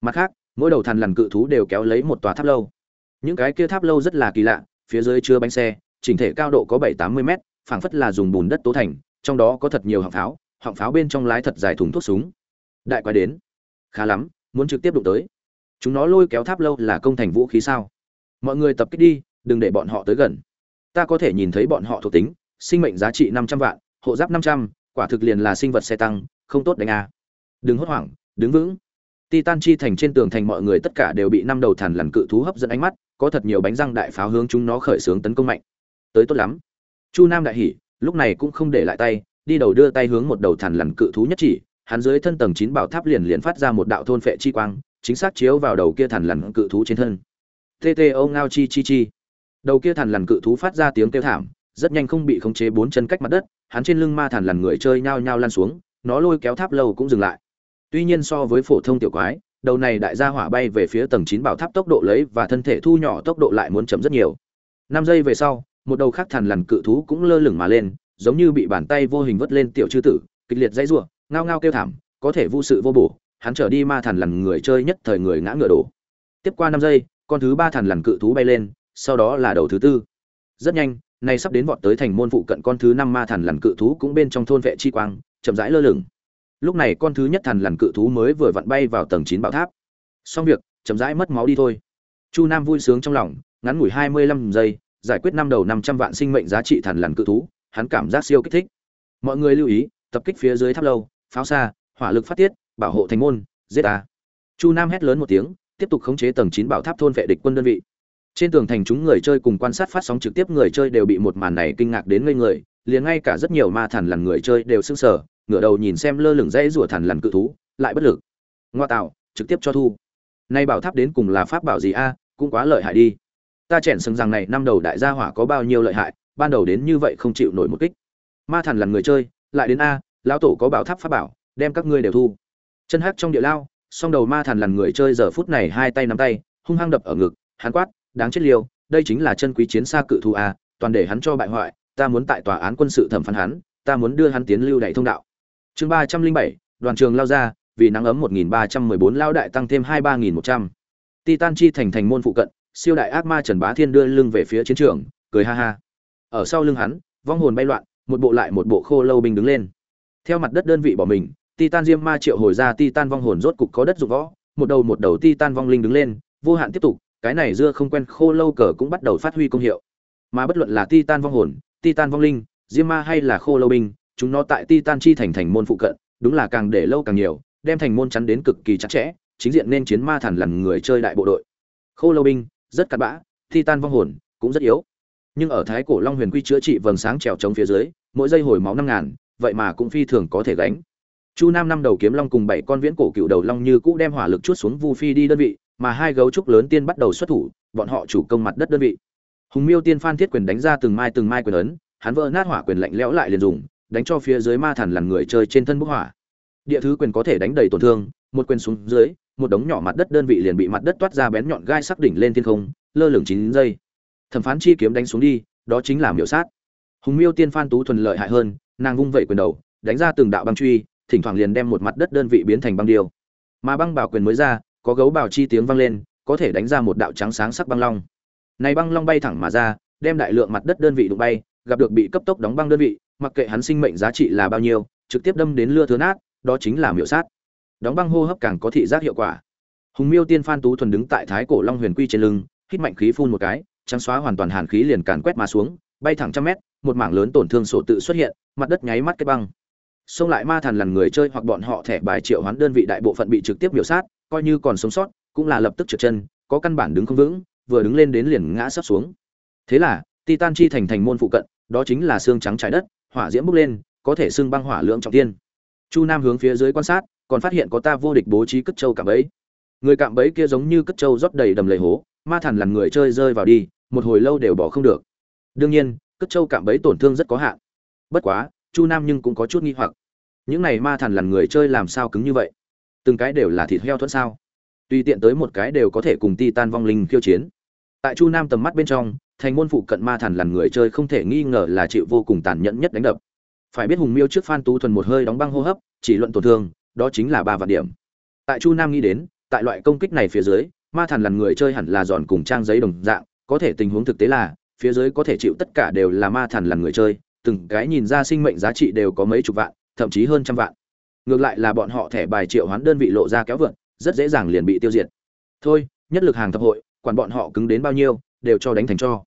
Mặt khác, mỗi đầu thần lằn cự thú đều kéo lấy một tòa tháp lâu. Những cái kia tháp lâu rất là kỳ lạ, phía dưới chứa bánh xe, chỉnh thể cao độ có bảy tám mươi mét, phảng phất là dùng bùn đất tố thành, trong đó có thật nhiều họng pháo họng pháo bên trong lái thật dài thùng thuốc súng. Đại quái đến. Khá lắm, muốn trực tiếp đụng tới. Chúng nó lôi kéo tháp lâu là công thành vũ khí sao? Mọi người tập kích đi, đừng để bọn họ tới gần. Ta có thể nhìn thấy bọn họ thuộc tính, sinh mệnh giá trị năm trăm vạn, hộ giáp năm trăm, quả thực liền là sinh vật xe tăng, không tốt đánh a. Đừng hốt hoảng đứng vững. Titan chi thành trên tường thành mọi người tất cả đều bị năm đầu thằn lằn cự thú hấp dẫn ánh mắt, có thật nhiều bánh răng đại pháo hướng chúng nó khởi xướng tấn công mạnh. Tới tốt lắm. Chu nam đại hỉ, lúc này cũng không để lại tay, đi đầu đưa tay hướng một đầu thằn lằn cự thú nhất chỉ, hắn dưới thân tầng chín bảo tháp liền liền phát ra một đạo thôn phệ chi quang, chính xác chiếu vào đầu kia thằn lằn cự thú trên thân. Tê tê ô ngao chi chi chi. Đầu kia thằn lằn cự thú phát ra tiếng kêu thảm, rất nhanh không bị khống chế bốn chân cách mặt đất, hắn trên lưng ma thằn lằn người chơi nhao nhao lan xuống, nó lôi kéo tháp lâu cũng dừng lại tuy nhiên so với phổ thông tiểu quái, đầu này đại gia hỏa bay về phía tầng chín bảo tháp tốc độ lấy và thân thể thu nhỏ tốc độ lại muốn chậm rất nhiều. Năm giây về sau, một đầu khác thằn lằn cự thú cũng lơ lửng mà lên, giống như bị bàn tay vô hình vớt lên tiểu chư tử, kịch liệt dãy rủa, ngao ngao kêu thảm, có thể vô sự vô bổ, hắn trở đi ma thằn lằn người chơi nhất thời người ngã ngựa đổ. Tiếp qua năm giây, con thứ ba thằn lằn cự thú bay lên, sau đó là đầu thứ tư. Rất nhanh, nay sắp đến vọt tới thành môn phụ cận con thứ năm ma thằn lằn cự thú cũng bên trong thôn vệ chi quang, chậm rãi lơ lửng lúc này con thứ nhất thằn lằn cự thú mới vừa vặn bay vào tầng chín bảo tháp. Xong việc, chậm rãi mất máu đi thôi. Chu nam vui sướng trong lòng, ngắn ngủi hai mươi lăm giây, giải quyết năm đầu năm trăm vạn sinh mệnh giá trị thằn lằn cự thú, hắn cảm giác siêu kích thích. Mọi người lưu ý, tập kích phía dưới tháp lâu, pháo xa, hỏa lực phát tiết, bảo hộ thành môn, giết ta. Chu nam hét lớn một tiếng, tiếp tục khống chế tầng chín bảo tháp thôn vệ địch quân đơn vị. Trên tường thành chúng người chơi cùng quan sát phát sóng trực tiếp người chơi đều bị một màn này kinh ngạc đến ngây người, liền ngay cả rất nhiều ma thần lằn người chơi đều sững sờ ngửa đầu nhìn xem lơ lửng dãy rủa thần lằn cự thú lại bất lực. Ngoa tạo trực tiếp cho thu. Nay bảo tháp đến cùng là pháp bảo gì a cũng quá lợi hại đi. Ta chèn sừng rằng này năm đầu đại gia hỏa có bao nhiêu lợi hại ban đầu đến như vậy không chịu nổi một kích. Ma thần lằn người chơi lại đến a lão tổ có bảo tháp pháp bảo đem các ngươi đều thu. Chân hắc trong địa lao song đầu ma thần lằn người chơi giờ phút này hai tay nắm tay hung hăng đập ở ngực hắn quát đáng chết liều, đây chính là chân quý chiến xa cự thú a toàn để hắn cho bại hoại ta muốn tại tòa án quân sự thẩm phán hắn ta muốn đưa hắn tiến lưu đại thông đạo chương ba trăm linh bảy, đoàn trường lao ra, vì nắng ấm một nghìn ba trăm mười bốn lao đại tăng thêm hai ba nghìn một trăm. Titan chi thành thành môn phụ cận, siêu đại ác ma trần bá thiên đưa lưng về phía chiến trường, cười ha ha. Ở sau lưng hắn, vong hồn bay loạn, một bộ lại một bộ khô lâu binh đứng lên. Theo mặt đất đơn vị bỏ mình, titan diêm ma triệu hồi ra titan vong hồn rốt cục có đất dụng võ, một đầu một đầu titan vong linh đứng lên, vô hạn tiếp tục, cái này dưa không quen khô lâu cờ cũng bắt đầu phát huy công hiệu. Mà bất luận là titan vong hồn, titan vong linh, diêm ma hay là khô lâu binh chúng nó tại titan chi thành thành môn phụ cận, đúng là càng để lâu càng nhiều, đem thành môn chắn đến cực kỳ chặt chẽ, chính diện nên chiến ma thần lần người chơi đại bộ đội. Khô lâu binh, rất cặn bã, titan vong hồn, cũng rất yếu. Nhưng ở thái cổ long huyền quy chữa trị vầng sáng trèo chống phía dưới, mỗi giây hồi máu năm ngàn, vậy mà cũng phi thường có thể gánh. Chu nam năm đầu kiếm long cùng bảy con viễn cổ cựu đầu long như cũ đem hỏa lực chút xuống vu phi đi đơn vị, mà hai gấu trúc lớn tiên bắt đầu xuất thủ, bọn họ chủ công mặt đất đơn vị. Hùng miêu tiên phan thiết quyền đánh ra từng mai từng mai quyền ấn, hắn vỡ nát hỏa quyền lạnh lẽo lại liền dùng đánh cho phía dưới ma thần lằn người chơi trên thân bức hỏa. Địa thứ quyền có thể đánh đầy tổn thương, một quyền xuống dưới, một đống nhỏ mặt đất đơn vị liền bị mặt đất toát ra bén nhọn gai sắc đỉnh lên thiên không, lơ lửng chín giây. Thẩm phán chi kiếm đánh xuống đi, đó chính là miểu sát. Hùng miêu tiên phan tú thuần lợi hại hơn, nàng vung vẩy quyền đầu, đánh ra từng đạo băng truy, thỉnh thoảng liền đem một mặt đất đơn vị biến thành băng điêu. Mà băng bảo quyền mới ra, có gấu bảo chi tiếng vang lên, có thể đánh ra một đạo trắng sáng sắc băng long. Này băng long bay thẳng mà ra, đem đại lượng mặt đất đơn vị đụng bay, gặp được bị cấp tốc đóng băng đơn vị mặc kệ hắn sinh mệnh giá trị là bao nhiêu, trực tiếp đâm đến lưa thứ nát, đó chính là miểu sát. Đóng băng hô hấp càng có thị giác hiệu quả. Hùng miêu tiên phan tú thuần đứng tại thái cổ long huyền quy trên lưng, hít mạnh khí phun một cái, trắng xóa hoàn toàn hàn khí liền càn quét mà xuống, bay thẳng trăm mét, một mảng lớn tổn thương sổ tự xuất hiện, mặt đất nháy mắt kết băng. Xông lại ma thần lần người chơi hoặc bọn họ thẻ bài triệu hoán đơn vị đại bộ phận bị trực tiếp miểu sát, coi như còn sống sót, cũng là lập tức trượt chân, có căn bản đứng không vững, vừa đứng lên đến liền ngã sắp xuống. Thế là titan chi thành thành môn phụ cận, đó chính là xương trắng trái đất hỏa diễm bốc lên, có thể xưng băng hỏa lượng trọng tiên chu nam hướng phía dưới quan sát, còn phát hiện có ta vô địch bố trí cất châu cạm bẫy. Người cạm bẫy kia giống như cất châu rót đầy đầm lầy hố, ma thần lần người chơi rơi vào đi, một hồi lâu đều bỏ không được. Đương nhiên, cất châu cạm bẫy tổn thương rất có hạn. Bất quá, chu nam nhưng cũng có chút nghi hoặc. Những này ma thần lần người chơi làm sao cứng như vậy? Từng cái đều là thịt heo thuẫn sao? Tùy tiện tới một cái đều có thể cùng ti tan vong linh khiêu chiến. Tại chu nam tầm mắt bên trong thành môn phụ cận ma thần lằn người chơi không thể nghi ngờ là chịu vô cùng tàn nhẫn nhất đánh đập. Phải biết hùng miêu trước phan tú thuần một hơi đóng băng hô hấp, chỉ luận tổn thương, đó chính là ba vạn điểm. Tại chu nam nghĩ đến, tại loại công kích này phía dưới, ma thần lằn người chơi hẳn là giòn cùng trang giấy đồng dạng, có thể tình huống thực tế là, phía dưới có thể chịu tất cả đều là ma thần lằn người chơi, từng cái nhìn ra sinh mệnh giá trị đều có mấy chục vạn, thậm chí hơn trăm vạn. Ngược lại là bọn họ thẻ bài triệu hoán đơn vị lộ ra kéo vượn, rất dễ dàng liền bị tiêu diệt. Thôi, nhất lực hàng thập hội, quản bọn họ cứng đến bao nhiêu đều cho đánh thành cho.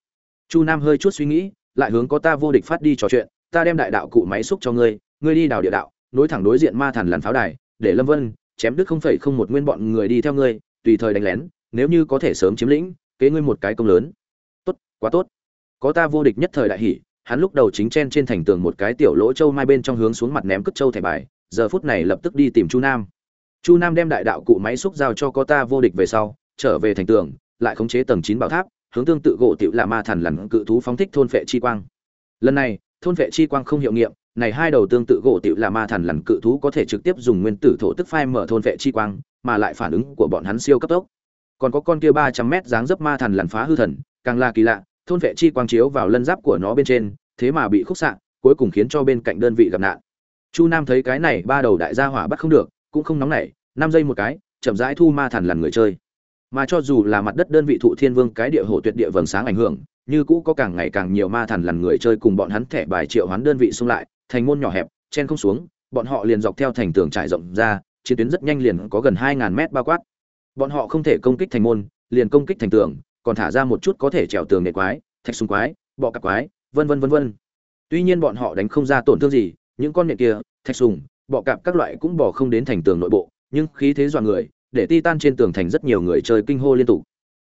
Chu nam hơi chút suy nghĩ, lại hướng có ta vô địch phát đi trò chuyện, ta đem đại đạo cụ máy xúc cho ngươi ngươi đi đào địa đạo, nối thẳng đối diện ma thần làn pháo đài, để lâm vân chém đứt không phẩy không một nguyên bọn người đi theo ngươi, tùy thời đánh lén, nếu như có thể sớm chiếm lĩnh, kế ngươi một cái công lớn. Tốt, quá tốt. Có ta vô địch nhất thời đại hỷ hắn lúc đầu chính chen trên thành tường một cái tiểu lỗ châu mai bên trong hướng xuống mặt ném cất châu thẻ bài, giờ phút này lập tức đi tìm chu nam. Chu nam đem đại đạo cụ máy xúc giao cho có ta vô địch về sau, trở về thành tường, lại khống chế tầng chín bảo tháp hướng tương tự gỗ tiểu là ma thần lằn cự thú phóng thích thôn phệ chi quang. Lần này, thôn phệ chi quang không hiệu nghiệm, này hai đầu tương tự gỗ tiểu là ma thần lằn cự thú có thể trực tiếp dùng nguyên tử thổ tức phai mở thôn phệ chi quang, mà lại phản ứng của bọn hắn siêu cấp tốc. Còn có con kia ba trăm mét dáng dấp ma thần lằn phá hư thần, càng là kỳ lạ, thôn vệ chi quang chiếu vào lân giáp của nó bên trên, thế mà bị khúc xạ, cuối cùng khiến cho bên cạnh đơn vị gặp nạn. Chu nam thấy cái này ba đầu đại gia hỏa bắt không được, cũng không nóng nảy, năm giây một cái, chậm rãi thu ma thần lằn người chơi mà cho dù là mặt đất đơn vị thụ thiên vương cái địa hồ tuyệt địa vầng sáng ảnh hưởng, như cũ có càng ngày càng nhiều ma thần lằn người chơi cùng bọn hắn thẻ bài triệu hoán đơn vị xung lại, thành môn nhỏ hẹp, chen không xuống, bọn họ liền dọc theo thành tường trải rộng ra, chiến tuyến rất nhanh liền có gần hai ngàn mét bao quát. Bọn họ không thể công kích thành môn, liền công kích thành tường, còn thả ra một chút có thể trèo tường nệ quái, thạch súng quái, bọ cạp quái, vân vân vân vân. Tuy nhiên bọn họ đánh không ra tổn thương gì, những con nệ kia, thạch sùng bọ cạp các loại cũng bỏ không đến thành tường nội bộ, nhưng khí thế dọa người để titan trên tường thành rất nhiều người chơi kinh hô liên tục.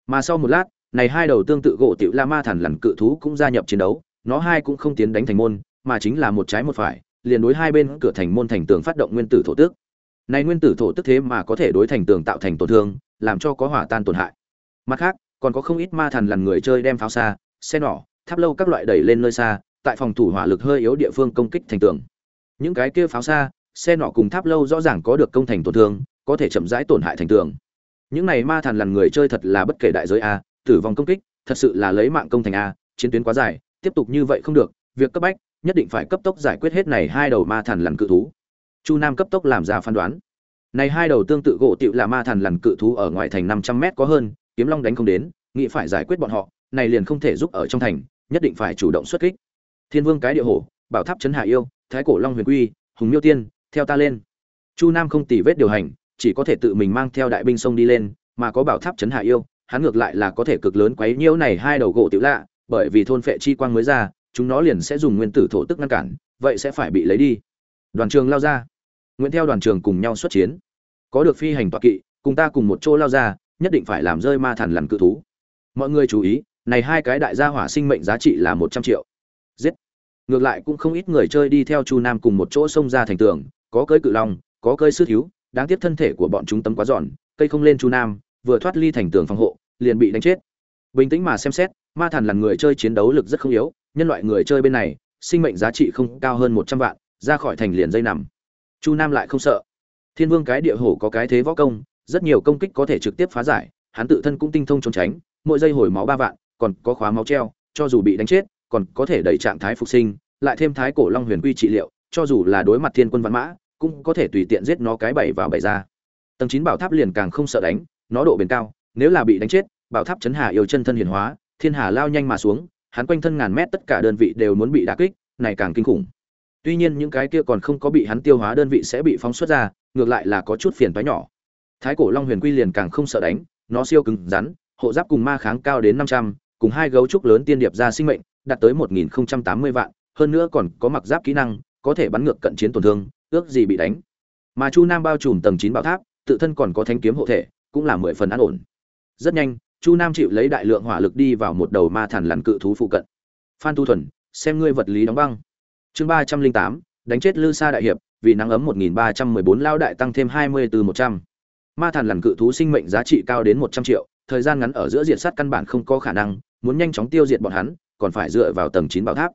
Mà sau một lát, này hai đầu tương tự gỗ tiểu la ma thần lằn cự thú cũng gia nhập chiến đấu, nó hai cũng không tiến đánh thành môn, mà chính là một trái một phải, liền đối hai bên cửa thành môn thành tường phát động nguyên tử thổ tước này nguyên tử thổ tức thế mà có thể đối thành tường tạo thành tổn thương, làm cho có hỏa tan tổn hại. Mặt khác, còn có không ít ma thần lằn người chơi đem pháo xa, xe nỏ, tháp lâu các loại đẩy lên nơi xa, tại phòng thủ hỏa lực hơi yếu địa phương công kích thành tường. Những cái kia pháo xa, xe nỏ cùng tháp lâu rõ ràng có được công thành tổn thương có thể chậm rãi tổn hại thành tường. Những này ma thần lằn người chơi thật là bất kể đại giới a, tử vong công kích, thật sự là lấy mạng công thành a, chiến tuyến quá dài, tiếp tục như vậy không được, việc cấp bách, nhất định phải cấp tốc giải quyết hết này hai đầu ma thần lằn cự thú. Chu nam cấp tốc làm ra phán đoán. Này hai đầu tương tự gỗ tựu là ma thần lằn cự thú ở ngoài thành năm trăm mét có hơn, kiếm long đánh không đến, nghĩ phải giải quyết bọn họ, này liền không thể giúp ở trong thành, nhất định phải chủ động xuất kích. Thiên vương cái địa hổ, bảo tháp trấn hạ yêu, thái cổ long huyền quy, hùng miêu tiên, theo ta lên. Chu nam không tỉ vết điều hành chỉ có thể tự mình mang theo đại binh sông đi lên, mà có bảo tháp trấn hạ yêu, hắn ngược lại là có thể cực lớn quấy nhiễu này hai đầu gỗ tiểu lạ, bởi vì thôn phệ chi quang mới ra, chúng nó liền sẽ dùng nguyên tử thổ tức ngăn cản, vậy sẽ phải bị lấy đi. Đoàn trường lao ra. Nguyễn theo đoàn trường cùng nhau xuất chiến. Có được phi hành tọa kỵ, cùng ta cùng một chỗ lao ra, nhất định phải làm rơi ma thần lằn cự thú. Mọi người chú ý, này hai cái đại gia hỏa sinh mệnh giá trị là một trăm triệu. Giết. Ngược lại cũng không ít người chơi đi theo chu nam cùng một chỗ xông ra thành tường, có cơi cự long, có cơi sư thiếu đáng tiếc thân thể của bọn chúng tấm quá giòn, cây không lên chu nam, vừa thoát ly thành tường phòng hộ, liền bị đánh chết. Bình tĩnh mà xem xét, ma thần là người chơi chiến đấu lực rất không yếu, nhân loại người chơi bên này, sinh mệnh giá trị không cao hơn một trăm vạn, ra khỏi thành liền dây nằm. Chu nam lại không sợ. Thiên vương cái địa hổ có cái thế võ công, rất nhiều công kích có thể trực tiếp phá giải, hắn tự thân cũng tinh thông trốn tránh, mỗi giây hồi máu ba vạn, còn có khóa máu treo, cho dù bị đánh chết, còn có thể đẩy trạng thái phục sinh, lại thêm thái cổ long huyền quy trị liệu, cho dù là đối mặt thiên quân văn mã cũng có thể tùy tiện giết nó cái bảy vào bảy ra. Tầng chín bảo tháp liền càng không sợ đánh, nó độ bền cao, nếu là bị đánh chết, bảo tháp chấn hà yêu chân thân hiển hóa, thiên hà lao nhanh mà xuống, hắn quanh thân ngàn mét tất cả đơn vị đều muốn bị đả kích, này càng kinh khủng. Tuy nhiên những cái kia còn không có bị hắn tiêu hóa đơn vị sẽ bị phóng xuất ra, ngược lại là có chút phiền toái nhỏ. Thái cổ long huyền quy liền càng không sợ đánh, nó siêu cứng, rắn, hộ giáp cùng ma kháng cao đến năm trăm, cùng hai gấu trúc lớn tiên điệp ra sinh mệnh, đạt tới một nghìn tám mươi vạn, hơn nữa còn có mặc giáp kỹ năng, có thể bắn ngược cận chiến tổn thương ước gì bị đánh. Mà chu nam bao trùm tầng chín bảo tháp, tự thân còn có thanh kiếm hộ thể, cũng là mười phần an ổn. Rất nhanh, chu nam chịu lấy đại lượng hỏa lực đi vào một đầu ma thần lằn cự thú phụ cận. Phan tu thuần, xem ngươi vật lý đóng băng. Chương ba trăm linh tám, đánh chết lư sa đại hiệp, vì nắng ấm một nghìn ba trăm mười bốn lao đại tăng thêm hai mươi từ một trăm. Ma thần lằn cự thú sinh mệnh giá trị cao đến một trăm triệu, thời gian ngắn ở giữa diện sát căn bản không có khả năng, muốn nhanh chóng tiêu diệt bọn hắn, còn phải dựa vào tầng chín bảo tháp.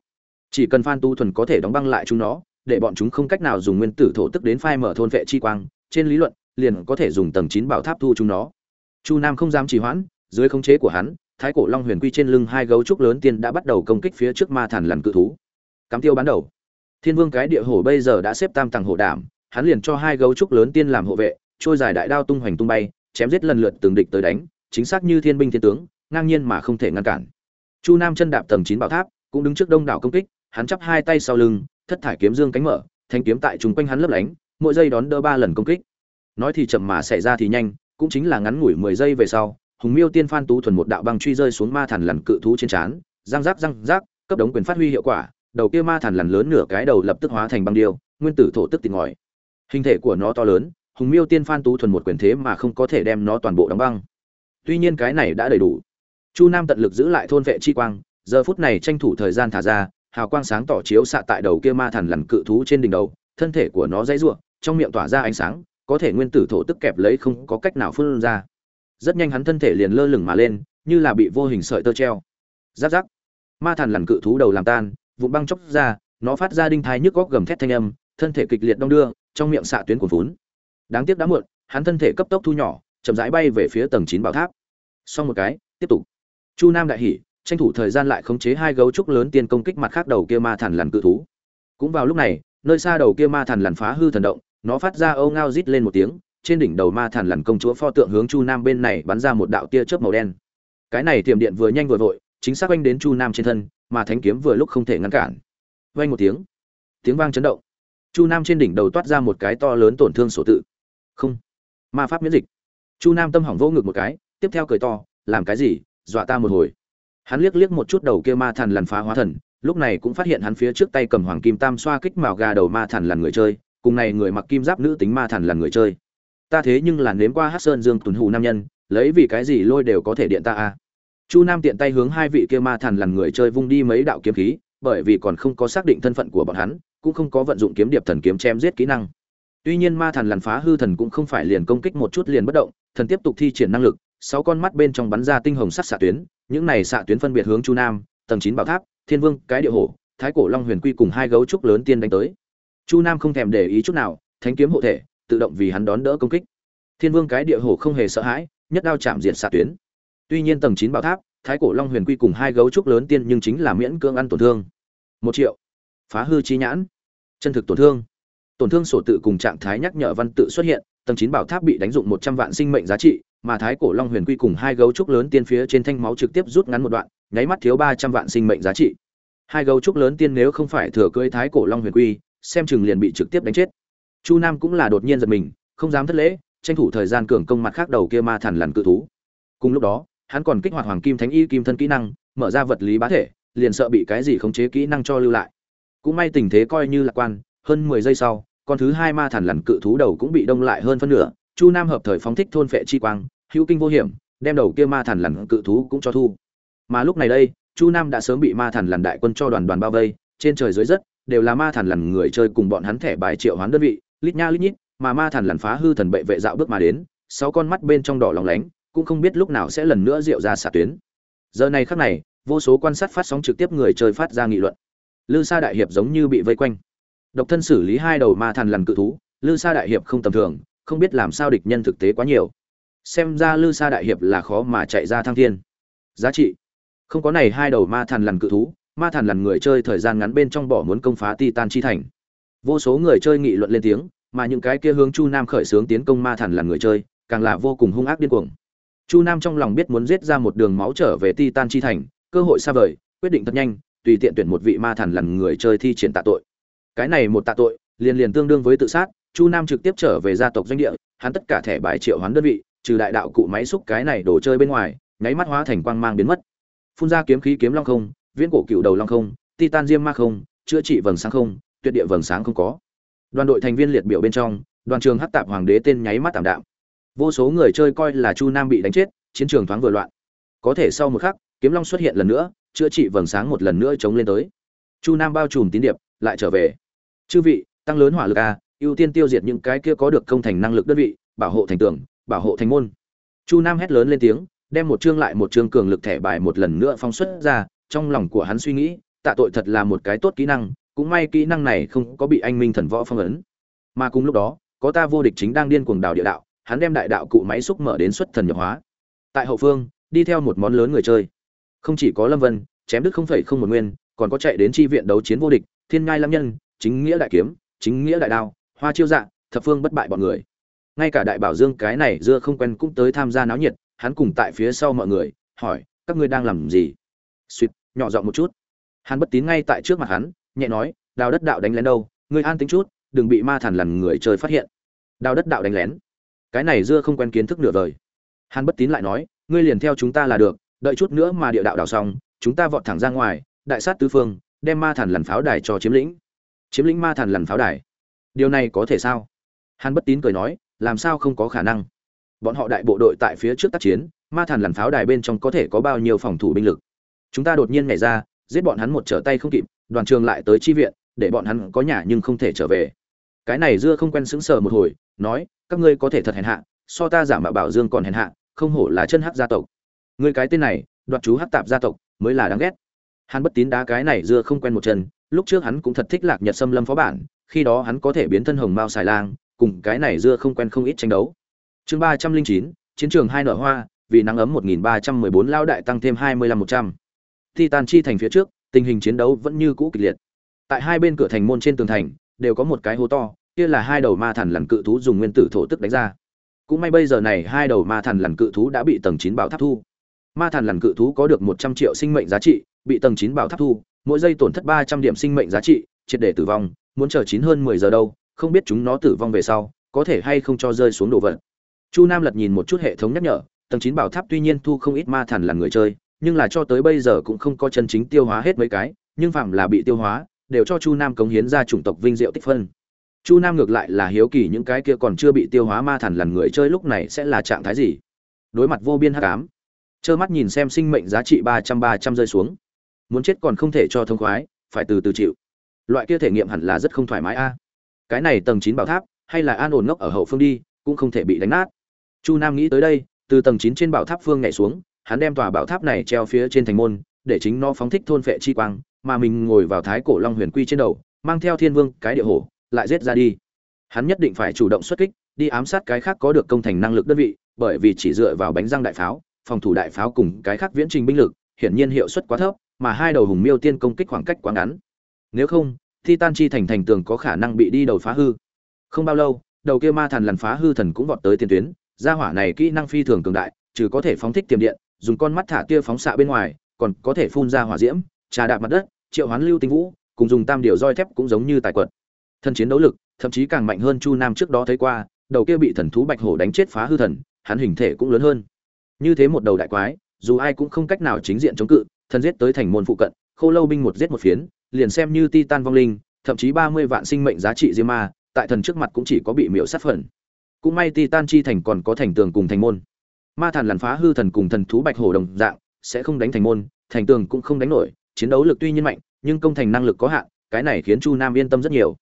Chỉ cần phan tu thuần có thể đóng băng lại chúng nó để bọn chúng không cách nào dùng nguyên tử thổ tức đến phai mở thôn vệ chi quang, trên lý luận, liền có thể dùng tầng chín bảo tháp thu chúng nó. Chu nam không dám trì hoãn, dưới khống chế của hắn, thái cổ long huyền quy trên lưng hai gấu trúc lớn tiên đã bắt đầu công kích phía trước ma thần lằn cự thú. Cắm tiêu bán đầu. Thiên vương cái địa hổ bây giờ đã xếp tam tầng hộ đảm, hắn liền cho hai gấu trúc lớn tiên làm hộ vệ, trôi dài đại đao tung hoành tung bay, chém giết lần lượt từng địch tới đánh, chính xác như thiên binh thiên tướng, ngang nhiên mà không thể ngăn cản. Chu nam chân đạp tầng chín bảo tháp, cũng đứng trước đông đảo công kích, hắn chắp hai tay sau lưng thất thải kiếm dương cánh mở, thanh kiếm tại chúng quanh hắn lấp lánh, mỗi giây đón đỡ ba lần công kích. Nói thì chậm mà xảy ra thì nhanh, cũng chính là ngắn ngủi mười giây về sau, hùng miêu tiên phan tú thuần một đạo băng truy rơi xuống ma thần lằn cự thú trên trán, răng rác răng rác, cấp đống quyền phát huy hiệu quả, đầu kia ma thần lằn lớn nửa cái đầu lập tức hóa thành băng điêu, nguyên tử thổ tức tỉnh ngòi. Hình thể của nó to lớn, hùng miêu tiên phan tú thuần một quyền thế mà không có thể đem nó toàn bộ đóng băng. Tuy nhiên cái này đã đầy đủ. Chu nam tận lực giữ lại thôn vệ chi quang, giờ phút này tranh thủ thời gian thả ra hào quang sáng tỏ chiếu xạ tại đầu kia ma thần lằn cự thú trên đỉnh đầu thân thể của nó dãy rủa, trong miệng tỏa ra ánh sáng có thể nguyên tử thổ tức kẹp lấy không có cách nào phun ra. Rất nhanh hắn thân thể liền lơ lửng mà lên như là bị vô hình sợi tơ treo. Rắc rắc, ma thần lằn cự thú đầu làm tan vụn băng chóc ra nó phát ra đinh thai nhức góc gầm thét thanh âm thân thể kịch liệt đong đưa trong miệng xạ tuyến cuồn vốn đáng tiếc đã muộn hắn thân thể cấp tốc thu nhỏ chậm rãi bay về phía tầng chín bảo tháp. Xong một cái tiếp tục. Chu nam đại hỉ tranh thủ thời gian lại khống chế hai gấu trúc lớn tiên công kích mặt khác đầu kia ma thần lằn cự thú. Cũng vào lúc này, nơi xa đầu kia ma thần lằn phá hư thần động, nó phát ra âu ngao rít lên một tiếng, trên đỉnh đầu ma thần lằn công chúa pho tượng hướng chu nam bên này bắn ra một đạo tia chớp màu đen. Cái này tiềm điện vừa nhanh vừa vội, chính xác quanh đến chu nam trên thân, mà thánh kiếm vừa lúc không thể ngăn cản. Vang một tiếng tiếng vang chấn động. Chu nam trên đỉnh đầu toát ra một cái to lớn tổn thương sổ tự. Không, ma pháp miễn dịch. Chu nam tâm hỏng vô ngực một cái, tiếp theo cười to, làm cái gì? Dọa ta một hồi hắn liếc liếc một chút đầu kia ma thần lằn phá hóa thần, lúc này cũng phát hiện hắn phía trước tay cầm hoàng kim tam xoa kích màu gà đầu ma thần lằn người chơi, cùng này người mặc kim giáp nữ tính ma thần lằn người chơi ta thế nhưng là nếm qua hát sơn dương tuần hù nam nhân, lấy vì cái gì lôi đều có thể điện ta à. chu nam tiện tay hướng hai vị kia ma thần lằn người chơi vung đi mấy đạo kiếm khí, bởi vì còn không có xác định thân phận của bọn hắn, cũng không có vận dụng kiếm điệp thần kiếm chém giết kỹ năng tuy nhiên ma thần lằn phá hư thần cũng không phải liền công kích một chút liền bất động, thần tiếp tục thi triển năng lực sáu con mắt bên trong bắn ra tinh hồng sắc xạ tuyến, những này xạ tuyến phân biệt hướng chu nam, tầng chín bảo tháp, thiên vương, cái địa hổ thái cổ long huyền quy cùng hai gấu trúc lớn tiên đánh tới. Chu nam không thèm để ý chút nào, thánh kiếm hộ thể, tự động vì hắn đón đỡ công kích. Thiên vương, cái địa hổ không hề sợ hãi, nhất đao chạm diện xạ tuyến. Tuy nhiên tầng chín bảo tháp, thái cổ long huyền quy cùng hai gấu trúc lớn tiên nhưng chính là miễn cưỡng ăn tổn thương. Một triệu. Phá hư chi nhãn. Chân thực tổn thương. Tổn thương sổ tự cùng trạng thái nhắc nhở văn tự xuất hiện, tầng chín bảo tháp bị đánh dụng một trăm vạn sinh mệnh giá trị mà thái cổ long huyền quy cùng hai gấu trúc lớn tiên phía trên thanh máu trực tiếp rút ngắn một đoạn, nháy mắt thiếu ba trăm vạn sinh mệnh giá trị. Hai gấu trúc lớn tiên nếu không phải thừa cưỡi thái cổ long huyền quy, xem chừng liền bị trực tiếp đánh chết. Chu nam cũng là đột nhiên giật mình, không dám thất lễ, tranh thủ thời gian cường công mặt khác đầu kia ma thần lằn cự thú. Cùng lúc đó, hắn còn kích hoạt hoàng kim thánh y kim thân kỹ năng, mở ra vật lý bá thể, liền sợ bị cái gì khống chế kỹ năng cho lưu lại. Cũng may tình thế coi như lạc quan, hơn mười giây sau, con thứ hai ma thần lằn cự thú đầu cũng bị đông lại hơn phân nửa, chu nam hợp thời phóng thích thôn phệ chi quang hữu kinh vô hiểm, đem đầu kia ma thần lằn cự thú cũng cho thu. Mà lúc này đây, chu nam đã sớm bị ma thần lằn đại quân cho đoàn đoàn bao vây, trên trời dưới đất đều là ma thần lằn người chơi cùng bọn hắn thẻ bài triệu hoán đơn vị, lít nha lít nhít, mà ma thần lằn phá hư thần bệ vệ dạo bước mà đến, sáu con mắt bên trong đỏ lòng lánh, cũng không biết lúc nào sẽ lần nữa rượu ra xả tuyến. Giờ này khắc này, vô số quan sát phát sóng trực tiếp người chơi phát ra nghị luận. Lư sa đại hiệp giống như bị vây quanh. Độc thân xử lý hai đầu ma thần lằn cự thú, lư sa đại hiệp không tầm thường, không biết làm sao địch nhân thực tế quá nhiều xem ra lư sa đại hiệp là khó mà chạy ra thăng thiên. Giá trị, không có này hai đầu ma thần lằn cự thú, ma thần lằn người chơi thời gian ngắn bên trong bỏ muốn công phá titan chi thành. Vô số người chơi nghị luận lên tiếng, mà những cái kia hướng chu nam khởi xướng tiến công ma thần lằn người chơi, càng là vô cùng hung ác điên cuồng. Chu nam trong lòng biết muốn giết ra một đường máu trở về titan chi thành, cơ hội xa vời, quyết định thật nhanh, tùy tiện tuyển một vị ma thần lằn người chơi thi triển tạ tội. Cái này một tạ tội, liền liền tương đương với tự sát, chu nam trực tiếp trở về gia tộc doanh địa, hắn tất cả thẻ bài triệu hoán đơn vị trừ đại đạo cụ máy xúc cái này đồ chơi bên ngoài, nháy mắt hóa thành quang mang biến mất. Phun ra kiếm khí kiếm long không, viễn cổ cựu đầu long không, titan diêm ma không, chữa trị vầng sáng không, tuyệt địa vầng sáng không có. Đoàn đội thành viên liệt biểu bên trong, đoàn trường hắc tạp hoàng đế tên nháy mắt tạm đạm. Vô số người chơi coi là chu nam bị đánh chết, chiến trường thoáng vừa loạn. Có thể sau một khắc, kiếm long xuất hiện lần nữa, chữa trị vầng sáng một lần nữa chống lên tới. Chu nam bao trùm tín điệp, lại trở về. Chư vị, tăng lớn hỏa lực a ưu tiên tiêu diệt những cái kia có được công thành năng lực đơn vị, bảo hộ thành tường bảo hộ thành môn. Chu nam hét lớn lên tiếng, đem một chương lại một chương cường lực thẻ bài một lần nữa phóng xuất ra, trong lòng của hắn suy nghĩ, tạ tội thật là một cái tốt kỹ năng, cũng may kỹ năng này không có bị anh minh thần võ phong ấn. Mà cùng lúc đó, có ta vô địch chính đang điên cuồng đào địa đạo, hắn đem đại đạo cụ máy xúc mở đến xuất thần nhập hóa. Tại hậu phương, đi theo một món lớn người chơi. Không chỉ có lâm vân, chém đức không phẩy không một nguyên, còn có chạy đến tri viện đấu chiến vô địch, thiên ngai lâm nhân, chính nghĩa đại kiếm, chính nghĩa đại đao, hoa chiêu dạ thập phương bất bại bọn người ngay cả đại bảo dương cái này dưa không quen cũng tới tham gia náo nhiệt, hắn cùng tại phía sau mọi người, hỏi, các ngươi đang làm gì? Suýt nhỏ giọng một chút. Hắn bất tín ngay tại trước mặt hắn, nhẹ nói, đào đất đạo đánh lén đâu, ngươi an tính chút, đừng bị ma thần lằn người chơi phát hiện. Đào đất đạo đánh lén. Cái này dưa không quen kiến thức nửa vời hắn bất tín lại nói, ngươi liền theo chúng ta là được, đợi chút nữa mà địa đạo đào xong, chúng ta vọt thẳng ra ngoài, đại sát tứ phương, đem ma thần lằn pháo đài cho chiếm lĩnh. Chiếm lĩnh ma thần lằn pháo đài. Điều này có thể sao? Hắn bất tín cười nói làm sao không có khả năng? Bọn họ đại bộ đội tại phía trước tác chiến, ma thần lằn pháo đài bên trong có thể có bao nhiêu phòng thủ binh lực? Chúng ta đột nhiên nhảy ra, giết bọn hắn một trở tay không kịp, đoàn trường lại tới chi viện, để bọn hắn có nhà nhưng không thể trở về. Cái này dưa không quen sững sờ một hồi, nói, các ngươi có thể thật hèn hạ, so ta giả mạo bảo dương còn hèn hạ, không hổ là chân hắc gia tộc. Ngươi cái tên này, đoạt chú hắc tạp gia tộc, mới là đáng ghét. Hắn bất tín đá cái này dưa không quen một chân, lúc trước hắn cũng thật thích lạc nhật xâm lâm phó bản, khi đó hắn có thể biến thân hồng mao xài lang cùng cái này dưa không quen không ít tranh đấu. Chương ba trăm linh chín, chiến trường hai nở hoa, vì nắng ấm một nghìn ba trăm mười bốn lao đại tăng thêm hai mươi lăm một trăm. Titan chi thành phía trước, tình hình chiến đấu vẫn như cũ kịch liệt. Tại hai bên cửa thành môn trên tường thành, đều có một cái hố to, kia là hai đầu ma thần lằn cự thú dùng nguyên tử thổ tức đánh ra. Cũng may bây giờ này hai đầu ma thần lằn cự thú đã bị tầng chín bảo tháp thu. Ma thần lằn cự thú có được một trăm triệu sinh mệnh giá trị, bị tầng chín bảo tháp thu, mỗi giây tổn thất ba trăm điểm sinh mệnh giá trị, triệt để tử vong, muốn chờ chín hơn mười giờ đâu không biết chúng nó tử vong về sau, có thể hay không cho rơi xuống đồ vật. Chu nam lật nhìn một chút hệ thống nhắc nhở, tầng chín bảo tháp tuy nhiên thu không ít ma thần là người chơi, nhưng là cho tới bây giờ cũng không có chân chính tiêu hóa hết mấy cái, nhưng phạm là bị tiêu hóa, đều cho chu nam cống hiến ra chủng tộc vinh diệu tích phân. Chu nam ngược lại là hiếu kỳ những cái kia còn chưa bị tiêu hóa ma thần là người chơi lúc này sẽ là trạng thái gì. Đối mặt vô biên hắc ám, trơ mắt nhìn xem sinh mệnh giá trị ba trăm ba trăm rơi xuống. Muốn chết còn không thể cho thông khoái, phải từ từ chịu. Loại kia thể nghiệm hẳn là rất không thoải mái a cái này tầng chín bảo tháp, hay là an ổn ngốc ở hậu phương đi, cũng không thể bị đánh nát. Chu nam nghĩ tới đây, từ tầng chín trên bảo tháp phương nhảy xuống, hắn đem tòa bảo tháp này treo phía trên thành môn, để chính nó phóng thích thôn phệ chi quang, mà mình ngồi vào thái cổ long huyền quy trên đầu, mang theo thiên vương cái địa hổ, lại giết ra đi. Hắn nhất định phải chủ động xuất kích, đi ám sát cái khác có được công thành năng lực đơn vị, bởi vì chỉ dựa vào bánh răng đại pháo, phòng thủ đại pháo cùng cái khác viễn trình binh lực, hiển nhiên hiệu suất quá thấp, mà hai đầu hùng miêu tiên công kích khoảng cách quá ngắn. Nếu không Titan chi thành thành tường có khả năng bị đi đầu phá hư. Không bao lâu, đầu kia ma thần lần phá hư thần cũng vọt tới tiền tuyến, gia hỏa này kỹ năng phi thường cường đại, trừ có thể phóng thích tiềm điện, dùng con mắt thả tia phóng xạ bên ngoài, còn có thể phun ra hỏa diễm, trà đạp mặt đất, triệu hoán lưu tinh vũ, cùng dùng tam điều roi thép cũng giống như tài quật. Thân chiến đấu lực, thậm chí càng mạnh hơn Chu Nam trước đó thấy qua, đầu kia bị thần thú bạch hổ đánh chết phá hư thần, hắn hình thể cũng lớn hơn. Như thế một đầu đại quái, dù ai cũng không cách nào chính diện chống cự, thần giết tới thành môn phụ cận, Khô Lâu binh một giết một phiến, liền xem như Titan vong linh, thậm chí 30 vạn sinh mệnh giá trị Diêm Ma, tại thần trước mặt cũng chỉ có bị miểu sát phần. Cũng may Titan chi thành còn có thành tường cùng thành môn. Ma thần lần phá hư thần cùng thần thú bạch hổ đồng dạng, sẽ không đánh thành môn, thành tường cũng không đánh nổi chiến đấu lực tuy nhiên mạnh nhưng công thành năng lực có hạn cái này khiến chu nam yên tâm rất nhiều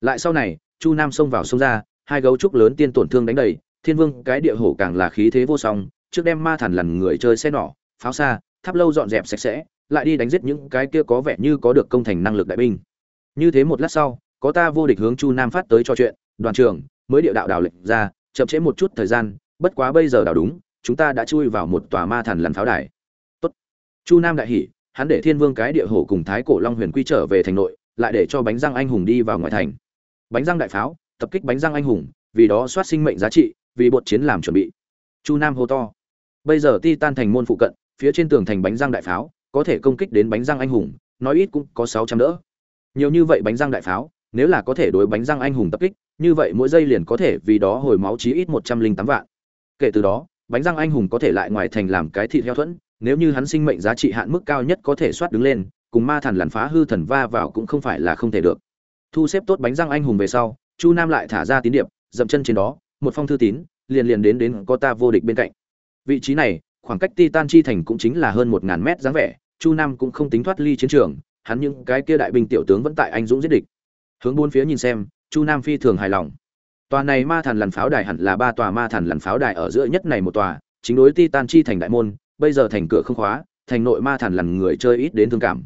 lại sau này chu nam xông vào xông ra hai gấu trúc lớn tiên tổn thương đánh đầy thiên vương cái địa hổ càng là khí thế vô song trước đem ma thần lằn người chơi xe nỏ pháo xa tháp lâu dọn dẹp sạch sẽ lại đi đánh giết những cái kia có vẻ như có được công thành năng lực đại binh. Như thế một lát sau, có ta vô địch hướng chu nam phát tới cho chuyện, đoàn trưởng, mới địa đạo đảo lệnh ra, chậm trễ một chút thời gian, bất quá bây giờ đảo đúng, chúng ta đã chui vào một tòa ma thần lằn pháo đài. Tốt. Chu nam đại hỉ, hắn để thiên vương cái địa hổ cùng thái cổ long huyền quy trở về thành nội, lại để cho bánh răng anh hùng đi vào ngoại thành. Bánh răng đại pháo, tập kích bánh răng anh hùng, vì đó soát sinh mệnh giá trị, vì bột chiến làm chuẩn bị. Chu nam hô to. Bây giờ ti tan thành môn phụ cận, phía trên tường thành bánh răng đại pháo có thể công kích đến bánh răng anh hùng, nói ít cũng có sáu trăm đỡ. Nhiều như vậy bánh răng đại pháo, nếu là có thể đối bánh răng anh hùng tập kích, như vậy mỗi giây liền có thể vì đó hồi máu chí ít một trăm linh tám vạn. Kể từ đó, bánh răng anh hùng có thể lại ngoài thành làm cái thịt heo thuẫn, nếu như hắn sinh mệnh giá trị hạn mức cao nhất có thể soát đứng lên, cùng ma thần làn phá hư thần va vào cũng không phải là không thể được. Thu xếp tốt bánh răng anh hùng về sau, chu nam lại thả ra tín điệp, dậm chân trên đó, một phong thư tín, liền liền đến đến có ta vô địch bên cạnh. Vị trí này, khoảng cách titan chi thành cũng chính là hơn một ngàn mét dáng vẻ chu nam cũng không tính thoát ly chiến trường, hắn những cái kia đại binh tiểu tướng vẫn tại anh dũng giết địch. Hướng bốn phía nhìn xem, chu nam phi thường hài lòng. Tòa này ma thần lằn pháo đài hẳn là ba tòa ma thần lằn pháo đài ở giữa nhất này một tòa, chính đối titan chi thành đại môn, bây giờ thành cửa không khóa, thành nội ma thần lằn người chơi ít đến thương cảm.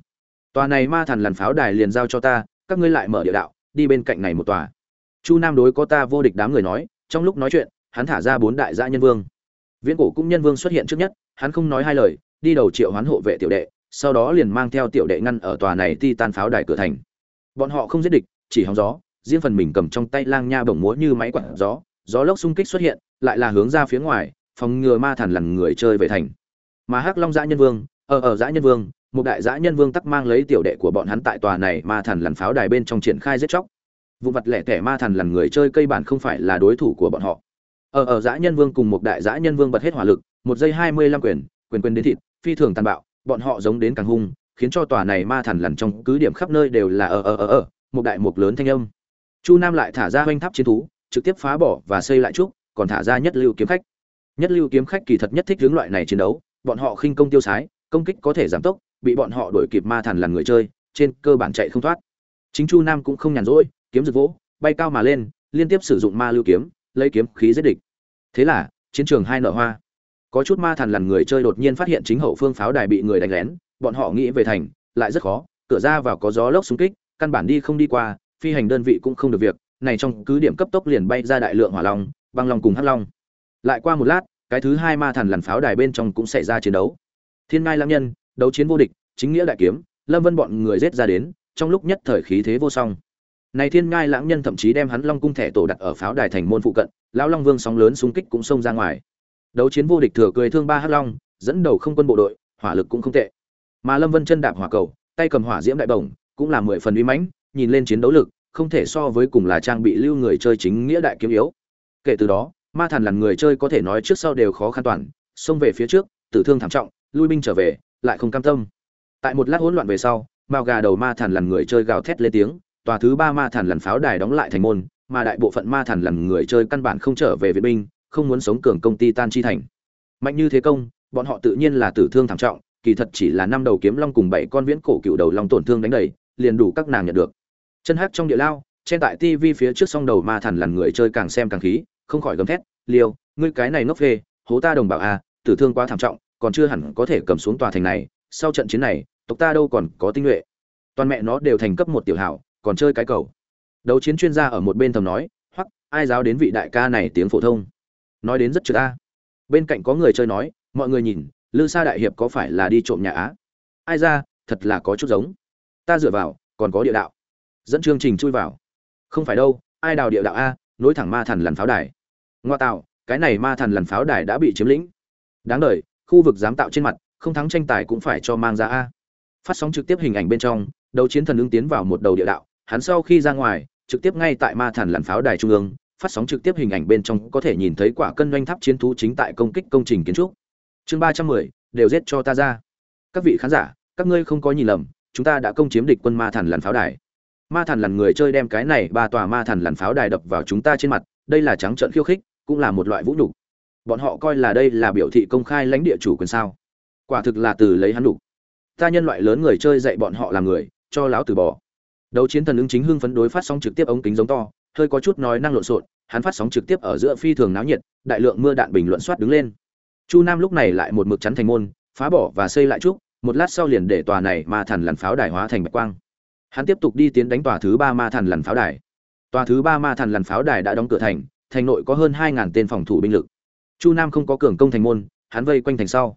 Tòa này ma thần lằn pháo đài liền giao cho ta, các ngươi lại mở địa đạo, đi bên cạnh này một tòa. Chu nam đối có ta vô địch đám người nói, trong lúc nói chuyện, hắn thả ra bốn đại gia nhân vương. Viễn cổ cũng nhân vương xuất hiện trước nhất, hắn không nói hai lời, đi đầu triệu hoán hộ vệ tiểu đệ sau đó liền mang theo tiểu đệ ngăn ở tòa này ti tan pháo đài cửa thành. Bọn họ không giết địch, chỉ hóng gió, riêng phần mình cầm trong tay lang nha bổng múa như máy quạt gió gió lốc xung kích xuất hiện, lại là hướng ra phía ngoài, phòng ngừa ma thần lằn người chơi về thành. Mà hắc long dã nhân vương ở ở dã nhân vương, một đại dã nhân vương tắc mang lấy tiểu đệ của bọn hắn tại tòa này ma thần lằn pháo đài bên trong triển khai giết chóc. Vụ vặt lẻ tẻ ma thần lằn người chơi cây bản không phải là đối thủ của bọn họ. Ở ở dã nhân vương cùng một đại dã nhân vương bật hết hỏa lực, một giây hai mươi lăm quyền quyền quyền đến thịt, phi thường tàn bạo bọn họ giống đến càng hung, khiến cho tòa này ma thần lằn trong cứ điểm khắp nơi đều là ở ở ở ở một đại mục lớn thanh âm. Chu nam lại thả ra hoanh tháp chiến thú, trực tiếp phá bỏ và xây lại trúc, còn thả ra nhất lưu kiếm khách. Nhất lưu kiếm khách kỳ thật nhất thích hướng loại này chiến đấu, bọn họ khinh công tiêu sái, công kích có thể giảm tốc, bị bọn họ đuổi kịp ma thần lằn người chơi, trên cơ bản chạy không thoát. Chính chu nam cũng không nhàn rỗi, kiếm rực vỗ, bay cao mà lên, liên tiếp sử dụng ma lưu kiếm, lấy kiếm khí giết địch. Thế là, chiến trường hai nở hoa có chút ma thần lằn người chơi đột nhiên phát hiện chính hậu phương pháo đài bị người đánh lén, bọn họ nghĩ về thành, lại rất khó, cửa ra vào có gió lốc xung kích, căn bản đi không đi qua, phi hành đơn vị cũng không được việc, này trong cứ điểm cấp tốc liền bay ra đại lượng hỏa long, băng long cùng hắc long. Lại qua một lát, cái thứ hai ma thần lằn pháo đài bên trong cũng xảy ra chiến đấu. Thiên ngai lam nhân, đấu chiến vô địch, chính nghĩa đại kiếm, lâm vân bọn người rết ra đến, trong lúc nhất thời khí thế vô song. Này thiên ngai lãng nhân thậm chí đem hắn long cung thẻ tổ đặt ở pháo đài thành môn phụ cận, lão long vương sóng lớn xung kích cũng xông ra ngoài đấu chiến vô địch thừa cười thương ba hắc long, dẫn đầu không quân bộ đội, hỏa lực cũng không tệ. Mà lâm vân chân đạp hỏa cầu, tay cầm hỏa diễm đại bổng, cũng là mười phần uy mãnh, nhìn lên chiến đấu lực, không thể so với cùng là trang bị lưu người chơi chính nghĩa đại kiếm yếu. Kể từ đó, ma thần là người chơi có thể nói trước sau đều khó khăn toàn, xông về phía trước, tử thương thảm trọng, lui binh trở về, lại không cam tâm. Tại một lát hỗn loạn về sau, mao gà đầu ma thần là người chơi gào thét lên tiếng, tòa thứ ba ma thần lằn pháo đài đóng lại thành môn, mà đại bộ phận ma thần lằn người chơi căn bản không trở về viện binh không muốn sống cường công ty tan chi thành. Mạnh như thế công, bọn họ tự nhiên là tử thương thảm trọng, kỳ thật chỉ là năm đầu kiếm long cùng bảy con viễn cổ cựu đầu long tổn thương đánh đầy, liền đủ các nàng nhận được. Chân hắc trong địa lao, trên tại tivi phía trước song đầu ma thần lằn người chơi càng xem càng khí, không khỏi gầm thét liều ngươi cái này ngốc phê, hố ta đồng bào a, tử thương quá thảm trọng, còn chưa hẳn có thể cầm xuống tòa thành này, sau trận chiến này, tộc ta đâu còn có tinh nhuệ. Toàn mẹ nó đều thành cấp một tiểu hảo, còn chơi cái cầu. Đấu chiến chuyên gia ở một bên thầm nói hoặc ai giáo đến vị đại ca này tiếng phổ thông? Nói đến rất trừ ta bên cạnh có người chơi nói, mọi người nhìn, lư sa đại hiệp có phải là đi trộm nhà á? Ai ra, thật là có chút giống. Ta dựa vào, còn có địa đạo. Dẫn chương trình chui vào. Không phải đâu, ai đào địa đạo a, nối thẳng ma thần lằn pháo đài. Ngoa tạo, cái này ma thần lằn pháo đài đã bị chiếm lĩnh. Đáng đời khu vực giám tạo trên mặt, không thắng tranh tài cũng phải cho mang ra a. Phát sóng trực tiếp hình ảnh bên trong đấu chiến thần ứng tiến vào một đầu địa đạo, hắn sau khi ra ngoài, trực tiếp ngay tại ma thần lằn pháo đài trung ương phát sóng trực tiếp hình ảnh bên trong có thể nhìn thấy quả cân doanh tháp chiến thú chính tại công kích công trình kiến trúc. Chương ba trăm mười, đều giết cho ta ra. Các vị khán giả, các ngươi không có nhìn lầm, chúng ta đã công chiếm địch quân ma thần lằn pháo đài. Ma thần lằn người chơi đem cái này ba tòa ma thần lằn pháo đài đập vào chúng ta trên mặt, đây là trắng trợn khiêu khích, cũng là một loại vũ nhục. Bọn họ coi là đây là biểu thị công khai lãnh địa chủ quyền sao? Quả thực là từ lấy hắn đủ ta nhân loại lớn người chơi dạy bọn họ làm người, cho láo từ bỏ. Đấu chiến thần ứng chính hưng phấn đối phát sóng trực tiếp ống kính giống to hơi có chút nói năng lộn xộn, hắn phát sóng trực tiếp ở giữa phi thường náo nhiệt, đại lượng mưa đạn bình luận soát đứng lên. Chu nam lúc này lại một mực chắn thành môn, phá bỏ và xây lại trúc, một lát sau liền để tòa này ma thần lằn pháo đài hóa thành bạch quang. Hắn tiếp tục đi tiến đánh tòa thứ ba ma thần lằn pháo đài. Tòa thứ ba ma thần lằn pháo đài đã đóng cửa thành thành nội có hơn hai ngàn tên phòng thủ binh lực. Chu nam không có cường công thành môn, hắn vây quanh thành sau.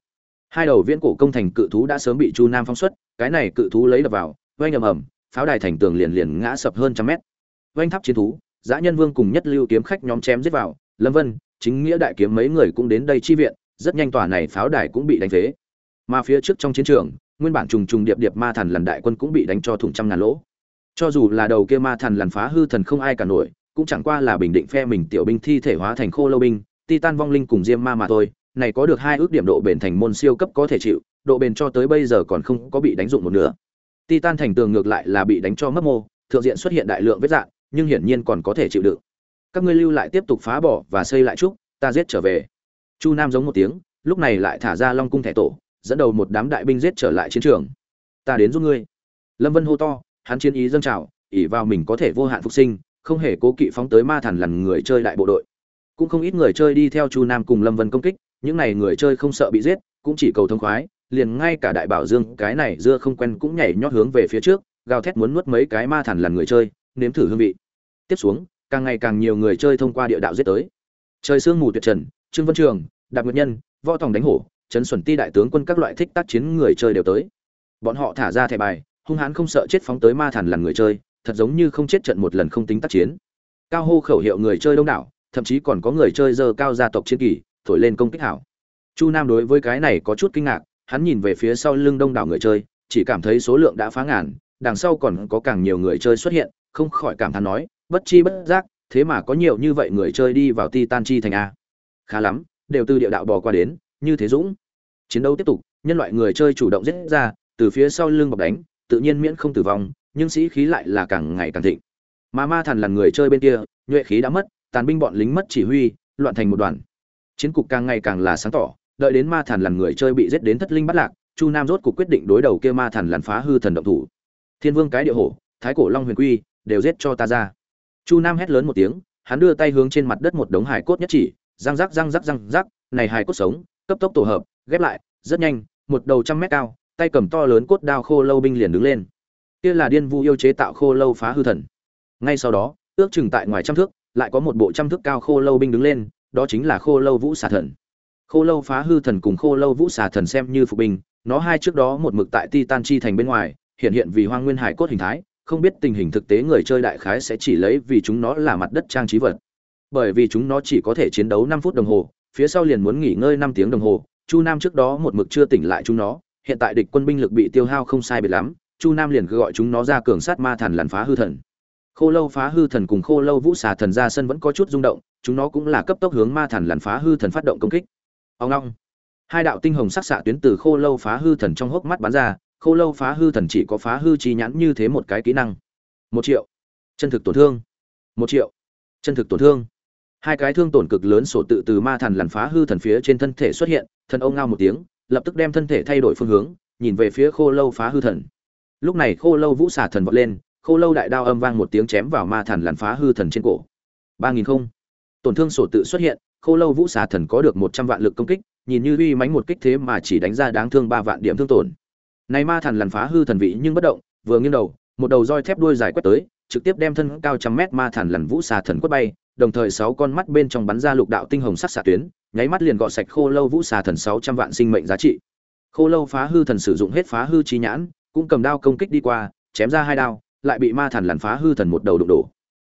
Hai đầu viễn cổ công thành cự thú đã sớm bị chu nam phóng xuất, cái này cự thú lấy đập vào, vây ầm ầm, pháo đài thành tường liền liền ngã sập hơn trăm mét vanh tháp chiến thú, dã nhân vương cùng nhất lưu kiếm khách nhóm chém giết vào. Lâm vân, chính nghĩa đại kiếm mấy người cũng đến đây chi viện, rất nhanh tòa này pháo đài cũng bị đánh phế. Mà phía trước trong chiến trường, nguyên bản trùng trùng điệp điệp ma thần lần đại quân cũng bị đánh cho thủng trăm ngàn lỗ. Cho dù là đầu kia ma thần lần phá hư thần không ai cả nổi, cũng chẳng qua là bình định phe mình tiểu binh thi thể hóa thành khô lâu binh, titan vong linh cùng diêm ma mà thôi. Này có được hai ước điểm độ bền thành môn siêu cấp có thể chịu, độ bền cho tới bây giờ còn không có bị đánh dụng một nửa. Titan thành tường ngược lại là bị đánh cho mất mô, thượng diện xuất hiện đại lượng vết dạn nhưng hiển nhiên còn có thể chịu đựng. Các ngươi lưu lại tiếp tục phá bỏ và xây lại trúc, ta giết trở về. Chu nam giống một tiếng, lúc này lại thả ra long cung thẻ tổ, dẫn đầu một đám đại binh giết trở lại chiến trường. Ta đến giúp ngươi. Lâm vân hô to, hắn chiến ý dâng trào ỉ vào mình có thể vô hạn phục sinh, không hề cố kỵ phóng tới ma thần lần người chơi đại bộ đội. Cũng không ít người chơi đi theo chu nam cùng lâm vân công kích, những này người chơi không sợ bị giết, cũng chỉ cầu thông khoái, liền ngay cả đại bảo dương, cái này dưa không quen cũng nhảy nhót hướng về phía trước, gào thét muốn nuốt mấy cái ma thần lần người chơi, nếm thử hương vị tiếp xuống, càng ngày càng nhiều người chơi thông qua địa đạo giết tới. Trời sương mù tuyệt trần, trương vân trường, đạp nguyệt nhân, võ tòng đánh hổ, trấn xuẩn ti đại tướng quân các loại thích tác chiến người chơi đều tới. Bọn họ thả ra thẻ bài, hung hãn không sợ chết phóng tới ma thần lần người chơi, thật giống như không chết trận một lần không tính tác chiến. Cao hô khẩu hiệu người chơi đông đảo, thậm chí còn có người chơi dơ cao gia tộc chiến kỳ, thổi lên công kích hảo. Chu nam đối với cái này có chút kinh ngạc, hắn nhìn về phía sau lưng đông đảo người chơi, chỉ cảm thấy số lượng đã phá ngàn, đằng sau còn có càng nhiều người chơi xuất hiện, không khỏi cảm thán nói bất chi bất giác, thế mà có nhiều như vậy người chơi đi vào titan chi thành a. Khá lắm, đều từ địa đạo bò qua đến, như thế dũng. Chiến đấu tiếp tục, nhân loại người chơi chủ động giết ra, từ phía sau lưng bọc đánh, tự nhiên miễn không tử vong, nhưng sĩ khí lại là càng ngày càng thịnh. Mà ma thần là người chơi bên kia, nhuệ khí đã mất, tàn binh bọn lính mất chỉ huy, loạn thành một đoàn. Chiến cục càng ngày càng là sáng tỏ, đợi đến ma thần là người chơi bị giết đến thất linh bắt lạc, chu nam rốt cuộc quyết định đối đầu kia ma thần làn phá hư thần động thủ. Thiên vương cái địa hổ, thái cổ long huyền quy, đều giết cho ta ra chu nam hét lớn một tiếng, hắn đưa tay hướng trên mặt đất một đống hài cốt nhất chỉ, răng rắc răng rắc răng rắc, này hài cốt sống, cấp tốc tổ hợp, ghép lại, rất nhanh, một đầu trăm mét cao, tay cầm to lớn cốt đao khô lâu binh liền đứng lên. Kia là điên vu yêu chế tạo khô lâu phá hư thần. Ngay sau đó, ước chừng tại ngoài trăm thước, lại có một bộ trăm thước cao khô lâu binh đứng lên, đó chính là khô lâu vũ xà thần. Khô lâu phá hư thần cùng khô lâu vũ xà thần xem như phục binh, nó hai trước đó một mực tại titan chi thành bên ngoài, hiện hiện vì hoang nguyên hải cốt hình thái không biết tình hình thực tế người chơi đại khái sẽ chỉ lấy vì chúng nó là mặt đất trang trí vật. Bởi vì chúng nó chỉ có thể chiến đấu năm phút đồng hồ, phía sau liền muốn nghỉ ngơi năm tiếng đồng hồ, chu nam trước đó một mực chưa tỉnh lại chúng nó, hiện tại địch quân binh lực bị tiêu hao không sai biệt lắm, chu nam liền gọi chúng nó ra cường sát ma thần làn phá hư thần. Khô lâu phá hư thần cùng khô lâu vũ xà thần ra sân vẫn có chút rung động, chúng nó cũng là cấp tốc hướng ma thần làn phá hư thần phát động công kích. Ông long hai đạo tinh hồng sắc xạ tuyến từ khô lâu phá hư thần trong hốc mắt bắn ra khô lâu phá hư thần chỉ có phá hư chi nhãn như thế một cái kỹ năng. Một triệu. Chân thực tổn thương. Một triệu. Chân thực tổn thương. Hai cái thương tổn cực lớn sổ tự từ ma thần lằn phá hư thần phía trên thân thể xuất hiện, thần ông ngao một tiếng, lập tức đem thân thể thay đổi phương hướng, nhìn về phía khô lâu phá hư thần. Lúc này khô lâu vũ xà thần vọt lên, khô lâu đại đao âm vang một tiếng chém vào ma thần lằn phá hư thần trên cổ. Ba nghìn không. Tổn thương sổ tự xuất hiện, khô lâu vũ xà thần có được một trăm vạn lực công kích, nhìn như uy mánh một kích thế mà chỉ đánh ra đáng thương ba vạn điểm thương tổn này ma thần lằn phá hư thần vị nhưng bất động, vừa nghiêng đầu, một đầu roi thép đuôi dài quét tới, trực tiếp đem thân cao trăm mét ma thần lằn vũ xà thần quất bay, đồng thời sáu con mắt bên trong bắn ra lục đạo tinh hồng sắc xạ tuyến, nháy mắt liền gọt sạch khô lâu vũ xà thần sáu trăm vạn sinh mệnh giá trị. Khô lâu phá hư thần sử dụng hết phá hư chi nhãn, cũng cầm đao công kích đi qua, chém ra hai đao, lại bị ma thần lằn phá hư thần một đầu đụng đổ.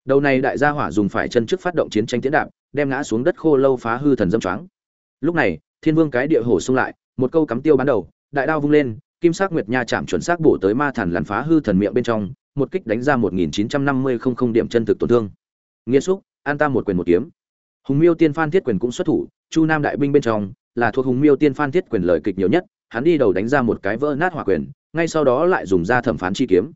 Đầu này đại gia hỏa dùng phải chân trước phát động chiến tranh tiến đạp, đem ngã xuống đất khô lâu phá hư thần dâm choáng. Lúc này, thiên vương cái địa hổ xung lại, một câu cắm tiêu bắn đầu, đại đao vung lên kim sắc nguyệt nha chạm chuẩn xác bổ tới ma thần lằn phá hư thần miệng bên trong, một kích đánh ra một nghìn chín trăm năm mươi không không điểm chân thực tổn thương. Nghiệt xúc, an ta một quyền một kiếm. Hùng miêu tiên phan thiết quyền cũng xuất thủ, chu nam đại binh bên trong, là thuộc hùng miêu tiên phan thiết quyền lời kịch nhiều nhất, hắn đi đầu đánh ra một cái vỡ nát hỏa quyền, ngay sau đó lại dùng ra thẩm phán chi kiếm.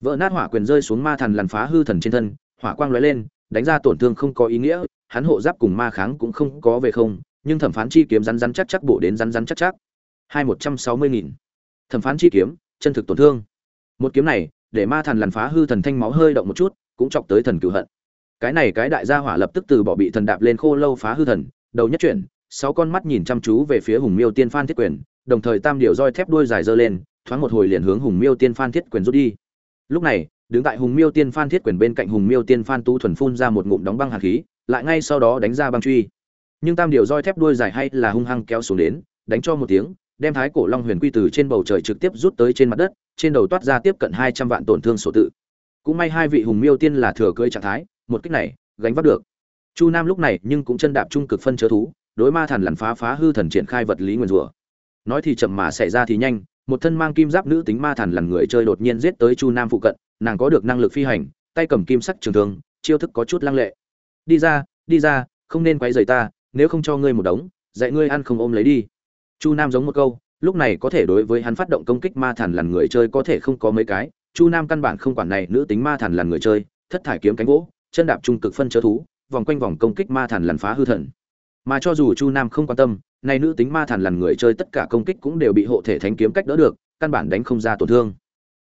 Vỡ nát hỏa quyền rơi xuống ma thần lằn phá hư thần trên thân, hỏa quang lóe lên, đánh ra tổn thương không có ý nghĩa, hắn hộ giáp cùng ma kháng cũng không có về không, nhưng thẩm phán chi kiếm rắn rắn chắc chắc bổ đến rắn rắn chắc chắc. Hai một trăm sáu mươi nghìn thẩm phán chi kiếm, chân thực tổn thương. Một kiếm này, để ma thần lằn phá hư thần thanh máu hơi động một chút, cũng chọc tới thần cựu hận. Cái này cái đại gia hỏa lập tức từ bỏ bị thần đạp lên khô lâu phá hư thần, đầu nhất chuyển, sáu con mắt nhìn chăm chú về phía hùng miêu tiên phan thiết quyền, đồng thời tam điều roi thép đuôi dài dơ lên, thoáng một hồi liền hướng hùng miêu tiên phan thiết quyền rút đi. Lúc này, đứng tại hùng miêu tiên phan thiết quyền bên cạnh hùng miêu tiên phan tu thuần phun ra một ngụm đóng băng hạt khí, lại ngay sau đó đánh ra băng truy. Nhưng tam điều roi thép đuôi dài hay là hung hăng kéo xuống đến, đánh cho một tiếng đem thái cổ long huyền quy từ trên bầu trời trực tiếp rút tới trên mặt đất, trên đầu toát ra tiếp cận hai trăm vạn tổn thương sổ tự. Cũng may hai vị hùng miêu tiên là thừa cưỡi trạng thái, một cách này, gánh vác được. Chu nam lúc này nhưng cũng chân đạp trung cực phân chớ thú, đối ma thần lằn phá phá hư thần triển khai vật lý nguyền rủa. Nói thì chậm mà xảy ra thì nhanh, một thân mang kim giáp nữ tính ma thần lằn người chơi đột nhiên giết tới chu nam phụ cận, nàng có được năng lực phi hành, tay cầm kim sắc trường thương, chiêu thức có chút lăng lệ. Đi ra đi ra, không nên quấy rầy ta, nếu không cho ngươi một đống, dạy ngươi ăn không ôm lấy đi chu nam giống một câu, lúc này có thể đối với hắn phát động công kích ma thần lằn người chơi có thể không có mấy cái. Chu nam căn bản không quản này nữ tính ma thần lằn người chơi, thất thải kiếm cánh gỗ, chân đạp trung cực phân chớ thú, vòng quanh vòng công kích ma thần lằn phá hư thần. Mà cho dù chu nam không quan tâm, này nữ tính ma thần lằn người chơi tất cả công kích cũng đều bị hộ thể thánh kiếm cách đỡ được, căn bản đánh không ra tổn thương.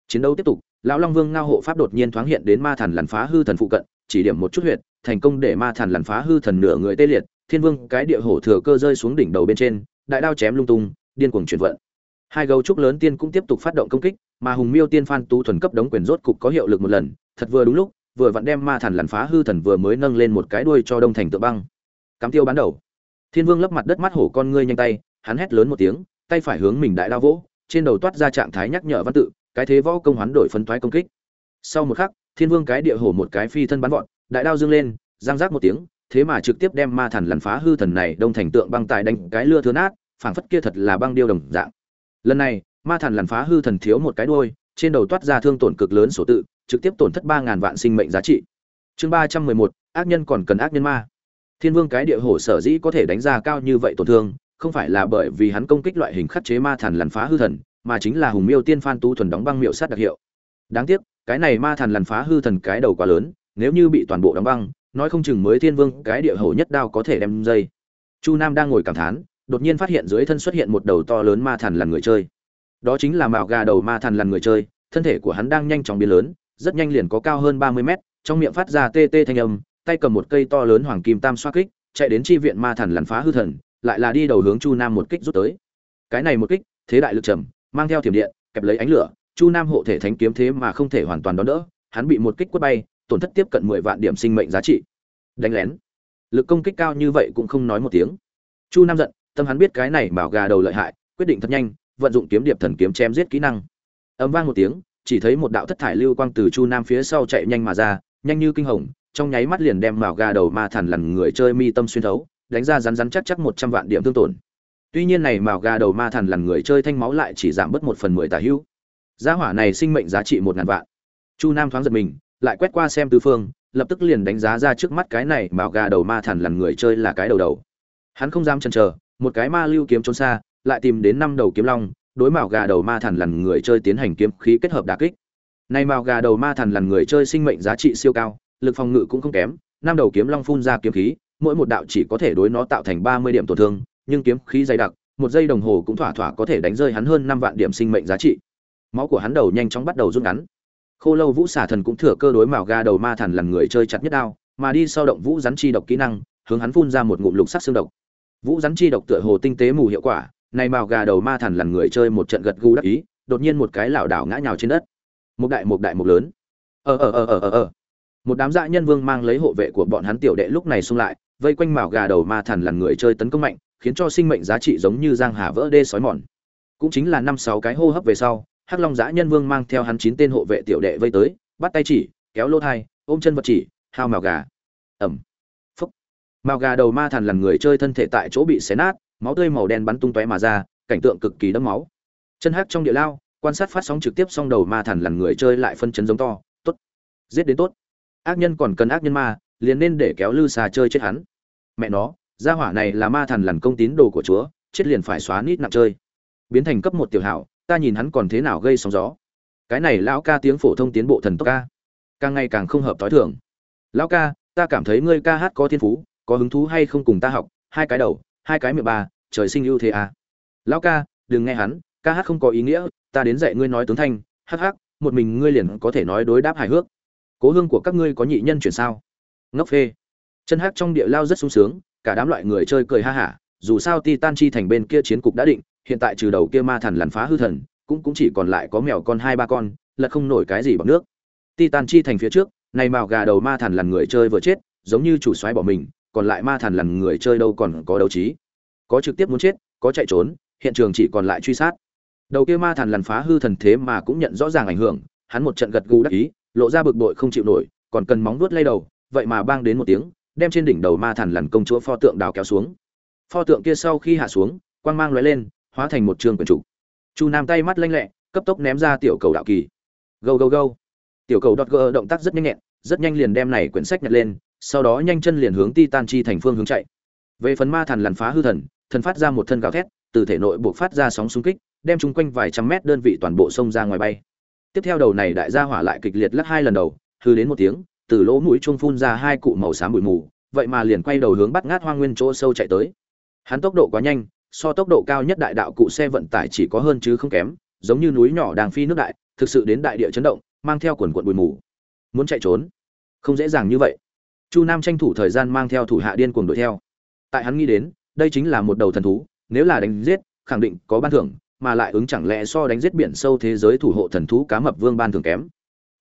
Chiến đấu tiếp tục, lão long vương ngao hộ pháp đột nhiên thoáng hiện đến ma thần lằn phá hư thần phụ cận, chỉ điểm một chút huyệt, thành công để ma thần lằn phá hư thần nửa người tê liệt, thiên vương, cái địa hổ thừa cơ rơi xuống đỉnh đầu bên trên đại đao chém lung tung, điên cuồng chuyển vận. Hai gấu trúc lớn tiên cũng tiếp tục phát động công kích, mà hùng miêu tiên phan tú thuần cấp đống quyền rốt cục có hiệu lực một lần, thật vừa đúng lúc, vừa vặn đem ma thần lằn phá hư thần vừa mới nâng lên một cái đuôi cho đông thành tự băng. Cắm tiêu bán đầu. Thiên vương lấp mặt đất mắt hổ con ngươi nhanh tay, hắn hét lớn một tiếng, tay phải hướng mình đại đao vỗ, trên đầu toát ra trạng thái nhắc nhở văn tự, cái thế võ công hoán đổi phân toái công kích. Sau một khắc, thiên vương cái địa hổ một cái phi thân bắn vọt, đại đao dương lên, giang giác một tiếng thế mà trực tiếp đem ma thần lằn phá hư thần này đông thành tượng băng tại đánh cái lưa thưa nát, phảng phất kia thật là băng điêu đồng dạng. Lần này, ma thần lằn phá hư thần thiếu một cái đuôi, trên đầu toát ra thương tổn cực lớn số tự, trực tiếp tổn thất ba ngàn vạn sinh mệnh giá trị. Chương ba trăm mười một, ác nhân còn cần ác nhân ma. Thiên vương cái địa hổ sở dĩ có thể đánh ra cao như vậy tổn thương, không phải là bởi vì hắn công kích loại hình khắc chế ma thần lằn phá hư thần, mà chính là hùng miêu tiên phan tu thuần đóng băng miệu sát đặc hiệu. Đáng tiếc, cái này ma thần lằn phá hư thần cái đầu quá lớn, nếu như bị toàn bộ đóng băng nói không chừng mới thiên vương cái địa hổ nhất đao có thể đem dây. Chu nam đang ngồi cảm thán, đột nhiên phát hiện dưới thân xuất hiện một đầu to lớn ma thần lằn người chơi. Đó chính là mạo gà đầu ma thần lằn người chơi, thân thể của hắn đang nhanh chóng biến lớn, rất nhanh liền có cao hơn ba mươi mét, trong miệng phát ra tê tê thanh âm, tay cầm một cây to lớn hoàng kim tam xoa kích, chạy đến chi viện ma thần lằn phá hư thần, lại là đi đầu hướng chu nam một kích rút tới. Cái này một kích, thế đại lực trầm, mang theo thiểm điện, kẹp lấy ánh lửa, chu nam hộ thể thánh kiếm thế mà không thể hoàn toàn đón đỡ, hắn bị một kích quất bay tổn thất tiếp cận mười vạn điểm sinh mệnh giá trị. Đánh lén. Lực công kích cao như vậy cũng không nói một tiếng. Chu nam giận, tâm hắn biết cái này bảo gà đầu lợi hại, quyết định thật nhanh, vận dụng kiếm điệp thần kiếm chém giết kỹ năng. Ấm vang một tiếng, chỉ thấy một đạo thất thải lưu quang từ chu nam phía sau chạy nhanh mà ra, nhanh như kinh hồng, trong nháy mắt liền đem bảo gà đầu ma thần lằn người chơi mi tâm xuyên thấu, đánh ra rắn rắn chắc chắc một trăm vạn điểm thương tổn. Tuy nhiên này mào gà đầu ma thần lằn người chơi thanh máu lại chỉ giảm bớt một phần mười tả hữu giá hỏa này sinh mệnh giá trị một ngàn vạn. Chu nam thoáng giật mình lại quét qua xem tứ phương, lập tức liền đánh giá ra trước mắt cái này mạo gà đầu ma thần lằn người chơi là cái đầu đầu. Hắn không dám chần chờ, một cái ma lưu kiếm trốn xa, lại tìm đến năm đầu kiếm long, đối mạo gà đầu ma thần lằn người chơi tiến hành kiếm khí kết hợp đà kích. Này mạo gà đầu ma thần lằn người chơi sinh mệnh giá trị siêu cao, lực phòng ngự cũng không kém, năm đầu kiếm long phun ra kiếm khí, mỗi một đạo chỉ có thể đối nó tạo thành ba mươi điểm tổn thương, nhưng kiếm khí dày đặc, một giây đồng hồ cũng thỏa thỏa có thể đánh rơi hắn hơn năm vạn điểm sinh mệnh giá trị. Máu của hắn đầu nhanh chóng bắt đầu rút ngắn khô lâu vũ xả thần cũng thừa cơ đối mạo ga đầu ma thần làm người chơi chặt nhất đao, mà đi sau động vũ rắn chi độc kỹ năng, hướng hắn phun ra một ngụm lục sắc xương độc. Vũ rắn chi độc tựa hồ tinh tế mù hiệu quả, này mạo gà đầu ma thần làm người chơi một trận gật gù đắc ý, đột nhiên một cái lảo đảo ngã nhào trên đất. Một đại một đại một lớn. Ờ ờ ờ ờ ờ ờ. Một đám dạ nhân vương mang lấy hộ vệ của bọn hắn tiểu đệ lúc này xung lại, vây quanh mạo gà đầu ma thần làm người chơi tấn công mạnh, khiến cho sinh mệnh giá trị giống như giang hà vỡ đê sói mòn. Cũng chính là năm sáu cái hô hấp về sau hắc long giã nhân vương mang theo hắn chín tên hộ vệ tiểu đệ vây tới, bắt tay chỉ, kéo lô thai, ôm chân vật chỉ, hao màu gà. Ẩm. Phúc. Màu gà đầu ma thần làm người chơi thân thể tại chỗ bị xé nát, máu tươi màu đen bắn tung tóe mà ra, cảnh tượng cực kỳ đẫm máu. Chân hắc trong địa lao, quan sát phát sóng trực tiếp xong đầu ma thần làm người chơi lại phân chấn giống to, tốt. Giết đến tốt. Ác nhân còn cần ác nhân ma, liền nên để kéo lư xà chơi chết hắn. Mẹ nó, gia hỏa này là ma thần lằn công tín đồ của chúa, chết liền phải xóa nít nặng chơi. Biến thành cấp một tiểu hảo ta nhìn hắn còn thế nào gây sóng gió. Cái này lão ca tiếng phổ thông tiến bộ thần tốc ca. Càng ngày càng không hợp t h ó i thường. Lão ca, ta cảm thấy ngươi ca hát có thiên phú, có hứng thú hay không cùng ta học, hai cái đầu, hai cái miệng ba trời sinh ưu thế à. lão ca, đừng nghe hắn, ca hát không có ý nghĩa, ta đến dạy ngươi nói tướng thanh, hắc hắc, một mình ngươi liền có thể nói đối đáp hài hước. Cố hương của các ngươi có nhị nhân chuyển sao? Ngốc phê. Chân hát trong địa lao rất sung sướng, cả đám loại người chơi cười ha hả dù sao titan chi thành bên kia chiến cục đã định, hiện tại trừ đầu kia ma thần lằn phá hư thần, cũng cũng chỉ còn lại có mèo con hai ba con lật không nổi cái gì bằng nước. Titan chi thành phía trước, này màu gà đầu ma thần lằn người chơi vừa chết, giống như chủ soái bỏ mình, còn lại ma thần lằn người chơi đâu còn có đấu trí. Có trực tiếp muốn chết, có chạy trốn, hiện trường chỉ còn lại truy sát. Đầu kia ma thần lằn phá hư thần thế mà cũng nhận rõ ràng ảnh hưởng, hắn một trận gật gù đắc ý, lộ ra bực bội không chịu nổi, còn cần móng vuốt lay đầu, vậy mà bang đến một tiếng, đem trên đỉnh đầu ma thần lằn công chúa pho tượng đào kéo xuống pho tượng kia sau khi hạ xuống, quang mang lóe lên, hóa thành một trường quyển chủ. chu nam tay mắt lanh lẹ, cấp tốc ném ra tiểu cầu đạo kỳ. Go go go tiểu cầu đọt gờ động tác rất nhanh nhẹn, rất nhanh liền đem này quyển sách nhặt lên, sau đó nhanh chân liền hướng titan chi thành phương hướng chạy. Về phần ma thần làn phá hư thần thần phát ra một thân gào thét, từ thể nội buộc phát ra sóng xung kích, đem chung quanh vài trăm mét đơn vị toàn bộ sông ra ngoài bay. Tiếp theo đầu này đại gia hỏa lại kịch liệt lắc hai lần đầu, hư đến một tiếng, từ lỗ mũi trung phun ra hai cụ màu xám bụi mù, vậy mà liền quay đầu hướng bắt ngát hoang nguyên chỗ sâu chạy tới hắn tốc độ quá nhanh, so tốc độ cao nhất đại đạo cụ xe vận tải chỉ có hơn chứ không kém, giống như núi nhỏ đang phi nước đại, thực sự đến đại địa chấn động, mang theo quần quận bụi mù. Muốn chạy trốn? Không dễ dàng như vậy. Chu nam tranh thủ thời gian mang theo thủ hạ điên cuồng đuổi theo. Tại hắn nghĩ đến, đây chính là một đầu thần thú, nếu là đánh giết, khẳng định có ban thưởng, mà lại ứng chẳng lẽ so đánh giết biển sâu thế giới thủ hộ thần thú cá mập vương ban thưởng kém.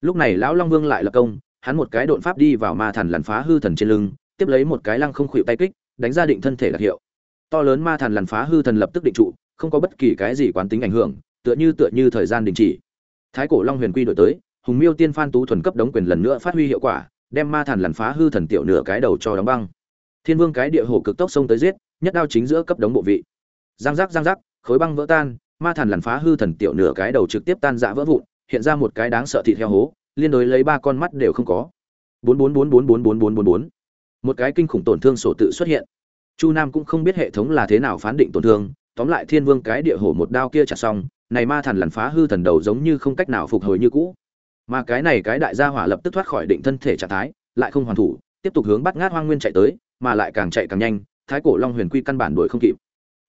Lúc này lão long vương lại lập công, hắn một cái đột pháp đi vào ma thần lằn phá hư thần trên lưng, tiếp lấy một cái lăng không khuỵu tay kích, đánh ra định thân thể đặc hiệu to lớn ma thần lằn phá hư thần lập tức định trụ, không có bất kỳ cái gì quán tính ảnh hưởng, tựa như tựa như thời gian đình chỉ. Thái cổ long huyền quy đổi tới, hùng miêu tiên phan tú thuần cấp đóng quyền lần nữa phát huy hiệu quả, đem ma thần lằn phá hư thần tiểu nửa cái đầu cho đóng băng. Thiên vương cái địa hồ cực tốc xông tới giết, nhất đao chính giữa cấp đống bộ vị. Giang giác giang giác, khối băng vỡ tan, ma thần lằn phá hư thần tiểu nửa cái đầu trực tiếp tan rã vỡ vụn, hiện ra một cái đáng sợ thịt theo hố, liên đối lấy ba con mắt đều không có. Bốn bốn bốn bốn bốn bốn bốn bốn bốn. Một cái kinh khủng tổn thương sổ tự xuất hiện chu nam cũng không biết hệ thống là thế nào phán định tổn thương, tóm lại thiên vương cái địa hổ một đao kia chặt xong, này ma thần lằn phá hư thần đầu giống như không cách nào phục hồi như cũ. Mà cái này cái đại gia hỏa lập tức thoát khỏi định thân thể trạng thái, lại không hoàn thủ, tiếp tục hướng bắt ngát hoang nguyên chạy tới, mà lại càng chạy càng nhanh, thái cổ long huyền quy căn bản đuổi không kịp.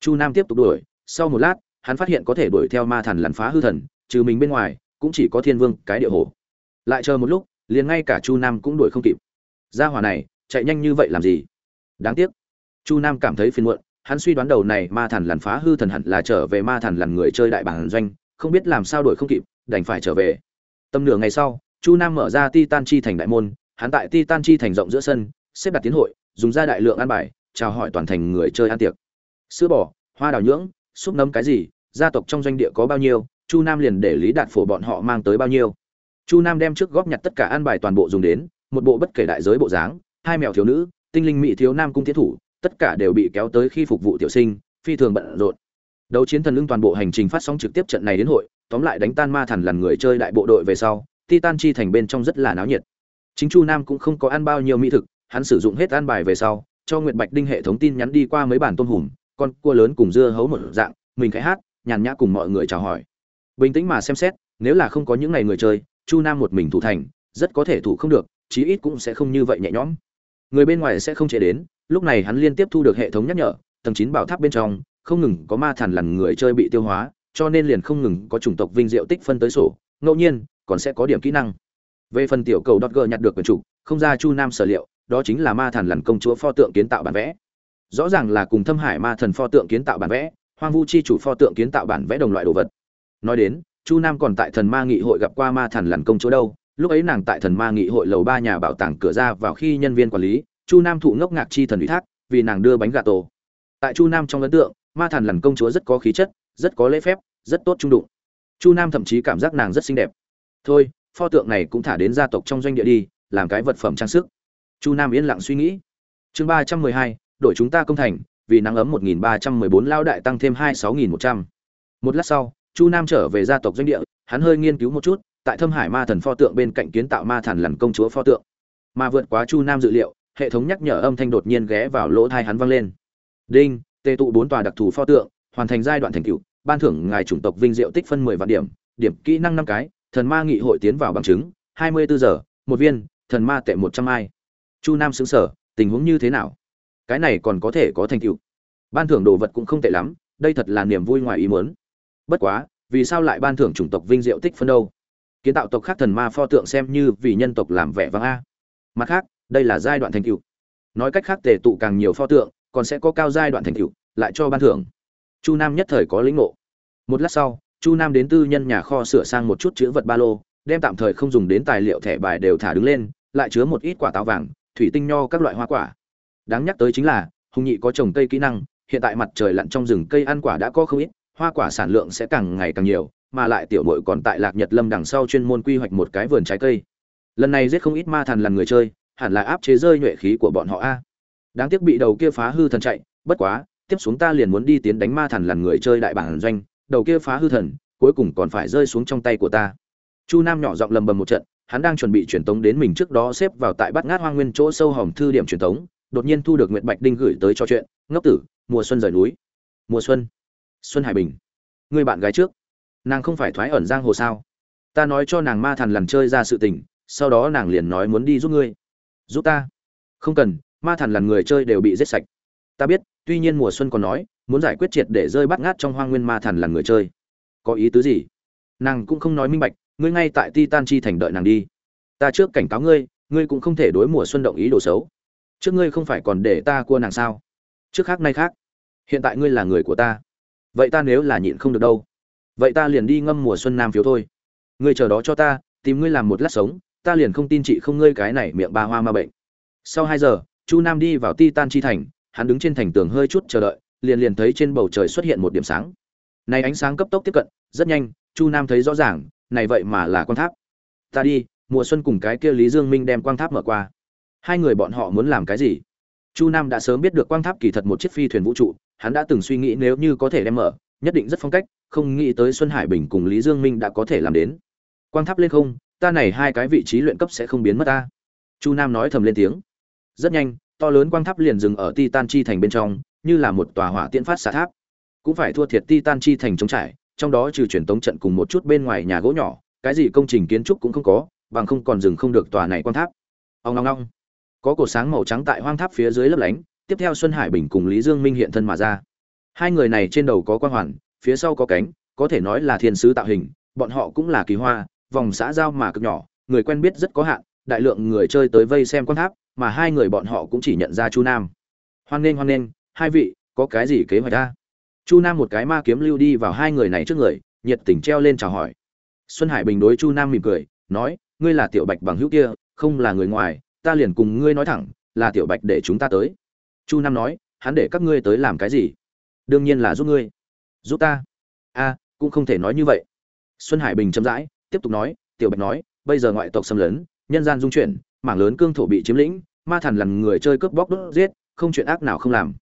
Chu nam tiếp tục đuổi, sau một lát, hắn phát hiện có thể đuổi theo ma thần lằn phá hư thần, trừ mình bên ngoài, cũng chỉ có thiên vương cái địa hổ. Lại chờ một lúc, liền ngay cả chu nam cũng đuổi không kịp. Gia hỏa này, chạy nhanh như vậy làm gì? Đáng tiếc chu nam cảm thấy phiền muộn, hắn suy đoán đầu này ma thần lằn phá hư thần hẳn là trở về ma thần lằn người chơi đại bản doanh, không biết làm sao đuổi không kịp, đành phải trở về. Tầm nửa ngày sau, chu nam mở ra titan chi thành đại môn, hắn tại titan chi thành rộng giữa sân, xếp đặt tiến hội, dùng ra đại lượng ăn bài, chào hỏi toàn thành người chơi ăn tiệc. Sữa bò, hoa đào nhưỡng xúc nấm cái gì, gia tộc trong doanh địa có bao nhiêu, chu nam liền để lý đạt phổ bọn họ mang tới bao nhiêu. Chu nam đem trước góp nhặt tất cả ăn bài toàn bộ dùng đến, một bộ bất kể đại giới bộ dáng, hai mèo thiếu nữ, tinh linh mỹ thiếu nam cung tiến thủ tất cả đều bị kéo tới khi phục vụ tiểu sinh, phi thường bận rộn. Đấu chiến thần lưng toàn bộ hành trình phát sóng trực tiếp trận này đến hội, tóm lại đánh tan ma thần lần người chơi đại bộ đội về sau, titan chi thành bên trong rất là náo nhiệt. Chính chu nam cũng không có ăn bao nhiêu mỹ thực, hắn sử dụng hết ăn bài về sau, cho nguyệt bạch đinh hệ thống tin nhắn đi qua mấy bản tôm hùm, con cua lớn cùng dưa hấu một dạng, mình khẽ hát, nhàn nhã cùng mọi người chào hỏi. Bình tĩnh mà xem xét, nếu là không có những ngày người chơi, chu nam một mình thủ thành, rất có thể thủ không được, chí ít cũng sẽ không như vậy nhẹ nhõm. Người bên ngoài sẽ không chế đến lúc này hắn liên tiếp thu được hệ thống nhắc nhở, tầng chín bảo tháp bên trong, không ngừng có ma thần lằn người chơi bị tiêu hóa, cho nên liền không ngừng có chủng tộc vinh diệu tích phân tới sổ. Ngẫu nhiên, còn sẽ có điểm kỹ năng. Về phần tiểu cầu đọt gờ nhặt được quyền chủ, không ra chu nam sở liệu, đó chính là ma thần lằn công chúa pho tượng kiến tạo bản vẽ. Rõ ràng là cùng thâm hải ma thần pho tượng kiến tạo bản vẽ, hoang vu chi chủ pho tượng kiến tạo bản vẽ đồng loại đồ vật. Nói đến, chu nam còn tại thần ma nghị hội gặp qua ma thần lằn công chúa đâu, lúc ấy nàng tại thần ma nghị hội lầu ba nhà bảo tàng cửa ra vào khi nhân viên quản lý chu nam thụ ngốc ngạc chi thần ủy thác, vì nàng đưa bánh gà tổ. Tại chu nam trong ấn tượng, ma thần lằn công chúa rất có khí chất, rất có lễ phép, rất tốt trung đụng. Chu nam thậm chí cảm giác nàng rất xinh đẹp. Thôi, pho tượng này cũng thả đến gia tộc trong doanh địa đi, làm cái vật phẩm trang sức. Chu nam yên lặng suy nghĩ. Chương ba trăm mười hai đội chúng ta công thành, vì nắng ấm một nghìn ba trăm mười bốn lao đại tăng thêm hai sáu nghìn một trăm. Một lát sau, chu nam trở về gia tộc doanh địa, hắn hơi nghiên cứu một chút, tại thâm hải ma thần pho tượng bên cạnh kiến tạo ma thần lằn công chúa pho tượng. Mà vượt quá chu nam dự liệu hệ thống nhắc nhở âm thanh đột nhiên ghé vào lỗ thai hắn vang lên. Đinh, tê tụ bốn tòa đặc thù pho tượng, hoàn thành giai đoạn thành tựu, ban thưởng ngài chủng tộc vinh diệu tích phân mười vạn điểm điểm kỹ năng năm cái, thần ma nghị hội tiến vào bằng chứng, hai mươi bốn giờ, một viên, thần ma tệ một trăm ai chu nam xứng sở tình huống như thế nào? Cái này còn có thể có thành tựu. Ban thưởng đồ vật cũng không tệ lắm, đây thật là niềm vui ngoài ý muốn. Bất quá, vì sao lại ban thưởng chủng tộc vinh diệu tích phân đâu? Kiến tạo tộc khác thần ma pho tượng xem như vì nhân tộc làm vẻ vang a. Mặt khác đây là giai đoạn thành tựu. Nói cách khác, tề tụ càng nhiều pho tượng, còn sẽ có cao giai đoạn thành tựu, lại cho ban thưởng. Chu nam nhất thời có lĩnh ngộ. Một lát sau, chu nam đến tư nhân nhà kho sửa sang một chút chữ vật ba lô, đem tạm thời không dùng đến tài liệu thẻ bài đều thả đứng lên, lại chứa một ít quả táo vàng, thủy tinh nho các loại hoa quả. Đáng nhắc tới chính là, hùng nhị có trồng cây kỹ năng, hiện tại mặt trời lặn trong rừng cây ăn quả đã có không ít, hoa quả sản lượng sẽ càng ngày càng nhiều, mà lại tiểu muội còn tại lạc nhật lâm đằng sau chuyên môn quy hoạch một cái vườn trái cây. Lần này giết không ít ma thần lần người chơi hẳn là áp chế rơi nhuệ khí của bọn họ a. Đáng tiếc bị đầu kia phá hư thần chạy, bất quá, tiếp xuống ta liền muốn đi tiến đánh ma thần lằn người chơi đại bản doanh, đầu kia phá hư thần, cuối cùng còn phải rơi xuống trong tay của ta. Chu nam nhỏ giọng lầm bầm một trận, hắn đang chuẩn bị truyền tống đến mình trước đó xếp vào tại bát ngát hoang nguyên chỗ sâu hòm thư điểm truyền tống, đột nhiên thu được nguyệt bạch đinh gửi tới cho chuyện, ngốc tử, mùa xuân rời núi. Mùa xuân? Xuân hải bình. Người bạn gái trước. Nàng không phải thoái ẩn giang hồ sao? Ta nói cho nàng ma thần lằn chơi ra sự tình, sau đó nàng liền nói muốn đi giúp ngươi giúp ta. Không cần, ma thần là người chơi đều bị giết sạch. Ta biết, tuy nhiên mùa xuân còn nói, muốn giải quyết triệt để rơi bắt ngát trong hoang nguyên ma thần là người chơi. Có ý tứ gì? Nàng cũng không nói minh bạch, ngươi ngay tại titan chi thành đợi nàng đi. Ta trước cảnh cáo ngươi ngươi cũng không thể đối mùa xuân động ý đồ xấu. Trước ngươi không phải còn để ta cua nàng sao? Trước khác nay khác. Hiện tại ngươi là người của ta. Vậy ta nếu là nhịn không được đâu? Vậy ta liền đi ngâm mùa xuân nam phiếu thôi. Ngươi chờ đó cho ta, tìm ngươi làm một lát sống ta liền không tin chị không ngươi cái này miệng ba hoa ma bệnh. Sau hai giờ, chu nam đi vào titan chi thành, hắn đứng trên thành tường hơi chút chờ đợi, liền liền thấy trên bầu trời xuất hiện một điểm sáng. Này ánh sáng cấp tốc tiếp cận, rất nhanh, chu nam thấy rõ ràng, này vậy mà là quan tháp. Ta đi, mùa xuân cùng cái kia lý dương minh đem quang tháp mở qua. Hai người bọn họ muốn làm cái gì? Chu nam đã sớm biết được quang tháp kỳ thật một chiếc phi thuyền vũ trụ, hắn đã từng suy nghĩ nếu như có thể đem mở, nhất định rất phong cách, không nghĩ tới xuân hải bình cùng lý dương minh đã có thể làm đến. Quang tháp lên không ta này hai cái vị trí luyện cấp sẽ không biến mất ta. Chu nam nói thầm lên tiếng. Rất nhanh, to lớn quang tháp liền dừng ở titan chi thành bên trong, như là một tòa hỏa tiễn phát xạ tháp. Cũng phải thua thiệt titan chi thành chống trải, trong đó trừ truyền tống trận cùng một chút bên ngoài nhà gỗ nhỏ, cái gì công trình kiến trúc cũng không có, bằng không còn dừng không được tòa này quang tháp. Ông long long có cổ sáng màu trắng tại hoang tháp phía dưới lấp lánh, tiếp theo xuân hải bình cùng lý dương minh hiện thân mà ra. Hai người này trên đầu có quang hoàn, phía sau có cánh, có thể nói là thiên sứ tạo hình, bọn họ cũng là kỳ hoa vòng xã giao mà cực nhỏ, người quen biết rất có hạn, đại lượng người chơi tới vây xem quan tháp, mà hai người bọn họ cũng chỉ nhận ra chu nam. Hoan nghênh hoan nghênh, hai vị, có cái gì kế hoạch ta? Chu nam một cái ma kiếm lưu đi vào hai người này trước người, nhiệt tình treo lên chào hỏi. Xuân hải bình đối chu nam mỉm cười, nói, ngươi là tiểu bạch bằng hữu kia, không là người ngoài, ta liền cùng ngươi nói thẳng, là tiểu bạch để chúng ta tới. Chu nam nói, hắn để các ngươi tới làm cái gì? Đương nhiên là giúp ngươi. Giúp ta? A, cũng không thể nói như vậy. Xuân hải bình chậm rãi tiếp tục nói, tiểu bạch nói, bây giờ ngoại tộc xâm lấn, nhân gian dung chuyển, mảng lớn cương thổ bị chiếm lĩnh, ma thần làm người chơi cướp bóc đốt giết, không chuyện ác nào không làm.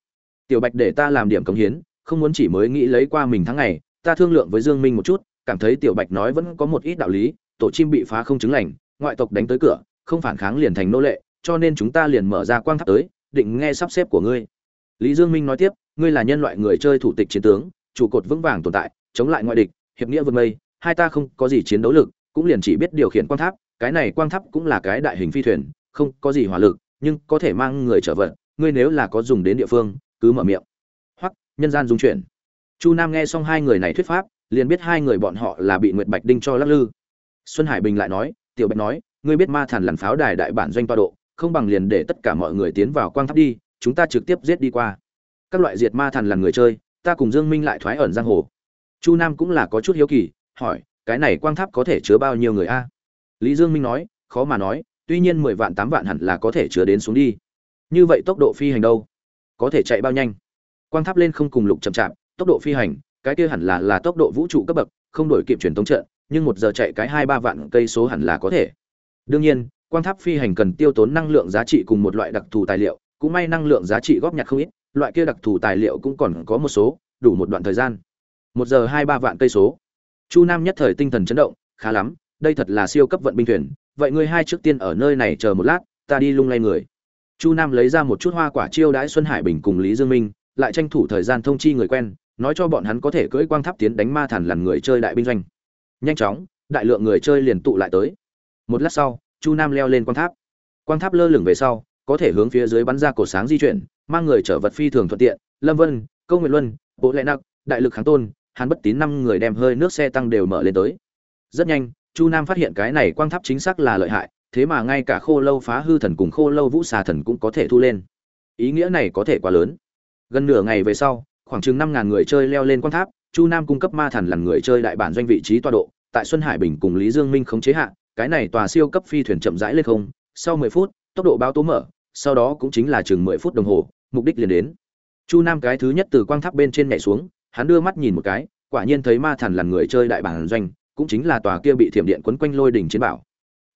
Tiểu bạch để ta làm điểm cống hiến, không muốn chỉ mới nghĩ lấy qua mình tháng ngày, ta thương lượng với dương minh một chút, cảm thấy tiểu bạch nói vẫn có một ít đạo lý, tổ chim bị phá không chứng lành, ngoại tộc đánh tới cửa, không phản kháng liền thành nô lệ, cho nên chúng ta liền mở ra quang tháp tới, định nghe sắp xếp của ngươi. Lý dương minh nói tiếp, ngươi là nhân loại người chơi thủ tịch chiến tướng, trụ cột vững vàng tồn tại, chống lại ngoại địch, hiệp nghĩa vượt mây hai ta không có gì chiến đấu lực, cũng liền chỉ biết điều khiển quang tháp, cái này quang tháp cũng là cái đại hình phi thuyền, không có gì hỏa lực, nhưng có thể mang người trở vận, ngươi nếu là có dùng đến địa phương, cứ mở miệng. Hoặc nhân gian dung chuyển. Chu nam nghe xong hai người này thuyết pháp, liền biết hai người bọn họ là bị nguyệt bạch đinh cho lắc lư. Xuân hải bình lại nói, tiểu bạch nói, ngươi biết ma thần lằn pháo đài đại bản doanh toa độ, không bằng liền để tất cả mọi người tiến vào quang tháp đi, chúng ta trực tiếp giết đi qua. Các loại diệt ma thần lằn người chơi, ta cùng dương minh lại thoái ẩn giang hồ. Chu nam cũng là có chút hiếu kỳ hỏi, cái này quang tháp có thể chứa bao nhiêu người a? Lý dương minh nói, khó mà nói, tuy nhiên mười vạn tám vạn hẳn là có thể chứa đến xuống đi. Như vậy tốc độ phi hành đâu? Có thể chạy bao nhanh? Quang tháp lên không cùng lục chậm chạp, tốc độ phi hành, cái kia hẳn là là tốc độ vũ trụ cấp bậc, không đổi kịp truyền tống trận, nhưng một giờ chạy cái hai ba vạn cây số hẳn là có thể. Đương nhiên, quang tháp phi hành cần tiêu tốn năng lượng giá trị cùng một loại đặc thù tài liệu, cũng may năng lượng giá trị góp nhặt không ít, loại kia đặc thù tài liệu cũng còn có một số, đủ một đoạn thời gian. Một giờ hai ba vạn cây số chu nam nhất thời tinh thần chấn động, khá lắm, đây thật là siêu cấp vận binh thuyền, vậy ngươi hai trước tiên ở nơi này chờ một lát, ta đi lung lay người. Chu nam lấy ra một chút hoa quả chiêu đãi xuân hải bình cùng lý dương minh, lại tranh thủ thời gian thông chi người quen, nói cho bọn hắn có thể cưỡi quang tháp tiến đánh ma thản lần người chơi đại binh doanh. Nhanh chóng, đại lượng người chơi liền tụ lại tới. Một lát sau, chu nam leo lên quang tháp. Quang tháp lơ lửng về sau, có thể hướng phía dưới bắn ra cổ sáng di chuyển, mang người chở vật phi thường thuận tiện, lâm vân công nguyện luân bộ lệ nặc, đại lực kháng tôn hàn bất tín năm người đem hơi nước xe tăng đều mở lên tới. Rất nhanh, chu nam phát hiện cái này quang tháp chính xác là lợi hại, thế mà ngay cả khô lâu phá hư thần cùng khô lâu vũ xà thần cũng có thể thu lên. Ý nghĩa này có thể quá lớn. Gần nửa ngày về sau, khoảng chừng năm ngàn người chơi leo lên quang tháp, chu nam cung cấp ma thần lần người chơi đại bản doanh vị trí tọa độ, tại xuân hải bình cùng lý dương minh khống chế hạ, cái này tòa siêu cấp phi thuyền chậm rãi lên không, sau mười phút, tốc độ báo tố mở, sau đó cũng chính là chừng mười phút đồng hồ, mục đích liền đến. Chu nam cái thứ nhất từ quang tháp bên trên nhảy xuống hắn đưa mắt nhìn một cái, quả nhiên thấy ma thần là người chơi đại bản doanh, cũng chính là tòa kia bị thiểm điện quấn quanh lôi đỉnh chiến bảo.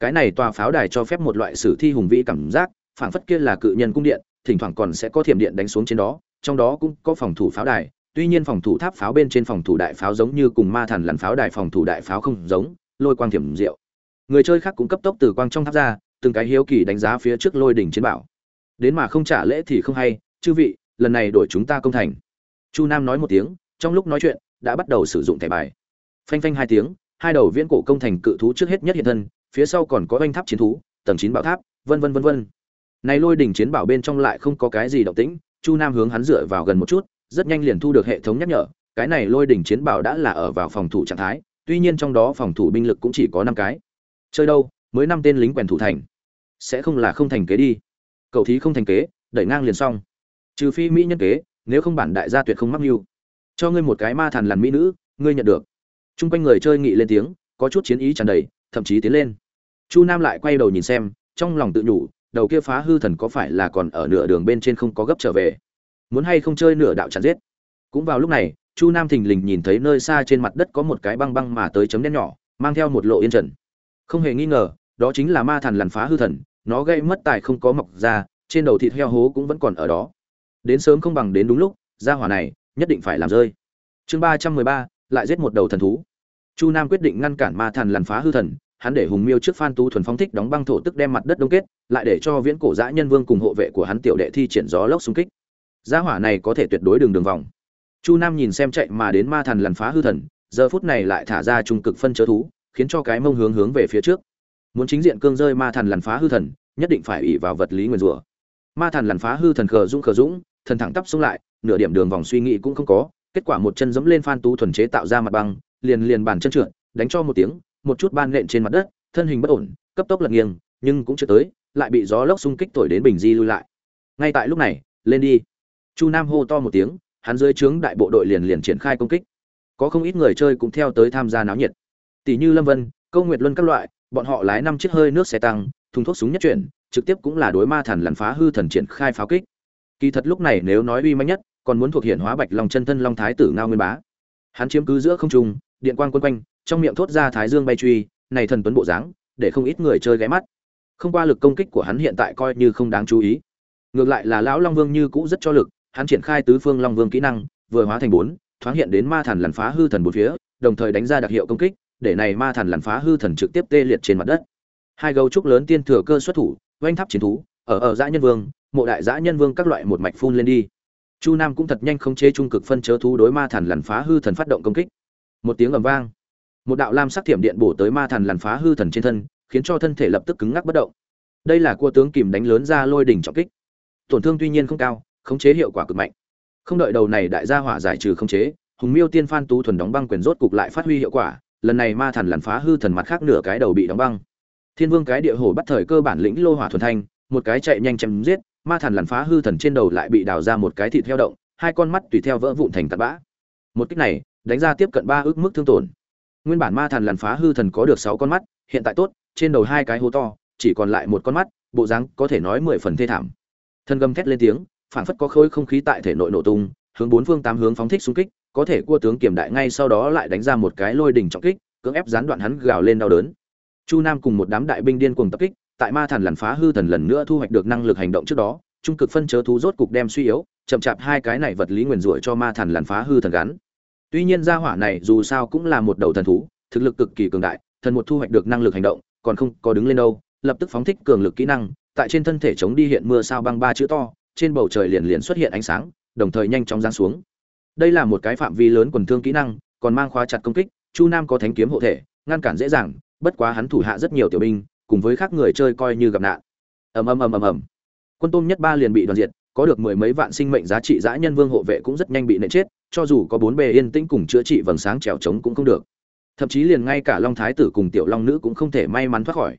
Cái này tòa pháo đài cho phép một loại sử thi hùng vĩ cảm giác, phảng phất kia là cự nhân cung điện, thỉnh thoảng còn sẽ có thiểm điện đánh xuống trên đó, trong đó cũng có phòng thủ pháo đài, tuy nhiên phòng thủ tháp pháo bên trên phòng thủ đại pháo giống như cùng ma thần lằn pháo đài phòng thủ đại pháo không giống, lôi quang thiểm diệu. Người chơi khác cũng cấp tốc từ quang trong tháp ra, từng cái hiếu kỳ đánh giá phía trước lôi đỉnh chiến bảo. Đến mà không trả lễ thì không hay, chư vị, lần này đổi chúng ta công thành. Chu nam nói một tiếng trong lúc nói chuyện, đã bắt đầu sử dụng thẻ bài. Phanh phanh hai tiếng, hai đầu viễn cổ công thành cự thú trước hết nhất hiện thân, phía sau còn có oanh tháp chiến thú, tầng chín bảo tháp, vân vân vân vân. Này lôi đỉnh chiến bảo bên trong lại không có cái gì động tĩnh, chu nam hướng hắn dựa vào gần một chút, rất nhanh liền thu được hệ thống nhắc nhở, cái này lôi đỉnh chiến bảo đã là ở vào phòng thủ trạng thái, tuy nhiên trong đó phòng thủ binh lực cũng chỉ có năm cái. Chơi đâu, mới năm tên lính quèn thủ thành. Sẽ không là không thành kế đi. Cậu thí không thành kế, đẩy ngang liền xong. Trừ phi mỹ nhân kế, nếu không bản đại gia tuyệt không mắc mưu cho ngươi một cái ma thần lằn mỹ nữ, ngươi nhận được. Trung quanh người chơi nghị lên tiếng, có chút chiến ý tràn đầy, thậm chí tiến lên. Chu nam lại quay đầu nhìn xem, trong lòng tự nhủ, đầu kia phá hư thần có phải là còn ở nửa đường bên trên không có gấp trở về? Muốn hay không chơi nửa đạo chặt giết? Cũng vào lúc này, chu nam thình lình nhìn thấy nơi xa trên mặt đất có một cái băng băng mà tới chấm đen nhỏ, mang theo một lộ yên trần. Không hề nghi ngờ, đó chính là ma thần lằn phá hư thần, nó gây mất tài không có mọc ra, trên đầu thịt heo hố cũng vẫn còn ở đó. Đến sớm không bằng đến đúng lúc, gia hỏa này nhất định phải làm rơi. Chương ba trăm mười ba, lại giết một đầu thần thú. Chu nam quyết định ngăn cản ma thần lằn phá hư thần, hắn để hùng miêu trước phan tu thuần phóng thích đóng băng thổ tức đem mặt đất đông kết, lại để cho viễn cổ dã nhân vương cùng hộ vệ của hắn tiểu đệ thi triển gió lốc xung kích. Gia hỏa này có thể tuyệt đối đường đường vòng. Chu nam nhìn xem chạy mà đến ma thần lằn phá hư thần, giờ phút này lại thả ra trung cực phân chớ thú, khiến cho cái mông hướng hướng về phía trước. Muốn chính diện cương rơi ma thần lằn phá hư thần, nhất định phải ủy vào vật lý nguyên rủa. Ma thần lằn phá hư thần khờ dũng khờ dũng, thần thẳng tắp xuống lại nửa điểm đường vòng suy nghĩ cũng không có kết quả một chân giẫm lên phan tú thuần chế tạo ra mặt băng liền liền bàn chân trượt đánh cho một tiếng một chút ban nện trên mặt đất thân hình bất ổn cấp tốc lật nghiêng nhưng cũng chưa tới lại bị gió lốc xung kích thổi đến bình di lưu lại. Ngay tại lúc này lên đi. Chu nam hô to một tiếng hắn dưới trướng đại bộ đội liền liền triển khai công kích. Có không ít người chơi cũng theo tới tham gia náo nhiệt. Tỷ như lâm vân câu nguyệt luân các loại bọn họ lái năm chiếc hơi nước xe tăng thùng thuốc súng nhất chuyển trực tiếp cũng là đối ma thần lằn phá hư thần triển khai pháo kích. Kỳ thật lúc này nếu nói uy mãnh nhất, còn muốn thuộc hiện hóa Bạch Long chân thân Long Thái tử Ngao Nguyên Bá. Hắn chiếm cứ giữa không trung, điện quang quân quanh, trong miệng thốt ra thái dương bay truy, này thần tuấn bộ dáng, để không ít người chơi ghé mắt. Không qua lực công kích của hắn hiện tại coi như không đáng chú ý. Ngược lại là lão Long Vương như cũ rất cho lực, hắn triển khai tứ phương Long Vương kỹ năng, vừa hóa thành bốn, thoáng hiện đến ma thần lằn phá hư thần bốn phía, đồng thời đánh ra đặc hiệu công kích, để này ma thần lằn phá hư thần trực tiếp tê liệt trên mặt đất. Hai gấu trúc lớn tiên thừa cơ xuất thủ, oanh tháp chiến thú, ở ở dã nhân vương, mộ đại dã nhân vương các loại một mạch phun lên đi chu nam cũng thật nhanh khống chế trung cực phân chớ thú đối ma thần lằn phá hư thần phát động công kích. Một tiếng ầm vang. Một đạo lam sắc thiểm điện bổ tới ma thần lằn phá hư thần trên thân, khiến cho thân thể lập tức cứng ngắc bất động. Đây là cua tướng kìm đánh lớn ra lôi đỉnh trọng kích. Tổn thương tuy nhiên không cao, khống chế hiệu quả cực mạnh. Không đợi đầu này đại gia hỏa giải trừ khống chế, hùng miêu tiên phan tú thuần đóng băng quyền rốt cục lại phát huy hiệu quả, lần này ma thần lằn phá hư thần mặt khác nửa cái đầu bị đóng băng. Thiên vương cái địa hồ bắt thời cơ bản lĩnh lô hỏa thuần thanh, một cái chạy nhanh chém giết ma thần lằn phá hư thần trên đầu lại bị đào ra một cái thịt theo động, hai con mắt tùy theo vỡ vụn thành tạt bã. Một cách này, đánh ra tiếp cận ba ước mức thương tổn. Nguyên bản ma thần lằn phá hư thần có được sáu con mắt, hiện tại tốt, trên đầu hai cái hố to, chỉ còn lại một con mắt, bộ dáng có thể nói mười phần thê thảm. Thân gầm thét lên tiếng, phảng phất có khối không khí tại thể nội nổ tung, hướng bốn phương tám hướng phóng thích xung kích, có thể cua tướng kiểm đại ngay sau đó lại đánh ra một cái lôi đỉnh trọng kích, cưỡng ép gián đoạn hắn gào lên đau đớn. Chu nam cùng một đám đại binh điên cuồng tập kích tại ma thần lằn phá hư thần lần nữa thu hoạch được năng lực hành động trước đó, trung cực phân chớ thú rốt cục đem suy yếu, chậm chạp hai cái này vật lý nguyền rủa cho ma thần lằn phá hư thần gắn. Tuy nhiên gia hỏa này dù sao cũng là một đầu thần thú, thực lực cực kỳ cường đại, thần một thu hoạch được năng lực hành động, còn không có đứng lên đâu, lập tức phóng thích cường lực kỹ năng, tại trên thân thể chống đi hiện mưa sao băng ba chữ to, trên bầu trời liền liền xuất hiện ánh sáng, đồng thời nhanh chóng giáng xuống. Đây là một cái phạm vi lớn quần thương kỹ năng, còn mang khóa chặt công kích, chu nam có thánh kiếm hộ thể, ngăn cản dễ dàng, bất quá hắn thủ hạ rất nhiều tiểu binh cùng với khác người chơi coi như gặp nạn. Ầm ầm ầm ầm ầm. Quân tôm nhất ba liền bị đoàn diệt, có được mười mấy vạn sinh mệnh giá trị dã nhân vương hộ vệ cũng rất nhanh bị nện chết, cho dù có bốn bề yên tĩnh cùng chữa trị vầng sáng trèo trống cũng không được. Thậm chí liền ngay cả long thái tử cùng tiểu long nữ cũng không thể may mắn thoát khỏi.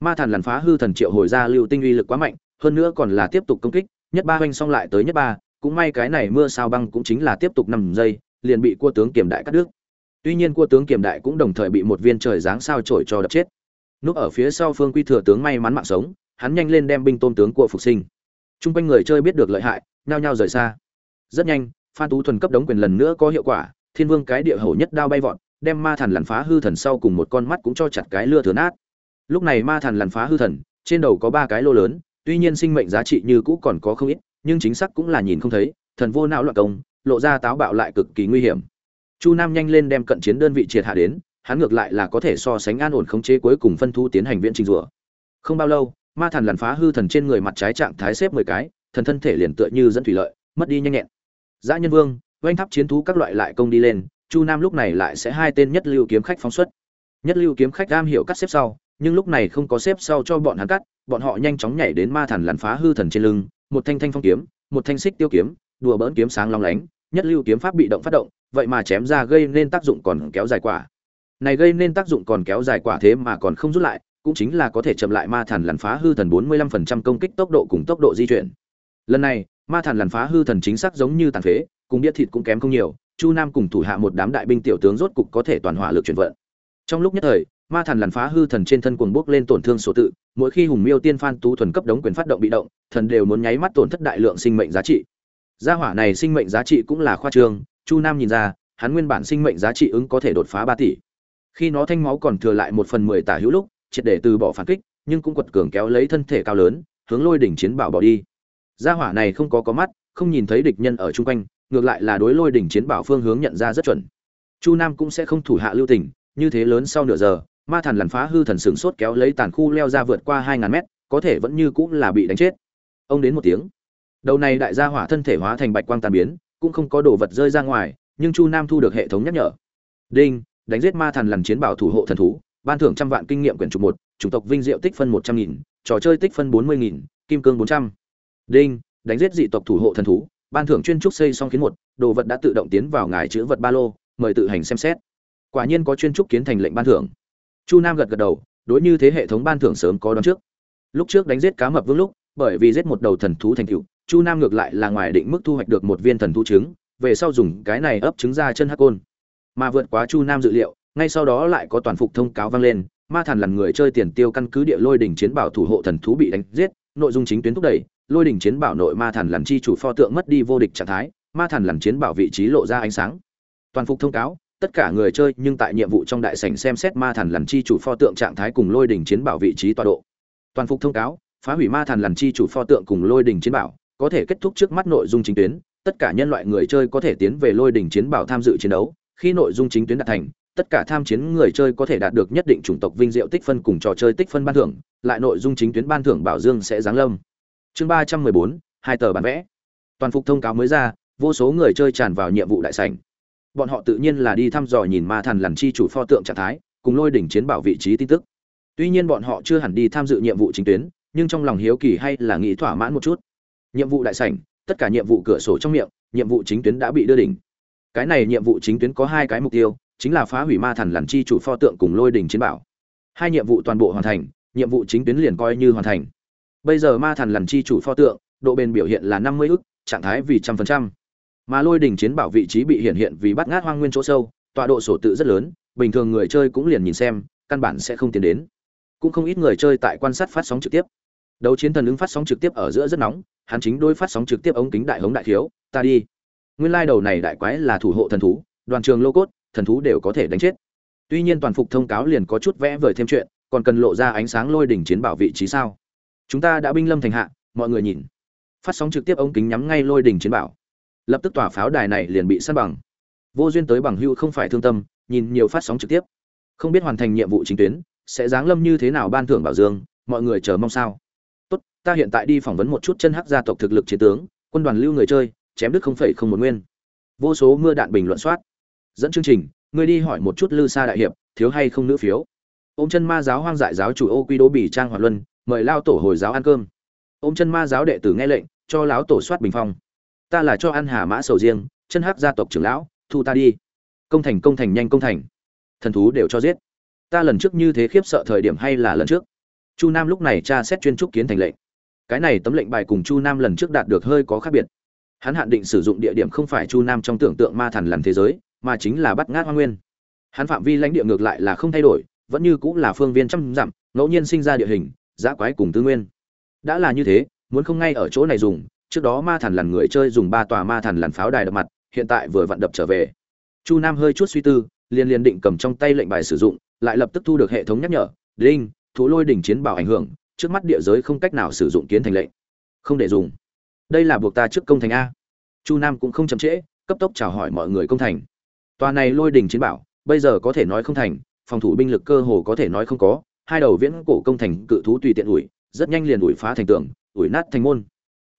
Ma thần làn phá hư thần triệu hồi ra lưu tinh uy lực quá mạnh, hơn nữa còn là tiếp tục công kích, nhất ba hoanh xong lại tới nhất ba, cũng may cái này mưa sao băng cũng chính là tiếp tục năm giây, liền bị cua tướng kiểm đại cắt đứt. Tuy nhiên cua tướng kiểm đại cũng đồng thời bị một viên trời giáng sao trổi cho đập chết núp ở phía sau phương quy thừa tướng may mắn mạng sống, hắn nhanh lên đem binh tôn tướng của phục sinh. Chung quanh người chơi biết được lợi hại, nhao nhao rời xa. Rất nhanh, phan tú thuần cấp đống quyền lần nữa có hiệu quả, thiên vương cái địa hầu nhất đao bay vọt, đem ma thần lằn phá hư thần sau cùng một con mắt cũng cho chặt cái lưa thừa nát. Lúc này ma thần lằn phá hư thần, trên đầu có ba cái lô lớn, tuy nhiên sinh mệnh giá trị như cũ còn có không ít, nhưng chính xác cũng là nhìn không thấy, thần vô não loạn công, lộ ra táo bạo lại cực kỳ nguy hiểm. Chu nam nhanh lên đem cận chiến đơn vị triệt hạ đến hắn ngược lại là có thể so sánh an ổn khống chế cuối cùng phân thu tiến hành viễn trình rùa. Không bao lâu, ma thần lằn phá hư thần trên người mặt trái trạng thái xếp mười cái, thần thân thể liền tựa như dẫn thủy lợi, mất đi nhanh nhẹn. Dã nhân vương, oanh tháp chiến thú các loại lại công đi lên, chu nam lúc này lại sẽ hai tên nhất lưu kiếm khách phóng xuất. Nhất lưu kiếm khách am hiểu cắt xếp sau, nhưng lúc này không có xếp sau cho bọn hắn cắt, bọn họ nhanh chóng nhảy đến ma thần lằn phá hư thần trên lưng, một thanh thanh phong kiếm, một thanh xích tiêu kiếm, đùa bỡn kiếm sáng long lánh, nhất lưu kiếm pháp bị động phát động, vậy mà chém ra gây nên tác dụng còn kéo dài quả này gây nên tác dụng còn kéo dài quả thế mà còn không rút lại, cũng chính là có thể chậm lại ma thần lằn phá hư thần 45% công kích tốc độ cùng tốc độ di chuyển. Lần này, ma thần lằn phá hư thần chính xác giống như tàn phế, cùng biết thịt cũng kém không nhiều, chu nam cùng thủ hạ một đám đại binh tiểu tướng rốt cục có thể toàn hỏa lực chuyển vận. Trong lúc nhất thời, ma thần lằn phá hư thần trên thân cuồng bốc lên tổn thương số tự, mỗi khi hùng miêu tiên phan tú thuần cấp đống quyền phát động bị động, thần đều muốn nháy mắt tổn thất đại lượng sinh mệnh giá trị. Gia hỏa này sinh mệnh giá trị cũng là khoa trương, chu nam nhìn ra, hắn nguyên bản sinh mệnh giá trị ứng có thể đột phá ba tỷ khi nó thanh máu còn thừa lại một phần mười tả hữu lúc, triệt để từ bỏ phản kích, nhưng cũng quật cường kéo lấy thân thể cao lớn, hướng lôi đỉnh chiến bảo bỏ đi. Gia hỏa này không có có mắt, không nhìn thấy địch nhân ở chung quanh, ngược lại là đối lôi đỉnh chiến bảo phương hướng nhận ra rất chuẩn. Chu nam cũng sẽ không thủ hạ lưu tình, như thế lớn sau nửa giờ, ma thần lằn phá hư thần sừng sốt kéo lấy tàn khu leo ra vượt qua hai ngàn mét, có thể vẫn như cũng là bị đánh chết. Ông đến một tiếng. Đầu này đại gia hỏa thân thể hóa thành bạch quang tàn biến, cũng không có đồ vật rơi ra ngoài, nhưng chu nam thu được hệ thống nhắc nhở. Đinh đánh giết ma thần lần chiến bảo thủ hộ thần thú ban thưởng trăm vạn kinh nghiệm quyển trục một chủng tộc vinh diệu tích phân một trăm nghìn trò chơi tích phân bốn mươi nghìn kim cương bốn trăm. Đinh đánh giết dị tộc thủ hộ thần thú ban thưởng chuyên trúc xây xong kiến một đồ vật đã tự động tiến vào ngài chữ vật ba lô mời tự hành xem xét. Quả nhiên có chuyên trúc kiến thành lệnh ban thưởng. Chu nam gật gật đầu đối như thế hệ thống ban thưởng sớm có đón trước. Lúc trước đánh giết cá mập vương lúc bởi vì giết một đầu thần thú thành tựu, chu nam ngược lại là ngoài định mức thu hoạch được một viên thần thú trứng về sau dùng cái này ấp trứng ra chân hắc côn mà vượt quá chu nam dự liệu, ngay sau đó lại có toàn phục thông cáo vang lên, ma thần là người chơi tiền tiêu căn cứ địa lôi đỉnh chiến bảo thủ hộ thần thú bị đánh giết, nội dung chính tuyến thúc đẩy, lôi đỉnh chiến bảo nội ma thần làm chi chủ pho tượng mất đi vô địch trạng thái, ma thần làm chiến bảo vị trí lộ ra ánh sáng. Toàn phục thông cáo, tất cả người chơi nhưng tại nhiệm vụ trong đại sảnh xem xét ma thần làm chi chủ pho tượng trạng thái cùng lôi đỉnh chiến bảo vị trí tọa độ. Toàn phục thông cáo, phá hủy ma thần làm chi chủ pho tượng cùng lôi đỉnh chiến bảo, có thể kết thúc trước mắt nội dung chính tuyến, tất cả nhân loại người chơi có thể tiến về lôi đỉnh chiến bảo tham dự chiến đấu khi nội dung chính tuyến đạt thành, tất cả tham chiến người chơi có thể đạt được nhất định chủng tộc vinh diệu tích phân cùng trò chơi tích phân ban thưởng, lại nội dung chính tuyến ban thưởng bảo dương sẽ giáng lâm. Chương ba trăm mười bốn, hai tờ bản vẽ. Toàn phục thông cáo mới ra, vô số người chơi tràn vào nhiệm vụ đại sảnh. Bọn họ tự nhiên là đi thăm dò nhìn ma thần làm chi chủ pho tượng trạng thái, cùng lôi đỉnh chiến bảo vị trí tin tức. Tuy nhiên bọn họ chưa hẳn đi tham dự nhiệm vụ chính tuyến, nhưng trong lòng hiếu kỳ hay là nghĩ thỏa mãn một chút. Nhiệm vụ đại sảnh, tất cả nhiệm vụ cửa sổ trong miệng, nhiệm vụ chính tuyến đã bị đưa đỉnh cái này nhiệm vụ chính tuyến có hai cái mục tiêu, chính là phá hủy ma thần lằn chi chủ pho tượng cùng lôi đỉnh chiến bảo. Hai nhiệm vụ toàn bộ hoàn thành, nhiệm vụ chính tuyến liền coi như hoàn thành. Bây giờ ma thần lằn chi chủ pho tượng, độ bền biểu hiện là năm mươi ức, trạng thái vì trăm phần trăm. Mà lôi đỉnh chiến bảo vị trí bị hiện hiện vì bắt ngát hoang nguyên chỗ sâu, tọa độ sổ tự rất lớn, bình thường người chơi cũng liền nhìn xem, căn bản sẽ không tiến đến. Cũng không ít người chơi tại quan sát phát sóng trực tiếp. Đấu chiến thần ứng phát sóng trực tiếp ở giữa rất nóng, hắn chính đôi phát sóng trực tiếp ống kính đại hống đại thiếu, ta đi nguyên lai đầu này đại quái là thủ hộ thần thú, đoàn trường lô cốt, thần thú đều có thể đánh chết. Tuy nhiên toàn phục thông cáo liền có chút vẽ vời thêm chuyện, còn cần lộ ra ánh sáng lôi đỉnh chiến bảo vị trí sao? Chúng ta đã binh lâm thành hạ, mọi người nhìn. Phát sóng trực tiếp ống kính nhắm ngay lôi đỉnh chiến bảo. Lập tức tòa pháo đài này liền bị săn bằng. Vô duyên tới bằng hưu không phải thương tâm, nhìn nhiều phát sóng trực tiếp. Không biết hoàn thành nhiệm vụ chính tuyến, sẽ giáng lâm như thế nào ban thưởng bảo dương, mọi người chờ mong sao? Tốt, ta hiện tại đi phỏng vấn một chút chân hắc gia tộc thực lực chiến tướng, quân đoàn lưu người chơi chém đứt không phẩy không một nguyên. Vô số mưa đạn bình luận soát. Dẫn chương trình, ngươi đi hỏi một chút lư sa đại hiệp, thiếu hay không nữ phiếu? Ôm chân ma giáo hoang dại giáo chủ ô quy đô bỉ trang hoạt luân, mời lao tổ hồi giáo ăn cơm. Ôm chân ma giáo đệ tử nghe lệnh, cho lão tổ soát bình phong. Ta là cho ăn hà mã sầu riêng, chân hắc gia tộc trưởng lão, thu ta đi. Công thành công thành, nhanh công thành. Thần thú đều cho giết. Ta lần trước như thế khiếp sợ thời điểm hay là lần trước? Chu nam lúc này tra xét chuyên trúc kiến thành lệnh. Cái này tấm lệnh bài cùng chu nam lần trước đạt được hơi có khác biệt hắn hạn định sử dụng địa điểm không phải chu nam trong tưởng tượng ma thần lần thế giới, mà chính là bắt ngát hoa nguyên. Hắn phạm vi lãnh địa ngược lại là không thay đổi, vẫn như cũng là phương viên trăm dặm, ngẫu nhiên sinh ra địa hình giã quái cùng tư nguyên. Đã là như thế, muốn không ngay ở chỗ này dùng, trước đó ma thần lằn người chơi dùng ba tòa ma thần lằn pháo đài đập mặt, hiện tại vừa vặn đập trở về. Chu nam hơi chút suy tư, liền liền định cầm trong tay lệnh bài sử dụng, lại lập tức thu được hệ thống nhắc nhở, đinh thú lôi đỉnh chiến bảo ảnh hưởng, trước mắt địa giới không cách nào sử dụng kiến thành lệnh. Không để dùng đây là buộc ta trước công thành a. Chu nam cũng không chậm trễ, cấp tốc chào hỏi mọi người công thành. Tòa này lôi đỉnh chiến bảo, bây giờ có thể nói không thành, phòng thủ binh lực cơ hồ có thể nói không có, hai đầu viễn cổ công thành cự thú tùy tiện ủi, rất nhanh liền ủi phá thành tường, ủi nát thành môn.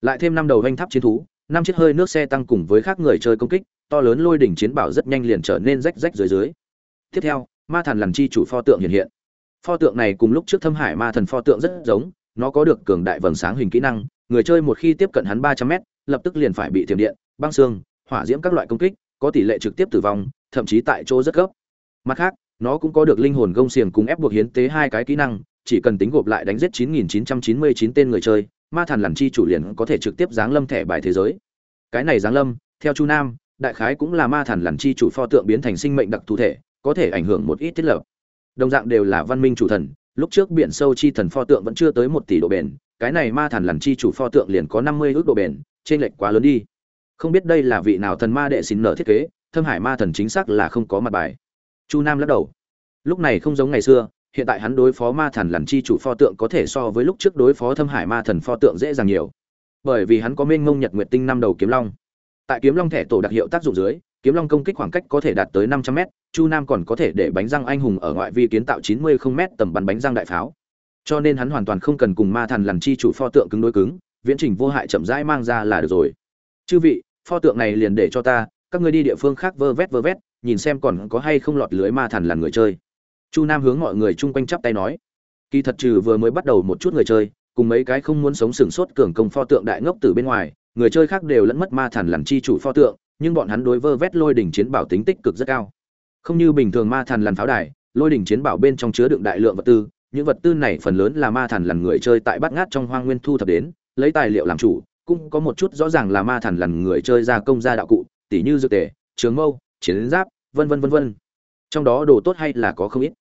Lại thêm năm đầu vanh tháp chiến thú, năm chiếc hơi nước xe tăng cùng với khác người chơi công kích, to lớn lôi đỉnh chiến bảo rất nhanh liền trở nên rách rách dưới dưới. Tiếp theo, ma thần làm chi chủ pho tượng hiện hiện. Pho tượng này cùng lúc trước thâm hải ma thần pho tượng rất giống, nó có được cường đại vầng sáng hình kỹ năng người chơi một khi tiếp cận hắn ba trăm m lập tức liền phải bị tiềm điện, băng xương, hỏa diễm các loại công kích, có tỷ lệ trực tiếp tử vong, thậm chí tại chỗ rất gấp. Mặt khác, nó cũng có được linh hồn gông xiềng cùng ép buộc hiến tế hai cái kỹ năng, chỉ cần tính gộp lại đánh giết 9999 tên người chơi, ma thần lằn chi chủ liền có thể trực tiếp giáng lâm thẻ bài thế giới. Cái này giáng lâm, theo chu nam, đại khái cũng là ma thần lằn chi chủ pho tượng biến thành sinh mệnh đặc thù thể, có thể ảnh hưởng một ít thiết lập. Đồng dạng đều là văn minh chủ thần lúc trước biển sâu chi thần pho tượng vẫn chưa tới một tỷ độ bền, cái này ma thần lằn chi chủ pho tượng liền có năm mươi ước độ bền trên lệch quá lớn đi. Không biết đây là vị nào thần ma đệ xin nở thiết kế, thâm hải ma thần chính xác là không có mặt bài. Chu nam lắc đầu. Lúc này không giống ngày xưa, hiện tại hắn đối phó ma thần lằn chi chủ pho tượng có thể so với lúc trước đối phó thâm hải ma thần pho tượng dễ dàng nhiều. Bởi vì hắn có mênh mông nhật nguyệt tinh năm đầu kiếm long. Tại kiếm long thẻ tổ đặc hiệu tác dụng dưới kiếm long công kích khoảng cách có thể đạt tới năm trăm m chu nam còn có thể để bánh răng anh hùng ở ngoại vi kiến tạo chín mươi không m tầm bắn bánh răng đại pháo. Cho nên hắn hoàn toàn không cần cùng ma thần lằn chi chủ pho tượng cứng đối cứng, viễn trình vô hại chậm rãi mang ra là được rồi. Chư vị, pho tượng này liền để cho ta, các ngươi đi địa phương khác vơ vét vơ vét, nhìn xem còn có hay không lọt lưới ma thần lằn người chơi. Chu nam hướng mọi người chung quanh chắp tay nói. Kỳ thật trừ vừa mới bắt đầu một chút người chơi, cùng mấy cái không muốn sống sừng sốt cường công pho tượng đại ngốc từ bên ngoài, người chơi khác đều lẫn mất ma thần lằn chi chủ pho tượng nhưng bọn hắn đối vơ vét lôi đỉnh chiến bảo tính tích cực rất cao. Không như bình thường ma thần lằn pháo đài, lôi đỉnh chiến bảo bên trong chứa đựng đại lượng vật tư, những vật tư này phần lớn là ma thần lằn người chơi tại bát ngát trong hoang nguyên thu thập đến, lấy tài liệu làm chủ, cũng có một chút rõ ràng là ma thần lằn người chơi gia công gia đạo cụ, tỉ như dược tề, trường mâu, chiến giáp, vân vân vân vân. Trong đó đồ tốt hay là có không ít.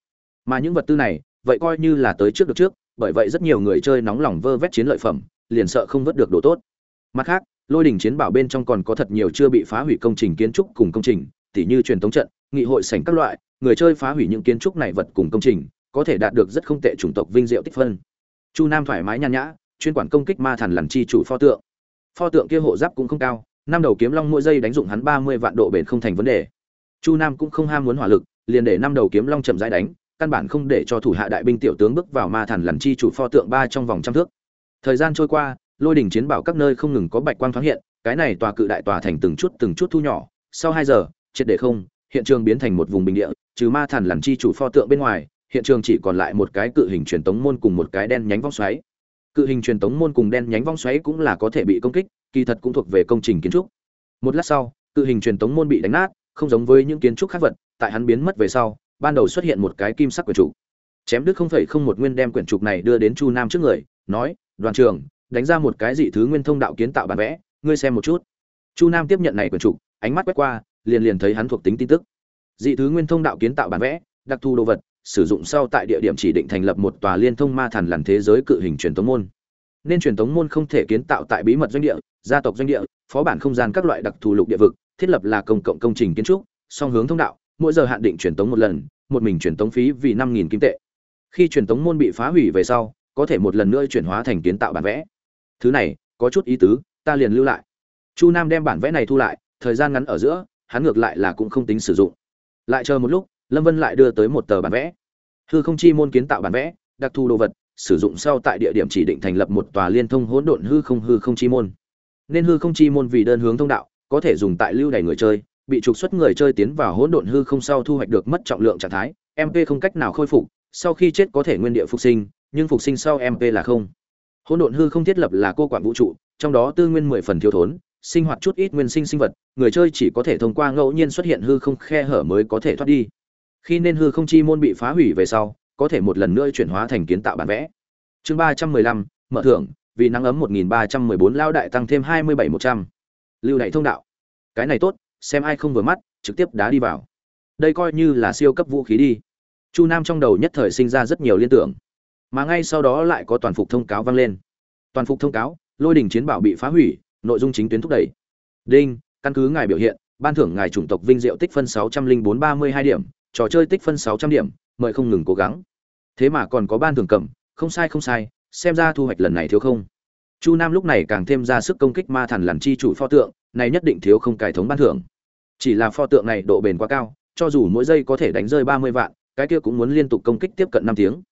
Mà những vật tư này, vậy coi như là tới trước được trước, bởi vậy rất nhiều người chơi nóng lòng vơ vét chiến lợi phẩm, liền sợ không vớt được đồ tốt. Mặt khác lôi đỉnh chiến bảo bên trong còn có thật nhiều chưa bị phá hủy công trình kiến trúc cùng công trình, tỉ như truyền thống trận, nghị hội sảnh các loại, người chơi phá hủy những kiến trúc này vật cùng công trình, có thể đạt được rất không tệ chủng tộc vinh diệu tích phân. Chu nam thoải mái nhàn nhã, chuyên quản công kích ma thần làm chi chủ pho tượng. Pho tượng kia hộ giáp cũng không cao, năm đầu kiếm long mỗi giây đánh dụng hắn ba mươi vạn độ bền không thành vấn đề. Chu nam cũng không ham muốn hỏa lực, liền để năm đầu kiếm long chậm rãi đánh, căn bản không để cho thủ hạ đại binh tiểu tướng bước vào ma thần lằn chi chủ pho tượng ba trong vòng trăm thước. Thời gian trôi qua lôi đỉnh chiến bảo các nơi không ngừng có bạch quang thoáng hiện, cái này tòa cự đại tòa thành từng chút từng chút thu nhỏ, sau hai giờ, triệt để không, hiện trường biến thành một vùng bình địa, trừ ma thần lằn chi chủ pho tượng bên ngoài, hiện trường chỉ còn lại một cái cự hình truyền tống môn cùng một cái đen nhánh vong xoáy. Cự hình truyền tống môn cùng đen nhánh vong xoáy cũng là có thể bị công kích, kỳ thật cũng thuộc về công trình kiến trúc. Một lát sau, cự hình truyền tống môn bị đánh nát, không giống với những kiến trúc khác vật, tại hắn biến mất về sau, ban đầu xuất hiện một cái kim sắc quyển trục. Chém đứt không phải không một nguyên đem quyển trục này đưa đến chu nam trước người, nói, đoàn trường đánh ra một cái dị thứ nguyên thông đạo kiến tạo bản vẽ, ngươi xem một chút. Chu nam tiếp nhận này quyển trục, ánh mắt quét qua, liền liền thấy hắn thuộc tính tin tức. Dị thứ nguyên thông đạo kiến tạo bản vẽ, đặc thù đồ vật, sử dụng sau tại địa điểm chỉ định thành lập một tòa liên thông ma thần lằn thế giới cự hình truyền tống môn. Nên truyền tống môn không thể kiến tạo tại bí mật doanh địa, gia tộc doanh địa, phó bản không gian các loại đặc thù lục địa vực, thiết lập là công cộng công trình kiến trúc, song hướng thông đạo, mỗi giờ hạn định truyền tống một lần, một mình truyền tống phí vì năm nghìn kim tệ. Khi truyền tống môn bị phá hủy về sau, có thể một lần nữa chuyển hóa thành kiến tạo bản vẽ thứ này, có chút ý tứ, ta liền lưu lại. Chu nam đem bản vẽ này thu lại, thời gian ngắn ở giữa, hắn ngược lại là cũng không tính sử dụng. Lại chờ một lúc, lâm vân lại đưa tới một tờ bản vẽ. Hư không chi môn kiến tạo bản vẽ, đặc thù đồ vật, sử dụng sau tại địa điểm chỉ định thành lập một tòa liên thông hỗn độn hư không hư không chi môn. Nên hư không chi môn vì đơn hướng thông đạo, có thể dùng tại lưu đày người chơi, bị trục xuất người chơi tiến vào hỗn độn hư không sau thu hoạch được mất trọng lượng trạng thái mp không cách nào khôi phục, sau khi chết có thể nguyên địa phục sinh, nhưng phục sinh sau mp là không hỗn độn hư không thiết lập là cô quản vũ trụ, trong đó tư nguyên mười phần thiếu thốn, sinh hoạt chút ít nguyên sinh sinh vật, người chơi chỉ có thể thông qua ngẫu nhiên xuất hiện hư không khe hở mới có thể thoát đi. Khi nên hư không chi môn bị phá hủy về sau, có thể một lần nữa chuyển hóa thành kiến tạo bản vẽ. Chương ba trăm mười lăm, mở thưởng, vì nắng ấm một nghìn ba trăm mười bốn, lao đại tăng thêm hai mươi bảy một trăm. Lưu đại thông đạo. Cái này tốt, xem ai không vừa mắt, trực tiếp đá đi vào. Đây coi như là siêu cấp vũ khí đi. Chu nam trong đầu nhất thời sinh ra rất nhiều liên tưởng mà ngay sau đó lại có toàn phục thông cáo vang lên. Toàn phục thông cáo, lôi đình chiến bảo bị phá hủy, nội dung chính tuyến thúc đẩy. Đinh, căn cứ ngài biểu hiện, ban thưởng ngài chủng tộc vinh diệu tích phân sáu trăm linh bốn ba mươi hai điểm, trò chơi tích phân sáu trăm điểm, mời không ngừng cố gắng. Thế mà còn có ban thưởng cầm, không sai không sai, xem ra thu hoạch lần này thiếu không. Chu nam lúc này càng thêm ra sức công kích ma thần làm chi chủ pho tượng, này nhất định thiếu không cải thống ban thưởng. Chỉ là pho tượng này độ bền quá cao, cho dù mỗi giây có thể đánh rơi ba mươi vạn, cái kia cũng muốn liên tục công kích tiếp cận năm tiếng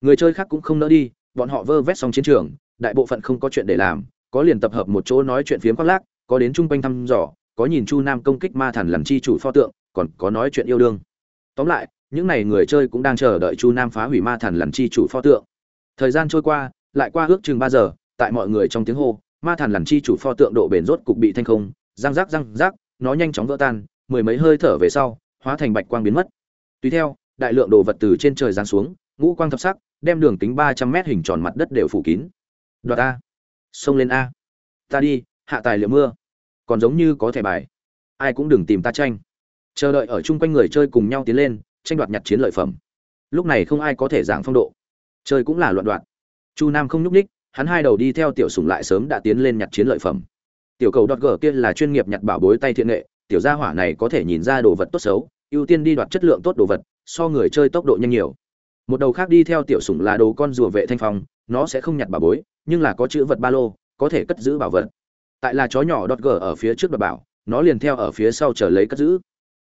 người chơi khác cũng không nỡ đi, bọn họ vơ vét xong chiến trường, đại bộ phận không có chuyện để làm, có liền tập hợp một chỗ nói chuyện phiếm khoác lác, có đến chung quanh thăm dò, có nhìn chu nam công kích ma thần làm chi chủ pho tượng, còn có nói chuyện yêu đương. Tóm lại, những n à y người chơi cũng đang chờ đợi chu nam phá hủy ma thần làm chi chủ pho tượng. Thời gian trôi qua, lại qua ước chừng ba giờ, tại mọi người trong tiếng hô, ma thần làm chi chủ pho tượng độ bền rốt cục bị thanh không, răng rác răng rác, nó nhanh chóng vỡ tan, mười mấy hơi thở về sau, hóa thành bạch quang biến mất. Tùy theo, đại lượng đồ vật từ trên trời giáng xuống ngũ quang thập sắc, đem đường kính ba trăm mét hình tròn mặt đất đều phủ kín. Đoạt a. Xông lên a. Ta đi, hạ tài liệu mưa. Còn giống như có thẻ bài. Ai cũng đừng tìm ta tranh. Chờ đợi ở chung quanh người chơi cùng nhau tiến lên, tranh đoạt nhặt chiến lợi phẩm. Lúc này không ai có thể giảng phong độ. Chơi cũng là loạn đoạn chu nam không nhúc ních hắn hai đầu đi theo tiểu sùng lại sớm đã tiến lên nhặt chiến lợi phẩm. Tiểu cầu đọt gờ kia là chuyên nghiệp nhặt bảo bối tay thiện nghệ, tiểu gia hỏa này có thể nhìn ra đồ vật tốt xấu, ưu tiên đi đoạt chất lượng tốt đồ vật, so người chơi tốc độ nhanh nhiều một đầu khác đi theo tiểu sủng là đồ con rùa vệ thanh phong, nó sẽ không nhặt bà bối, nhưng là có chữ vật ba lô, có thể cất giữ bảo vật. Tại là chó nhỏ đọt gờ ở phía trước đ bảo, nó liền theo ở phía sau chờ lấy cất giữ.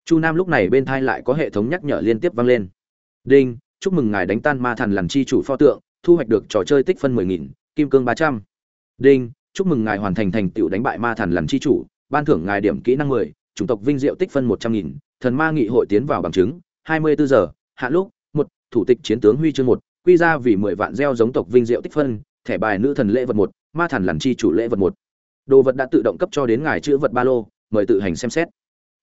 Chu nam lúc này bên thai lại có hệ thống nhắc nhở liên tiếp vang lên. Đinh, chúc mừng ngài đánh tan ma thần làm chi chủ pho tượng, thu hoạch được trò chơi tích phân mười nghìn, kim cương ba trăm. Đinh, chúc mừng ngài hoàn thành thành tựu đánh bại ma thần làm chi chủ, ban thưởng ngài điểm kỹ năng mười, chủng tộc vinh diệu tích phân một trăm nghìn, thần ma nghị hội tiến vào bằng chứng, hai mươi bốn giờ, hạ lúc thủ tịch chiến tướng huy chương một, quy ra vì mười vạn gieo giống tộc vinh diệu tích phân, thẻ bài nữ thần lễ vật một, ma thần làm chi chủ lễ vật một. Đồ vật đã tự động cấp cho đến ngài chữ vật ba lô, mời tự hành xem xét.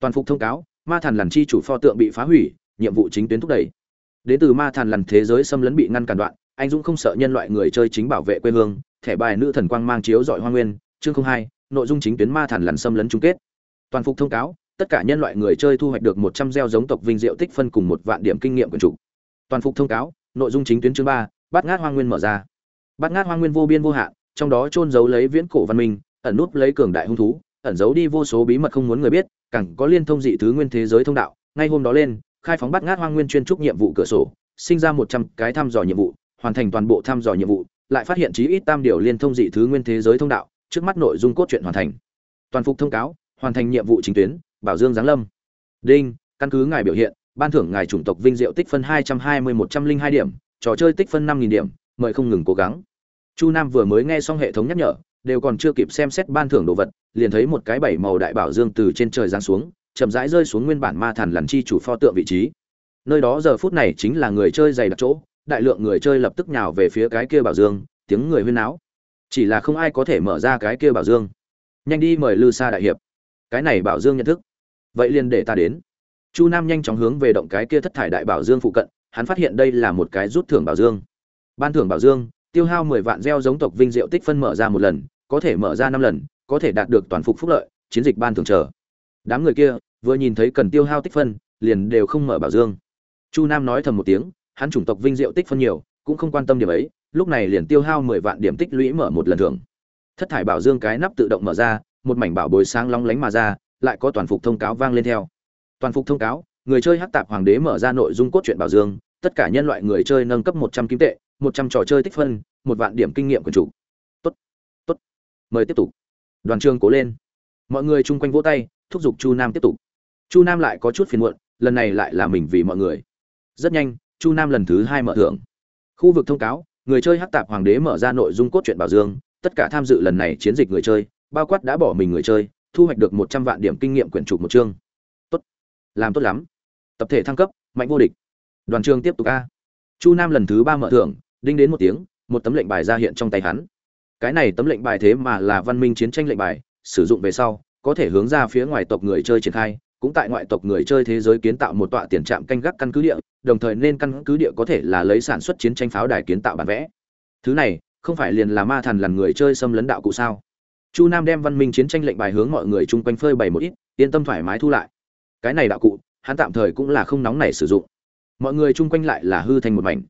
Toàn phục thông cáo, ma thần làm chi chủ pho tượng bị phá hủy, nhiệm vụ chính tuyến thúc đẩy. Đến từ ma thần làm thế giới xâm lấn bị ngăn cản đoạn, anh dũng không sợ nhân loại người chơi chính bảo vệ quê hương, thẻ bài nữ thần quang mang chiếu dọi hoa nguyên, chương hai, nội dung chính tuyến ma thần lằn xâm lấn chung kết. Toàn phục thông cáo, tất cả nhân loại người chơi thu hoạch được một trăm gieo giống tộc vinh diệu tích phân cùng một vạn điểm kinh nghiệm của chủ toàn phục thông cáo, nội dung chính tuyến chương ba, bát ngát hoang nguyên mở ra. Bát ngát hoang nguyên vô biên vô hạn, trong đó trôn giấu lấy viễn cổ văn minh, ẩn núp lấy cường đại hung thú, ẩn giấu đi vô số bí mật không muốn người biết, càng có liên thông dị thứ nguyên thế giới thông đạo. Ngay hôm đó lên, khai phóng bát ngát hoang nguyên chuyên trúc nhiệm vụ cửa sổ, sinh ra một trăm cái thăm dò nhiệm vụ, hoàn thành toàn bộ thăm dò nhiệm vụ, lại phát hiện chí ít tam điều liên thông dị thứ nguyên thế giới thông đạo, trước mắt nội dung cốt truyện hoàn thành. Toàn phục thông cáo, hoàn thành nhiệm vụ chính tuyến, bảo dương giáng lâm. Đinh, căn cứ ngài biểu hiện ban thưởng ngài chủng tộc vinh diệu tích phân hai trăm hai mươi, một trăm linh hai điểm, trò chơi tích phân năm nghìn điểm, mời không ngừng cố gắng. Chu nam vừa mới nghe xong hệ thống nhắc nhở, đều còn chưa kịp xem xét ban thưởng đồ vật, liền thấy một cái bảy màu đại bảo dương từ trên trời giáng xuống, chậm rãi rơi xuống nguyên bản ma thần lằn chi chủ pho tượng vị trí. Nơi đó giờ phút này chính là người chơi dày đặc chỗ, đại lượng người chơi lập tức nhào về phía cái kia bảo dương, tiếng người huyên náo. Chỉ là không ai có thể mở ra cái kia bảo dương. Nhanh đi mời lư sa đại hiệp. Cái này bảo dương nhận thức. Vậy liền để ta đến chu nam nhanh chóng hướng về động cái kia thất thải đại bảo dương phụ cận, hắn phát hiện đây là một cái rút thưởng bảo dương. Ban thưởng bảo dương, tiêu hao mười vạn gieo giống tộc vinh diệu tích phân mở ra một lần, có thể mở ra năm lần, có thể đạt được toàn phục phúc lợi, chiến dịch ban thưởng chờ. Đám người kia, vừa nhìn thấy cần tiêu hao tích phân, liền đều không mở bảo dương. Chu nam nói thầm một tiếng, hắn chủng tộc vinh diệu tích phân nhiều, cũng không quan tâm điểm ấy, lúc này liền tiêu hao mười vạn điểm tích lũy mở một lần thưởng. Thất thải bảo dương cái nắp tự động mở ra, một mảnh bảo bối sáng long lánh mà ra, lại có toàn phục thông cáo vang lên theo toàn phục thông cáo, người chơi hắc tạp hoàng đế mở ra nội dung cốt truyện bảo dương, tất cả nhân loại người chơi nâng cấp một trăm kim tệ, một trăm trò chơi tích phân, một vạn điểm kinh nghiệm của chủ. Tốt tốt. Mời tiếp tục. Đoàn trường cố lên. Mọi người chung quanh vỗ tay, thúc giục chu nam tiếp tục. Chu nam lại có chút phiền muộn, lần này lại là mình vì mọi người. Rất nhanh, chu nam lần thứ hai mở thưởng. Khu vực thông cáo, người chơi hắc tạp hoàng đế mở ra nội dung cốt truyện bảo dương, tất cả tham dự lần này chiến dịch người chơi, bao quát đã bỏ mình người chơi, thu hoạch được một trăm vạn điểm kinh nghiệm quyển trục một chương làm tốt lắm. Tập thể thăng cấp, mạnh vô địch. Đoàn trường tiếp tục a. Chu nam lần thứ ba mở thưởng, đinh đến một tiếng, một tấm lệnh bài ra hiện trong tay hắn. Cái này tấm lệnh bài thế mà là văn minh chiến tranh lệnh bài, sử dụng về sau, có thể hướng ra phía ngoài tộc người chơi triển khai, cũng tại ngoại tộc người chơi thế giới kiến tạo một tọa tiền trạm canh gác căn cứ địa, đồng thời nên căn cứ địa có thể là lấy sản xuất chiến tranh pháo đài kiến tạo bản vẽ. Thứ này, không phải liền là ma thần lần người chơi xâm lấn đạo cụ sao? Chu nam đem văn minh chiến tranh lệnh bài hướng mọi người chung quanh phơi bày một ít, yên tâm thoải mái thu lại cái này đạo cụ, hắn tạm thời cũng là không nóng này sử dụng. Mọi người chung quanh lại là hư thành một mảnh.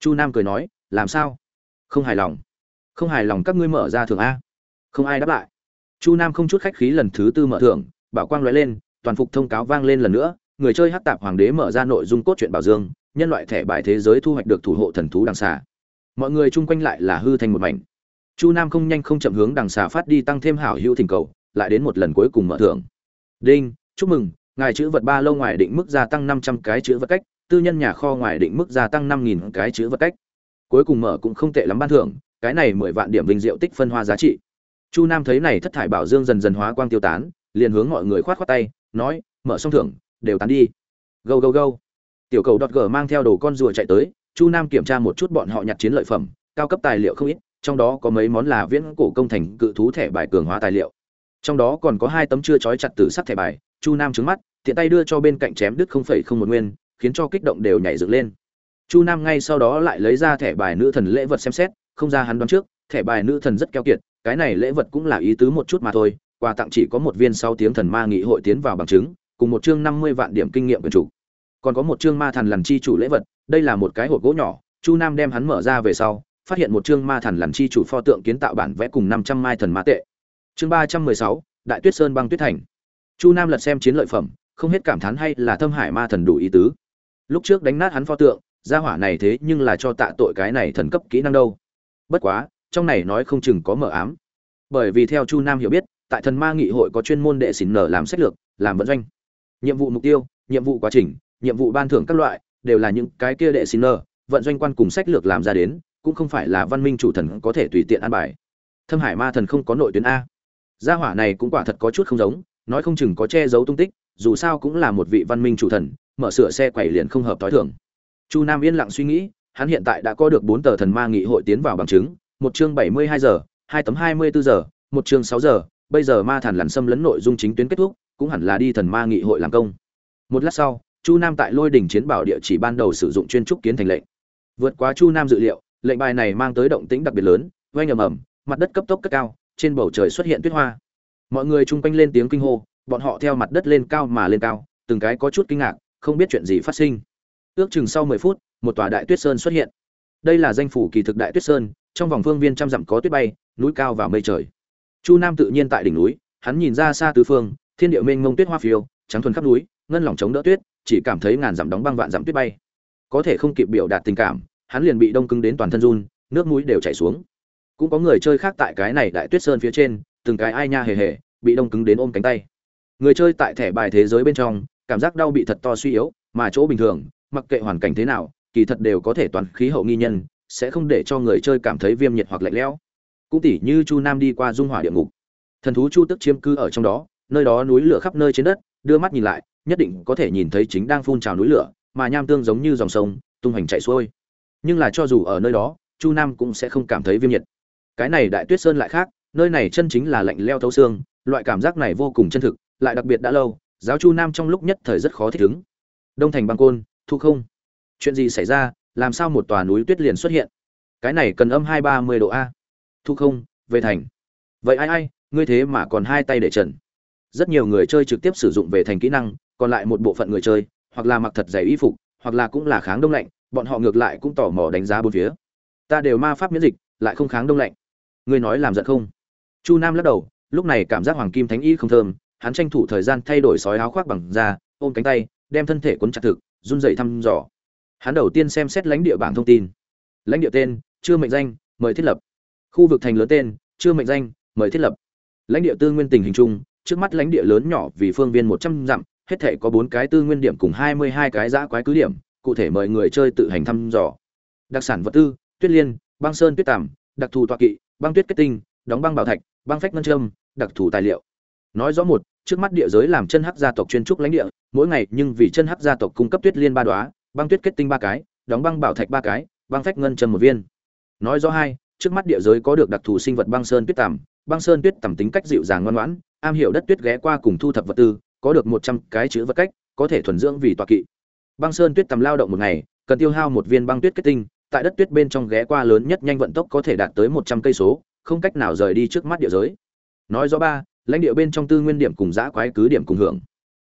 Chu nam cười nói, làm sao? Không hài lòng. Không hài lòng các ngươi mở ra thường a. Không ai đáp lại. Chu nam không chút khách khí lần thứ tư mở thưởng, bảo quang lóe lên, toàn phục thông cáo vang lên lần nữa, người chơi hát tạp hoàng đế mở ra nội dung cốt truyện bảo dương, nhân loại thẻ bài thế giới thu hoạch được thủ hộ thần thú đằng xà. Mọi người chung quanh lại là hư thành một mảnh. Chu nam không nhanh không chậm hướng đằng xà phát đi tăng thêm hảo hữu thỉnh cầu, lại đến một lần cuối cùng mở thưởng. Đinh, chúc mừng ngài chữ vật ba lâu ngoài định mức gia tăng năm trăm cái chữ vật cách, tư nhân nhà kho ngoài định mức gia tăng năm nghìn cái chữ vật cách. Cuối cùng mở cũng không tệ lắm ban thưởng, cái này mười vạn điểm vinh diệu tích phân hoa giá trị. Chu nam thấy này thất thải bảo dương dần dần hóa quang tiêu tán, liền hướng mọi người khoát khoát tay, nói, mở xong thưởng, đều tán đi. Gâu gâu gâu. Tiểu cầu đọt gờ mang theo đồ con rùa chạy tới, chu nam kiểm tra một chút bọn họ nhặt chiến lợi phẩm, cao cấp tài liệu không ít, trong đó có mấy món là viễn cổ công thành cự thú thẻ bài cường hóa tài liệu. Trong đó còn có hai tấm chưa trói chặt tử sắc thẻ bài chu nam trứng mắt, tiện tay đưa cho bên cạnh chém đứt không phẩy không một nguyên, khiến cho kích động đều nhảy dựng lên. Chu nam ngay sau đó lại lấy ra thẻ bài nữ thần lễ vật xem xét, không ra hắn đoán trước, thẻ bài nữ thần rất keo kiệt, cái này lễ vật cũng là ý tứ một chút mà thôi, quà tặng chỉ có một viên sau tiếng thần ma nghị hội tiến vào bằng chứng, cùng một chương năm mươi vạn điểm kinh nghiệm quyền chủ. Còn có một chương ma thần làm chi chủ lễ vật, đây là một cái hộp gỗ nhỏ, chu nam đem hắn mở ra về sau, phát hiện một chương ma thần làm chi chủ pho tượng kiến tạo bản vẽ cùng năm trăm mai thần ma tệ. Chương ba trăm mười sáu, đại tuyết sơn băng tuyết thành chu nam lật xem chiến lợi phẩm, không hết cảm thán hay là thâm hải ma thần đủ ý tứ. Lúc trước đánh nát hắn pho tượng, gia hỏa này thế nhưng là cho tạ tội cái này thần cấp kỹ năng đâu. Bất quá, trong này nói không chừng có mở ám. Bởi vì theo chu nam hiểu biết, tại thần ma nghị hội có chuyên môn đệ xỉn nở làm sách lược, làm vận doanh. Nhiệm vụ mục tiêu, nhiệm vụ quá trình, nhiệm vụ ban thưởng các loại, đều là những cái kia đệ xỉn nở, vận doanh quan cùng sách lược làm ra đến, cũng không phải là văn minh chủ thần có thể tùy tiện an bài. Thâm hải ma thần không có nội tuyến a. Gia hỏa này cũng quả thật có chút không giống nói không chừng có che giấu tung tích, dù sao cũng là một vị văn minh chủ thần, mở sửa xe quẩy liền không hợp t h o i thường. Chu nam yên lặng suy nghĩ, hắn hiện tại đã có được bốn tờ thần ma nghị hội tiến vào bằng chứng, một chương bảy mươi hai giờ, hai tấm hai mươi bốn giờ, một chương sáu giờ, bây giờ ma thần lằn xâm lấn nội dung chính tuyến kết thúc, cũng hẳn là đi thần ma nghị hội làm công. Một lát sau, chu nam tại lôi đỉnh chiến bảo địa chỉ ban đầu sử dụng chuyên trúc kiến thành lệnh. Vượt quá chu nam dự liệu, lệnh bài này mang tới động tĩnh đặc biệt lớn oanh ầm ầm, mặt đất cấp tốc cất cao, trên bầu trời xuất hiện tuyết hoa mọi người chung quanh lên tiếng kinh hô, bọn họ theo mặt đất lên cao mà lên cao, từng cái có chút kinh ngạc, không biết chuyện gì phát sinh. Ước chừng sau mười phút, một tòa đại tuyết sơn xuất hiện. Đây là danh phủ kỳ thực đại tuyết sơn, trong vòng phương viên trăm dặm có tuyết bay, núi cao và mây trời. Chu nam tự nhiên tại đỉnh núi, hắn nhìn ra xa tứ phương, thiên địa mênh mông tuyết hoa phiêu, trắng thuần khắp núi, ngân lòng chống đỡ tuyết, chỉ cảm thấy ngàn dặm đóng băng vạn dặm tuyết bay. Có thể không kịp biểu đạt tình cảm, hắn liền bị đông cứng đến toàn thân run, nước mũi đều chảy xuống. Cũng có người chơi khác tại cái này đại tuyết sơn phía trên từng cái ai nha hề hề, bị đông cứng đến ôm cánh tay. Người chơi tại thẻ bài thế giới bên trong, cảm giác đau bị thật to suy yếu, mà chỗ bình thường, mặc kệ hoàn cảnh thế nào, kỳ thật đều có thể toàn khí hậu nghi nhân, sẽ không để cho người chơi cảm thấy viêm nhiệt hoặc lạnh lẽo. Cũng tỉ như chu nam đi qua dung hỏa địa ngục. Thần thú chu tức chiêm cư ở trong đó, nơi đó núi lửa khắp nơi trên đất, đưa mắt nhìn lại, nhất định có thể nhìn thấy chính đang phun trào núi lửa, mà nham tương giống như dòng sông, tung hoành chạy xuôi. Nhưng là cho dù ở nơi đó, chu nam cũng sẽ không cảm thấy viêm nhiệt. Cái này đại tuyết sơn lại khác nơi này chân chính là lạnh leo thấu xương, loại cảm giác này vô cùng chân thực, lại đặc biệt đã lâu, giáo chu nam trong lúc nhất thời rất khó thích ứng. Đông thành băng côn, thu không? Chuyện gì xảy ra? Làm sao một tòa núi tuyết liền xuất hiện? Cái này cần âm hai ba mươi độ a. Thu không, về thành. Vậy ai ai, ngươi thế mà còn hai tay để trần. Rất nhiều người chơi trực tiếp sử dụng về thành kỹ năng, còn lại một bộ phận người chơi, hoặc là mặc thật dày y phục, hoặc là cũng là kháng đông lạnh, bọn họ ngược lại cũng tò mò đánh giá bốn phía. Ta đều ma pháp miễn dịch, lại không kháng đông lạnh. Ngươi nói làm giận không? Chu nam lắc đầu, lúc này cảm giác hoàng kim thánh y không thơm, hắn tranh thủ thời gian thay đổi sói áo khoác bằng da, ôm cánh tay, đem thân thể cuốn chặt thực, run dậy thăm dò. Hắn đầu tiên xem xét lãnh địa bảng thông tin. Lãnh địa tên, chưa mệnh danh, mời thiết lập. Khu vực thành lớn tên, chưa mệnh danh, mời thiết lập. Lãnh địa tư nguyên tình hình chung, trước mắt lãnh địa lớn nhỏ vì phương viên một trăm dặm, hết thể có bốn cái tư nguyên điểm cùng hai mươi hai cái giã quái cứ điểm, cụ thể mời người chơi tự hành thăm dò. Đặc sản vật tư, tuyết liên, băng sơn tuyết tằm, đặc thù tọa kỵ, băng tuyết kết tinh đóng băng bảo thạch, băng phách ngân châm, đặc thù tài liệu. Nói rõ một, trước mắt địa giới làm chân hắc gia tộc chuyên trúc lãnh địa, mỗi ngày nhưng vì chân hắc gia tộc cung cấp tuyết liên ba đoá băng tuyết kết tinh ba cái, đóng băng bảo thạch ba cái, băng phách ngân châm một viên. Nói rõ hai, trước mắt địa giới có được đặc thù sinh vật băng sơn tuyết tằm, băng sơn tuyết tầm tính cách dịu dàng ngoan ngoãn, am hiểu đất tuyết ghé qua cùng thu thập vật tư, có được một trăm cái chữ vật cách, có thể thuần dưỡng vì tọa kỵ. Băng sơn tuyết tầm lao động một ngày, cần tiêu hao một viên băng tuyết kết tinh, tại đất tuyết bên trong ghé qua lớn nhất nhanh vận tốc có thể đạt tới một trăm cây số không cách nào rời đi trước mắt địa giới. Nói rõ ba, lãnh địa bên trong tư nguyên điểm cùng giã quái cứ điểm cùng hưởng.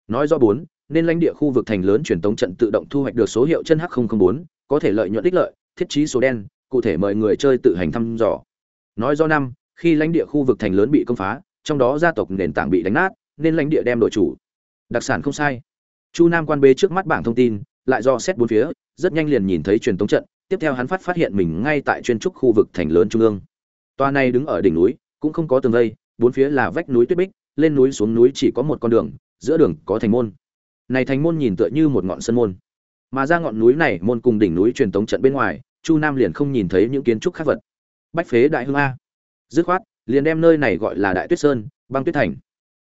Nói rõ bốn, nên lãnh địa khu vực thành lớn truyền tống trận tự động thu hoạch được số hiệu chân h bốn, có thể lợi nhuận ích lợi, thiết trí số đen, cụ thể mời người chơi tự hành thăm dò. Nói do năm, khi lãnh địa khu vực thành lớn bị công phá, trong đó gia tộc nền tảng bị đánh nát, nên lãnh địa đem đổi chủ. Đặc sản không sai. Chu nam quan bê trước mắt bảng thông tin, lại do xét bốn phía, rất nhanh liền nhìn thấy truyền tống trận, tiếp theo hắn phát phát hiện mình ngay tại chuyên trúc khu vực thành lớn trung ương toa này đứng ở đỉnh núi cũng không có tường vây bốn phía là vách núi tuyết bích lên núi xuống núi chỉ có một con đường giữa đường có thành môn. Này thành môn nhìn tựa như một ngọn sân môn. Mà ra ngọn núi này môn cùng đỉnh núi truyền tống trận bên ngoài chu nam liền không nhìn thấy những kiến trúc khác vật. Bách phế đại Hưng a. Dứt khoát liền đem nơi này gọi là đại tuyết sơn băng tuyết thành.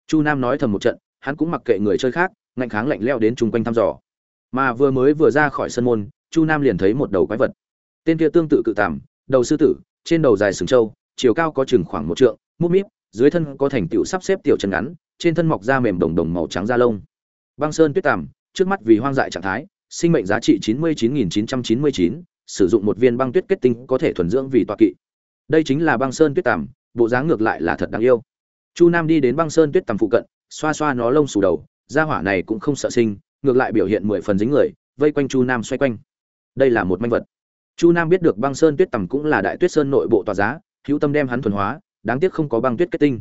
Chu nam nói thầm một trận hắn cũng mặc kệ người chơi khác ngạnh kháng lạnh leo đến chung quanh thăm dò. Mà vừa mới vừa ra khỏi sân môn chu nam liền thấy một đầu quái vật. Tên kia tương tự cự tằm, đầu sư tử trên đầu dài sừng trâu, chiều cao có chừng khoảng một trượng, múp míp, dưới thân có thành tựu sắp xếp tiểu chân ngắn, trên thân mọc da mềm đồng đồng màu trắng da lông. Băng sơn tuyết tàm trước mắt vì hoang dại trạng thái, sinh mệnh giá trị chín mươi chín nghìn chín trăm chín mươi chín, sử dụng một viên băng tuyết kết tinh có thể thuần dưỡng vì tọa kỵ. Đây chính là băng sơn tuyết tàm bộ dáng ngược lại là thật đáng yêu. Chu nam đi đến băng sơn tuyết tầm phụ cận, xoa xoa nó lông xù đầu da hỏa này cũng không sợ sinh, ngược lại biểu hiện mười phần dính người, vây quanh chu nam xoay quanh. Đây là một manh vật chu nam biết được băng sơn tuyết tầm cũng là đại tuyết sơn nội bộ tòa giá, hữu tâm đem hắn thuần hóa, đáng tiếc không có băng tuyết kết tinh.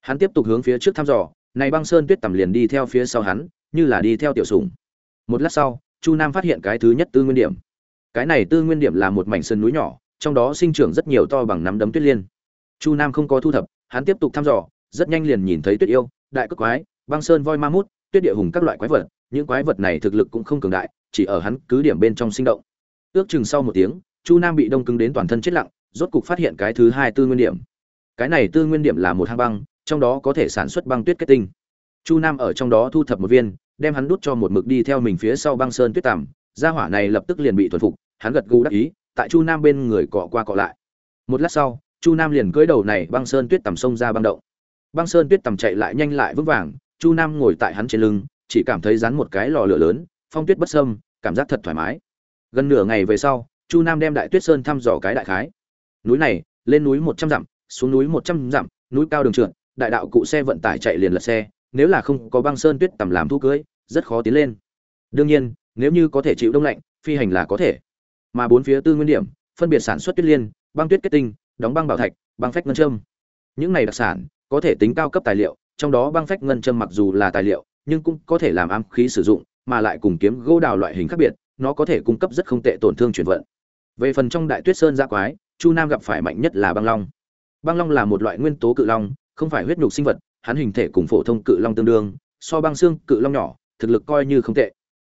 Hắn tiếp tục hướng phía trước thăm dò, này băng sơn tuyết tầm liền đi theo phía sau hắn, như là đi theo tiểu sủng. Một lát sau, chu nam phát hiện cái thứ nhất tư nguyên điểm. Cái này tư nguyên điểm là một mảnh sơn núi nhỏ, trong đó sinh trưởng rất nhiều to bằng nắm đấm tuyết liên. Chu nam không có thu thập, hắn tiếp tục thăm dò, rất nhanh liền nhìn thấy tuyết yêu, đại cước quái, băng sơn voi ma mút, tuyết địa hùng các loại quái vật, những quái vật này thực lực cũng không cường đại, chỉ ở hắn cứ điểm bên trong sinh động ước chừng sau một tiếng, chu nam bị đông cứng đến toàn thân chết lặng, rốt cục phát hiện cái thứ hai tư nguyên điểm. Cái này tư nguyên điểm là một hang băng, trong đó có thể sản xuất băng tuyết kết tinh. Chu nam ở trong đó thu thập một viên, đem hắn đút cho một mực đi theo mình phía sau băng sơn tuyết tằm. Gia hỏa này lập tức liền bị thuần phục, hắn gật gù đắc ý, tại chu nam bên người cọ qua cọ lại. Một lát sau, chu nam liền cưỡi đầu này băng sơn tuyết tằm sông ra băng động. Băng sơn tuyết tằm chạy lại nhanh lại vững vàng, chu nam ngồi tại hắn trên lưng, chỉ cảm thấy rắn một cái lò lửa lớn, phong tuyết bất sâm cảm giác thật thoải mái gần nửa ngày về sau, chu nam đem đại tuyết sơn thăm dò cái đại khái. Núi này, lên núi một trăm dặm, xuống núi một trăm dặm, núi cao đường trượt, đại đạo cụ xe vận tải chạy liền lật xe, nếu là không có băng sơn tuyết tầm làm thu cưới, rất khó tiến lên. Đương nhiên, nếu như có thể chịu đông lạnh, phi hành là có thể. Mà bốn phía tư nguyên điểm, phân biệt sản xuất tuyết liên, băng tuyết kết tinh, đóng băng bảo thạch, băng phách ngân châm. Những này đặc sản, có thể tính cao cấp tài liệu, trong đó băng phách ngân châm mặc dù là tài liệu, nhưng cũng có thể làm ám khí sử dụng, mà lại cùng kiếm gỗ đào loại hình khác biệt nó có thể cung cấp rất không tệ tổn thương chuyển vận. Về phần trong đại tuyết sơn gia quái, chu nam gặp phải mạnh nhất là băng long. Băng long là một loại nguyên tố cự long, không phải huyết nhục sinh vật, hắn hình thể cùng phổ thông cự long tương đương, so băng xương cự long nhỏ, thực lực coi như không tệ.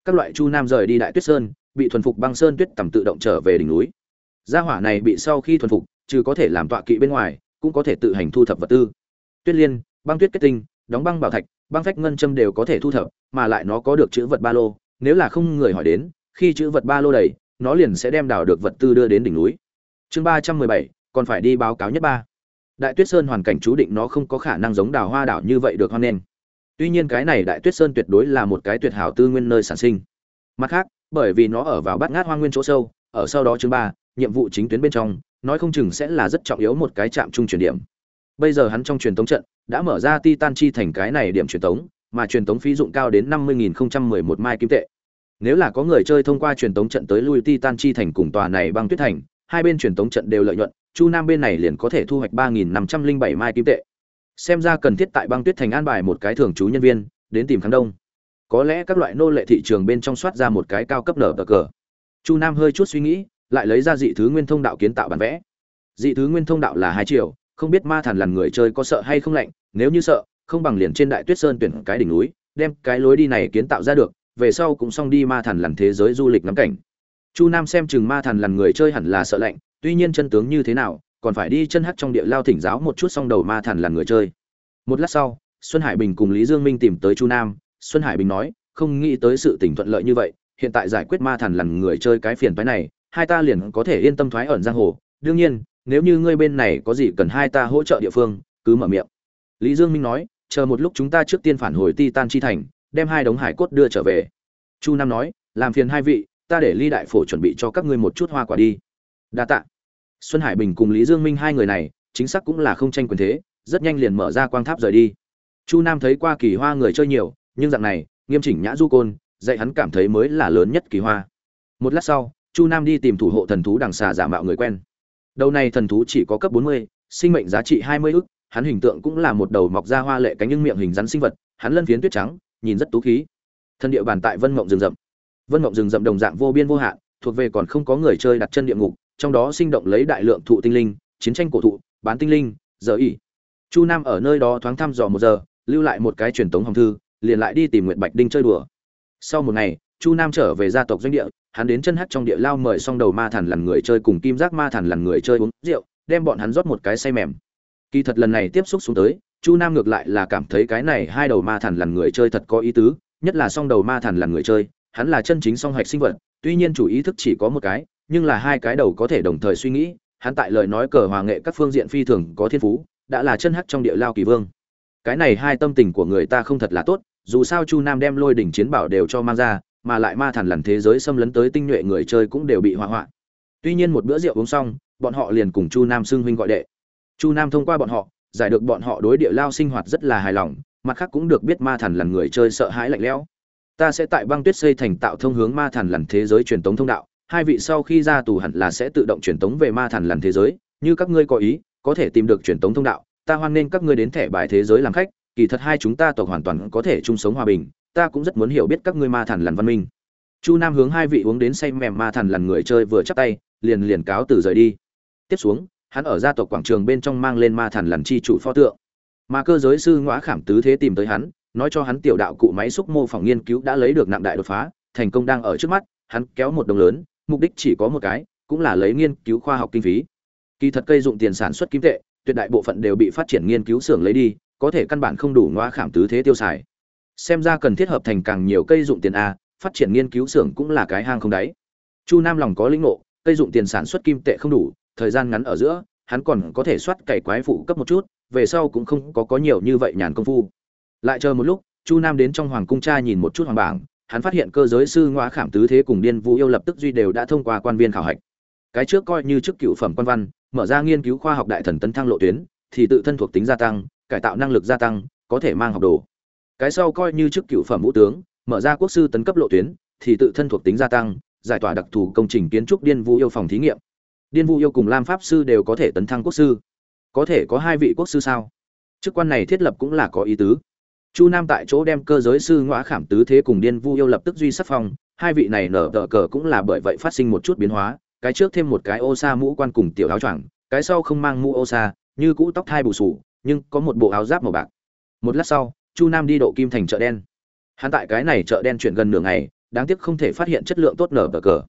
Các loại chu nam rời đi đại tuyết sơn, bị thuần phục băng sơn tuyết tầm tự động trở về đỉnh núi. Gia hỏa này bị sau khi thuần phục, trừ có thể làm tọa kỵ bên ngoài, cũng có thể tự hành thu thập vật tư. Tuyết liên, băng tuyết kết tinh, đóng băng bảo thạch, băng phách ngân châm đều có thể thu thập, mà lại nó có được chữ vật ba lô, nếu là không người hỏi đến khi chữ vật ba lô đầy, nó liền sẽ đem đào được vật tư đưa đến đỉnh núi. Chương ba trăm mười bảy, còn phải đi báo cáo nhất ba. Đại tuyết sơn hoàn cảnh chú định nó không có khả năng giống đào hoa đảo như vậy được hoan nghênh. Tuy nhiên cái này đại tuyết sơn tuyệt đối là một cái tuyệt hảo tư nguyên nơi sản sinh. Mặt khác, bởi vì nó ở vào bát ngát hoang nguyên chỗ sâu, ở sau đó chương ba, nhiệm vụ chính tuyến bên trong, nói không chừng sẽ là rất trọng yếu một cái trạm trung chuyển điểm. Bây giờ hắn trong truyền tống trận, đã mở ra titan chi thành cái này điểm truyền tống, mà truyền tống phí dụng cao đến năm mươi một mai kim tệ nếu là có người chơi thông qua truyền tống trận tới lui titan chi thành cùng tòa này băng tuyết thành, hai bên truyền tống trận đều lợi nhuận, chu nam bên này liền có thể thu hoạch ba nghìn năm trăm linh bảy mai kim tệ. Xem ra cần thiết tại băng tuyết thành an bài một cái thường trú nhân viên, đến tìm kháng đông. Có lẽ các loại nô lệ thị trường bên trong soát ra một cái cao cấp nở cờ cờ. Chu nam hơi chút suy nghĩ, lại lấy ra dị thứ nguyên thông đạo kiến tạo bản vẽ. Dị thứ nguyên thông đạo là hai triệu không biết ma thần lần người chơi có sợ hay không lạnh, nếu như sợ, không bằng liền trên đại tuyết sơn tuyển cái đỉnh núi, đem cái lối đi này kiến tạo ra được về sau cũng xong đi ma thần lần thế giới du lịch ngắm cảnh. Chu nam xem chừng ma thần lần người chơi hẳn là sợ lạnh, tuy nhiên chân tướng như thế nào, còn phải đi chân hắt trong địa lao thỉnh giáo một chút xong đầu ma thần lần người chơi. Một lát sau, xuân hải bình cùng lý dương minh tìm tới chu nam. Xuân hải bình nói, không nghĩ tới sự tỉnh thuận lợi như vậy, hiện tại giải quyết ma thần lần người chơi cái phiền phái này, hai ta liền có thể yên tâm thoái ẩn giang hồ. Đương nhiên, nếu như ngươi bên này có gì cần hai ta hỗ trợ địa phương, cứ mở miệng. Lý dương minh nói, chờ một lúc chúng ta trước tiên phản hồi ti tan chi thành đem hai đống hải cốt đưa trở về. Chu nam nói, làm phiền hai vị, ta để ly đại phổ chuẩn bị cho các ngươi một chút hoa quả đi. Đa tạ. Xuân hải bình cùng lý dương minh hai người này, chính xác cũng là không tranh quyền thế, rất nhanh liền mở ra quang tháp rời đi. Chu nam thấy qua kỳ hoa người chơi nhiều, nhưng dạng này, nghiêm chỉnh nhã du côn, dạy hắn cảm thấy mới là lớn nhất kỳ hoa. Một lát sau, chu nam đi tìm thủ hộ thần thú đằng xà giả mạo người quen. Đầu này thần thú chỉ có cấp bốn mươi, sinh mệnh giá trị hai mươi ức, hắn hình tượng cũng là một đầu mọc ra hoa lệ cánh nhưng miệng hình rắn sinh vật, hắn lân phiến tuyết trắng nhìn rất tú khí. Thân địa bàn tại vân mộng rừng rậm. Vân mộng rừng rậm đồng dạng vô biên vô hạn, thuộc về còn không có người chơi đặt chân địa ngục, trong đó sinh động lấy đại lượng thụ tinh linh, chiến tranh cổ thụ, bán tinh linh, giờ ỉ chu nam ở nơi đó thoáng thăm dò một giờ, lưu lại một cái truyền tống hồng thư, liền lại đi tìm nguyện bạch đinh chơi đùa. Sau một ngày, chu nam trở về gia tộc doanh địa, hắn đến chân hắt trong địa lao mời xong đầu ma thần lần người chơi cùng kim giác ma thần lần người chơi uống rượu, đem bọn hắn rót một cái say mềm. Kỳ thật lần này tiếp xúc xuống tới chu nam ngược lại là cảm thấy cái này hai đầu ma thần là người chơi thật có ý tứ, nhất là song đầu ma thần là người chơi, hắn là chân chính song hạch sinh vật, tuy nhiên chủ ý thức chỉ có một cái, nhưng là hai cái đầu có thể đồng thời suy nghĩ, hắn tại lời nói cờ hòa nghệ các phương diện phi thường có thiên phú, đã là chân hắc trong địa lao kỳ vương. Cái này hai tâm tình của người ta không thật là tốt, dù sao chu nam đem lôi đỉnh chiến bảo đều cho mang ra, mà lại ma thần lằn thế giới xâm lấn tới tinh nhuệ người chơi cũng đều bị hỏa hoạn. Tuy nhiên một bữa rượu uống xong, bọn họ liền cùng chu nam xưng huynh gọi đệ. Chu nam thông qua bọn họ giải được bọn họ đối địa lao sinh hoạt rất là hài lòng, mặt khác cũng được biết ma thần lần người chơi sợ hãi lạnh lẽo. Ta sẽ tại băng tuyết xây thành tạo thông hướng ma thần lần thế giới truyền tống thông đạo, hai vị sau khi ra tù hẳn là sẽ tự động truyền tống về ma thần lần thế giới, như các ngươi có ý, có thể tìm được truyền tống thông đạo, ta hoan nghênh các ngươi đến thẻ bài thế giới làm khách, kỳ thật hai chúng ta tộc hoàn toàn có thể chung sống hòa bình, ta cũng rất muốn hiểu biết các ngươi ma thần lần văn minh. Chu nam hướng hai vị uống đến say mềm ma thần lần người chơi vừa chắp tay, liền liền cáo từ rời đi. Tiếp xuống hắn ở gia tộc quảng trường bên trong mang lên ma thần lần chi chủ pho tượng. Mà cơ giới sư ngõa khảm tứ thế tìm tới hắn, nói cho hắn tiểu đạo cụ máy xúc mô phỏng nghiên cứu đã lấy được nặng đại đột phá, thành công đang ở trước mắt, hắn kéo một đồng lớn, mục đích chỉ có một cái, cũng là lấy nghiên cứu khoa học kinh phí. Kỳ thật cây dụng tiền sản xuất kim tệ, tuyệt đại bộ phận đều bị phát triển nghiên cứu xưởng lấy đi, có thể căn bản không đủ ngõa khảm tứ thế tiêu xài. Xem ra cần thiết hợp thành càng nhiều cây dụng tiền a, phát triển nghiên cứu xưởng cũng là cái hang không đáy. Chu nam lòng có lĩnh ngộ, cây dụng tiền sản xuất kim tệ không đủ thời gian ngắn ở giữa, hắn còn có thể soát cày quái phụ cấp một chút, về sau cũng không có có nhiều như vậy nhàn công phu. Lại chờ một lúc, chu nam đến trong hoàng cung tra nhìn một chút hoàng bảng, hắn phát hiện cơ giới sư ngoa khảm tứ thế cùng điên vũ yêu lập tức duy đều đã thông qua quan viên khảo hạch. Cái trước coi như chức cựu phẩm quan văn, mở ra nghiên cứu khoa học đại thần tấn thăng lộ tuyến, thì tự thân thuộc tính gia tăng, cải tạo năng lực gia tăng, có thể mang học đồ. Cái sau coi như chức cựu phẩm vũ tướng, mở ra quốc sư tấn cấp lộ tuyến, thì tự thân thuộc tính gia tăng, giải tỏa đặc thù công trình kiến trúc điên vu yêu phòng thí nghiệm điên vu yêu cùng lam pháp sư đều có thể tấn thăng quốc sư. Có thể có hai vị quốc sư sao? Chức quan này thiết lập cũng là có ý tứ. Chu nam tại chỗ đem cơ giới sư ngõa khảm tứ thế cùng điên vu yêu lập tức duy sắc phong, hai vị này nở tờ cờ cũng là bởi vậy phát sinh một chút biến hóa, cái trước thêm một cái ô sa mũ quan cùng tiểu áo choàng, cái sau không mang mũ ô sa, như cũ tóc thai bù sù, nhưng có một bộ áo giáp màu bạc. Một lát sau, chu nam đi độ kim thành chợ đen. Hắn tại cái này chợ đen chuyển gần nửa ngày, đáng tiếc không thể phát hiện chất lượng tốt nở tờ cờ.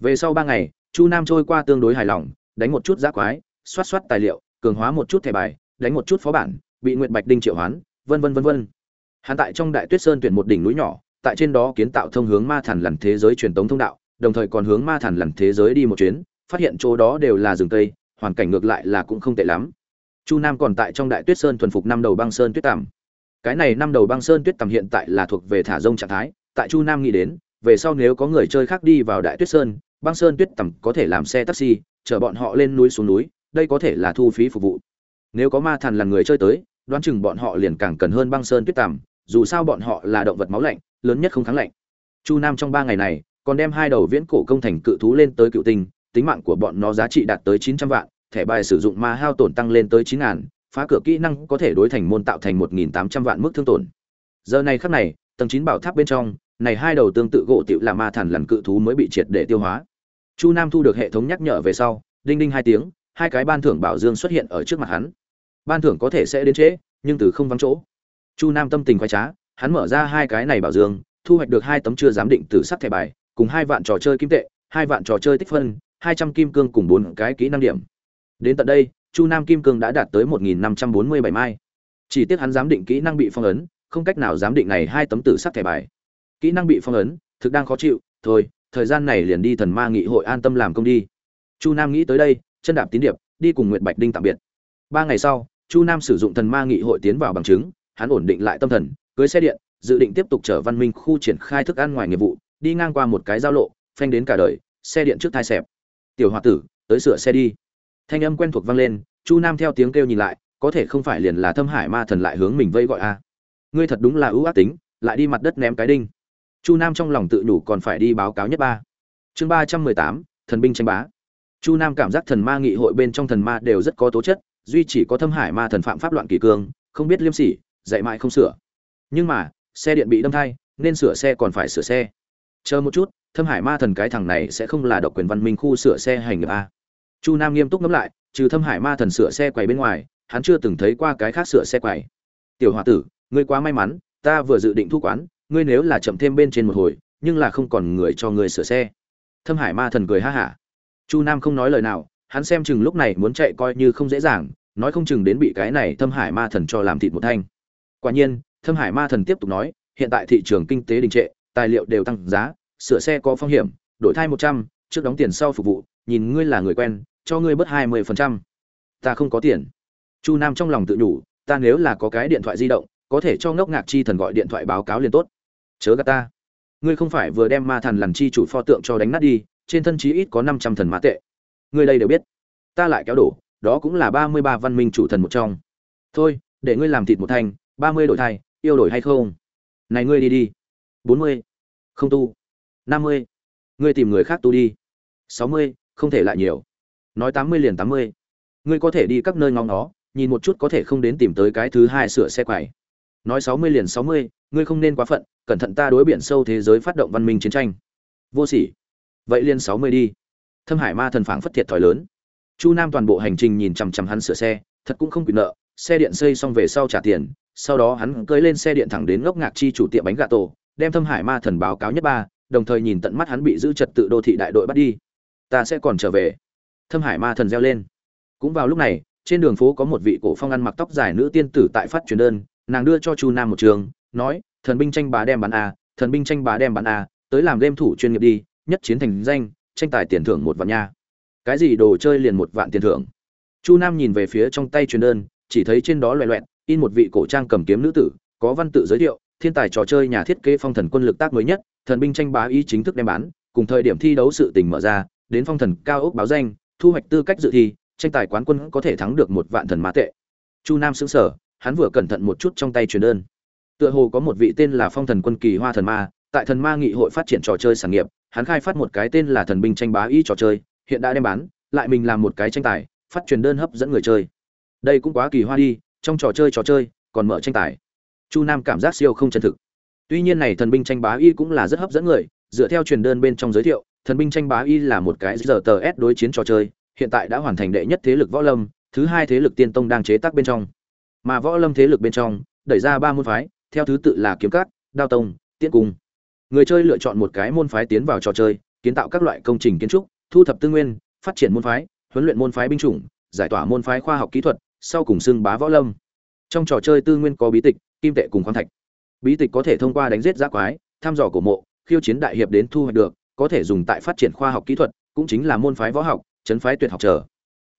Về sau ba ngày chu nam trôi qua tương đối hài lòng, đánh một chút giác quái, xoát xoát tài liệu, cường hóa một chút thẻ bài, đánh một chút phó bản, bị nguyện bạch đinh triệu hoán, vân vân vân vân. Hắn tại trong đại tuyết sơn tuyển một đỉnh núi nhỏ, tại trên đó kiến tạo thông hướng ma thần lằn thế giới truyền tống thông đạo, đồng thời còn hướng ma thần lằn thế giới đi một chuyến, phát hiện chỗ đó đều là rừng tây hoàn cảnh ngược lại là cũng không tệ lắm. Chu nam còn tại trong đại tuyết sơn thuần phục năm đầu băng sơn tuyết tằm. Cái này năm đầu băng sơn tuyết tằm hiện tại là thuộc về thả rông trạng thái, tại chu nam nghĩ đến, về sau nếu có người chơi khác đi vào đại tuyết sơn băng sơn tuyết tầm có thể làm xe taxi, chở bọn họ lên núi xuống núi, đây có thể là thu phí phục vụ. Nếu có ma thần là người chơi tới, đoán chừng bọn họ liền càng cần hơn băng sơn tuyết tầm, dù sao bọn họ là động vật máu lạnh, lớn nhất không kháng lạnh. Chu nam trong ba ngày này, còn đem hai đầu viễn cổ công thành cự thú lên tới cựu tinh, tính mạng của bọn nó giá trị đạt tới chín trăm vạn, thẻ bài sử dụng ma hao tổn tăng lên tới chín ngàn, phá cửa kỹ năng có thể đối thành môn tạo thành một nghìn tám trăm vạn mức thương tổn. Giờ này khắc này, tầng chín bảo tháp bên trong, này hai đầu tương tự gỗ tựu là ma thần lằn cự thú mới bị triệt để tiêu hóa chu nam thu được hệ thống nhắc nhở về sau, đinh đinh hai tiếng, hai cái ban thưởng bảo dương xuất hiện ở trước mặt hắn. Ban thưởng có thể sẽ đến trễ, nhưng từ không vắng chỗ. Chu nam tâm tình khoái trá, hắn mở ra hai cái này bảo dương, thu hoạch được hai tấm chưa giám định từ sắc thẻ bài, cùng hai vạn trò chơi kim tệ, hai vạn trò chơi tích phân, hai trăm kim cương cùng bốn cái kỹ năng điểm. Đến tận đây, chu nam kim cương đã đạt tới một nghìn năm trăm bốn mươi bảy mai. Chỉ tiếc hắn giám định kỹ năng bị phong ấn, không cách nào giám định này hai tấm tử sắc thẻ bài. Kỹ năng bị phong ấn, thực đang khó chịu, thôi thời gian này liền đi thần ma nghị hội an tâm làm công đi. Chu nam nghĩ tới đây, chân đạp tín điệp, đi cùng nguyệt bạch đinh tạm biệt. Ba ngày sau, chu nam sử dụng thần ma nghị hội tiến vào bằng chứng, hắn ổn định lại tâm thần, cưới xe điện, dự định tiếp tục chở văn minh khu triển khai thức ăn ngoài nghiệp vụ, đi ngang qua một cái giao lộ, phanh đến cả đời, xe điện trước thai xẹp. Tiểu h tử, tới sửa xe đi. Thanh âm quen thuộc vang lên, chu nam theo tiếng kêu nhìn lại, có thể không phải liền là thâm hải ma thần lại hướng mình vây gọi a. Ngươi thật đúng là ưu ác tính, lại đi mặt đất ném cái đinh chu nam trong lòng tự nhủ còn phải đi báo cáo nhất ba. Chương ba trăm mười tám, thần binh tranh bá. Chu nam cảm giác thần ma nghị hội bên trong thần ma đều rất có tố chất, duy chỉ có thâm hải ma thần phạm pháp loạn kỳ cương, không biết liêm sỉ, dạy mãi không sửa. Nhưng mà, xe điện bị đâm thai, nên sửa xe còn phải sửa xe. Chờ một chút, thâm hải ma thần cái thằng này sẽ không là độc quyền văn minh khu sửa xe hành nghiệp a. Chu nam nghiêm túc ngẫm lại, trừ thâm hải ma thần sửa xe quầy bên ngoài, hắn chưa từng thấy qua cái khác sửa xe quầy. Tiểu h tử, ngươi quá may mắn, ta vừa dự định thu quán ngươi nếu là chậm thêm bên trên một hồi, nhưng là không còn người cho ngươi sửa xe. Thâm hải ma thần cười ha hả. Chu nam không nói lời nào, hắn xem chừng lúc này muốn chạy coi như không dễ dàng, nói không chừng đến bị cái này thâm hải ma thần cho làm thịt một thanh. Quả nhiên, thâm hải ma thần tiếp tục nói, hiện tại thị trường kinh tế đình trệ, tài liệu đều tăng giá, sửa xe có phong hiểm, đổi thai một trăm, trước đóng tiền sau phục vụ, nhìn ngươi là người quen, cho ngươi bớt hai mươi phần trăm. Ta không có tiền. Chu nam trong lòng tự nhủ, ta nếu là có cái điện thoại di động có thể cho ngốc ngạc chi thần gọi điện thoại báo cáo liền tốt. Chớ gà ta. Ngươi không phải vừa đem ma thần làm chi chủ pho tượng cho đánh nát đi, trên thân chí ít có năm trăm thần mã tệ. Ngươi đây đều biết. Ta lại kéo đổ, đó cũng là ba mươi ba văn minh chủ thần một trong. Thôi, để ngươi làm thịt một thanh ba mươi đổi thay yêu đổi hay không? Này ngươi đi đi. Bốn mươi, không tu. Năm mươi, ngươi tìm người khác tu đi. Sáu mươi, không thể lại nhiều. Nói tám mươi liền tám mươi. Ngươi có thể đi các nơi ngóng nó, nhìn một chút có thể không đến tìm tới cái thứ hai sửa xe quầy nói sáu mươi liền sáu mươi, ngươi không nên quá phận, cẩn thận ta đối biển sâu thế giới phát động văn minh chiến tranh. Vô sỉ. Vậy liền sáu mươi đi. Thâm hải ma thần phảng phất thiệt thòi lớn. Chu nam toàn bộ hành trình nhìn chằm chằm hắn sửa xe, thật cũng không quyền nợ, xe điện xây xong về sau trả tiền, sau đó hắn cưỡi lên xe điện thẳng đến ngốc ngạc chi chủ tiệm bánh gà tổ, đem thâm hải ma thần báo cáo nhất ba, đồng thời nhìn tận mắt hắn bị giữ trật tự đô thị đại đội bắt đi. Ta sẽ còn trở về. Thâm hải ma thần reo lên. Cũng vào lúc này, trên đường phố có một vị cổ phong ăn mặc tóc dài nữ tiên tử tại phát truyền đơn nàng đưa cho chu nam một trường, nói, thần binh tranh bá đem bán a, thần binh tranh bá đem bán a, tới làm game thủ chuyên nghiệp đi, nhất chiến thành danh, tranh tài tiền thưởng một vạn nha. Cái gì đồ chơi liền một vạn tiền thưởng? Chu nam nhìn về phía trong tay truyền đơn, chỉ thấy trên đó loẹ loẹt, in một vị cổ trang cầm kiếm nữ tử, có văn tự giới thiệu, thiên tài trò chơi nhà thiết kế phong thần quân lực tác mới nhất, thần binh tranh bá ý chính thức đem bán, cùng thời điểm thi đấu sự tình mở ra, đến phong thần cao ốc báo danh, thu hoạch tư cách dự thi, tranh tài quán quân có thể thắng được một vạn thần mã tệ. Chu nam xứng sở hắn vừa cẩn thận một chút trong tay truyền đơn. Tựa hồ có một vị tên là phong thần quân kỳ hoa thần ma, tại thần ma nghị hội phát triển trò chơi sản nghiệp, hắn khai phát một cái tên là thần binh tranh bá y trò chơi, hiện đã đem bán, lại mình làm một cái tranh tài, phát truyền đơn hấp dẫn người chơi. Đây cũng quá kỳ hoa đi, trong trò chơi trò chơi, còn mở tranh tài. Chu nam cảm giác siêu không chân thực. Tuy nhiên này thần binh tranh bá y cũng là rất hấp dẫn người, dựa theo truyền đơn bên trong giới thiệu, thần binh tranh bá y là một cái giờ tờ s đối chiến trò chơi, hiện tại đã hoàn thành đệ nhất thế lực võ lâm, thứ hai thế lực tiên tông đang chế tác bên trong mà võ lâm thế lực bên trong, đẩy ra ba môn phái, theo thứ tự là kiếm cát đao tông tiết cung. Người chơi lựa chọn một cái môn phái tiến vào trò chơi, kiến tạo các loại công trình kiến trúc, thu thập tư nguyên, phát triển môn phái, huấn luyện môn phái binh chủng, giải tỏa môn phái khoa học kỹ thuật, sau cùng xưng bá võ lâm. Trong trò chơi tư nguyên có bí tịch, kim tệ cùng khoáng thạch. Bí tịch có thể thông qua đánh giết giác quái, thăm dò cổ mộ, khiêu chiến đại hiệp đến thu hoạch được, có thể dùng tại phát triển khoa học kỹ thuật, cũng chính là môn phái võ học, chấn phái tuyệt học trở.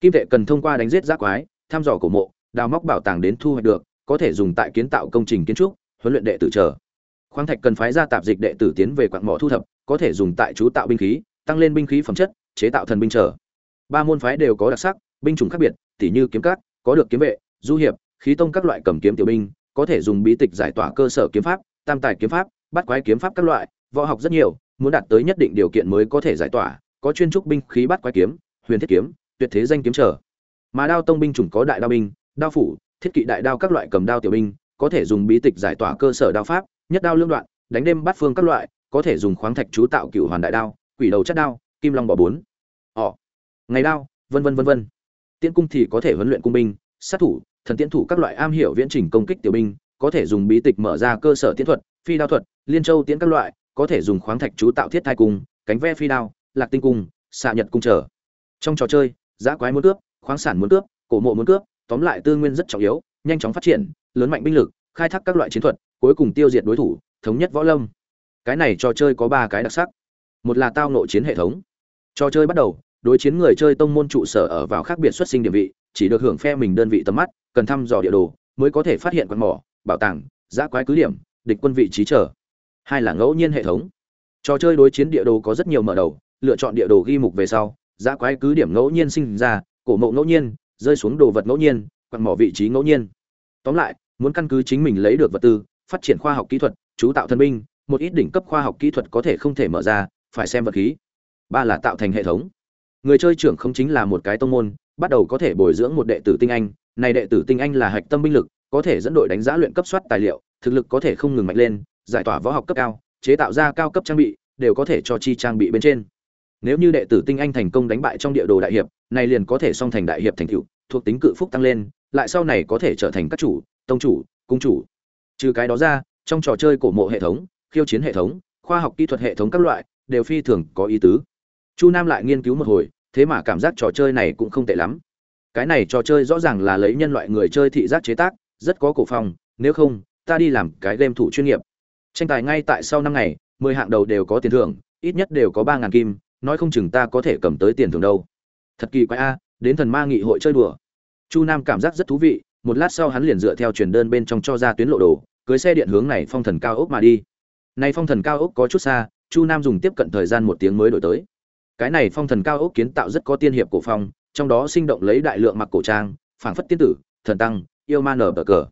Kim tệ cần thông qua đánh giết giác quái, thăm dò cổ mộ đào móc bảo tàng đến thu hoạch được, có thể dùng tại kiến tạo công trình kiến trúc, huấn luyện đệ tử trở khoáng thạch cần phái ra tạp dịch đệ tử tiến về quặng mỏ thu thập, có thể dùng tại chú tạo binh khí, tăng lên binh khí phẩm chất, chế tạo thần binh trở ba môn phái đều có đặc sắc, binh chủng khác biệt, tỉ như kiếm cát có được kiếm vệ, du hiệp, khí tông các loại cầm kiếm tiểu binh, có thể dùng bí tịch giải tỏa cơ sở kiếm pháp, tam tài kiếm pháp, bắt quái kiếm pháp các loại, võ học rất nhiều, muốn đạt tới nhất định điều kiện mới có thể giải tỏa, có chuyên trúc binh khí bắt quái kiếm, huyền thiết kiếm, tuyệt thế danh kiếm trở mà đao tông binh chủng có đại đao binh đao phủ, thiết kỵ đại đao các loại cầm đao tiểu binh, có thể dùng bí tịch giải tỏa cơ sở đao pháp, nhất đao lương đoạn, đánh đêm bắt phương các loại, có thể dùng khoáng thạch chú tạo cựu hoàn đại đao, quỷ đầu chất đao, kim long bỏ bốn, ỏ, ngày đao, vân vân vân vân. Tiễn cung thì có thể huấn luyện cung binh, sát thủ, thần tiễn thủ các loại am hiểu viễn trình công kích tiểu binh, có thể dùng bí tịch mở ra cơ sở tiễn thuật, phi đao thuật, liên châu tiễn các loại, có thể dùng khoáng thạch chú tạo thiết thai cung, cánh ve phi đao, lạc tinh cung, xạ nhật cung trở trong trò chơi, giã quái muốn cướp, khoáng sản muốn cướp, cổ mộ muốn cướp tóm lại tư nguyên rất trọng yếu, nhanh chóng phát triển, lớn mạnh binh lực, khai thác các loại chiến thuật, cuối cùng tiêu diệt đối thủ, thống nhất võ lâm. Cái này trò chơi có ba cái đặc sắc. Một là tao nội chiến hệ thống. Trò chơi bắt đầu, đối chiến người chơi tông môn trụ sở ở vào khác biệt xuất sinh địa vị, chỉ được hưởng phe mình đơn vị tầm mắt, cần thăm dò địa đồ, mới có thể phát hiện quan mỏ, bảo tàng, giã quái cứ điểm, địch quân vị trí chờ. Hai là ngẫu nhiên hệ thống. Trò chơi đối chiến địa đồ có rất nhiều mở đầu, lựa chọn địa đồ ghi mục về sau, giã quái cứ điểm ngẫu nhiên sinh ra, cổ mộ ngẫu nhiên rơi xuống đồ vật ngẫu nhiên quặng mỏ vị trí ngẫu nhiên. Tóm lại, muốn căn cứ chính mình lấy được vật tư, phát triển khoa học kỹ thuật, chú tạo thân binh, một ít đỉnh cấp khoa học kỹ thuật có thể không thể mở ra, phải xem vật khí. Ba là tạo thành hệ thống. Người chơi trưởng không chính là một cái tông môn, bắt đầu có thể bồi dưỡng một đệ tử tinh anh. Này đệ tử tinh anh là hạch tâm binh lực, có thể dẫn đội đánh giá luyện cấp soát tài liệu, thực lực có thể không ngừng mạnh lên, giải tỏa võ học cấp cao, chế tạo ra cao cấp trang bị, đều có thể cho chi trang bị bên trên. Nếu như đệ tử tinh anh thành công đánh bại trong địa đồ đại hiệp, này liền có thể song thành đại hiệp thành tựu thuộc tính cự phúc tăng lên, lại sau này có thể trở thành các chủ, tông chủ, cung chủ. Trừ cái đó ra, trong trò chơi cổ mộ hệ thống, khiêu chiến hệ thống, khoa học kỹ thuật hệ thống các loại, đều phi thường có ý tứ. Chu nam lại nghiên cứu một hồi, thế mà cảm giác trò chơi này cũng không tệ lắm. Cái này trò chơi rõ ràng là lấy nhân loại người chơi thị giác chế tác, rất có cổ phong, nếu không, ta đi làm cái game thủ chuyên nghiệp. Tranh tài ngay tại sau năm ngày, mười hạng đầu đều có tiền thưởng, ít nhất đều có ba ngàn kim, nói không chừng ta có thể cầm tới tiền thưởng đâu. Thật kỳ quái a đến thần ma nghị hội chơi đùa. Chu nam cảm giác rất thú vị, một lát sau hắn liền dựa theo truyền đơn bên trong cho ra tuyến lộ đồ, cưới xe điện hướng này phong thần cao ốc mà đi. Này phong thần cao ốc có chút xa, chu nam dùng tiếp cận thời gian một tiếng mới đổi tới. Cái này phong thần cao ốc kiến tạo rất có tiên hiệp cổ phong, trong đó sinh động lấy đại lượng mặc cổ trang, phảng phất tiên tử, thần tăng, yêu ma nở bờ cờ.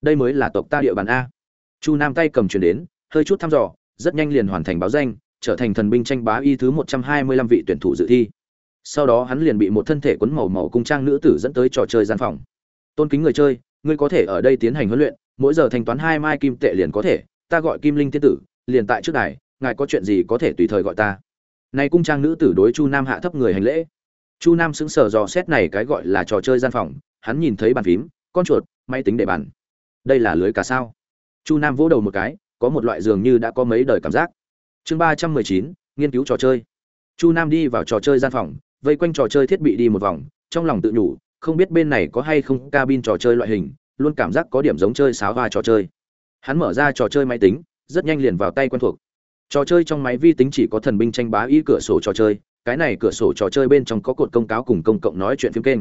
Đây mới là tộc ta địa bàn a. Chu nam tay cầm truyền đến, hơi chút thăm dò, rất nhanh liền hoàn thành báo danh, trở thành thần binh tranh bá y thứ một trăm hai mươi lăm vị tuyển thủ dự thi sau đó hắn liền bị một thân thể quấn màu màu cung trang nữ tử dẫn tới trò chơi gian phòng. Tôn kính người chơi, ngươi có thể ở đây tiến hành huấn luyện, mỗi giờ thanh toán hai mai kim tệ liền có thể, ta gọi kim linh tiên tử, liền tại trước đài, ngài có chuyện gì có thể tùy thời gọi ta. Này cung trang nữ tử đối chu nam hạ thấp người hành lễ. Chu nam sững sờ dò xét này cái gọi là trò chơi gian phòng, hắn nhìn thấy bàn phím, con chuột, máy tính để bàn. Đây là lưới cả sao? Chu nam vỗ đầu một cái, có một loại dường như đã có mấy đời cảm giác. Chương ba trăm mười chín, nghiên cứu trò chơi. Chu nam đi vào trò chơi gian phòng vây quanh trò chơi thiết bị đi một vòng, trong lòng tự nhủ, không biết bên này có hay không cabin trò chơi loại hình, luôn cảm giác có điểm giống chơi sáo va trò chơi. Hắn mở ra trò chơi máy tính, rất nhanh liền vào tay quen thuộc. Trò chơi trong máy vi tính chỉ có thần binh tranh bá y cửa sổ trò chơi, cái này cửa sổ trò chơi bên trong có cột công cáo cùng công cộng nói chuyện phim kênh.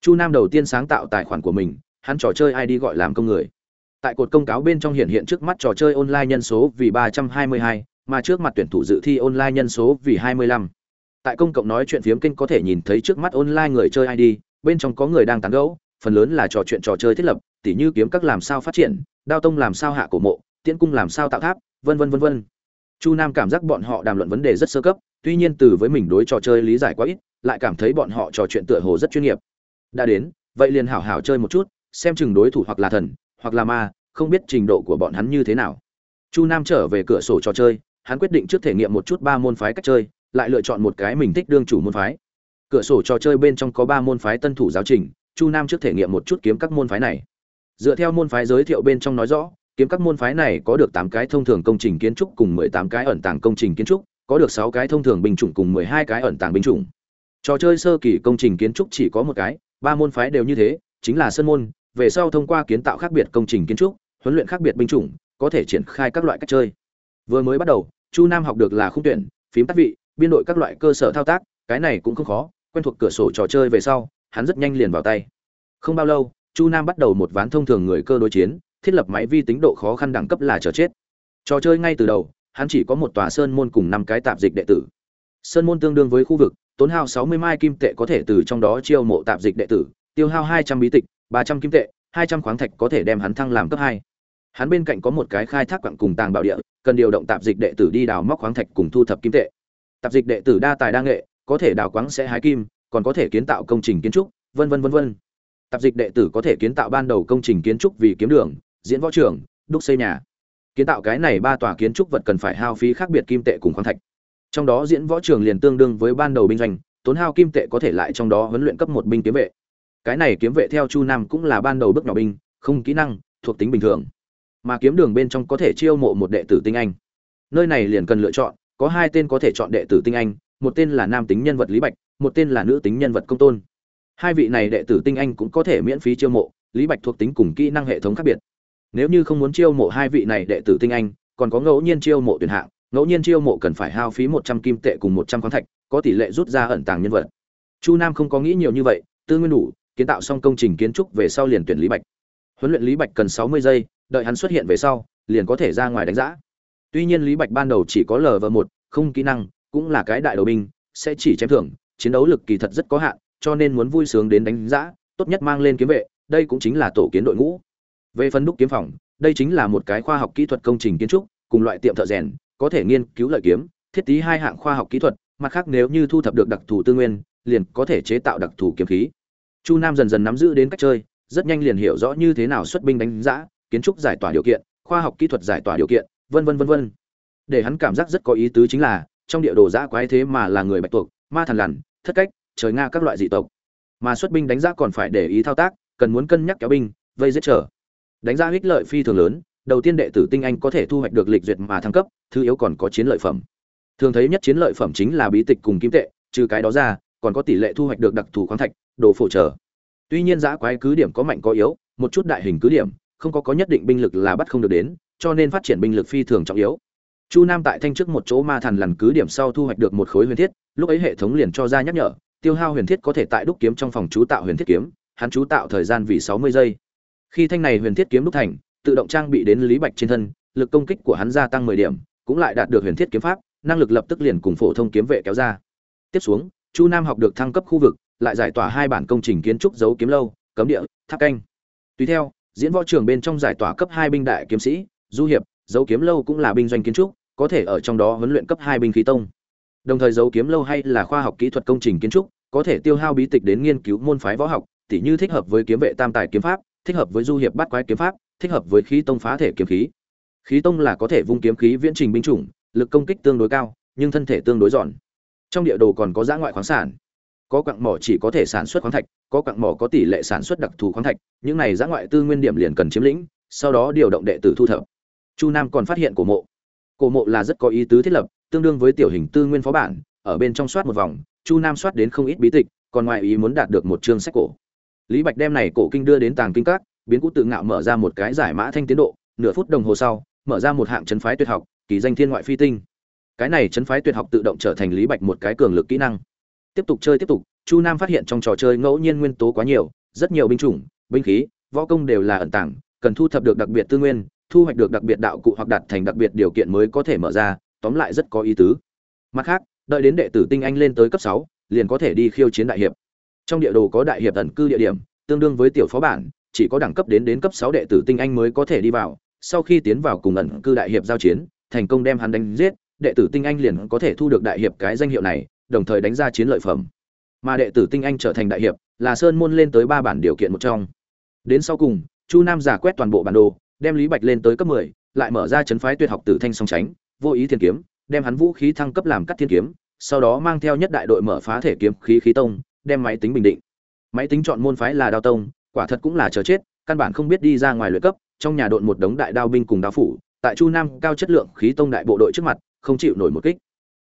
Chu nam đầu tiên sáng tạo tài khoản của mình, hắn trò chơi id gọi làm công người. Tại cột công cáo bên trong hiện hiện trước mắt trò chơi online nhân số vì ba trăm hai mươi hai, mà trước mặt tuyển thủ dự thi online nhân số vì hai mươi lăm tại công cộng nói chuyện phiếm kênh có thể nhìn thấy trước mắt online người chơi id bên trong có người đang tán gẫu, phần lớn là trò chuyện trò chơi thiết lập, tỉ như kiếm các làm sao phát triển, đao tông làm sao hạ cổ mộ, tiễn cung làm sao tạo tháp, vân vân vân vân. Chu nam cảm giác bọn họ đàm luận vấn đề rất sơ cấp, tuy nhiên từ với mình đối trò chơi lý giải quá ít, lại cảm thấy bọn họ trò chuyện tựa hồ rất chuyên nghiệp. Đã đến, vậy liền hảo hảo chơi một chút, xem chừng đối thủ hoặc là thần, hoặc là ma, không biết trình độ của bọn hắn như thế nào. Chu nam trở về cửa sổ trò chơi, hắn quyết định trước thể nghiệm một chút ba môn phái cách chơi lại lựa chọn một cái mình thích đương chủ môn phái. Cửa sổ trò chơi bên trong có ba môn phái tân thủ giáo trình, chu nam trước thể nghiệm một chút kiếm các môn phái này. Dựa theo môn phái giới thiệu bên trong nói rõ, kiếm các môn phái này có được tám cái thông thường công trình kiến trúc cùng mười tám cái ẩn tàng công trình kiến trúc, có được sáu cái thông thường binh chủng cùng mười hai cái ẩn tàng binh chủng. Trò chơi sơ kỳ công trình kiến trúc chỉ có một cái, ba môn phái đều như thế, chính là sân môn, về sau thông qua kiến tạo khác biệt công trình kiến trúc, huấn luyện khác biệt binh chủng, có thể triển khai các loại cách chơi. Vừa mới bắt đầu, chu nam học được là khung tuyển, phím tắt vị biên đội các loại cơ sở thao tác, cái này cũng không khó, quen thuộc cửa sổ trò chơi về sau, hắn rất nhanh liền vào tay. Không bao lâu, chu nam bắt đầu một ván thông thường người cơ đối chiến, thiết lập máy vi tính độ khó khăn đẳng cấp là chờ chết. Trò chơi ngay từ đầu, hắn chỉ có một tòa sơn môn cùng năm cái tạp dịch đệ tử. Sơn môn tương đương với khu vực, tốn hao sáu mươi mai kim tệ có thể từ trong đó chiêu mộ tạp dịch đệ tử, tiêu hao hai trăm bí tịch, ba trăm kim tệ, hai trăm khoáng thạch có thể đem hắn thăng làm cấp hai. Hắn bên cạnh có một cái khai thác quặng cùng tàng bảo địa, cần điều động tạp dịch đệ tử đi đào móc khoáng thạch cùng thu thập kim tệ tạp dịch đệ tử đa tài đa nghệ, có thể đào quáng sẽ hái kim, còn có thể kiến tạo công trình kiến trúc, vân vân vân vân. Tạp dịch đệ tử có thể kiến tạo ban đầu công trình kiến trúc vì kiếm đường, diễn võ trường, đúc xây nhà. Kiến tạo cái này ba tòa kiến trúc vật cần phải hao phí khác biệt kim tệ cùng khoáng thạch. Trong đó diễn võ trường liền tương đương với ban đầu binh doanh, tốn hao kim tệ có thể lại trong đó huấn luyện cấp một binh kiếm vệ. Cái này kiếm vệ theo chu nam cũng là ban đầu bước nhỏ binh, không kỹ năng, thuộc tính bình thường. Mà kiếm đường bên trong có thể chiêu mộ một đệ tử tinh anh. Nơi này liền cần lựa chọn có hai tên có thể chọn đệ tử tinh anh, một tên là nam tính nhân vật lý bạch, một tên là nữ tính nhân vật công tôn. Hai vị này đệ tử tinh anh cũng có thể miễn phí chiêu mộ, lý bạch thuộc tính cùng kỹ năng hệ thống khác biệt. Nếu như không muốn chiêu mộ hai vị này đệ tử tinh anh, còn có ngẫu nhiên chiêu mộ tuyển hạng, ngẫu nhiên chiêu mộ cần phải hao phí một trăm kim tệ cùng một trăm khoáng thạch, có tỷ lệ rút ra ẩn tàng nhân vật. Chu nam không có nghĩ nhiều như vậy, tư nguyên đủ, kiến tạo xong công trình kiến trúc về sau liền tuyển lý bạch. Huấn luyện lý bạch cần sáu mươi giây, đợi hắn xuất hiện về sau, liền có thể ra ngoài đánh giá tuy nhiên lý bạch ban đầu chỉ có lv một, không kỹ năng, cũng là cái đại đầu binh, sẽ chỉ chém thưởng, chiến đấu lực kỳ thật rất có hạn, cho nên muốn vui sướng đến đánh giá tốt nhất mang lên kiếm vệ, đây cũng chính là tổ kiến đội ngũ. Về phân đúc kiếm phòng, đây chính là một cái khoa học kỹ thuật công trình kiến trúc, cùng loại tiệm thợ rèn, có thể nghiên cứu lợi kiếm, thiết tí hai hạng khoa học kỹ thuật, mặt khác nếu như thu thập được đặc thù tư nguyên, liền có thể chế tạo đặc thù kiếm khí. Chu nam dần dần nắm giữ đến cách chơi, rất nhanh liền hiểu rõ như thế nào xuất binh đánh giá kiến trúc giải tỏa điều kiện, khoa học kỹ thuật giải tỏa điều kiện vân vân vân vân. Để hắn cảm giác rất có ý tứ chính là, trong địa đồ dã quái thế mà là người bạch tuộc, ma thần lằn, thất cách, trời nga các loại dị tộc. Mà xuất binh đánh giá còn phải để ý thao tác, cần muốn cân nhắc kéo binh, vây giết trở. Đánh giá ích lợi phi thường lớn, đầu tiên đệ tử tinh anh có thể thu hoạch được lịch duyệt mà thăng cấp, thứ yếu còn có chiến lợi phẩm. Thường thấy nhất chiến lợi phẩm chính là bí tịch cùng kim tệ, trừ cái đó ra, còn có tỷ lệ thu hoạch được đặc thù khoáng thạch, đồ phổ trở. Tuy nhiên dã quái cứ điểm có mạnh có yếu, một chút đại hình cứ điểm, không có có nhất định binh lực là bắt không được đến cho nên phát triển binh lực phi thường trọng yếu. Chu nam tại thanh trước một chỗ ma thần lần cứ điểm sau thu hoạch được một khối huyền thiết, lúc ấy hệ thống liền cho ra nhắc nhở, tiêu hao huyền thiết có thể tại đúc kiếm trong phòng chú tạo huyền thiết kiếm, hắn chú tạo thời gian vì sáu mươi giây. Khi thanh này huyền thiết kiếm đúc thành, tự động trang bị đến lý bạch trên thân, lực công kích của hắn gia tăng mười điểm, cũng lại đạt được huyền thiết kiếm pháp, năng lực lập tức liền cùng phổ thông kiếm vệ kéo ra. Tiếp xuống, chu nam học được thăng cấp khu vực, lại giải tỏa hai bản công trình kiến trúc dấu kiếm lâu, cấm địa, tháp canh. Tùy theo, diễn võ trường bên trong giải tỏa cấp hai binh đại kiếm sĩ du hiệp, dấu kiếm lâu cũng là binh doanh kiến trúc, có thể ở trong đó huấn luyện cấp hai binh khí tông. Đồng thời dấu kiếm lâu hay là khoa học kỹ thuật công trình kiến trúc, có thể tiêu hao bí tịch đến nghiên cứu môn phái võ học, tỉ như thích hợp với kiếm vệ tam tài kiếm pháp, thích hợp với du hiệp bắt quái kiếm pháp, thích hợp với khí tông phá thể kiếm khí. Khí tông là có thể vung kiếm khí viễn trình binh chủng, lực công kích tương đối cao, nhưng thân thể tương đối giòn. Trong địa đồ còn có giã ngoại khoáng sản. Có quặng mỏ chỉ có thể sản xuất khoáng thạch, có quặng mỏ có tỷ lệ sản xuất đặc thù khoáng thạch, những này giã ngoại tư nguyên điểm liền cần chiếm lĩnh, sau đó điều động đệ tử thu thập chu nam còn phát hiện cổ mộ. Cổ mộ là rất có ý tứ thiết lập, tương đương với tiểu hình tư nguyên phó bản, ở bên trong soát một vòng, chu nam soát đến không ít bí tịch, còn ngoài ý muốn đạt được một chương sách cổ. Lý bạch đem này cổ kinh đưa đến tàng kinh các, biến cũ tự ngạo mở ra một cái giải mã thanh tiến độ, nửa phút đồng hồ sau, mở ra một hạng chấn phái tuyệt học, kỳ danh thiên ngoại phi tinh. Cái này chấn phái tuyệt học tự động trở thành lý bạch một cái cường lực kỹ năng. Tiếp tục chơi tiếp tục, chu nam phát hiện trong trò chơi ngẫu nhiên nguyên tố quá nhiều, rất nhiều binh chủng, binh khí, võ công đều là ẩn tàng, cần thu thập được đặc biệt tư nguyên thu hoạch được đặc biệt đạo cụ hoặc đạt thành đặc biệt điều kiện mới có thể mở ra, tóm lại rất có ý tứ. Mặt khác, đợi đến đệ tử tinh anh lên tới cấp sáu, liền có thể đi khiêu chiến đại hiệp. Trong địa đồ có đại hiệp ẩn cư địa điểm, tương đương với tiểu phó bản, chỉ có đẳng cấp đến đến cấp sáu đệ tử tinh anh mới có thể đi vào. Sau khi tiến vào cùng ẩn cư đại hiệp giao chiến, thành công đem hắn đánh giết, đệ tử tinh anh liền có thể thu được đại hiệp cái danh hiệu này, đồng thời đánh ra chiến lợi phẩm. Mà đệ tử tinh anh trở thành đại hiệp, là sơn môn lên tới ba bản điều kiện một trong. Đến sau cùng, chu nam giả quét toàn bộ bản đồ đem lý bạch lên tới cấp mười, lại mở ra chấn phái tuyệt học tử thanh song tránh vô ý thiên kiếm, đem hắn vũ khí thăng cấp làm cắt thiên kiếm, sau đó mang theo nhất đại đội mở phá thể kiếm khí khí tông, đem máy tính bình định. Máy tính chọn môn phái là đao tông, quả thật cũng là chờ chết, căn bản không biết đi ra ngoài luyện cấp, trong nhà độn một đống đại đao binh cùng đao phủ, tại chu nam cao chất lượng khí tông đại bộ đội trước mặt, không chịu nổi một kích.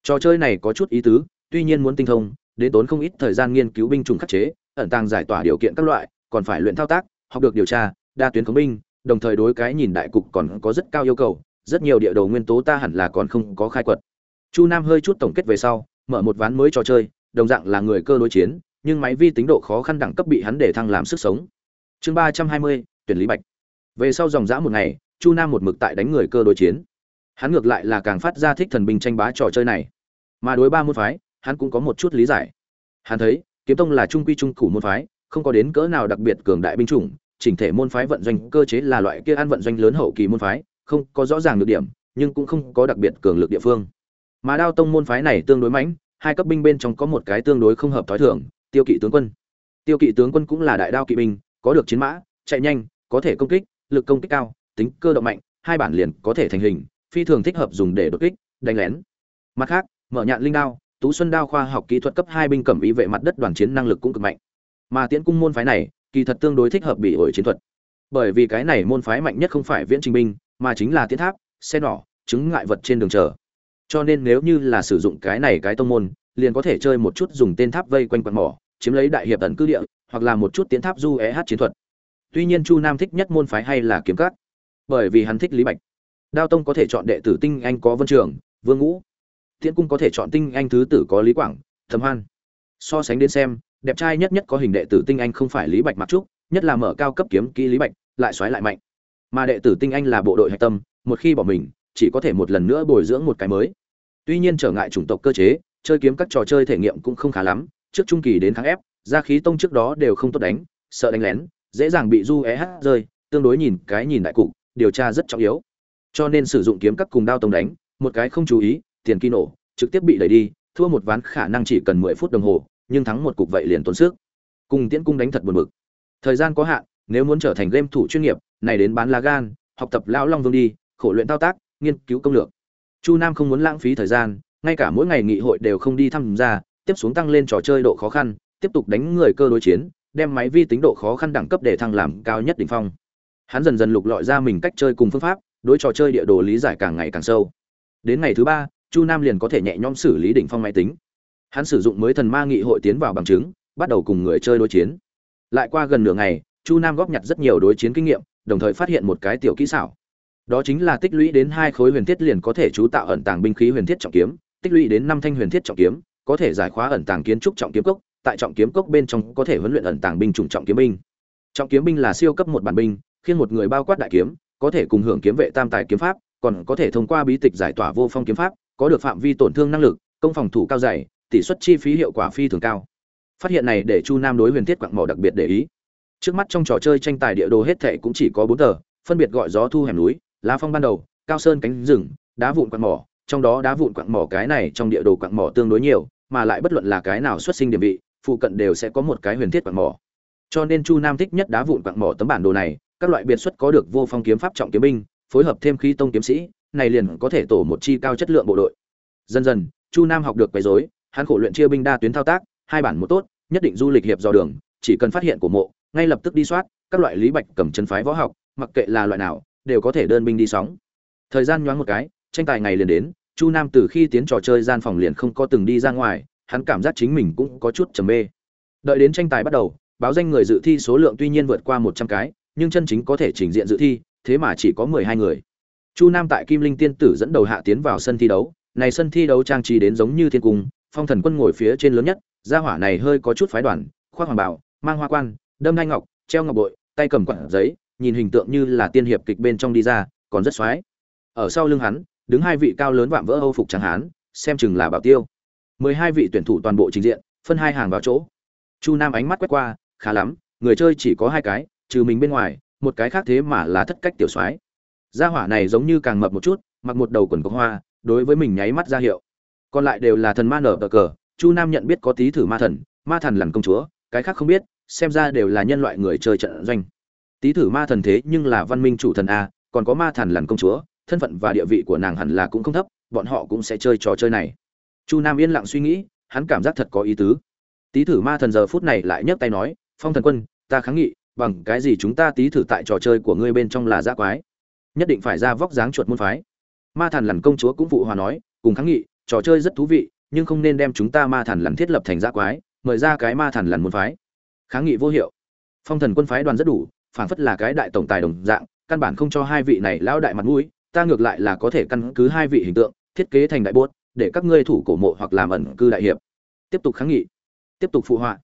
Trò chơi này có chút ý tứ, tuy nhiên muốn tinh thông, đến tốn không ít thời gian nghiên cứu binh chủng khắc chế, ẩn tàng giải tỏa điều kiện các loại, còn phải luyện thao tác, học được điều tra, đa tuyến khống binh đồng thời đối cái nhìn đại cục còn có rất cao yêu cầu, rất nhiều địa đồ nguyên tố ta hẳn là còn không có khai quật. Chu nam hơi chút tổng kết về sau, mở một ván mới trò chơi, đồng dạng là người cơ đối chiến, nhưng máy vi tính độ khó khăn đẳng cấp bị hắn để thăng làm sức sống. Chương ba trăm hai mươi, tuyển lý bạch. Về sau dòng dã một ngày, chu nam một mực tại đánh người cơ đối chiến. Hắn ngược lại là càng phát ra thích thần binh tranh bá trò chơi này. Mà đối ba môn phái, hắn cũng có một chút lý giải. Hắn thấy, kiếm tông là trung quy trung củ môn phái, không có đến cỡ nào đặc biệt cường đại binh chủng chỉnh thể môn phái vận doanh cơ chế là loại kia ăn vận doanh lớn hậu kỳ môn phái, không có rõ ràng được điểm, nhưng cũng không có đặc biệt cường lực địa phương. Mà đao tông môn phái này tương đối mạnh hai cấp binh bên trong có một cái tương đối không hợp thói thường, tiêu kỵ tướng quân. Tiêu kỵ tướng quân cũng là đại đao kỵ binh, có được chiến mã, chạy nhanh, có thể công kích, lực công kích cao, tính cơ động mạnh, hai bản liền có thể thành hình, phi thường thích hợp dùng để đột kích, đánh lén. Mặt khác, mở nhạn linh đao, tú xuân đao khoa học kỹ thuật cấp hai binh cẩm ý vệ mặt đất đoàn chiến năng lực cũng cực mạnh. Mà tiễn cung môn phái này kỳ thật tương đối thích hợp bị ổi chiến thuật. Bởi vì cái này môn phái mạnh nhất không phải viễn trình binh, mà chính là tiến tháp, xe nỏ, chứng ngại vật trên đường chờ. Cho nên nếu như là sử dụng cái này cái tông môn, liền có thể chơi một chút dùng tên tháp vây quanh quạt mỏ, chiếm lấy đại hiệp tần cư địa, hoặc là một chút tiến tháp du é hát chiến thuật. Tuy nhiên chu nam thích nhất môn phái hay là kiếm cát bởi vì hắn thích lý bạch. Đao tông có thể chọn đệ tử tinh anh có vân trường, vương ngũ. Tiễn cung có thể chọn tinh anh thứ tử có lý quảng thầm hoan. So sánh đến xem đẹp trai nhất nhất có hình đệ tử tinh anh không phải lý bạch mặc trúc, nhất là mở cao cấp kiếm kỹ lý bạch, lại xoáy lại mạnh. Mà đệ tử tinh anh là bộ đội hạch tâm, một khi bỏ mình, chỉ có thể một lần nữa bồi dưỡng một cái mới. Tuy nhiên trở ngại chủng tộc cơ chế, chơi kiếm các trò chơi thể nghiệm cũng không khá lắm, trước trung kỳ đến tháng ép ra khí tông trước đó đều không tốt đánh, sợ đánh lén, dễ dàng bị du é hát rơi, tương đối nhìn cái nhìn đại cục, điều tra rất trọng yếu. Cho nên sử dụng kiếm các cùng đao tông đánh, một cái không chú ý, tiền kỳ nổ, trực tiếp bị đẩy đi, thua một ván khả năng chỉ cần mười phút đồng hồ nhưng thắng một cục vậy liền tốn sức. Cùng tiễn cung đánh thật buồn bực. Thời gian có hạn, nếu muốn trở thành game thủ chuyên nghiệp, này đến bán lá gan, học tập lão long vương đi, khổ luyện thao tác, nghiên cứu công lược. Chu nam không muốn lãng phí thời gian, ngay cả mỗi ngày nghị hội đều không đi tham gia, tiếp xuống tăng lên trò chơi độ khó khăn, tiếp tục đánh người cơ đối chiến, đem máy vi tính độ khó khăn đẳng cấp để thăng làm cao nhất đỉnh phong. Hắn dần dần lục lọi ra mình cách chơi cùng phương pháp, đối trò chơi địa đồ lý giải càng ngày càng sâu. Đến ngày thứ ba, chu nam liền có thể nhẹ nhõm xử lý đỉnh phong máy tính hắn sử dụng mới thần ma nghị hội tiến vào bằng chứng, bắt đầu cùng người chơi đối chiến. Lại qua gần nửa ngày, chu nam góp nhặt rất nhiều đối chiến kinh nghiệm, đồng thời phát hiện một cái tiểu kỹ xảo. Đó chính là tích lũy đến hai khối huyền thiết liền có thể chú tạo ẩn tàng binh khí huyền thiết trọng kiếm, tích lũy đến năm thanh huyền thiết trọng kiếm, có thể giải khóa ẩn tàng kiến trúc trọng kiếm cốc, tại trọng kiếm cốc bên trong có thể huấn luyện ẩn tàng binh chủng trọng kiếm binh. Trọng kiếm binh là siêu cấp một bản binh khiến một người bao quát đại kiếm, có thể cùng hưởng kiếm vệ tam tài kiếm pháp, còn có thể thông qua bí tịch giải tỏa vô phong kiếm pháp, có được phạm vi tổn thương năng lực, công phòng thủ cao dày tỷ suất chi phí hiệu quả phi thường cao. Phát hiện này để chu nam đối huyền thiết quặng mỏ đặc biệt để ý. Trước mắt trong trò chơi tranh tài địa đồ hết thệ cũng chỉ có bốn tờ, phân biệt gọi gió thu hẻm núi, lá phong ban đầu, cao sơn cánh rừng, đá vụn quặng mỏ, trong đó đá vụn quặng mỏ cái này trong địa đồ quặng mỏ tương đối nhiều, mà lại bất luận là cái nào xuất sinh điểm vị, phụ cận đều sẽ có một cái huyền thiết quặng mỏ. Cho nên chu nam thích nhất đá vụn quặng mỏ tấm bản đồ này, các loại biệt xuất có được vô phong kiếm pháp trọng kiếm binh, phối hợp thêm khí tông kiếm sĩ, này liền có thể tổ một chi cao chất lượng bộ đội. Dần dần, chu nam học được quấy rối hắn khổ luyện chia binh đa tuyến thao tác, hai bản một tốt, nhất định du lịch hiệp dò đường, chỉ cần phát hiện của mộ, ngay lập tức đi soát, các loại lý bạch cầm chân phái võ học, mặc kệ là loại nào, đều có thể đơn binh đi sóng. Thời gian nhoáng một cái, tranh tài ngày liền đến, chu nam từ khi tiến trò chơi gian phòng liền không có từng đi ra ngoài, hắn cảm giác chính mình cũng có chút trầm mê. Đợi đến tranh tài bắt đầu, báo danh người dự thi số lượng tuy nhiên vượt qua một trăm cái, nhưng chân chính có thể trình diện dự thi, thế mà chỉ có mười hai người. Chu nam tại kim linh tiên tử dẫn đầu hạ tiến vào sân thi đấu, này sân thi đấu trang trí đến giống như thiên cung phong thần quân ngồi phía trên lớn nhất, gia hỏa này hơi có chút phái đoàn, khoác hoàng bảo mang hoa quan, đâm đai ngọc, treo ngọc bội, tay cầm quặng giấy, nhìn hình tượng như là tiên hiệp kịch bên trong đi ra, còn rất xoái. Ở sau lưng hắn, đứng hai vị cao lớn vạm vỡ âu phục trắng hán, xem chừng là bảo tiêu. Mười hai vị tuyển thủ toàn bộ trình diện, phân hai hàng vào chỗ. Chu nam ánh mắt quét qua, khá lắm, người chơi chỉ có hai cái, trừ mình bên ngoài, một cái khác thế mà là thất cách tiểu soái gia hỏa này giống như càng mập một chút, mặc một đầu quần cốc hoa, đối với mình nháy mắt ra hiệu còn lại đều là thần ma nở cờ cờ. Chu nam nhận biết có tí thử ma thần ma thần lằn công chúa, cái khác không biết, xem ra đều là nhân loại người chơi trận doanh. Tí thử ma thần thế nhưng là văn minh chủ thần a, còn có ma thần lằn công chúa, thân phận và địa vị của nàng hẳn là cũng không thấp, bọn họ cũng sẽ chơi trò chơi này. Chu nam yên lặng suy nghĩ, hắn cảm giác thật có ý tứ. Tí thử ma thần giờ phút này lại nhấc tay nói, phong thần quân, ta kháng nghị, bằng cái gì chúng ta tí thử tại trò chơi của ngươi bên trong là giã quái? Nhất định phải ra vóc dáng chuột môn phái. Ma thần lằn công chúa cũng phụ hòa nói, cùng kháng nghị trò chơi rất thú vị, nhưng không nên đem chúng ta ma thần lằn thiết lập thành giã quái, mời ra cái ma thần lằn muốn phái. Kháng nghị vô hiệu. Phong thần quân phái đoàn rất đủ phản phất là cái đại tổng tài đồng dạng, căn bản không cho hai vị này lão đại mặt mũi, ta ngược lại là có thể căn cứ hai vị hình tượng, thiết kế thành đại bốt, để các ngươi thủ cổ mộ hoặc làm ẩn cư đại hiệp. Tiếp tục kháng nghị. Tiếp tục phụ họa.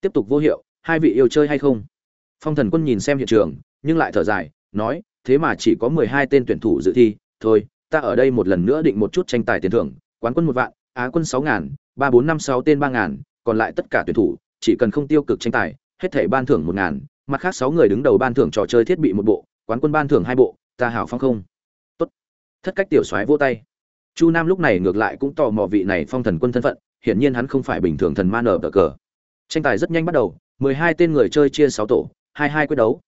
Tiếp tục vô hiệu, hai vị yêu chơi hay không? Phong thần quân nhìn xem hiện trường, nhưng lại thở dài, nói, thế mà chỉ có mười hai tên tuyển thủ dự thi, thôi, ta ở đây một lần nữa định một chút tranh tài tiền thưởng quán quân một vạn, á quân sáu ngàn, ba bốn năm sáu tên ba ngàn, còn lại tất cả tuyển thủ, chỉ cần không tiêu cực tranh tài, hết thể ban thưởng một ngàn, mặt khác sáu người đứng đầu ban thưởng trò chơi thiết bị một bộ, quán quân ban thưởng hai bộ, ta hảo phong không? Tốt. Thất cách tiểu soái vô tay. Chu nam lúc này ngược lại cũng tò mò vị này phong thần quân thân phận, hiển nhiên hắn không phải bình thường thần ma nở cờ cờ. Tranh tài rất nhanh bắt đầu, mười hai tên người chơi chia sáu tổ, hai hai quyết đấu.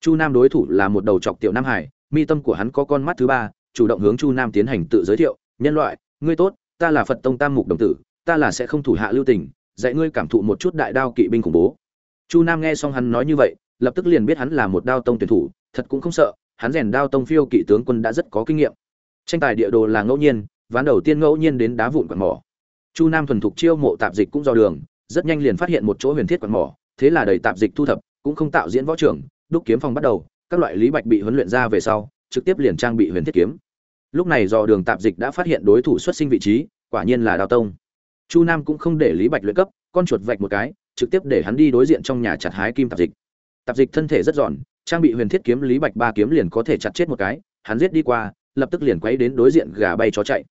Chu nam đối thủ là một đầu trọc tiểu nam hải, mi tâm của hắn có con mắt thứ ba, chủ động hướng chu nam tiến hành tự giới thiệu, nhân loại ngươi tốt, ta là phật tông tam mục đồng tử, ta là sẽ không thủ hạ lưu tình, dạy ngươi cảm thụ một chút đại đao kỵ binh khủng bố. Chu nam nghe xong hắn nói như vậy, lập tức liền biết hắn là một đao tông tuyển thủ, thật cũng không sợ, hắn rèn đao tông phiêu kỵ tướng quân đã rất có kinh nghiệm. Tranh tài địa đồ là ngẫu nhiên, ván đầu tiên ngẫu nhiên đến đá vụn quạt mỏ. Chu nam thuần thục chiêu mộ tạp dịch cũng do đường, rất nhanh liền phát hiện một chỗ huyền thiết quạt mỏ, thế là đầy tạp dịch thu thập, cũng không tạo diễn võ trưởng, đúc kiếm phòng bắt đầu, các loại lý bạch bị huấn luyện ra về sau, trực tiếp liền trang bị huyền thiết kiếm lúc này do đường tạp dịch đã phát hiện đối thủ xuất sinh vị trí, quả nhiên là đào tông. Chu nam cũng không để lý bạch luyện cấp, con chuột vạch một cái, trực tiếp để hắn đi đối diện trong nhà chặt hái kim tạp dịch. Tạp dịch thân thể rất giòn, trang bị huyền thiết kiếm lý bạch ba kiếm liền có thể chặt chết một cái, hắn giết đi qua, lập tức liền quấy đến đối diện gà bay chó chạy.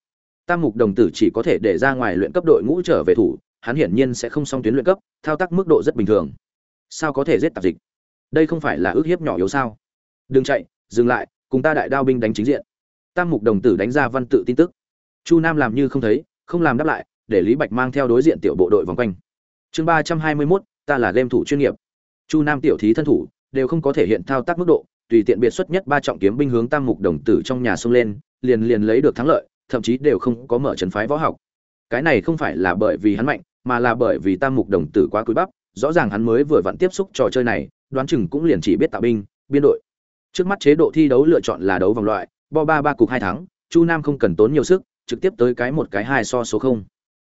Tam mục đồng tử chỉ có thể để ra ngoài luyện cấp đội ngũ trở về thủ, hắn hiển nhiên sẽ không xong tuyến luyện cấp, thao tác mức độ rất bình thường. Sao có thể giết tạp dịch? Đây không phải là ước hiếp nhỏ yếu sao? Đừng chạy, dừng lại, cùng ta đại đao binh đánh chính diện tam mục đồng tử đánh ra văn tự tin tức. Chu nam làm như không thấy, không làm đáp lại, để lý bạch mang theo đối diện tiểu bộ đội vòng quanh. Chương ba trăm hai mươi mốt, ta là game thủ chuyên nghiệp. Chu nam tiểu thí thân thủ, đều không có thể hiện thao tác mức độ, tùy tiện biệt xuất nhất ba trọng kiếm binh hướng tam mục đồng tử trong nhà xông lên, liền liền lấy được thắng lợi, thậm chí đều không có mở trấn phái võ học. Cái này không phải là bởi vì hắn mạnh, mà là bởi vì tam mục đồng tử quá cúi bắp, rõ ràng hắn mới vừa vặn tiếp xúc trò chơi này, đoán chừng cũng liền chỉ biết tạo binh, biên đội. Trước mắt chế độ thi đấu lựa chọn là đấu vòng loại bo ba ba cục hai thắng chu nam không cần tốn nhiều sức, trực tiếp tới cái một cái hai so số không.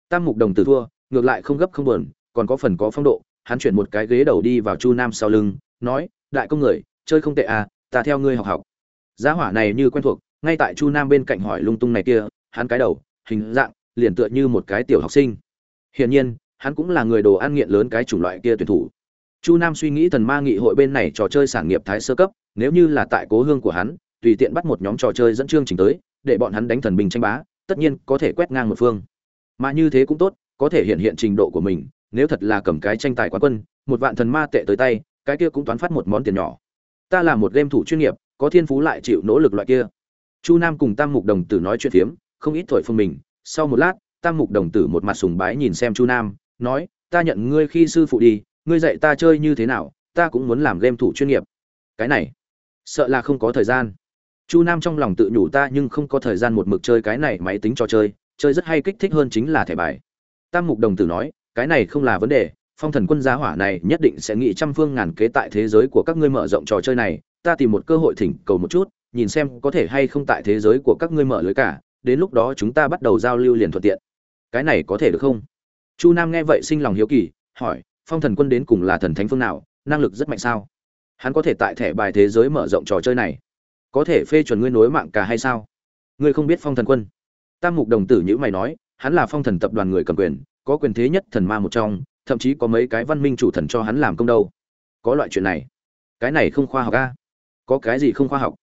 Tam mục đồng tử thua, ngược lại không gấp không buồn, còn có phần có phong độ, hắn chuyển một cái ghế đầu đi vào chu nam sau lưng, nói, đại công người, chơi không tệ à ta theo ngươi học học. Giá hỏa này như quen thuộc, ngay tại chu nam bên cạnh hỏi lung tung này kia, hắn cái đầu, hình dạng, liền tựa như một cái tiểu học sinh. Hiển nhiên, hắn cũng là người đồ ăn nghiện lớn cái chủng loại kia tuyển thủ. Chu nam suy nghĩ thần ma nghị hội bên này trò chơi sản nghiệp thái sơ cấp, nếu như là tại cố hương của hắn tùy tiện bắt một nhóm trò chơi dẫn chương trình tới, để bọn hắn đánh thần bình tranh bá, tất nhiên có thể quét ngang một phương. Mà như thế cũng tốt, có thể hiện hiện trình độ của mình, nếu thật là cầm cái tranh tài quán quân, một vạn thần ma tệ tới tay, cái kia cũng toán phát một món tiền nhỏ. Ta là một game thủ chuyên nghiệp, có thiên phú lại chịu nỗ lực loại kia. Chu nam cùng tam mục đồng tử nói chuyện phiếm, không ít thổi phồng mình. Sau một lát, tam mục đồng tử một mặt sùng bái nhìn xem chu nam, nói, ta nhận ngươi khi sư phụ đi, ngươi dạy ta chơi như thế nào, ta cũng muốn làm game thủ chuyên nghiệp. Cái này, sợ là không có thời gian chu nam trong lòng tự nhủ ta nhưng không có thời gian một mực chơi cái này máy tính trò chơi chơi rất hay kích thích hơn chính là thẻ bài. Tam mục đồng tử nói, cái này không là vấn đề, phong thần quân giá hỏa này nhất định sẽ nghĩ trăm phương ngàn kế tại thế giới của các ngươi mở rộng trò chơi này, ta tìm một cơ hội thỉnh cầu một chút, nhìn xem có thể hay không tại thế giới của các ngươi mở lưới cả, đến lúc đó chúng ta bắt đầu giao lưu liền thuận tiện. Cái này có thể được không? Chu nam nghe vậy sinh lòng hiếu kỳ, hỏi, phong thần quân đến cùng là thần thánh phương nào, năng lực rất mạnh sao? Hắn có thể tại thẻ bài thế giới mở rộng trò chơi này có thể phê chuẩn ngươi nối mạng cả hay sao? Ngươi không biết phong thần quân. Tam mục đồng tử nhữ mày nói, hắn là phong thần tập đoàn người cầm quyền, có quyền thế nhất thần ma một trong, thậm chí có mấy cái văn minh chủ thần cho hắn làm công đâu. Có loại chuyện này. Cái này không khoa học a. Có cái gì không khoa học?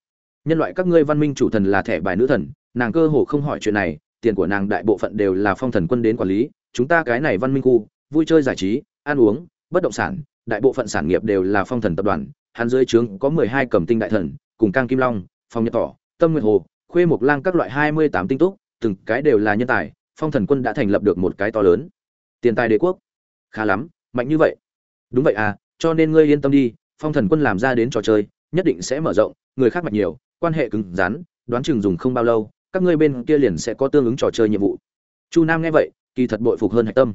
Nhân loại các ngươi văn minh chủ thần là thẻ bài nữ thần, nàng cơ hồ không hỏi chuyện này, tiền của nàng đại bộ phận đều là phong thần quân đến quản lý, chúng ta cái này văn minh khu, vui chơi giải trí, ăn uống, bất động sản, đại bộ phận sản nghiệp đều là phong thần tập đoàn hắn dưới trướng có mười hai cầm tinh đại thần, cùng cang kim long, phong nhật tỏ, tâm nguyệt hồ, khuê mộc lang các loại hai mươi tám tinh túc, từng cái đều là nhân tài, phong thần quân đã thành lập được một cái to lớn. Tiền tài đế quốc. Khá lắm, mạnh như vậy. Đúng vậy à cho nên ngươi yên tâm đi, phong thần quân làm ra đến trò chơi, nhất định sẽ mở rộng, người khác mạnh nhiều, quan hệ cứng rắn, đoán chừng dùng không bao lâu, các ngươi bên kia liền sẽ có tương ứng trò chơi nhiệm vụ. Chu nam nghe vậy, kỳ thật bội phục hơn hạch tâm.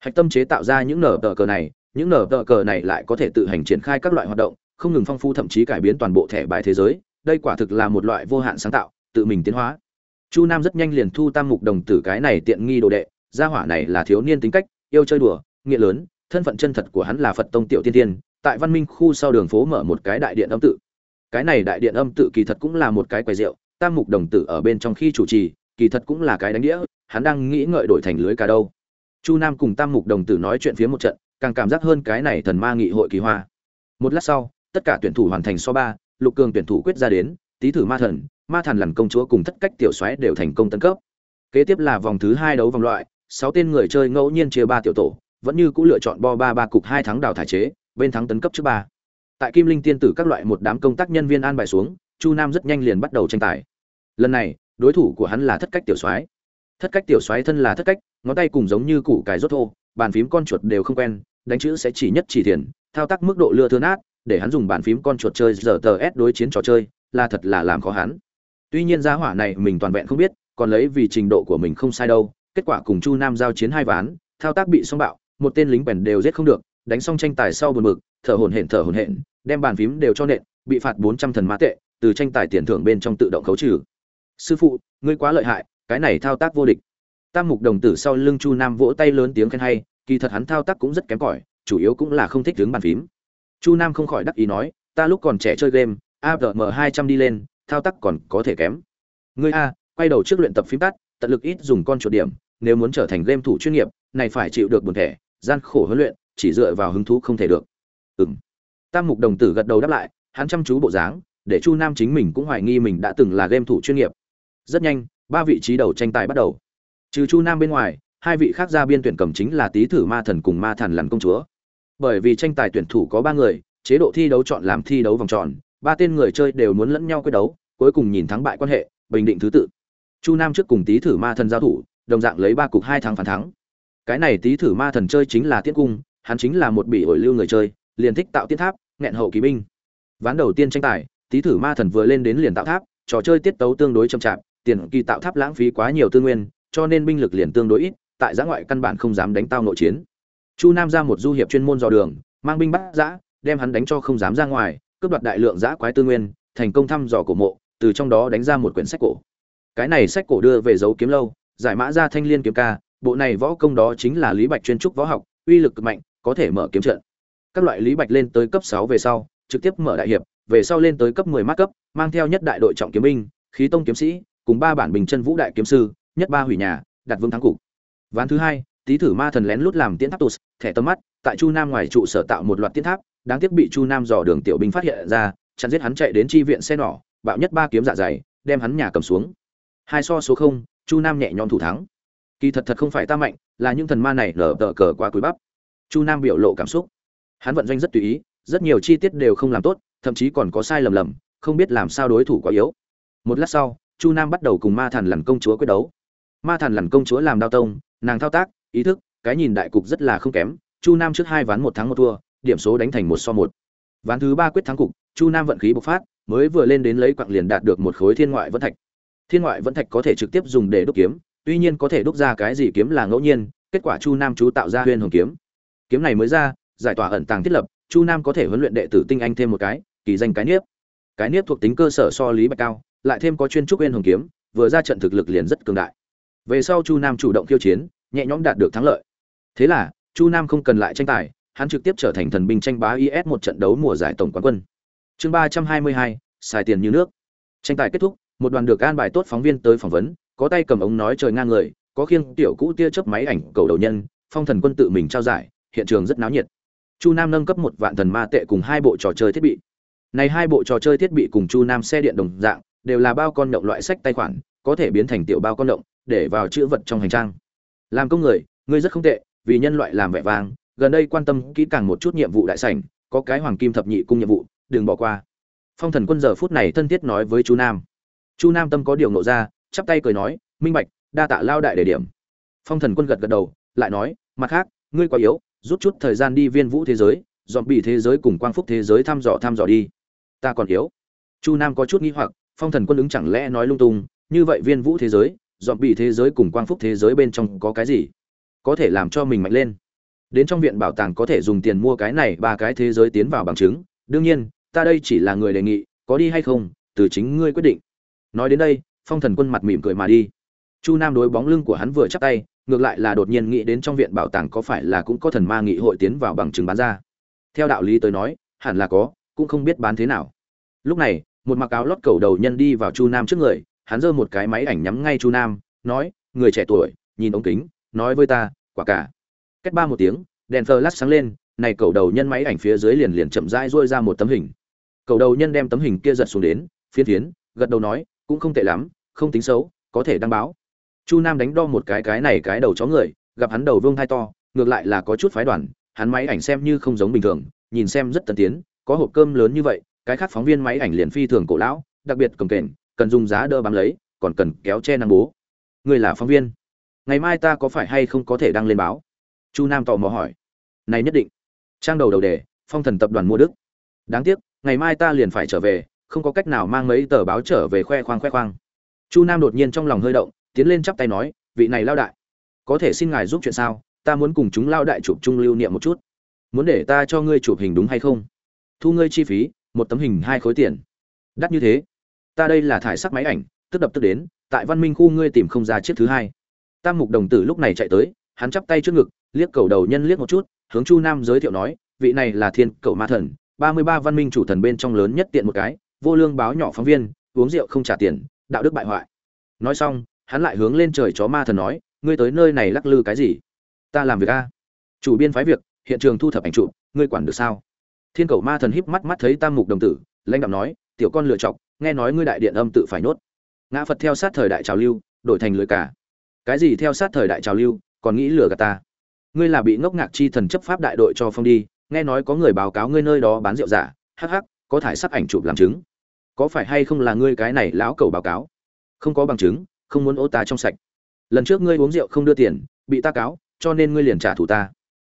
Hạch tâm chế tạo ra những nở tờ cờ này, những nở tờ cờ này lại có thể tự hành triển khai các loại hoạt động không ngừng phong phú thậm chí cải biến toàn bộ thẻ bài thế giới, đây quả thực là một loại vô hạn sáng tạo, tự mình tiến hóa. Chu nam rất nhanh liền thu tam mục đồng tử cái này tiện nghi đồ đệ, gia hỏa này là thiếu niên tính cách, yêu chơi đùa nghĩa lớn, thân phận chân thật của hắn là phật tông tiểu tiên tiên, tại văn minh khu sau đường phố mở một cái đại điện âm tự. Cái này đại điện âm tự kỳ thật cũng là một cái quầy rượu, tam mục đồng tử ở bên trong khi chủ trì, kỳ thật cũng là cái đánh đĩa, hắn đang nghĩ ngợi đổi thành lưới cả đâu. Chu nam cùng tam mục đồng tử nói chuyện phía một trận, càng cảm giác hơn cái này thần ma nghị hội kỳ hoa. Một lát sau tất cả tuyển thủ hoàn thành so ba, lục cường tuyển thủ quyết ra đến, tý thử ma thần ma thần lần công chúa cùng thất cách tiểu xoáy đều thành công tấn cấp. Kế tiếp là vòng thứ hai đấu vòng loại, sáu tên người chơi ngẫu nhiên chia ba tiểu tổ, vẫn như cũ lựa chọn bo ba ba cục hai tháng đào thải chế, bên thắng tấn cấp trước ba. Tại kim linh tiên tử các loại một đám công tác nhân viên an bài xuống, chu nam rất nhanh liền bắt đầu tranh tài. Lần này, đối thủ của hắn là thất cách tiểu soái. Thất cách tiểu soái thân là thất cách, ngón tay cùng giống như củ cải rốt thô, bàn phím con chuột đều không quen, đánh chữ sẽ chỉ nhất chỉ thiền thao tác mức độ lừa thưa nát để hắn dùng bàn phím con chuột chơi giờ tờ s đối chiến trò chơi, là thật là làm khó hắn. Tuy nhiên giá hỏa này mình toàn vẹn không biết, còn lấy vì trình độ của mình không sai đâu, kết quả cùng chu nam giao chiến hai ván, thao tác bị xong bạo, một tên lính bèn đều giết không được, đánh xong tranh tài sau buồn bực, thở hổn hển thở hổn hển, đem bàn phím đều cho nện, bị phạt bốn trăm thần mã tệ, từ tranh tài tiền thưởng bên trong tự động khấu trừ. Sư phụ, ngươi quá lợi hại, cái này thao tác vô địch. Tam mục đồng tử sau lưng chu nam vỗ tay lớn tiếng khen hay, kỳ thật hắn thao tác cũng rất kém cỏi, chủ yếu cũng là không thích tướng bàn phím chu nam không khỏi đắc ý nói, ta lúc còn trẻ chơi game avm hai trăm đi lên, thao tác còn có thể kém. Ngươi a, quay đầu trước luyện tập phím tắt, tận lực ít dùng con chuột điểm, nếu muốn trở thành game thủ chuyên nghiệp, này phải chịu được buồn thẻ, gian khổ huấn luyện, chỉ dựa vào hứng thú không thể được. Ừm. Tam mục đồng tử gật đầu đáp lại, hắn chăm chú bộ dáng, để chu nam chính mình cũng hoài nghi mình đã từng là game thủ chuyên nghiệp. Rất nhanh, ba vị trí đầu tranh tài bắt đầu. Trừ chu nam bên ngoài, hai vị khác ra biên tuyển cầm chính là tý thử ma thần cùng ma thần lằn công chúa bởi vì tranh tài tuyển thủ có ba người, chế độ thi đấu chọn làm thi đấu vòng tròn, ba tên người chơi đều muốn lẫn nhau quyết đấu, cuối cùng nhìn thắng bại quan hệ, bình định thứ tự. Chu nam trước cùng tý thử ma thần giao thủ, đồng dạng lấy ba cục hai thắng phản thắng. Cái này tý thử ma thần chơi chính là tiết cung, hắn chính là một bị ổi lưu người chơi, liền thích tạo tiết tháp, nghẹn hậu kỳ binh. Ván đầu tiên tranh tài, tý thử ma thần vừa lên đến liền tạo tháp, trò chơi tiết tấu tương đối chậm chạp, tiền kỳ tạo tháp lãng phí quá nhiều tư nguyên, cho nên binh lực liền tương đối ít, tại giã ngoại căn bản không dám đánh tao nội chiến chu nam ra một du hiệp chuyên môn dò đường, mang binh bắt giã, đem hắn đánh cho không dám ra ngoài, cướp đoạt đại lượng giã quái tư nguyên, thành công thăm dò cổ mộ, từ trong đó đánh ra một quyển sách cổ. Cái này sách cổ đưa về dấu kiếm lâu, giải mã ra thanh liên kiếm ca, bộ này võ công đó chính là lý bạch chuyên trúc võ học, uy lực cực mạnh, có thể mở kiếm trận. Các loại lý bạch lên tới cấp sáu về sau, trực tiếp mở đại hiệp, về sau lên tới cấp 10 mát cấp, mang theo nhất đại đội trọng kiếm binh, khí tông kiếm sĩ, cùng ba bản bình chân vũ đại kiếm sư, nhất ba hủy nhà, đặt vương thắng cục. Ván thứ hai tý thử ma thần lén lút làm tiến tháp tụt, thẻ tầm mắt, tại chu nam ngoài trụ sở tạo một loạt tiến tháp, đáng tiếc bị chu nam dò đường tiểu binh phát hiện ra, chặn giết hắn chạy đến chi viện xe nỏ, bạo nhất ba kiếm dạ dày, đem hắn nhà cầm xuống. Hai so số không, chu nam nhẹ nhõm thủ thắng. Kỳ thật thật không phải ta mạnh, là những thần ma này lở tờ cờ quá cúi bắp. Chu nam biểu lộ cảm xúc. Hắn vận doanh rất tùy ý, rất nhiều chi tiết đều không làm tốt, thậm chí còn có sai lầm lầm, không biết làm sao đối thủ quá yếu. Một lát sau, chu nam bắt đầu cùng ma thần lằn công chúa quyết đấu. Ma thần lằn công chúa làm đao tông, nàng thao tác ý thức, cái nhìn đại cục rất là không kém, chu nam trước hai ván một thắng một thua, điểm số đánh thành một so một. Ván thứ ba quyết thắng cục, chu nam vận khí bộc phát, mới vừa lên đến lấy quặng liền đạt được một khối thiên ngoại vẫn thạch. Thiên ngoại vẫn thạch có thể trực tiếp dùng để đúc kiếm, tuy nhiên có thể đúc ra cái gì kiếm là ngẫu nhiên, kết quả chu nam chú tạo ra huyên hồng kiếm. Kiếm này mới ra, giải tỏa ẩn tàng thiết lập, chu nam có thể huấn luyện đệ tử tinh anh thêm một cái, kỳ danh cái niếp. Cái niếp thuộc tính cơ sở so lý bạch cao, lại thêm có chuyên trúc huyên hồng kiếm, vừa ra trận thực lực liền rất cường đại. Về sau chu nam chủ động khiêu chiến nhẹ nhõm đạt được thắng lợi. Thế là, chu nam không cần lại tranh tài, hắn trực tiếp trở thành thần binh tranh bá is một trận đấu mùa giải tổng quán quân. Chương ba trăm hai mươi hai, xài tiền như nước. Tranh tài kết thúc, một đoàn được an bài tốt phóng viên tới phỏng vấn, có tay cầm ống nói trời ngang người, có khiêng tiểu cũ tia chớp máy ảnh cầu đầu nhân, phong thần quân tự mình trao giải, hiện trường rất náo nhiệt. Chu nam nâng cấp một vạn thần ma tệ cùng hai bộ trò chơi thiết bị. Này hai bộ trò chơi thiết bị cùng chu nam xe điện đồng dạng, đều là bao con động loại sách tay khoản, có thể biến thành tiểu bao con động, để vào chữ vật trong hành trang làm công người, ngươi rất không tệ, vì nhân loại làm vẻ vang, gần đây quan tâm kỹ càng một chút nhiệm vụ đại sảnh, có cái hoàng kim thập nhị cung nhiệm vụ, đừng bỏ qua. Phong thần quân giờ phút này thân thiết nói với chu nam. Chu nam tâm có điều nộ ra, chắp tay cười nói, minh bạch, đa tạ lao đại đề điểm. Phong thần quân gật gật đầu, lại nói, mặt khác, ngươi quá yếu, rút chút thời gian đi viên vũ thế giới dọn bị thế giới cùng quang phúc thế giới thăm dò thăm dò đi. Ta còn yếu. Chu nam có chút nghi hoặc, phong thần quân ứng chẳng lẽ nói lung tung, như vậy viên vũ thế giới dọn bị thế giới cùng quang phúc thế giới bên trong có cái gì? Có thể làm cho mình mạnh lên. Đến trong viện bảo tàng có thể dùng tiền mua cái này ba cái thế giới tiến vào bằng chứng. Đương nhiên, ta đây chỉ là người đề nghị, có đi hay không, từ chính ngươi quyết định. Nói đến đây, phong thần quân mặt mỉm cười mà đi. Chu nam đối bóng lưng của hắn vừa chắp tay, ngược lại là đột nhiên nghĩ đến trong viện bảo tàng có phải là cũng có thần ma nghị hội tiến vào bằng chứng bán ra. Theo đạo lý tới nói, hẳn là có, cũng không biết bán thế nào. Lúc này, một mặc áo lót cầu đầu nhân đi vào chu nam trước người hắn giơ một cái máy ảnh nhắm ngay chu nam, nói, người trẻ tuổi, nhìn ống kính, nói với ta, quả cả. Cách ba một tiếng, đèn flash sáng lên, này cầu đầu nhân máy ảnh phía dưới liền liền chậm rãi rôi ra một tấm hình. Cầu đầu nhân đem tấm hình kia giật xuống đến, phiến phiến, gật đầu nói, cũng không tệ lắm, không tính xấu, có thể đăng báo. Chu nam đánh đo một cái cái này cái đầu chó người, gặp hắn đầu vương hai to, ngược lại là có chút phái đoàn, hắn máy ảnh xem như không giống bình thường, nhìn xem rất tân tiến, có hộp cơm lớn như vậy, cái khác phóng viên máy ảnh liền phi thường cổ lão, đặc biệt cầm kềnh cần dùng giá đỡ bám lấy, còn cần kéo che năng bố. Người là phóng viên. Ngày mai ta có phải hay không có thể đăng lên báo? Chu nam tò mò hỏi. Này nhất định. Trang đầu đầu đề, phong thần tập đoàn mua đức. Đáng tiếc, ngày mai ta liền phải trở về, không có cách nào mang mấy tờ báo trở về khoe khoang khoe khoang. Chu nam đột nhiên trong lòng hơi động, tiến lên chắp tay nói, vị này lao đại, có thể xin ngài giúp chuyện sao? Ta muốn cùng chúng lao đại chụp chung lưu niệm một chút. Muốn để ta cho ngươi chụp hình đúng hay không? Thu ngươi chi phí, một tấm hình hai khối tiền. Đắt như thế ta đây là thải sắc máy ảnh, tức đập tức đến, tại văn minh khu ngươi tìm không ra chiếc thứ hai. Tam mục đồng tử lúc này chạy tới, hắn chắp tay trước ngực, liếc cầu đầu nhân liếc một chút, hướng chu nam giới thiệu nói, vị này là thiên cầu ma thần, ba mươi ba văn minh chủ thần bên trong lớn nhất tiện một cái, vô lương báo nhỏ phóng viên, uống rượu không trả tiền, đạo đức bại hoại. Nói xong, hắn lại hướng lên trời chó ma thần nói, ngươi tới nơi này lắc lư cái gì? Ta làm việc a. Chủ biên phái việc, hiện trường thu thập ảnh chụp, ngươi quản được sao? Thiên cầu ma thần híp mắt mắt thấy tam mục đồng tử, lãnh đạo nói, tiểu con lựa chọc nghe nói ngươi đại điện âm tự phải nốt ngã phật theo sát thời đại trào lưu, đổi thành lưới cả. Cái gì theo sát thời đại trào lưu, còn nghĩ lừa gạt ta? Ngươi là bị ngốc ngạc chi thần chấp pháp đại đội cho phong đi, nghe nói có người báo cáo ngươi nơi đó bán rượu giả, hắc hắc, có thải sắc ảnh chụp làm chứng. Có phải hay không là ngươi cái này lão cầu báo cáo? Không có bằng chứng, không muốn ô ta trong sạch. Lần trước ngươi uống rượu không đưa tiền, bị ta cáo, cho nên ngươi liền trả thù ta.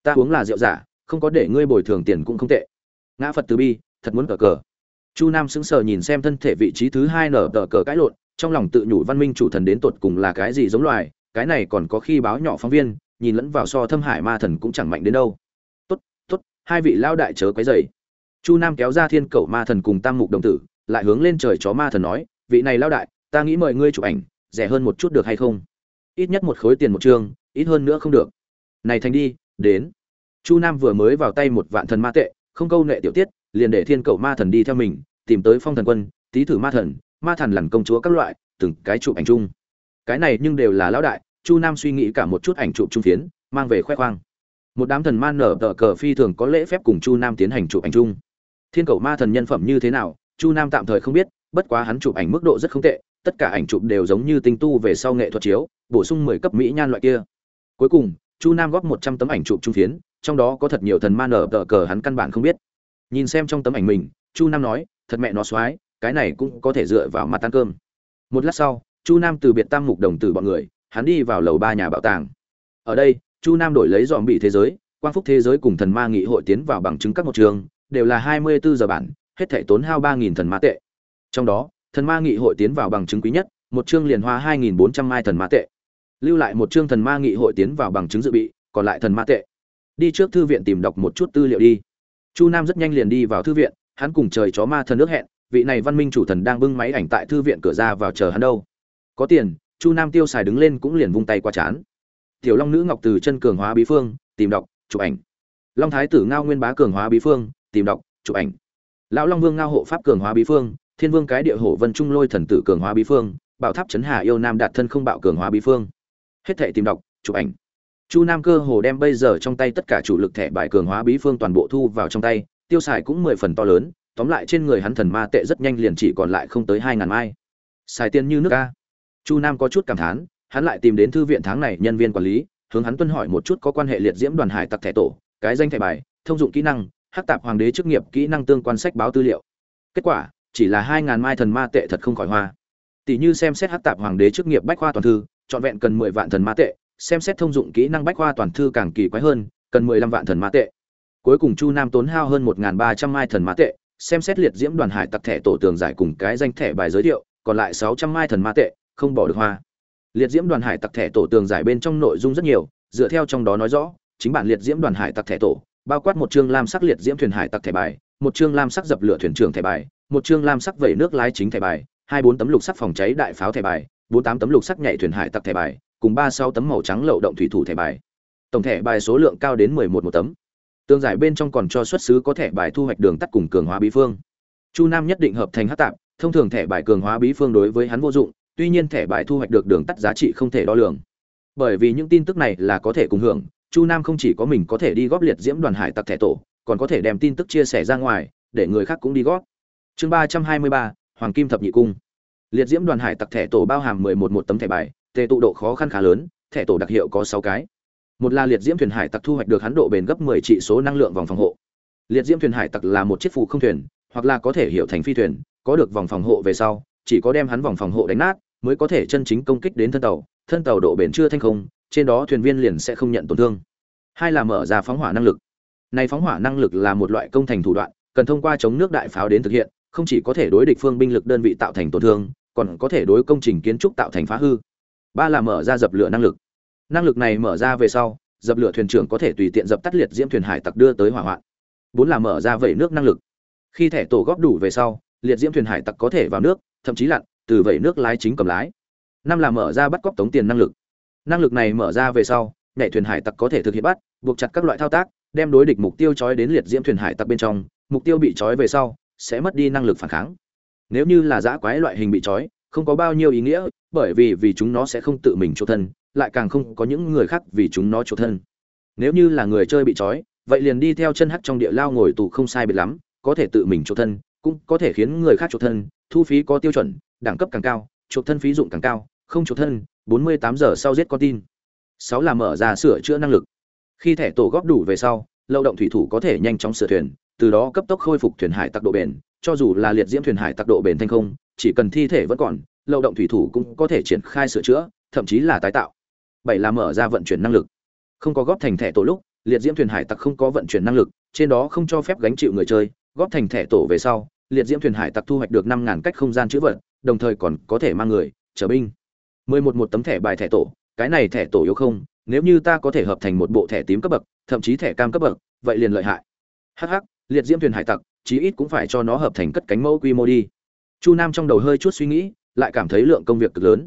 Ta uống là rượu giả, không có để ngươi bồi thường tiền cũng không tệ. Ngã phật từ bi, thật muốn cờ cờ chu nam sững sờ nhìn xem thân thể vị trí thứ hai nở tờ cờ cãi lộn, trong lòng tự nhủ văn minh chủ thần đến tột cùng là cái gì giống loài, cái này còn có khi báo nhỏ phóng viên, nhìn lẫn vào so thâm hải ma thần cũng chẳng mạnh đến đâu. Tốt tốt, hai vị lao đại chớ quấy dày chu nam kéo ra thiên cầu ma thần cùng tam mục đồng tử, lại hướng lên trời chó ma thần nói, vị này lao đại, ta nghĩ mời ngươi chụp ảnh, rẻ hơn một chút được hay không? Ít nhất một khối tiền một chương ít hơn nữa không được. Này thành đi, đến. Chu nam vừa mới vào tay một vạn thần ma tệ, không câu nệ tiểu tiết liền để thiên cầu ma thần đi theo mình, tìm tới phong thần quân, tý thử ma thần ma thần lằn công chúa các loại, từng cái chụp ảnh chung. Cái này nhưng đều là lão đại, chu nam suy nghĩ cả một chút ảnh chụp trung phiến, mang về khoe khoang. Một đám thần ma nở tờ cờ phi thường có lễ phép cùng chu nam tiến hành chụp ảnh chung. Thiên cầu ma thần nhân phẩm như thế nào, chu nam tạm thời không biết, bất quá hắn chụp ảnh mức độ rất không tệ, tất cả ảnh chụp đều giống như tinh tu về sau nghệ thuật chiếu, bổ sung mười cấp mỹ nhan loại kia. Cuối cùng, chu nam góp một trăm tấm ảnh chụp trung phiến, trong đó có thật nhiều thần ma nở tờ cờ hắn căn bản không biết nhìn xem trong tấm ảnh mình, chu nam nói, thật mẹ nó xoái, cái này cũng có thể dựa vào mặt ăn cơm. Một lát sau, chu nam từ biệt tam mục đồng tử bọn người, hắn đi vào lầu ba nhà bảo tàng. Ở đây, chu nam đổi lấy dòm bị thế giới, quang phúc thế giới cùng thần ma nghị hội tiến vào bằng chứng các một trường, đều là hai mươi bốn giờ bản, hết thể tốn hao ba nghìn thần ma tệ. Trong đó, thần ma nghị hội tiến vào bằng chứng quý nhất, một chương liền hoa hai nghìn bốn trăm mai thần ma tệ. Lưu lại một chương thần ma nghị hội tiến vào bằng chứng dự bị, còn lại thần ma tệ. Đi trước thư viện tìm đọc một chút tư liệu đi chu nam rất nhanh liền đi vào thư viện, hắn cùng trời chó ma thần nước hẹn, vị này văn minh chủ thần đang bưng máy ảnh tại thư viện cửa ra vào chờ hắn đâu. Có tiền, chu nam tiêu xài đứng lên cũng liền vung tay qua chán. Tiểu long nữ ngọc từ chân cường hóa bí phương, tìm đọc, chụp ảnh. Long thái tử ngao nguyên bá cường hóa bí phương, tìm đọc, chụp ảnh. Lão long vương ngao hộ pháp cường hóa bí phương, thiên vương cái địa hổ vân trung lôi thần tử cường hóa bí phương, bảo tháp trấn hà yêu nam đạt thân không bạo cường hóa bí phương. Hết thệ tìm đọc, chụp ảnh chu nam cơ hồ đem bây giờ trong tay tất cả chủ lực thẻ bài cường hóa bí phương toàn bộ thu vào trong tay, tiêu xài cũng mười phần to lớn, tóm lại trên người hắn thần ma tệ rất nhanh liền chỉ còn lại không tới hai ngàn mai. Xài tiền như nước ca chu nam có chút cảm thán, hắn lại tìm đến thư viện tháng này nhân viên quản lý, hướng hắn tuân hỏi một chút có quan hệ liệt diễm đoàn hải tặc thẻ tổ, cái danh thẻ bài, thông dụng kỹ năng, hắc tạp hoàng đế chức nghiệp, kỹ năng tương quan sách báo tư liệu. Kết quả, chỉ là hai ngàn mai thần ma tệ thật không khỏi hoa. Tỷ như xem xét hắc tạp hoàng đế chức nghiệp bách khoa toàn thư, trọn vẹn cần mười vạn thần ma tệ xem xét thông dụng kỹ năng bách khoa toàn thư càng kỳ quái hơn, cần mười lăm vạn thần ma tệ. Cuối cùng chu nam tốn hao hơn một ba trăm mai thần ma tệ, xem xét liệt diễm đoàn hải tặc thẻ tổ tường giải cùng cái danh thẻ bài giới thiệu, còn lại sáu trăm mai thần ma tệ, không bỏ được hoa. Liệt diễm đoàn hải tặc thẻ tổ tường giải bên trong nội dung rất nhiều, dựa theo trong đó nói rõ, chính bản liệt diễm đoàn hải tặc thẻ tổ, bao quát một chương lam sắc liệt diễm thuyền hải tặc thẻ bài, một chương lam sắc dập lửa thuyền trưởng thẻ bài, một chương lam sắc vẩy nước lái chính thẻ bài, hai bốn tấm lục sắc phòng cháy đại pháo thẻ bài, bốn tám tấm lục sắc nhảy thuyền hải tặc thẻ bài cùng ba sáu tấm màu trắng lậu động thủy thủ thẻ bài. Tổng thẻ bài số lượng cao đến mười một một tấm. Tương giải bên trong còn cho xuất xứ có thẻ bài thu hoạch đường tắt cùng cường hóa bí phương. Chu nam nhất định hợp thành hát tạp, thông thường thẻ bài cường hóa bí phương đối với hắn vô dụng, tuy nhiên thẻ bài thu hoạch được đường tắt giá trị không thể đo lường. Bởi vì những tin tức này là có thể cùng hưởng, chu nam không chỉ có mình có thể đi góp liệt diễm đoàn hải tặc thẻ tổ, còn có thể đem tin tức chia sẻ ra ngoài, để người khác cũng đi góp. Chương ba trăm hai mươi ba, hoàng kim thập nhị cung. Liệt diễm đoàn hải tặc thẻ tổ bao hàm mười một một tấm thẻ bài tề tụ độ khó khăn khá lớn, thẻ tổ đặc hiệu có sáu cái. Một là liệt diễm thuyền hải tặc thu hoạch được hắn độ bền gấp mười trị số năng lượng vòng phòng hộ. Liệt diễm thuyền hải tặc là một chiếc phù không thuyền, hoặc là có thể hiểu thành phi thuyền, có được vòng phòng hộ về sau, chỉ có đem hắn vòng phòng hộ đánh nát, mới có thể chân chính công kích đến thân tàu thân tàu độ bền chưa thanh không, trên đó thuyền viên liền sẽ không nhận tổn thương. Hai là mở ra phóng hỏa năng lực. Này phóng hỏa năng lực là một loại công thành thủ đoạn, cần thông qua chống nước đại pháo đến thực hiện, không chỉ có thể đối địch phương binh lực đơn vị tạo thành tổn thương, còn có thể đối công trình kiến trúc tạo thành phá hư ba là mở ra dập lửa năng lực. Năng lực này mở ra về sau, dập lửa thuyền trưởng có thể tùy tiện dập tắt liệt diễm thuyền hải tặc đưa tới hỏa hoạn. Bốn là mở ra vẩy nước năng lực. Khi thẻ tổ góp đủ về sau, liệt diễm thuyền hải tặc có thể vào nước, thậm chí lặn, từ vẩy nước lái chính cầm lái. Năm là mở ra bắt cóc tống tiền năng lực. Năng lực này mở ra về sau, nhảy thuyền hải tặc có thể thực hiện bắt, buộc chặt các loại thao tác, đem đối địch mục tiêu trói đến liệt diễm thuyền hải tặc bên trong, mục tiêu bị trói về sau, sẽ mất đi năng lực phản kháng. Nếu như là giã quái loại hình bị trói, không có bao nhiêu ý nghĩa bởi vì vì chúng nó sẽ không tự mình chỗ thân, lại càng không có những người khác vì chúng nó chỗ thân. Nếu như là người chơi bị trói, vậy liền đi theo chân hắc trong địa lao ngồi tù không sai biệt lắm, có thể tự mình chỗ thân, cũng có thể khiến người khác chỗ thân, thu phí có tiêu chuẩn, đẳng cấp càng cao, chỗ thân phí dụng càng cao, không chỗ thân 48 giờ sau giết con tin. Sáu là mở ra sửa chữa năng lực. Khi thẻ tổ góp đủ về sau lâu động thủy thủ có thể nhanh chóng sửa thuyền, từ đó cấp tốc khôi phục thuyền hải tặc độ bền, cho dù là liệt diễm thuyền hải tặc độ bền thanh không, chỉ cần thi thể vẫn còn lậu động thủy thủ cũng có thể triển khai sửa chữa, thậm chí là tái tạo. Bảy là mở ra vận chuyển năng lực. Không có góp thành thẻ tổ lúc, liệt diễm thuyền hải tặc không có vận chuyển năng lực, trên đó không cho phép gánh chịu người chơi, góp thành thẻ tổ về sau, liệt diễm thuyền hải tặc thu hoạch được năm ngàn cách không gian chữ vật, đồng thời còn có thể mang người trở binh. Mười một một tấm thẻ bài thẻ tổ, cái này thẻ tổ yếu không, nếu như ta có thể hợp thành một bộ thẻ tím cấp bậc, thậm chí thẻ cam cấp bậc, vậy liền lợi hại. Hh liệt diễm thuyền hải tặc, chí ít cũng phải cho nó hợp thành cất cánh mẫu quy mô đi. Chu nam trong đầu hơi chút suy nghĩ lại cảm thấy lượng công việc cực lớn.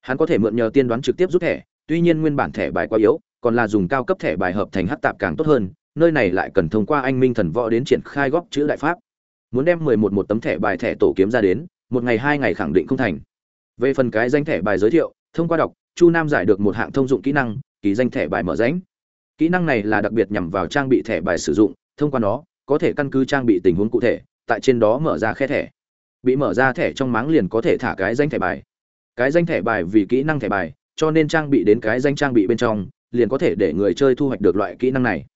Hắn có thể mượn nhờ tiên đoán trực tiếp rút thẻ, tuy nhiên nguyên bản thẻ bài quá yếu, còn là dùng cao cấp thẻ bài hợp thành hát tạp càng tốt hơn, nơi này lại cần thông qua anh minh thần võ đến triển khai góp chữ đại pháp. Muốn đem mười một một tấm thẻ bài thẻ tổ kiếm ra đến, một ngày hai ngày khẳng định không thành. Về phần cái danh thẻ bài giới thiệu, thông qua đọc, chu nam giải được một hạng thông dụng kỹ năng ký danh thẻ bài mở rãnh. Kỹ năng này là đặc biệt nhằm vào trang bị thẻ bài sử dụng, thông qua nó, có thể căn cứ trang bị tình huống cụ thể, tại trên đó mở ra khe thẻ bị mở ra thẻ trong máng liền có thể thả cái danh thẻ bài. Cái danh thẻ bài vì kỹ năng thẻ bài, cho nên trang bị đến cái danh trang bị bên trong, liền có thể để người chơi thu hoạch được loại kỹ năng này.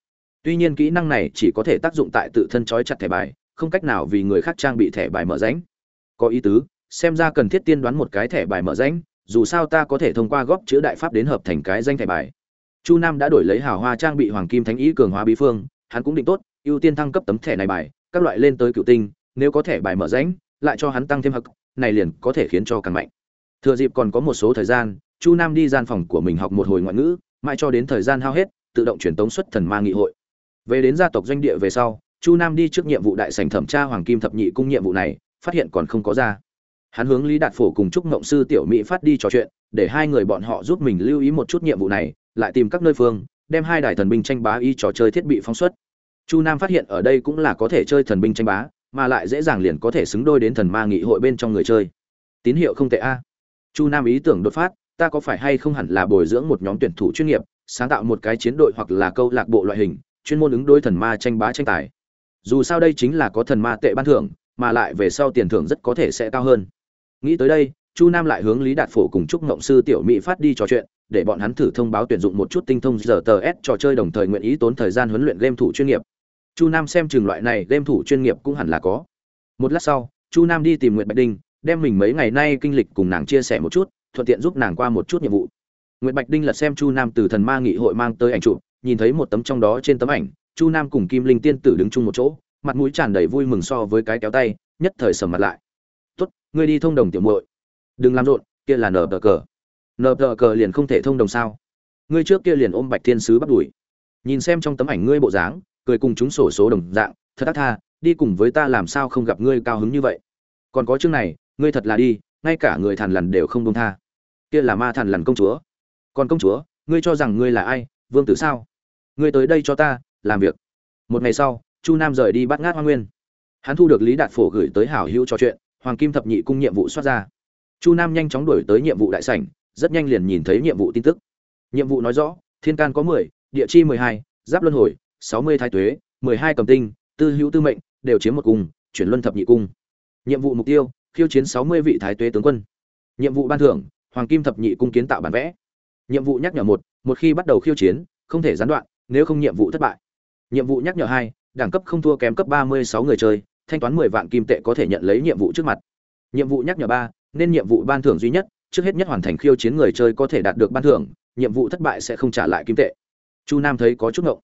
Tuy nhiên kỹ năng này chỉ có thể tác dụng tại tự thân trói chặt thẻ bài, không cách nào vì người khác trang bị thẻ bài mở rãnh. Có ý tứ, xem ra cần thiết tiên đoán một cái thẻ bài mở rãnh, dù sao ta có thể thông qua góp chữ đại pháp đến hợp thành cái danh thẻ bài. Chu nam đã đổi lấy hào hoa trang bị hoàng kim thánh ý cường hóa bí phương, hắn cũng định tốt, ưu tiên thăng cấp tấm thẻ này bài, các loại lên tới cựu tinh, nếu có thẻ bài mở rãnh lại cho hắn tăng thêm học này liền có thể khiến cho càng mạnh. Thừa dịp còn có một số thời gian, chu nam đi gian phòng của mình học một hồi ngoại ngữ, mãi cho đến thời gian hao hết, tự động truyền tống xuất thần ma nghị hội. Về đến gia tộc doanh địa về sau, chu nam đi trước nhiệm vụ đại sảnh thẩm tra hoàng kim thập nhị cung nhiệm vụ này, phát hiện còn không có ra. Hắn hướng lý đạt phổ cùng trúc ngộng sư tiểu mỹ phát đi trò chuyện, để hai người bọn họ giúp mình lưu ý một chút nhiệm vụ này, lại tìm các nơi phương, đem hai đài thần binh tranh bá y trò chơi thiết bị phóng xuất. Chu nam phát hiện ở đây cũng là có thể chơi thần binh tranh bá mà lại dễ dàng liền có thể xứng đôi đến thần ma nghị hội bên trong người chơi. Tín hiệu không tệ a. Chu nam ý tưởng đột phát, ta có phải hay không hẳn là bồi dưỡng một nhóm tuyển thủ chuyên nghiệp, sáng tạo một cái chiến đội hoặc là câu lạc bộ loại hình, chuyên môn ứng đối thần ma tranh bá tranh tài. Dù sao đây chính là có thần ma tệ ban thưởng, mà lại về sau tiền thưởng rất có thể sẽ cao hơn. Nghĩ tới đây, chu nam lại hướng lý đạt phổ cùng chúc ngộng sư tiểu mỹ phát đi trò chuyện, để bọn hắn thử thông báo tuyển dụng một chút tinh thông giờ tờ s trò chơi đồng thời nguyện ý tốn thời gian huấn luyện game thủ chuyên nghiệp chu nam xem chừng loại này game thủ chuyên nghiệp cũng hẳn là có. Một lát sau, chu nam đi tìm Nguyệt bạch đinh, đem mình mấy ngày nay kinh lịch cùng nàng chia sẻ một chút, thuận tiện giúp nàng qua một chút nhiệm vụ. Nguyệt bạch đinh lật xem chu nam từ thần ma nghị hội mang tới ảnh chụp, nhìn thấy một tấm trong đó trên tấm ảnh, chu nam cùng kim linh tiên tử đứng chung một chỗ, mặt mũi tràn đầy vui mừng so với cái kéo tay, nhất thời sầm mặt lại. Tốt, ngươi đi thông đồng tiểu muội. Đừng làm rộn, kia là nở tờ cờ. Nở tờ cờ liền không thể thông đồng sao? Ngươi trước kia liền ôm bạch thiên sứ bắt đuổi. Nhìn xem trong tấm ảnh ngươi bộ dáng cười cùng chúng sổ số đồng dạng, thật ác tha, đi cùng với ta làm sao không gặp ngươi cao hứng như vậy? Còn có chương này, ngươi thật là đi, ngay cả người thằn lằn đều không đông tha. Kia là ma thằn lằn công chúa. Còn công chúa, ngươi cho rằng ngươi là ai? Vương tử sao? Ngươi tới đây cho ta làm việc. Một ngày sau, chu nam rời đi bắt ngát hoa nguyên. Hắn thu được lý đạt phổ gửi tới hảo hữu trò chuyện, hoàng kim thập nhị cung nhiệm vụ xuất ra. Chu nam nhanh chóng đổi tới nhiệm vụ đại sảnh, rất nhanh liền nhìn thấy nhiệm vụ tin tức. Nhiệm vụ nói rõ, thiên can có mười, địa chi mười hai, giáp luân hồi sáu mươi thái tuế, mười hai cầm tinh, tư hữu tư mệnh, đều chiếm một cung, chuyển luân thập nhị cung. Nhiệm vụ mục tiêu, khiêu chiến sáu mươi vị thái tuế tướng quân. Nhiệm vụ ban thưởng, hoàng kim thập nhị cung kiến tạo bản vẽ. Nhiệm vụ nhắc nhở một một khi bắt đầu khiêu chiến, không thể gián đoạn, nếu không nhiệm vụ thất bại. Nhiệm vụ nhắc nhở hai, đẳng cấp không thua kém cấp ba mươi sáu người chơi, thanh toán mười vạn kim tệ có thể nhận lấy nhiệm vụ trước mặt. Nhiệm vụ nhắc nhở ba, nên nhiệm vụ ban thưởng duy nhất, trước hết nhất hoàn thành khiêu chiến người chơi có thể đạt được ban thưởng, nhiệm vụ thất bại sẽ không trả lại kim tệ. Chu nam thấy có chút ngộng.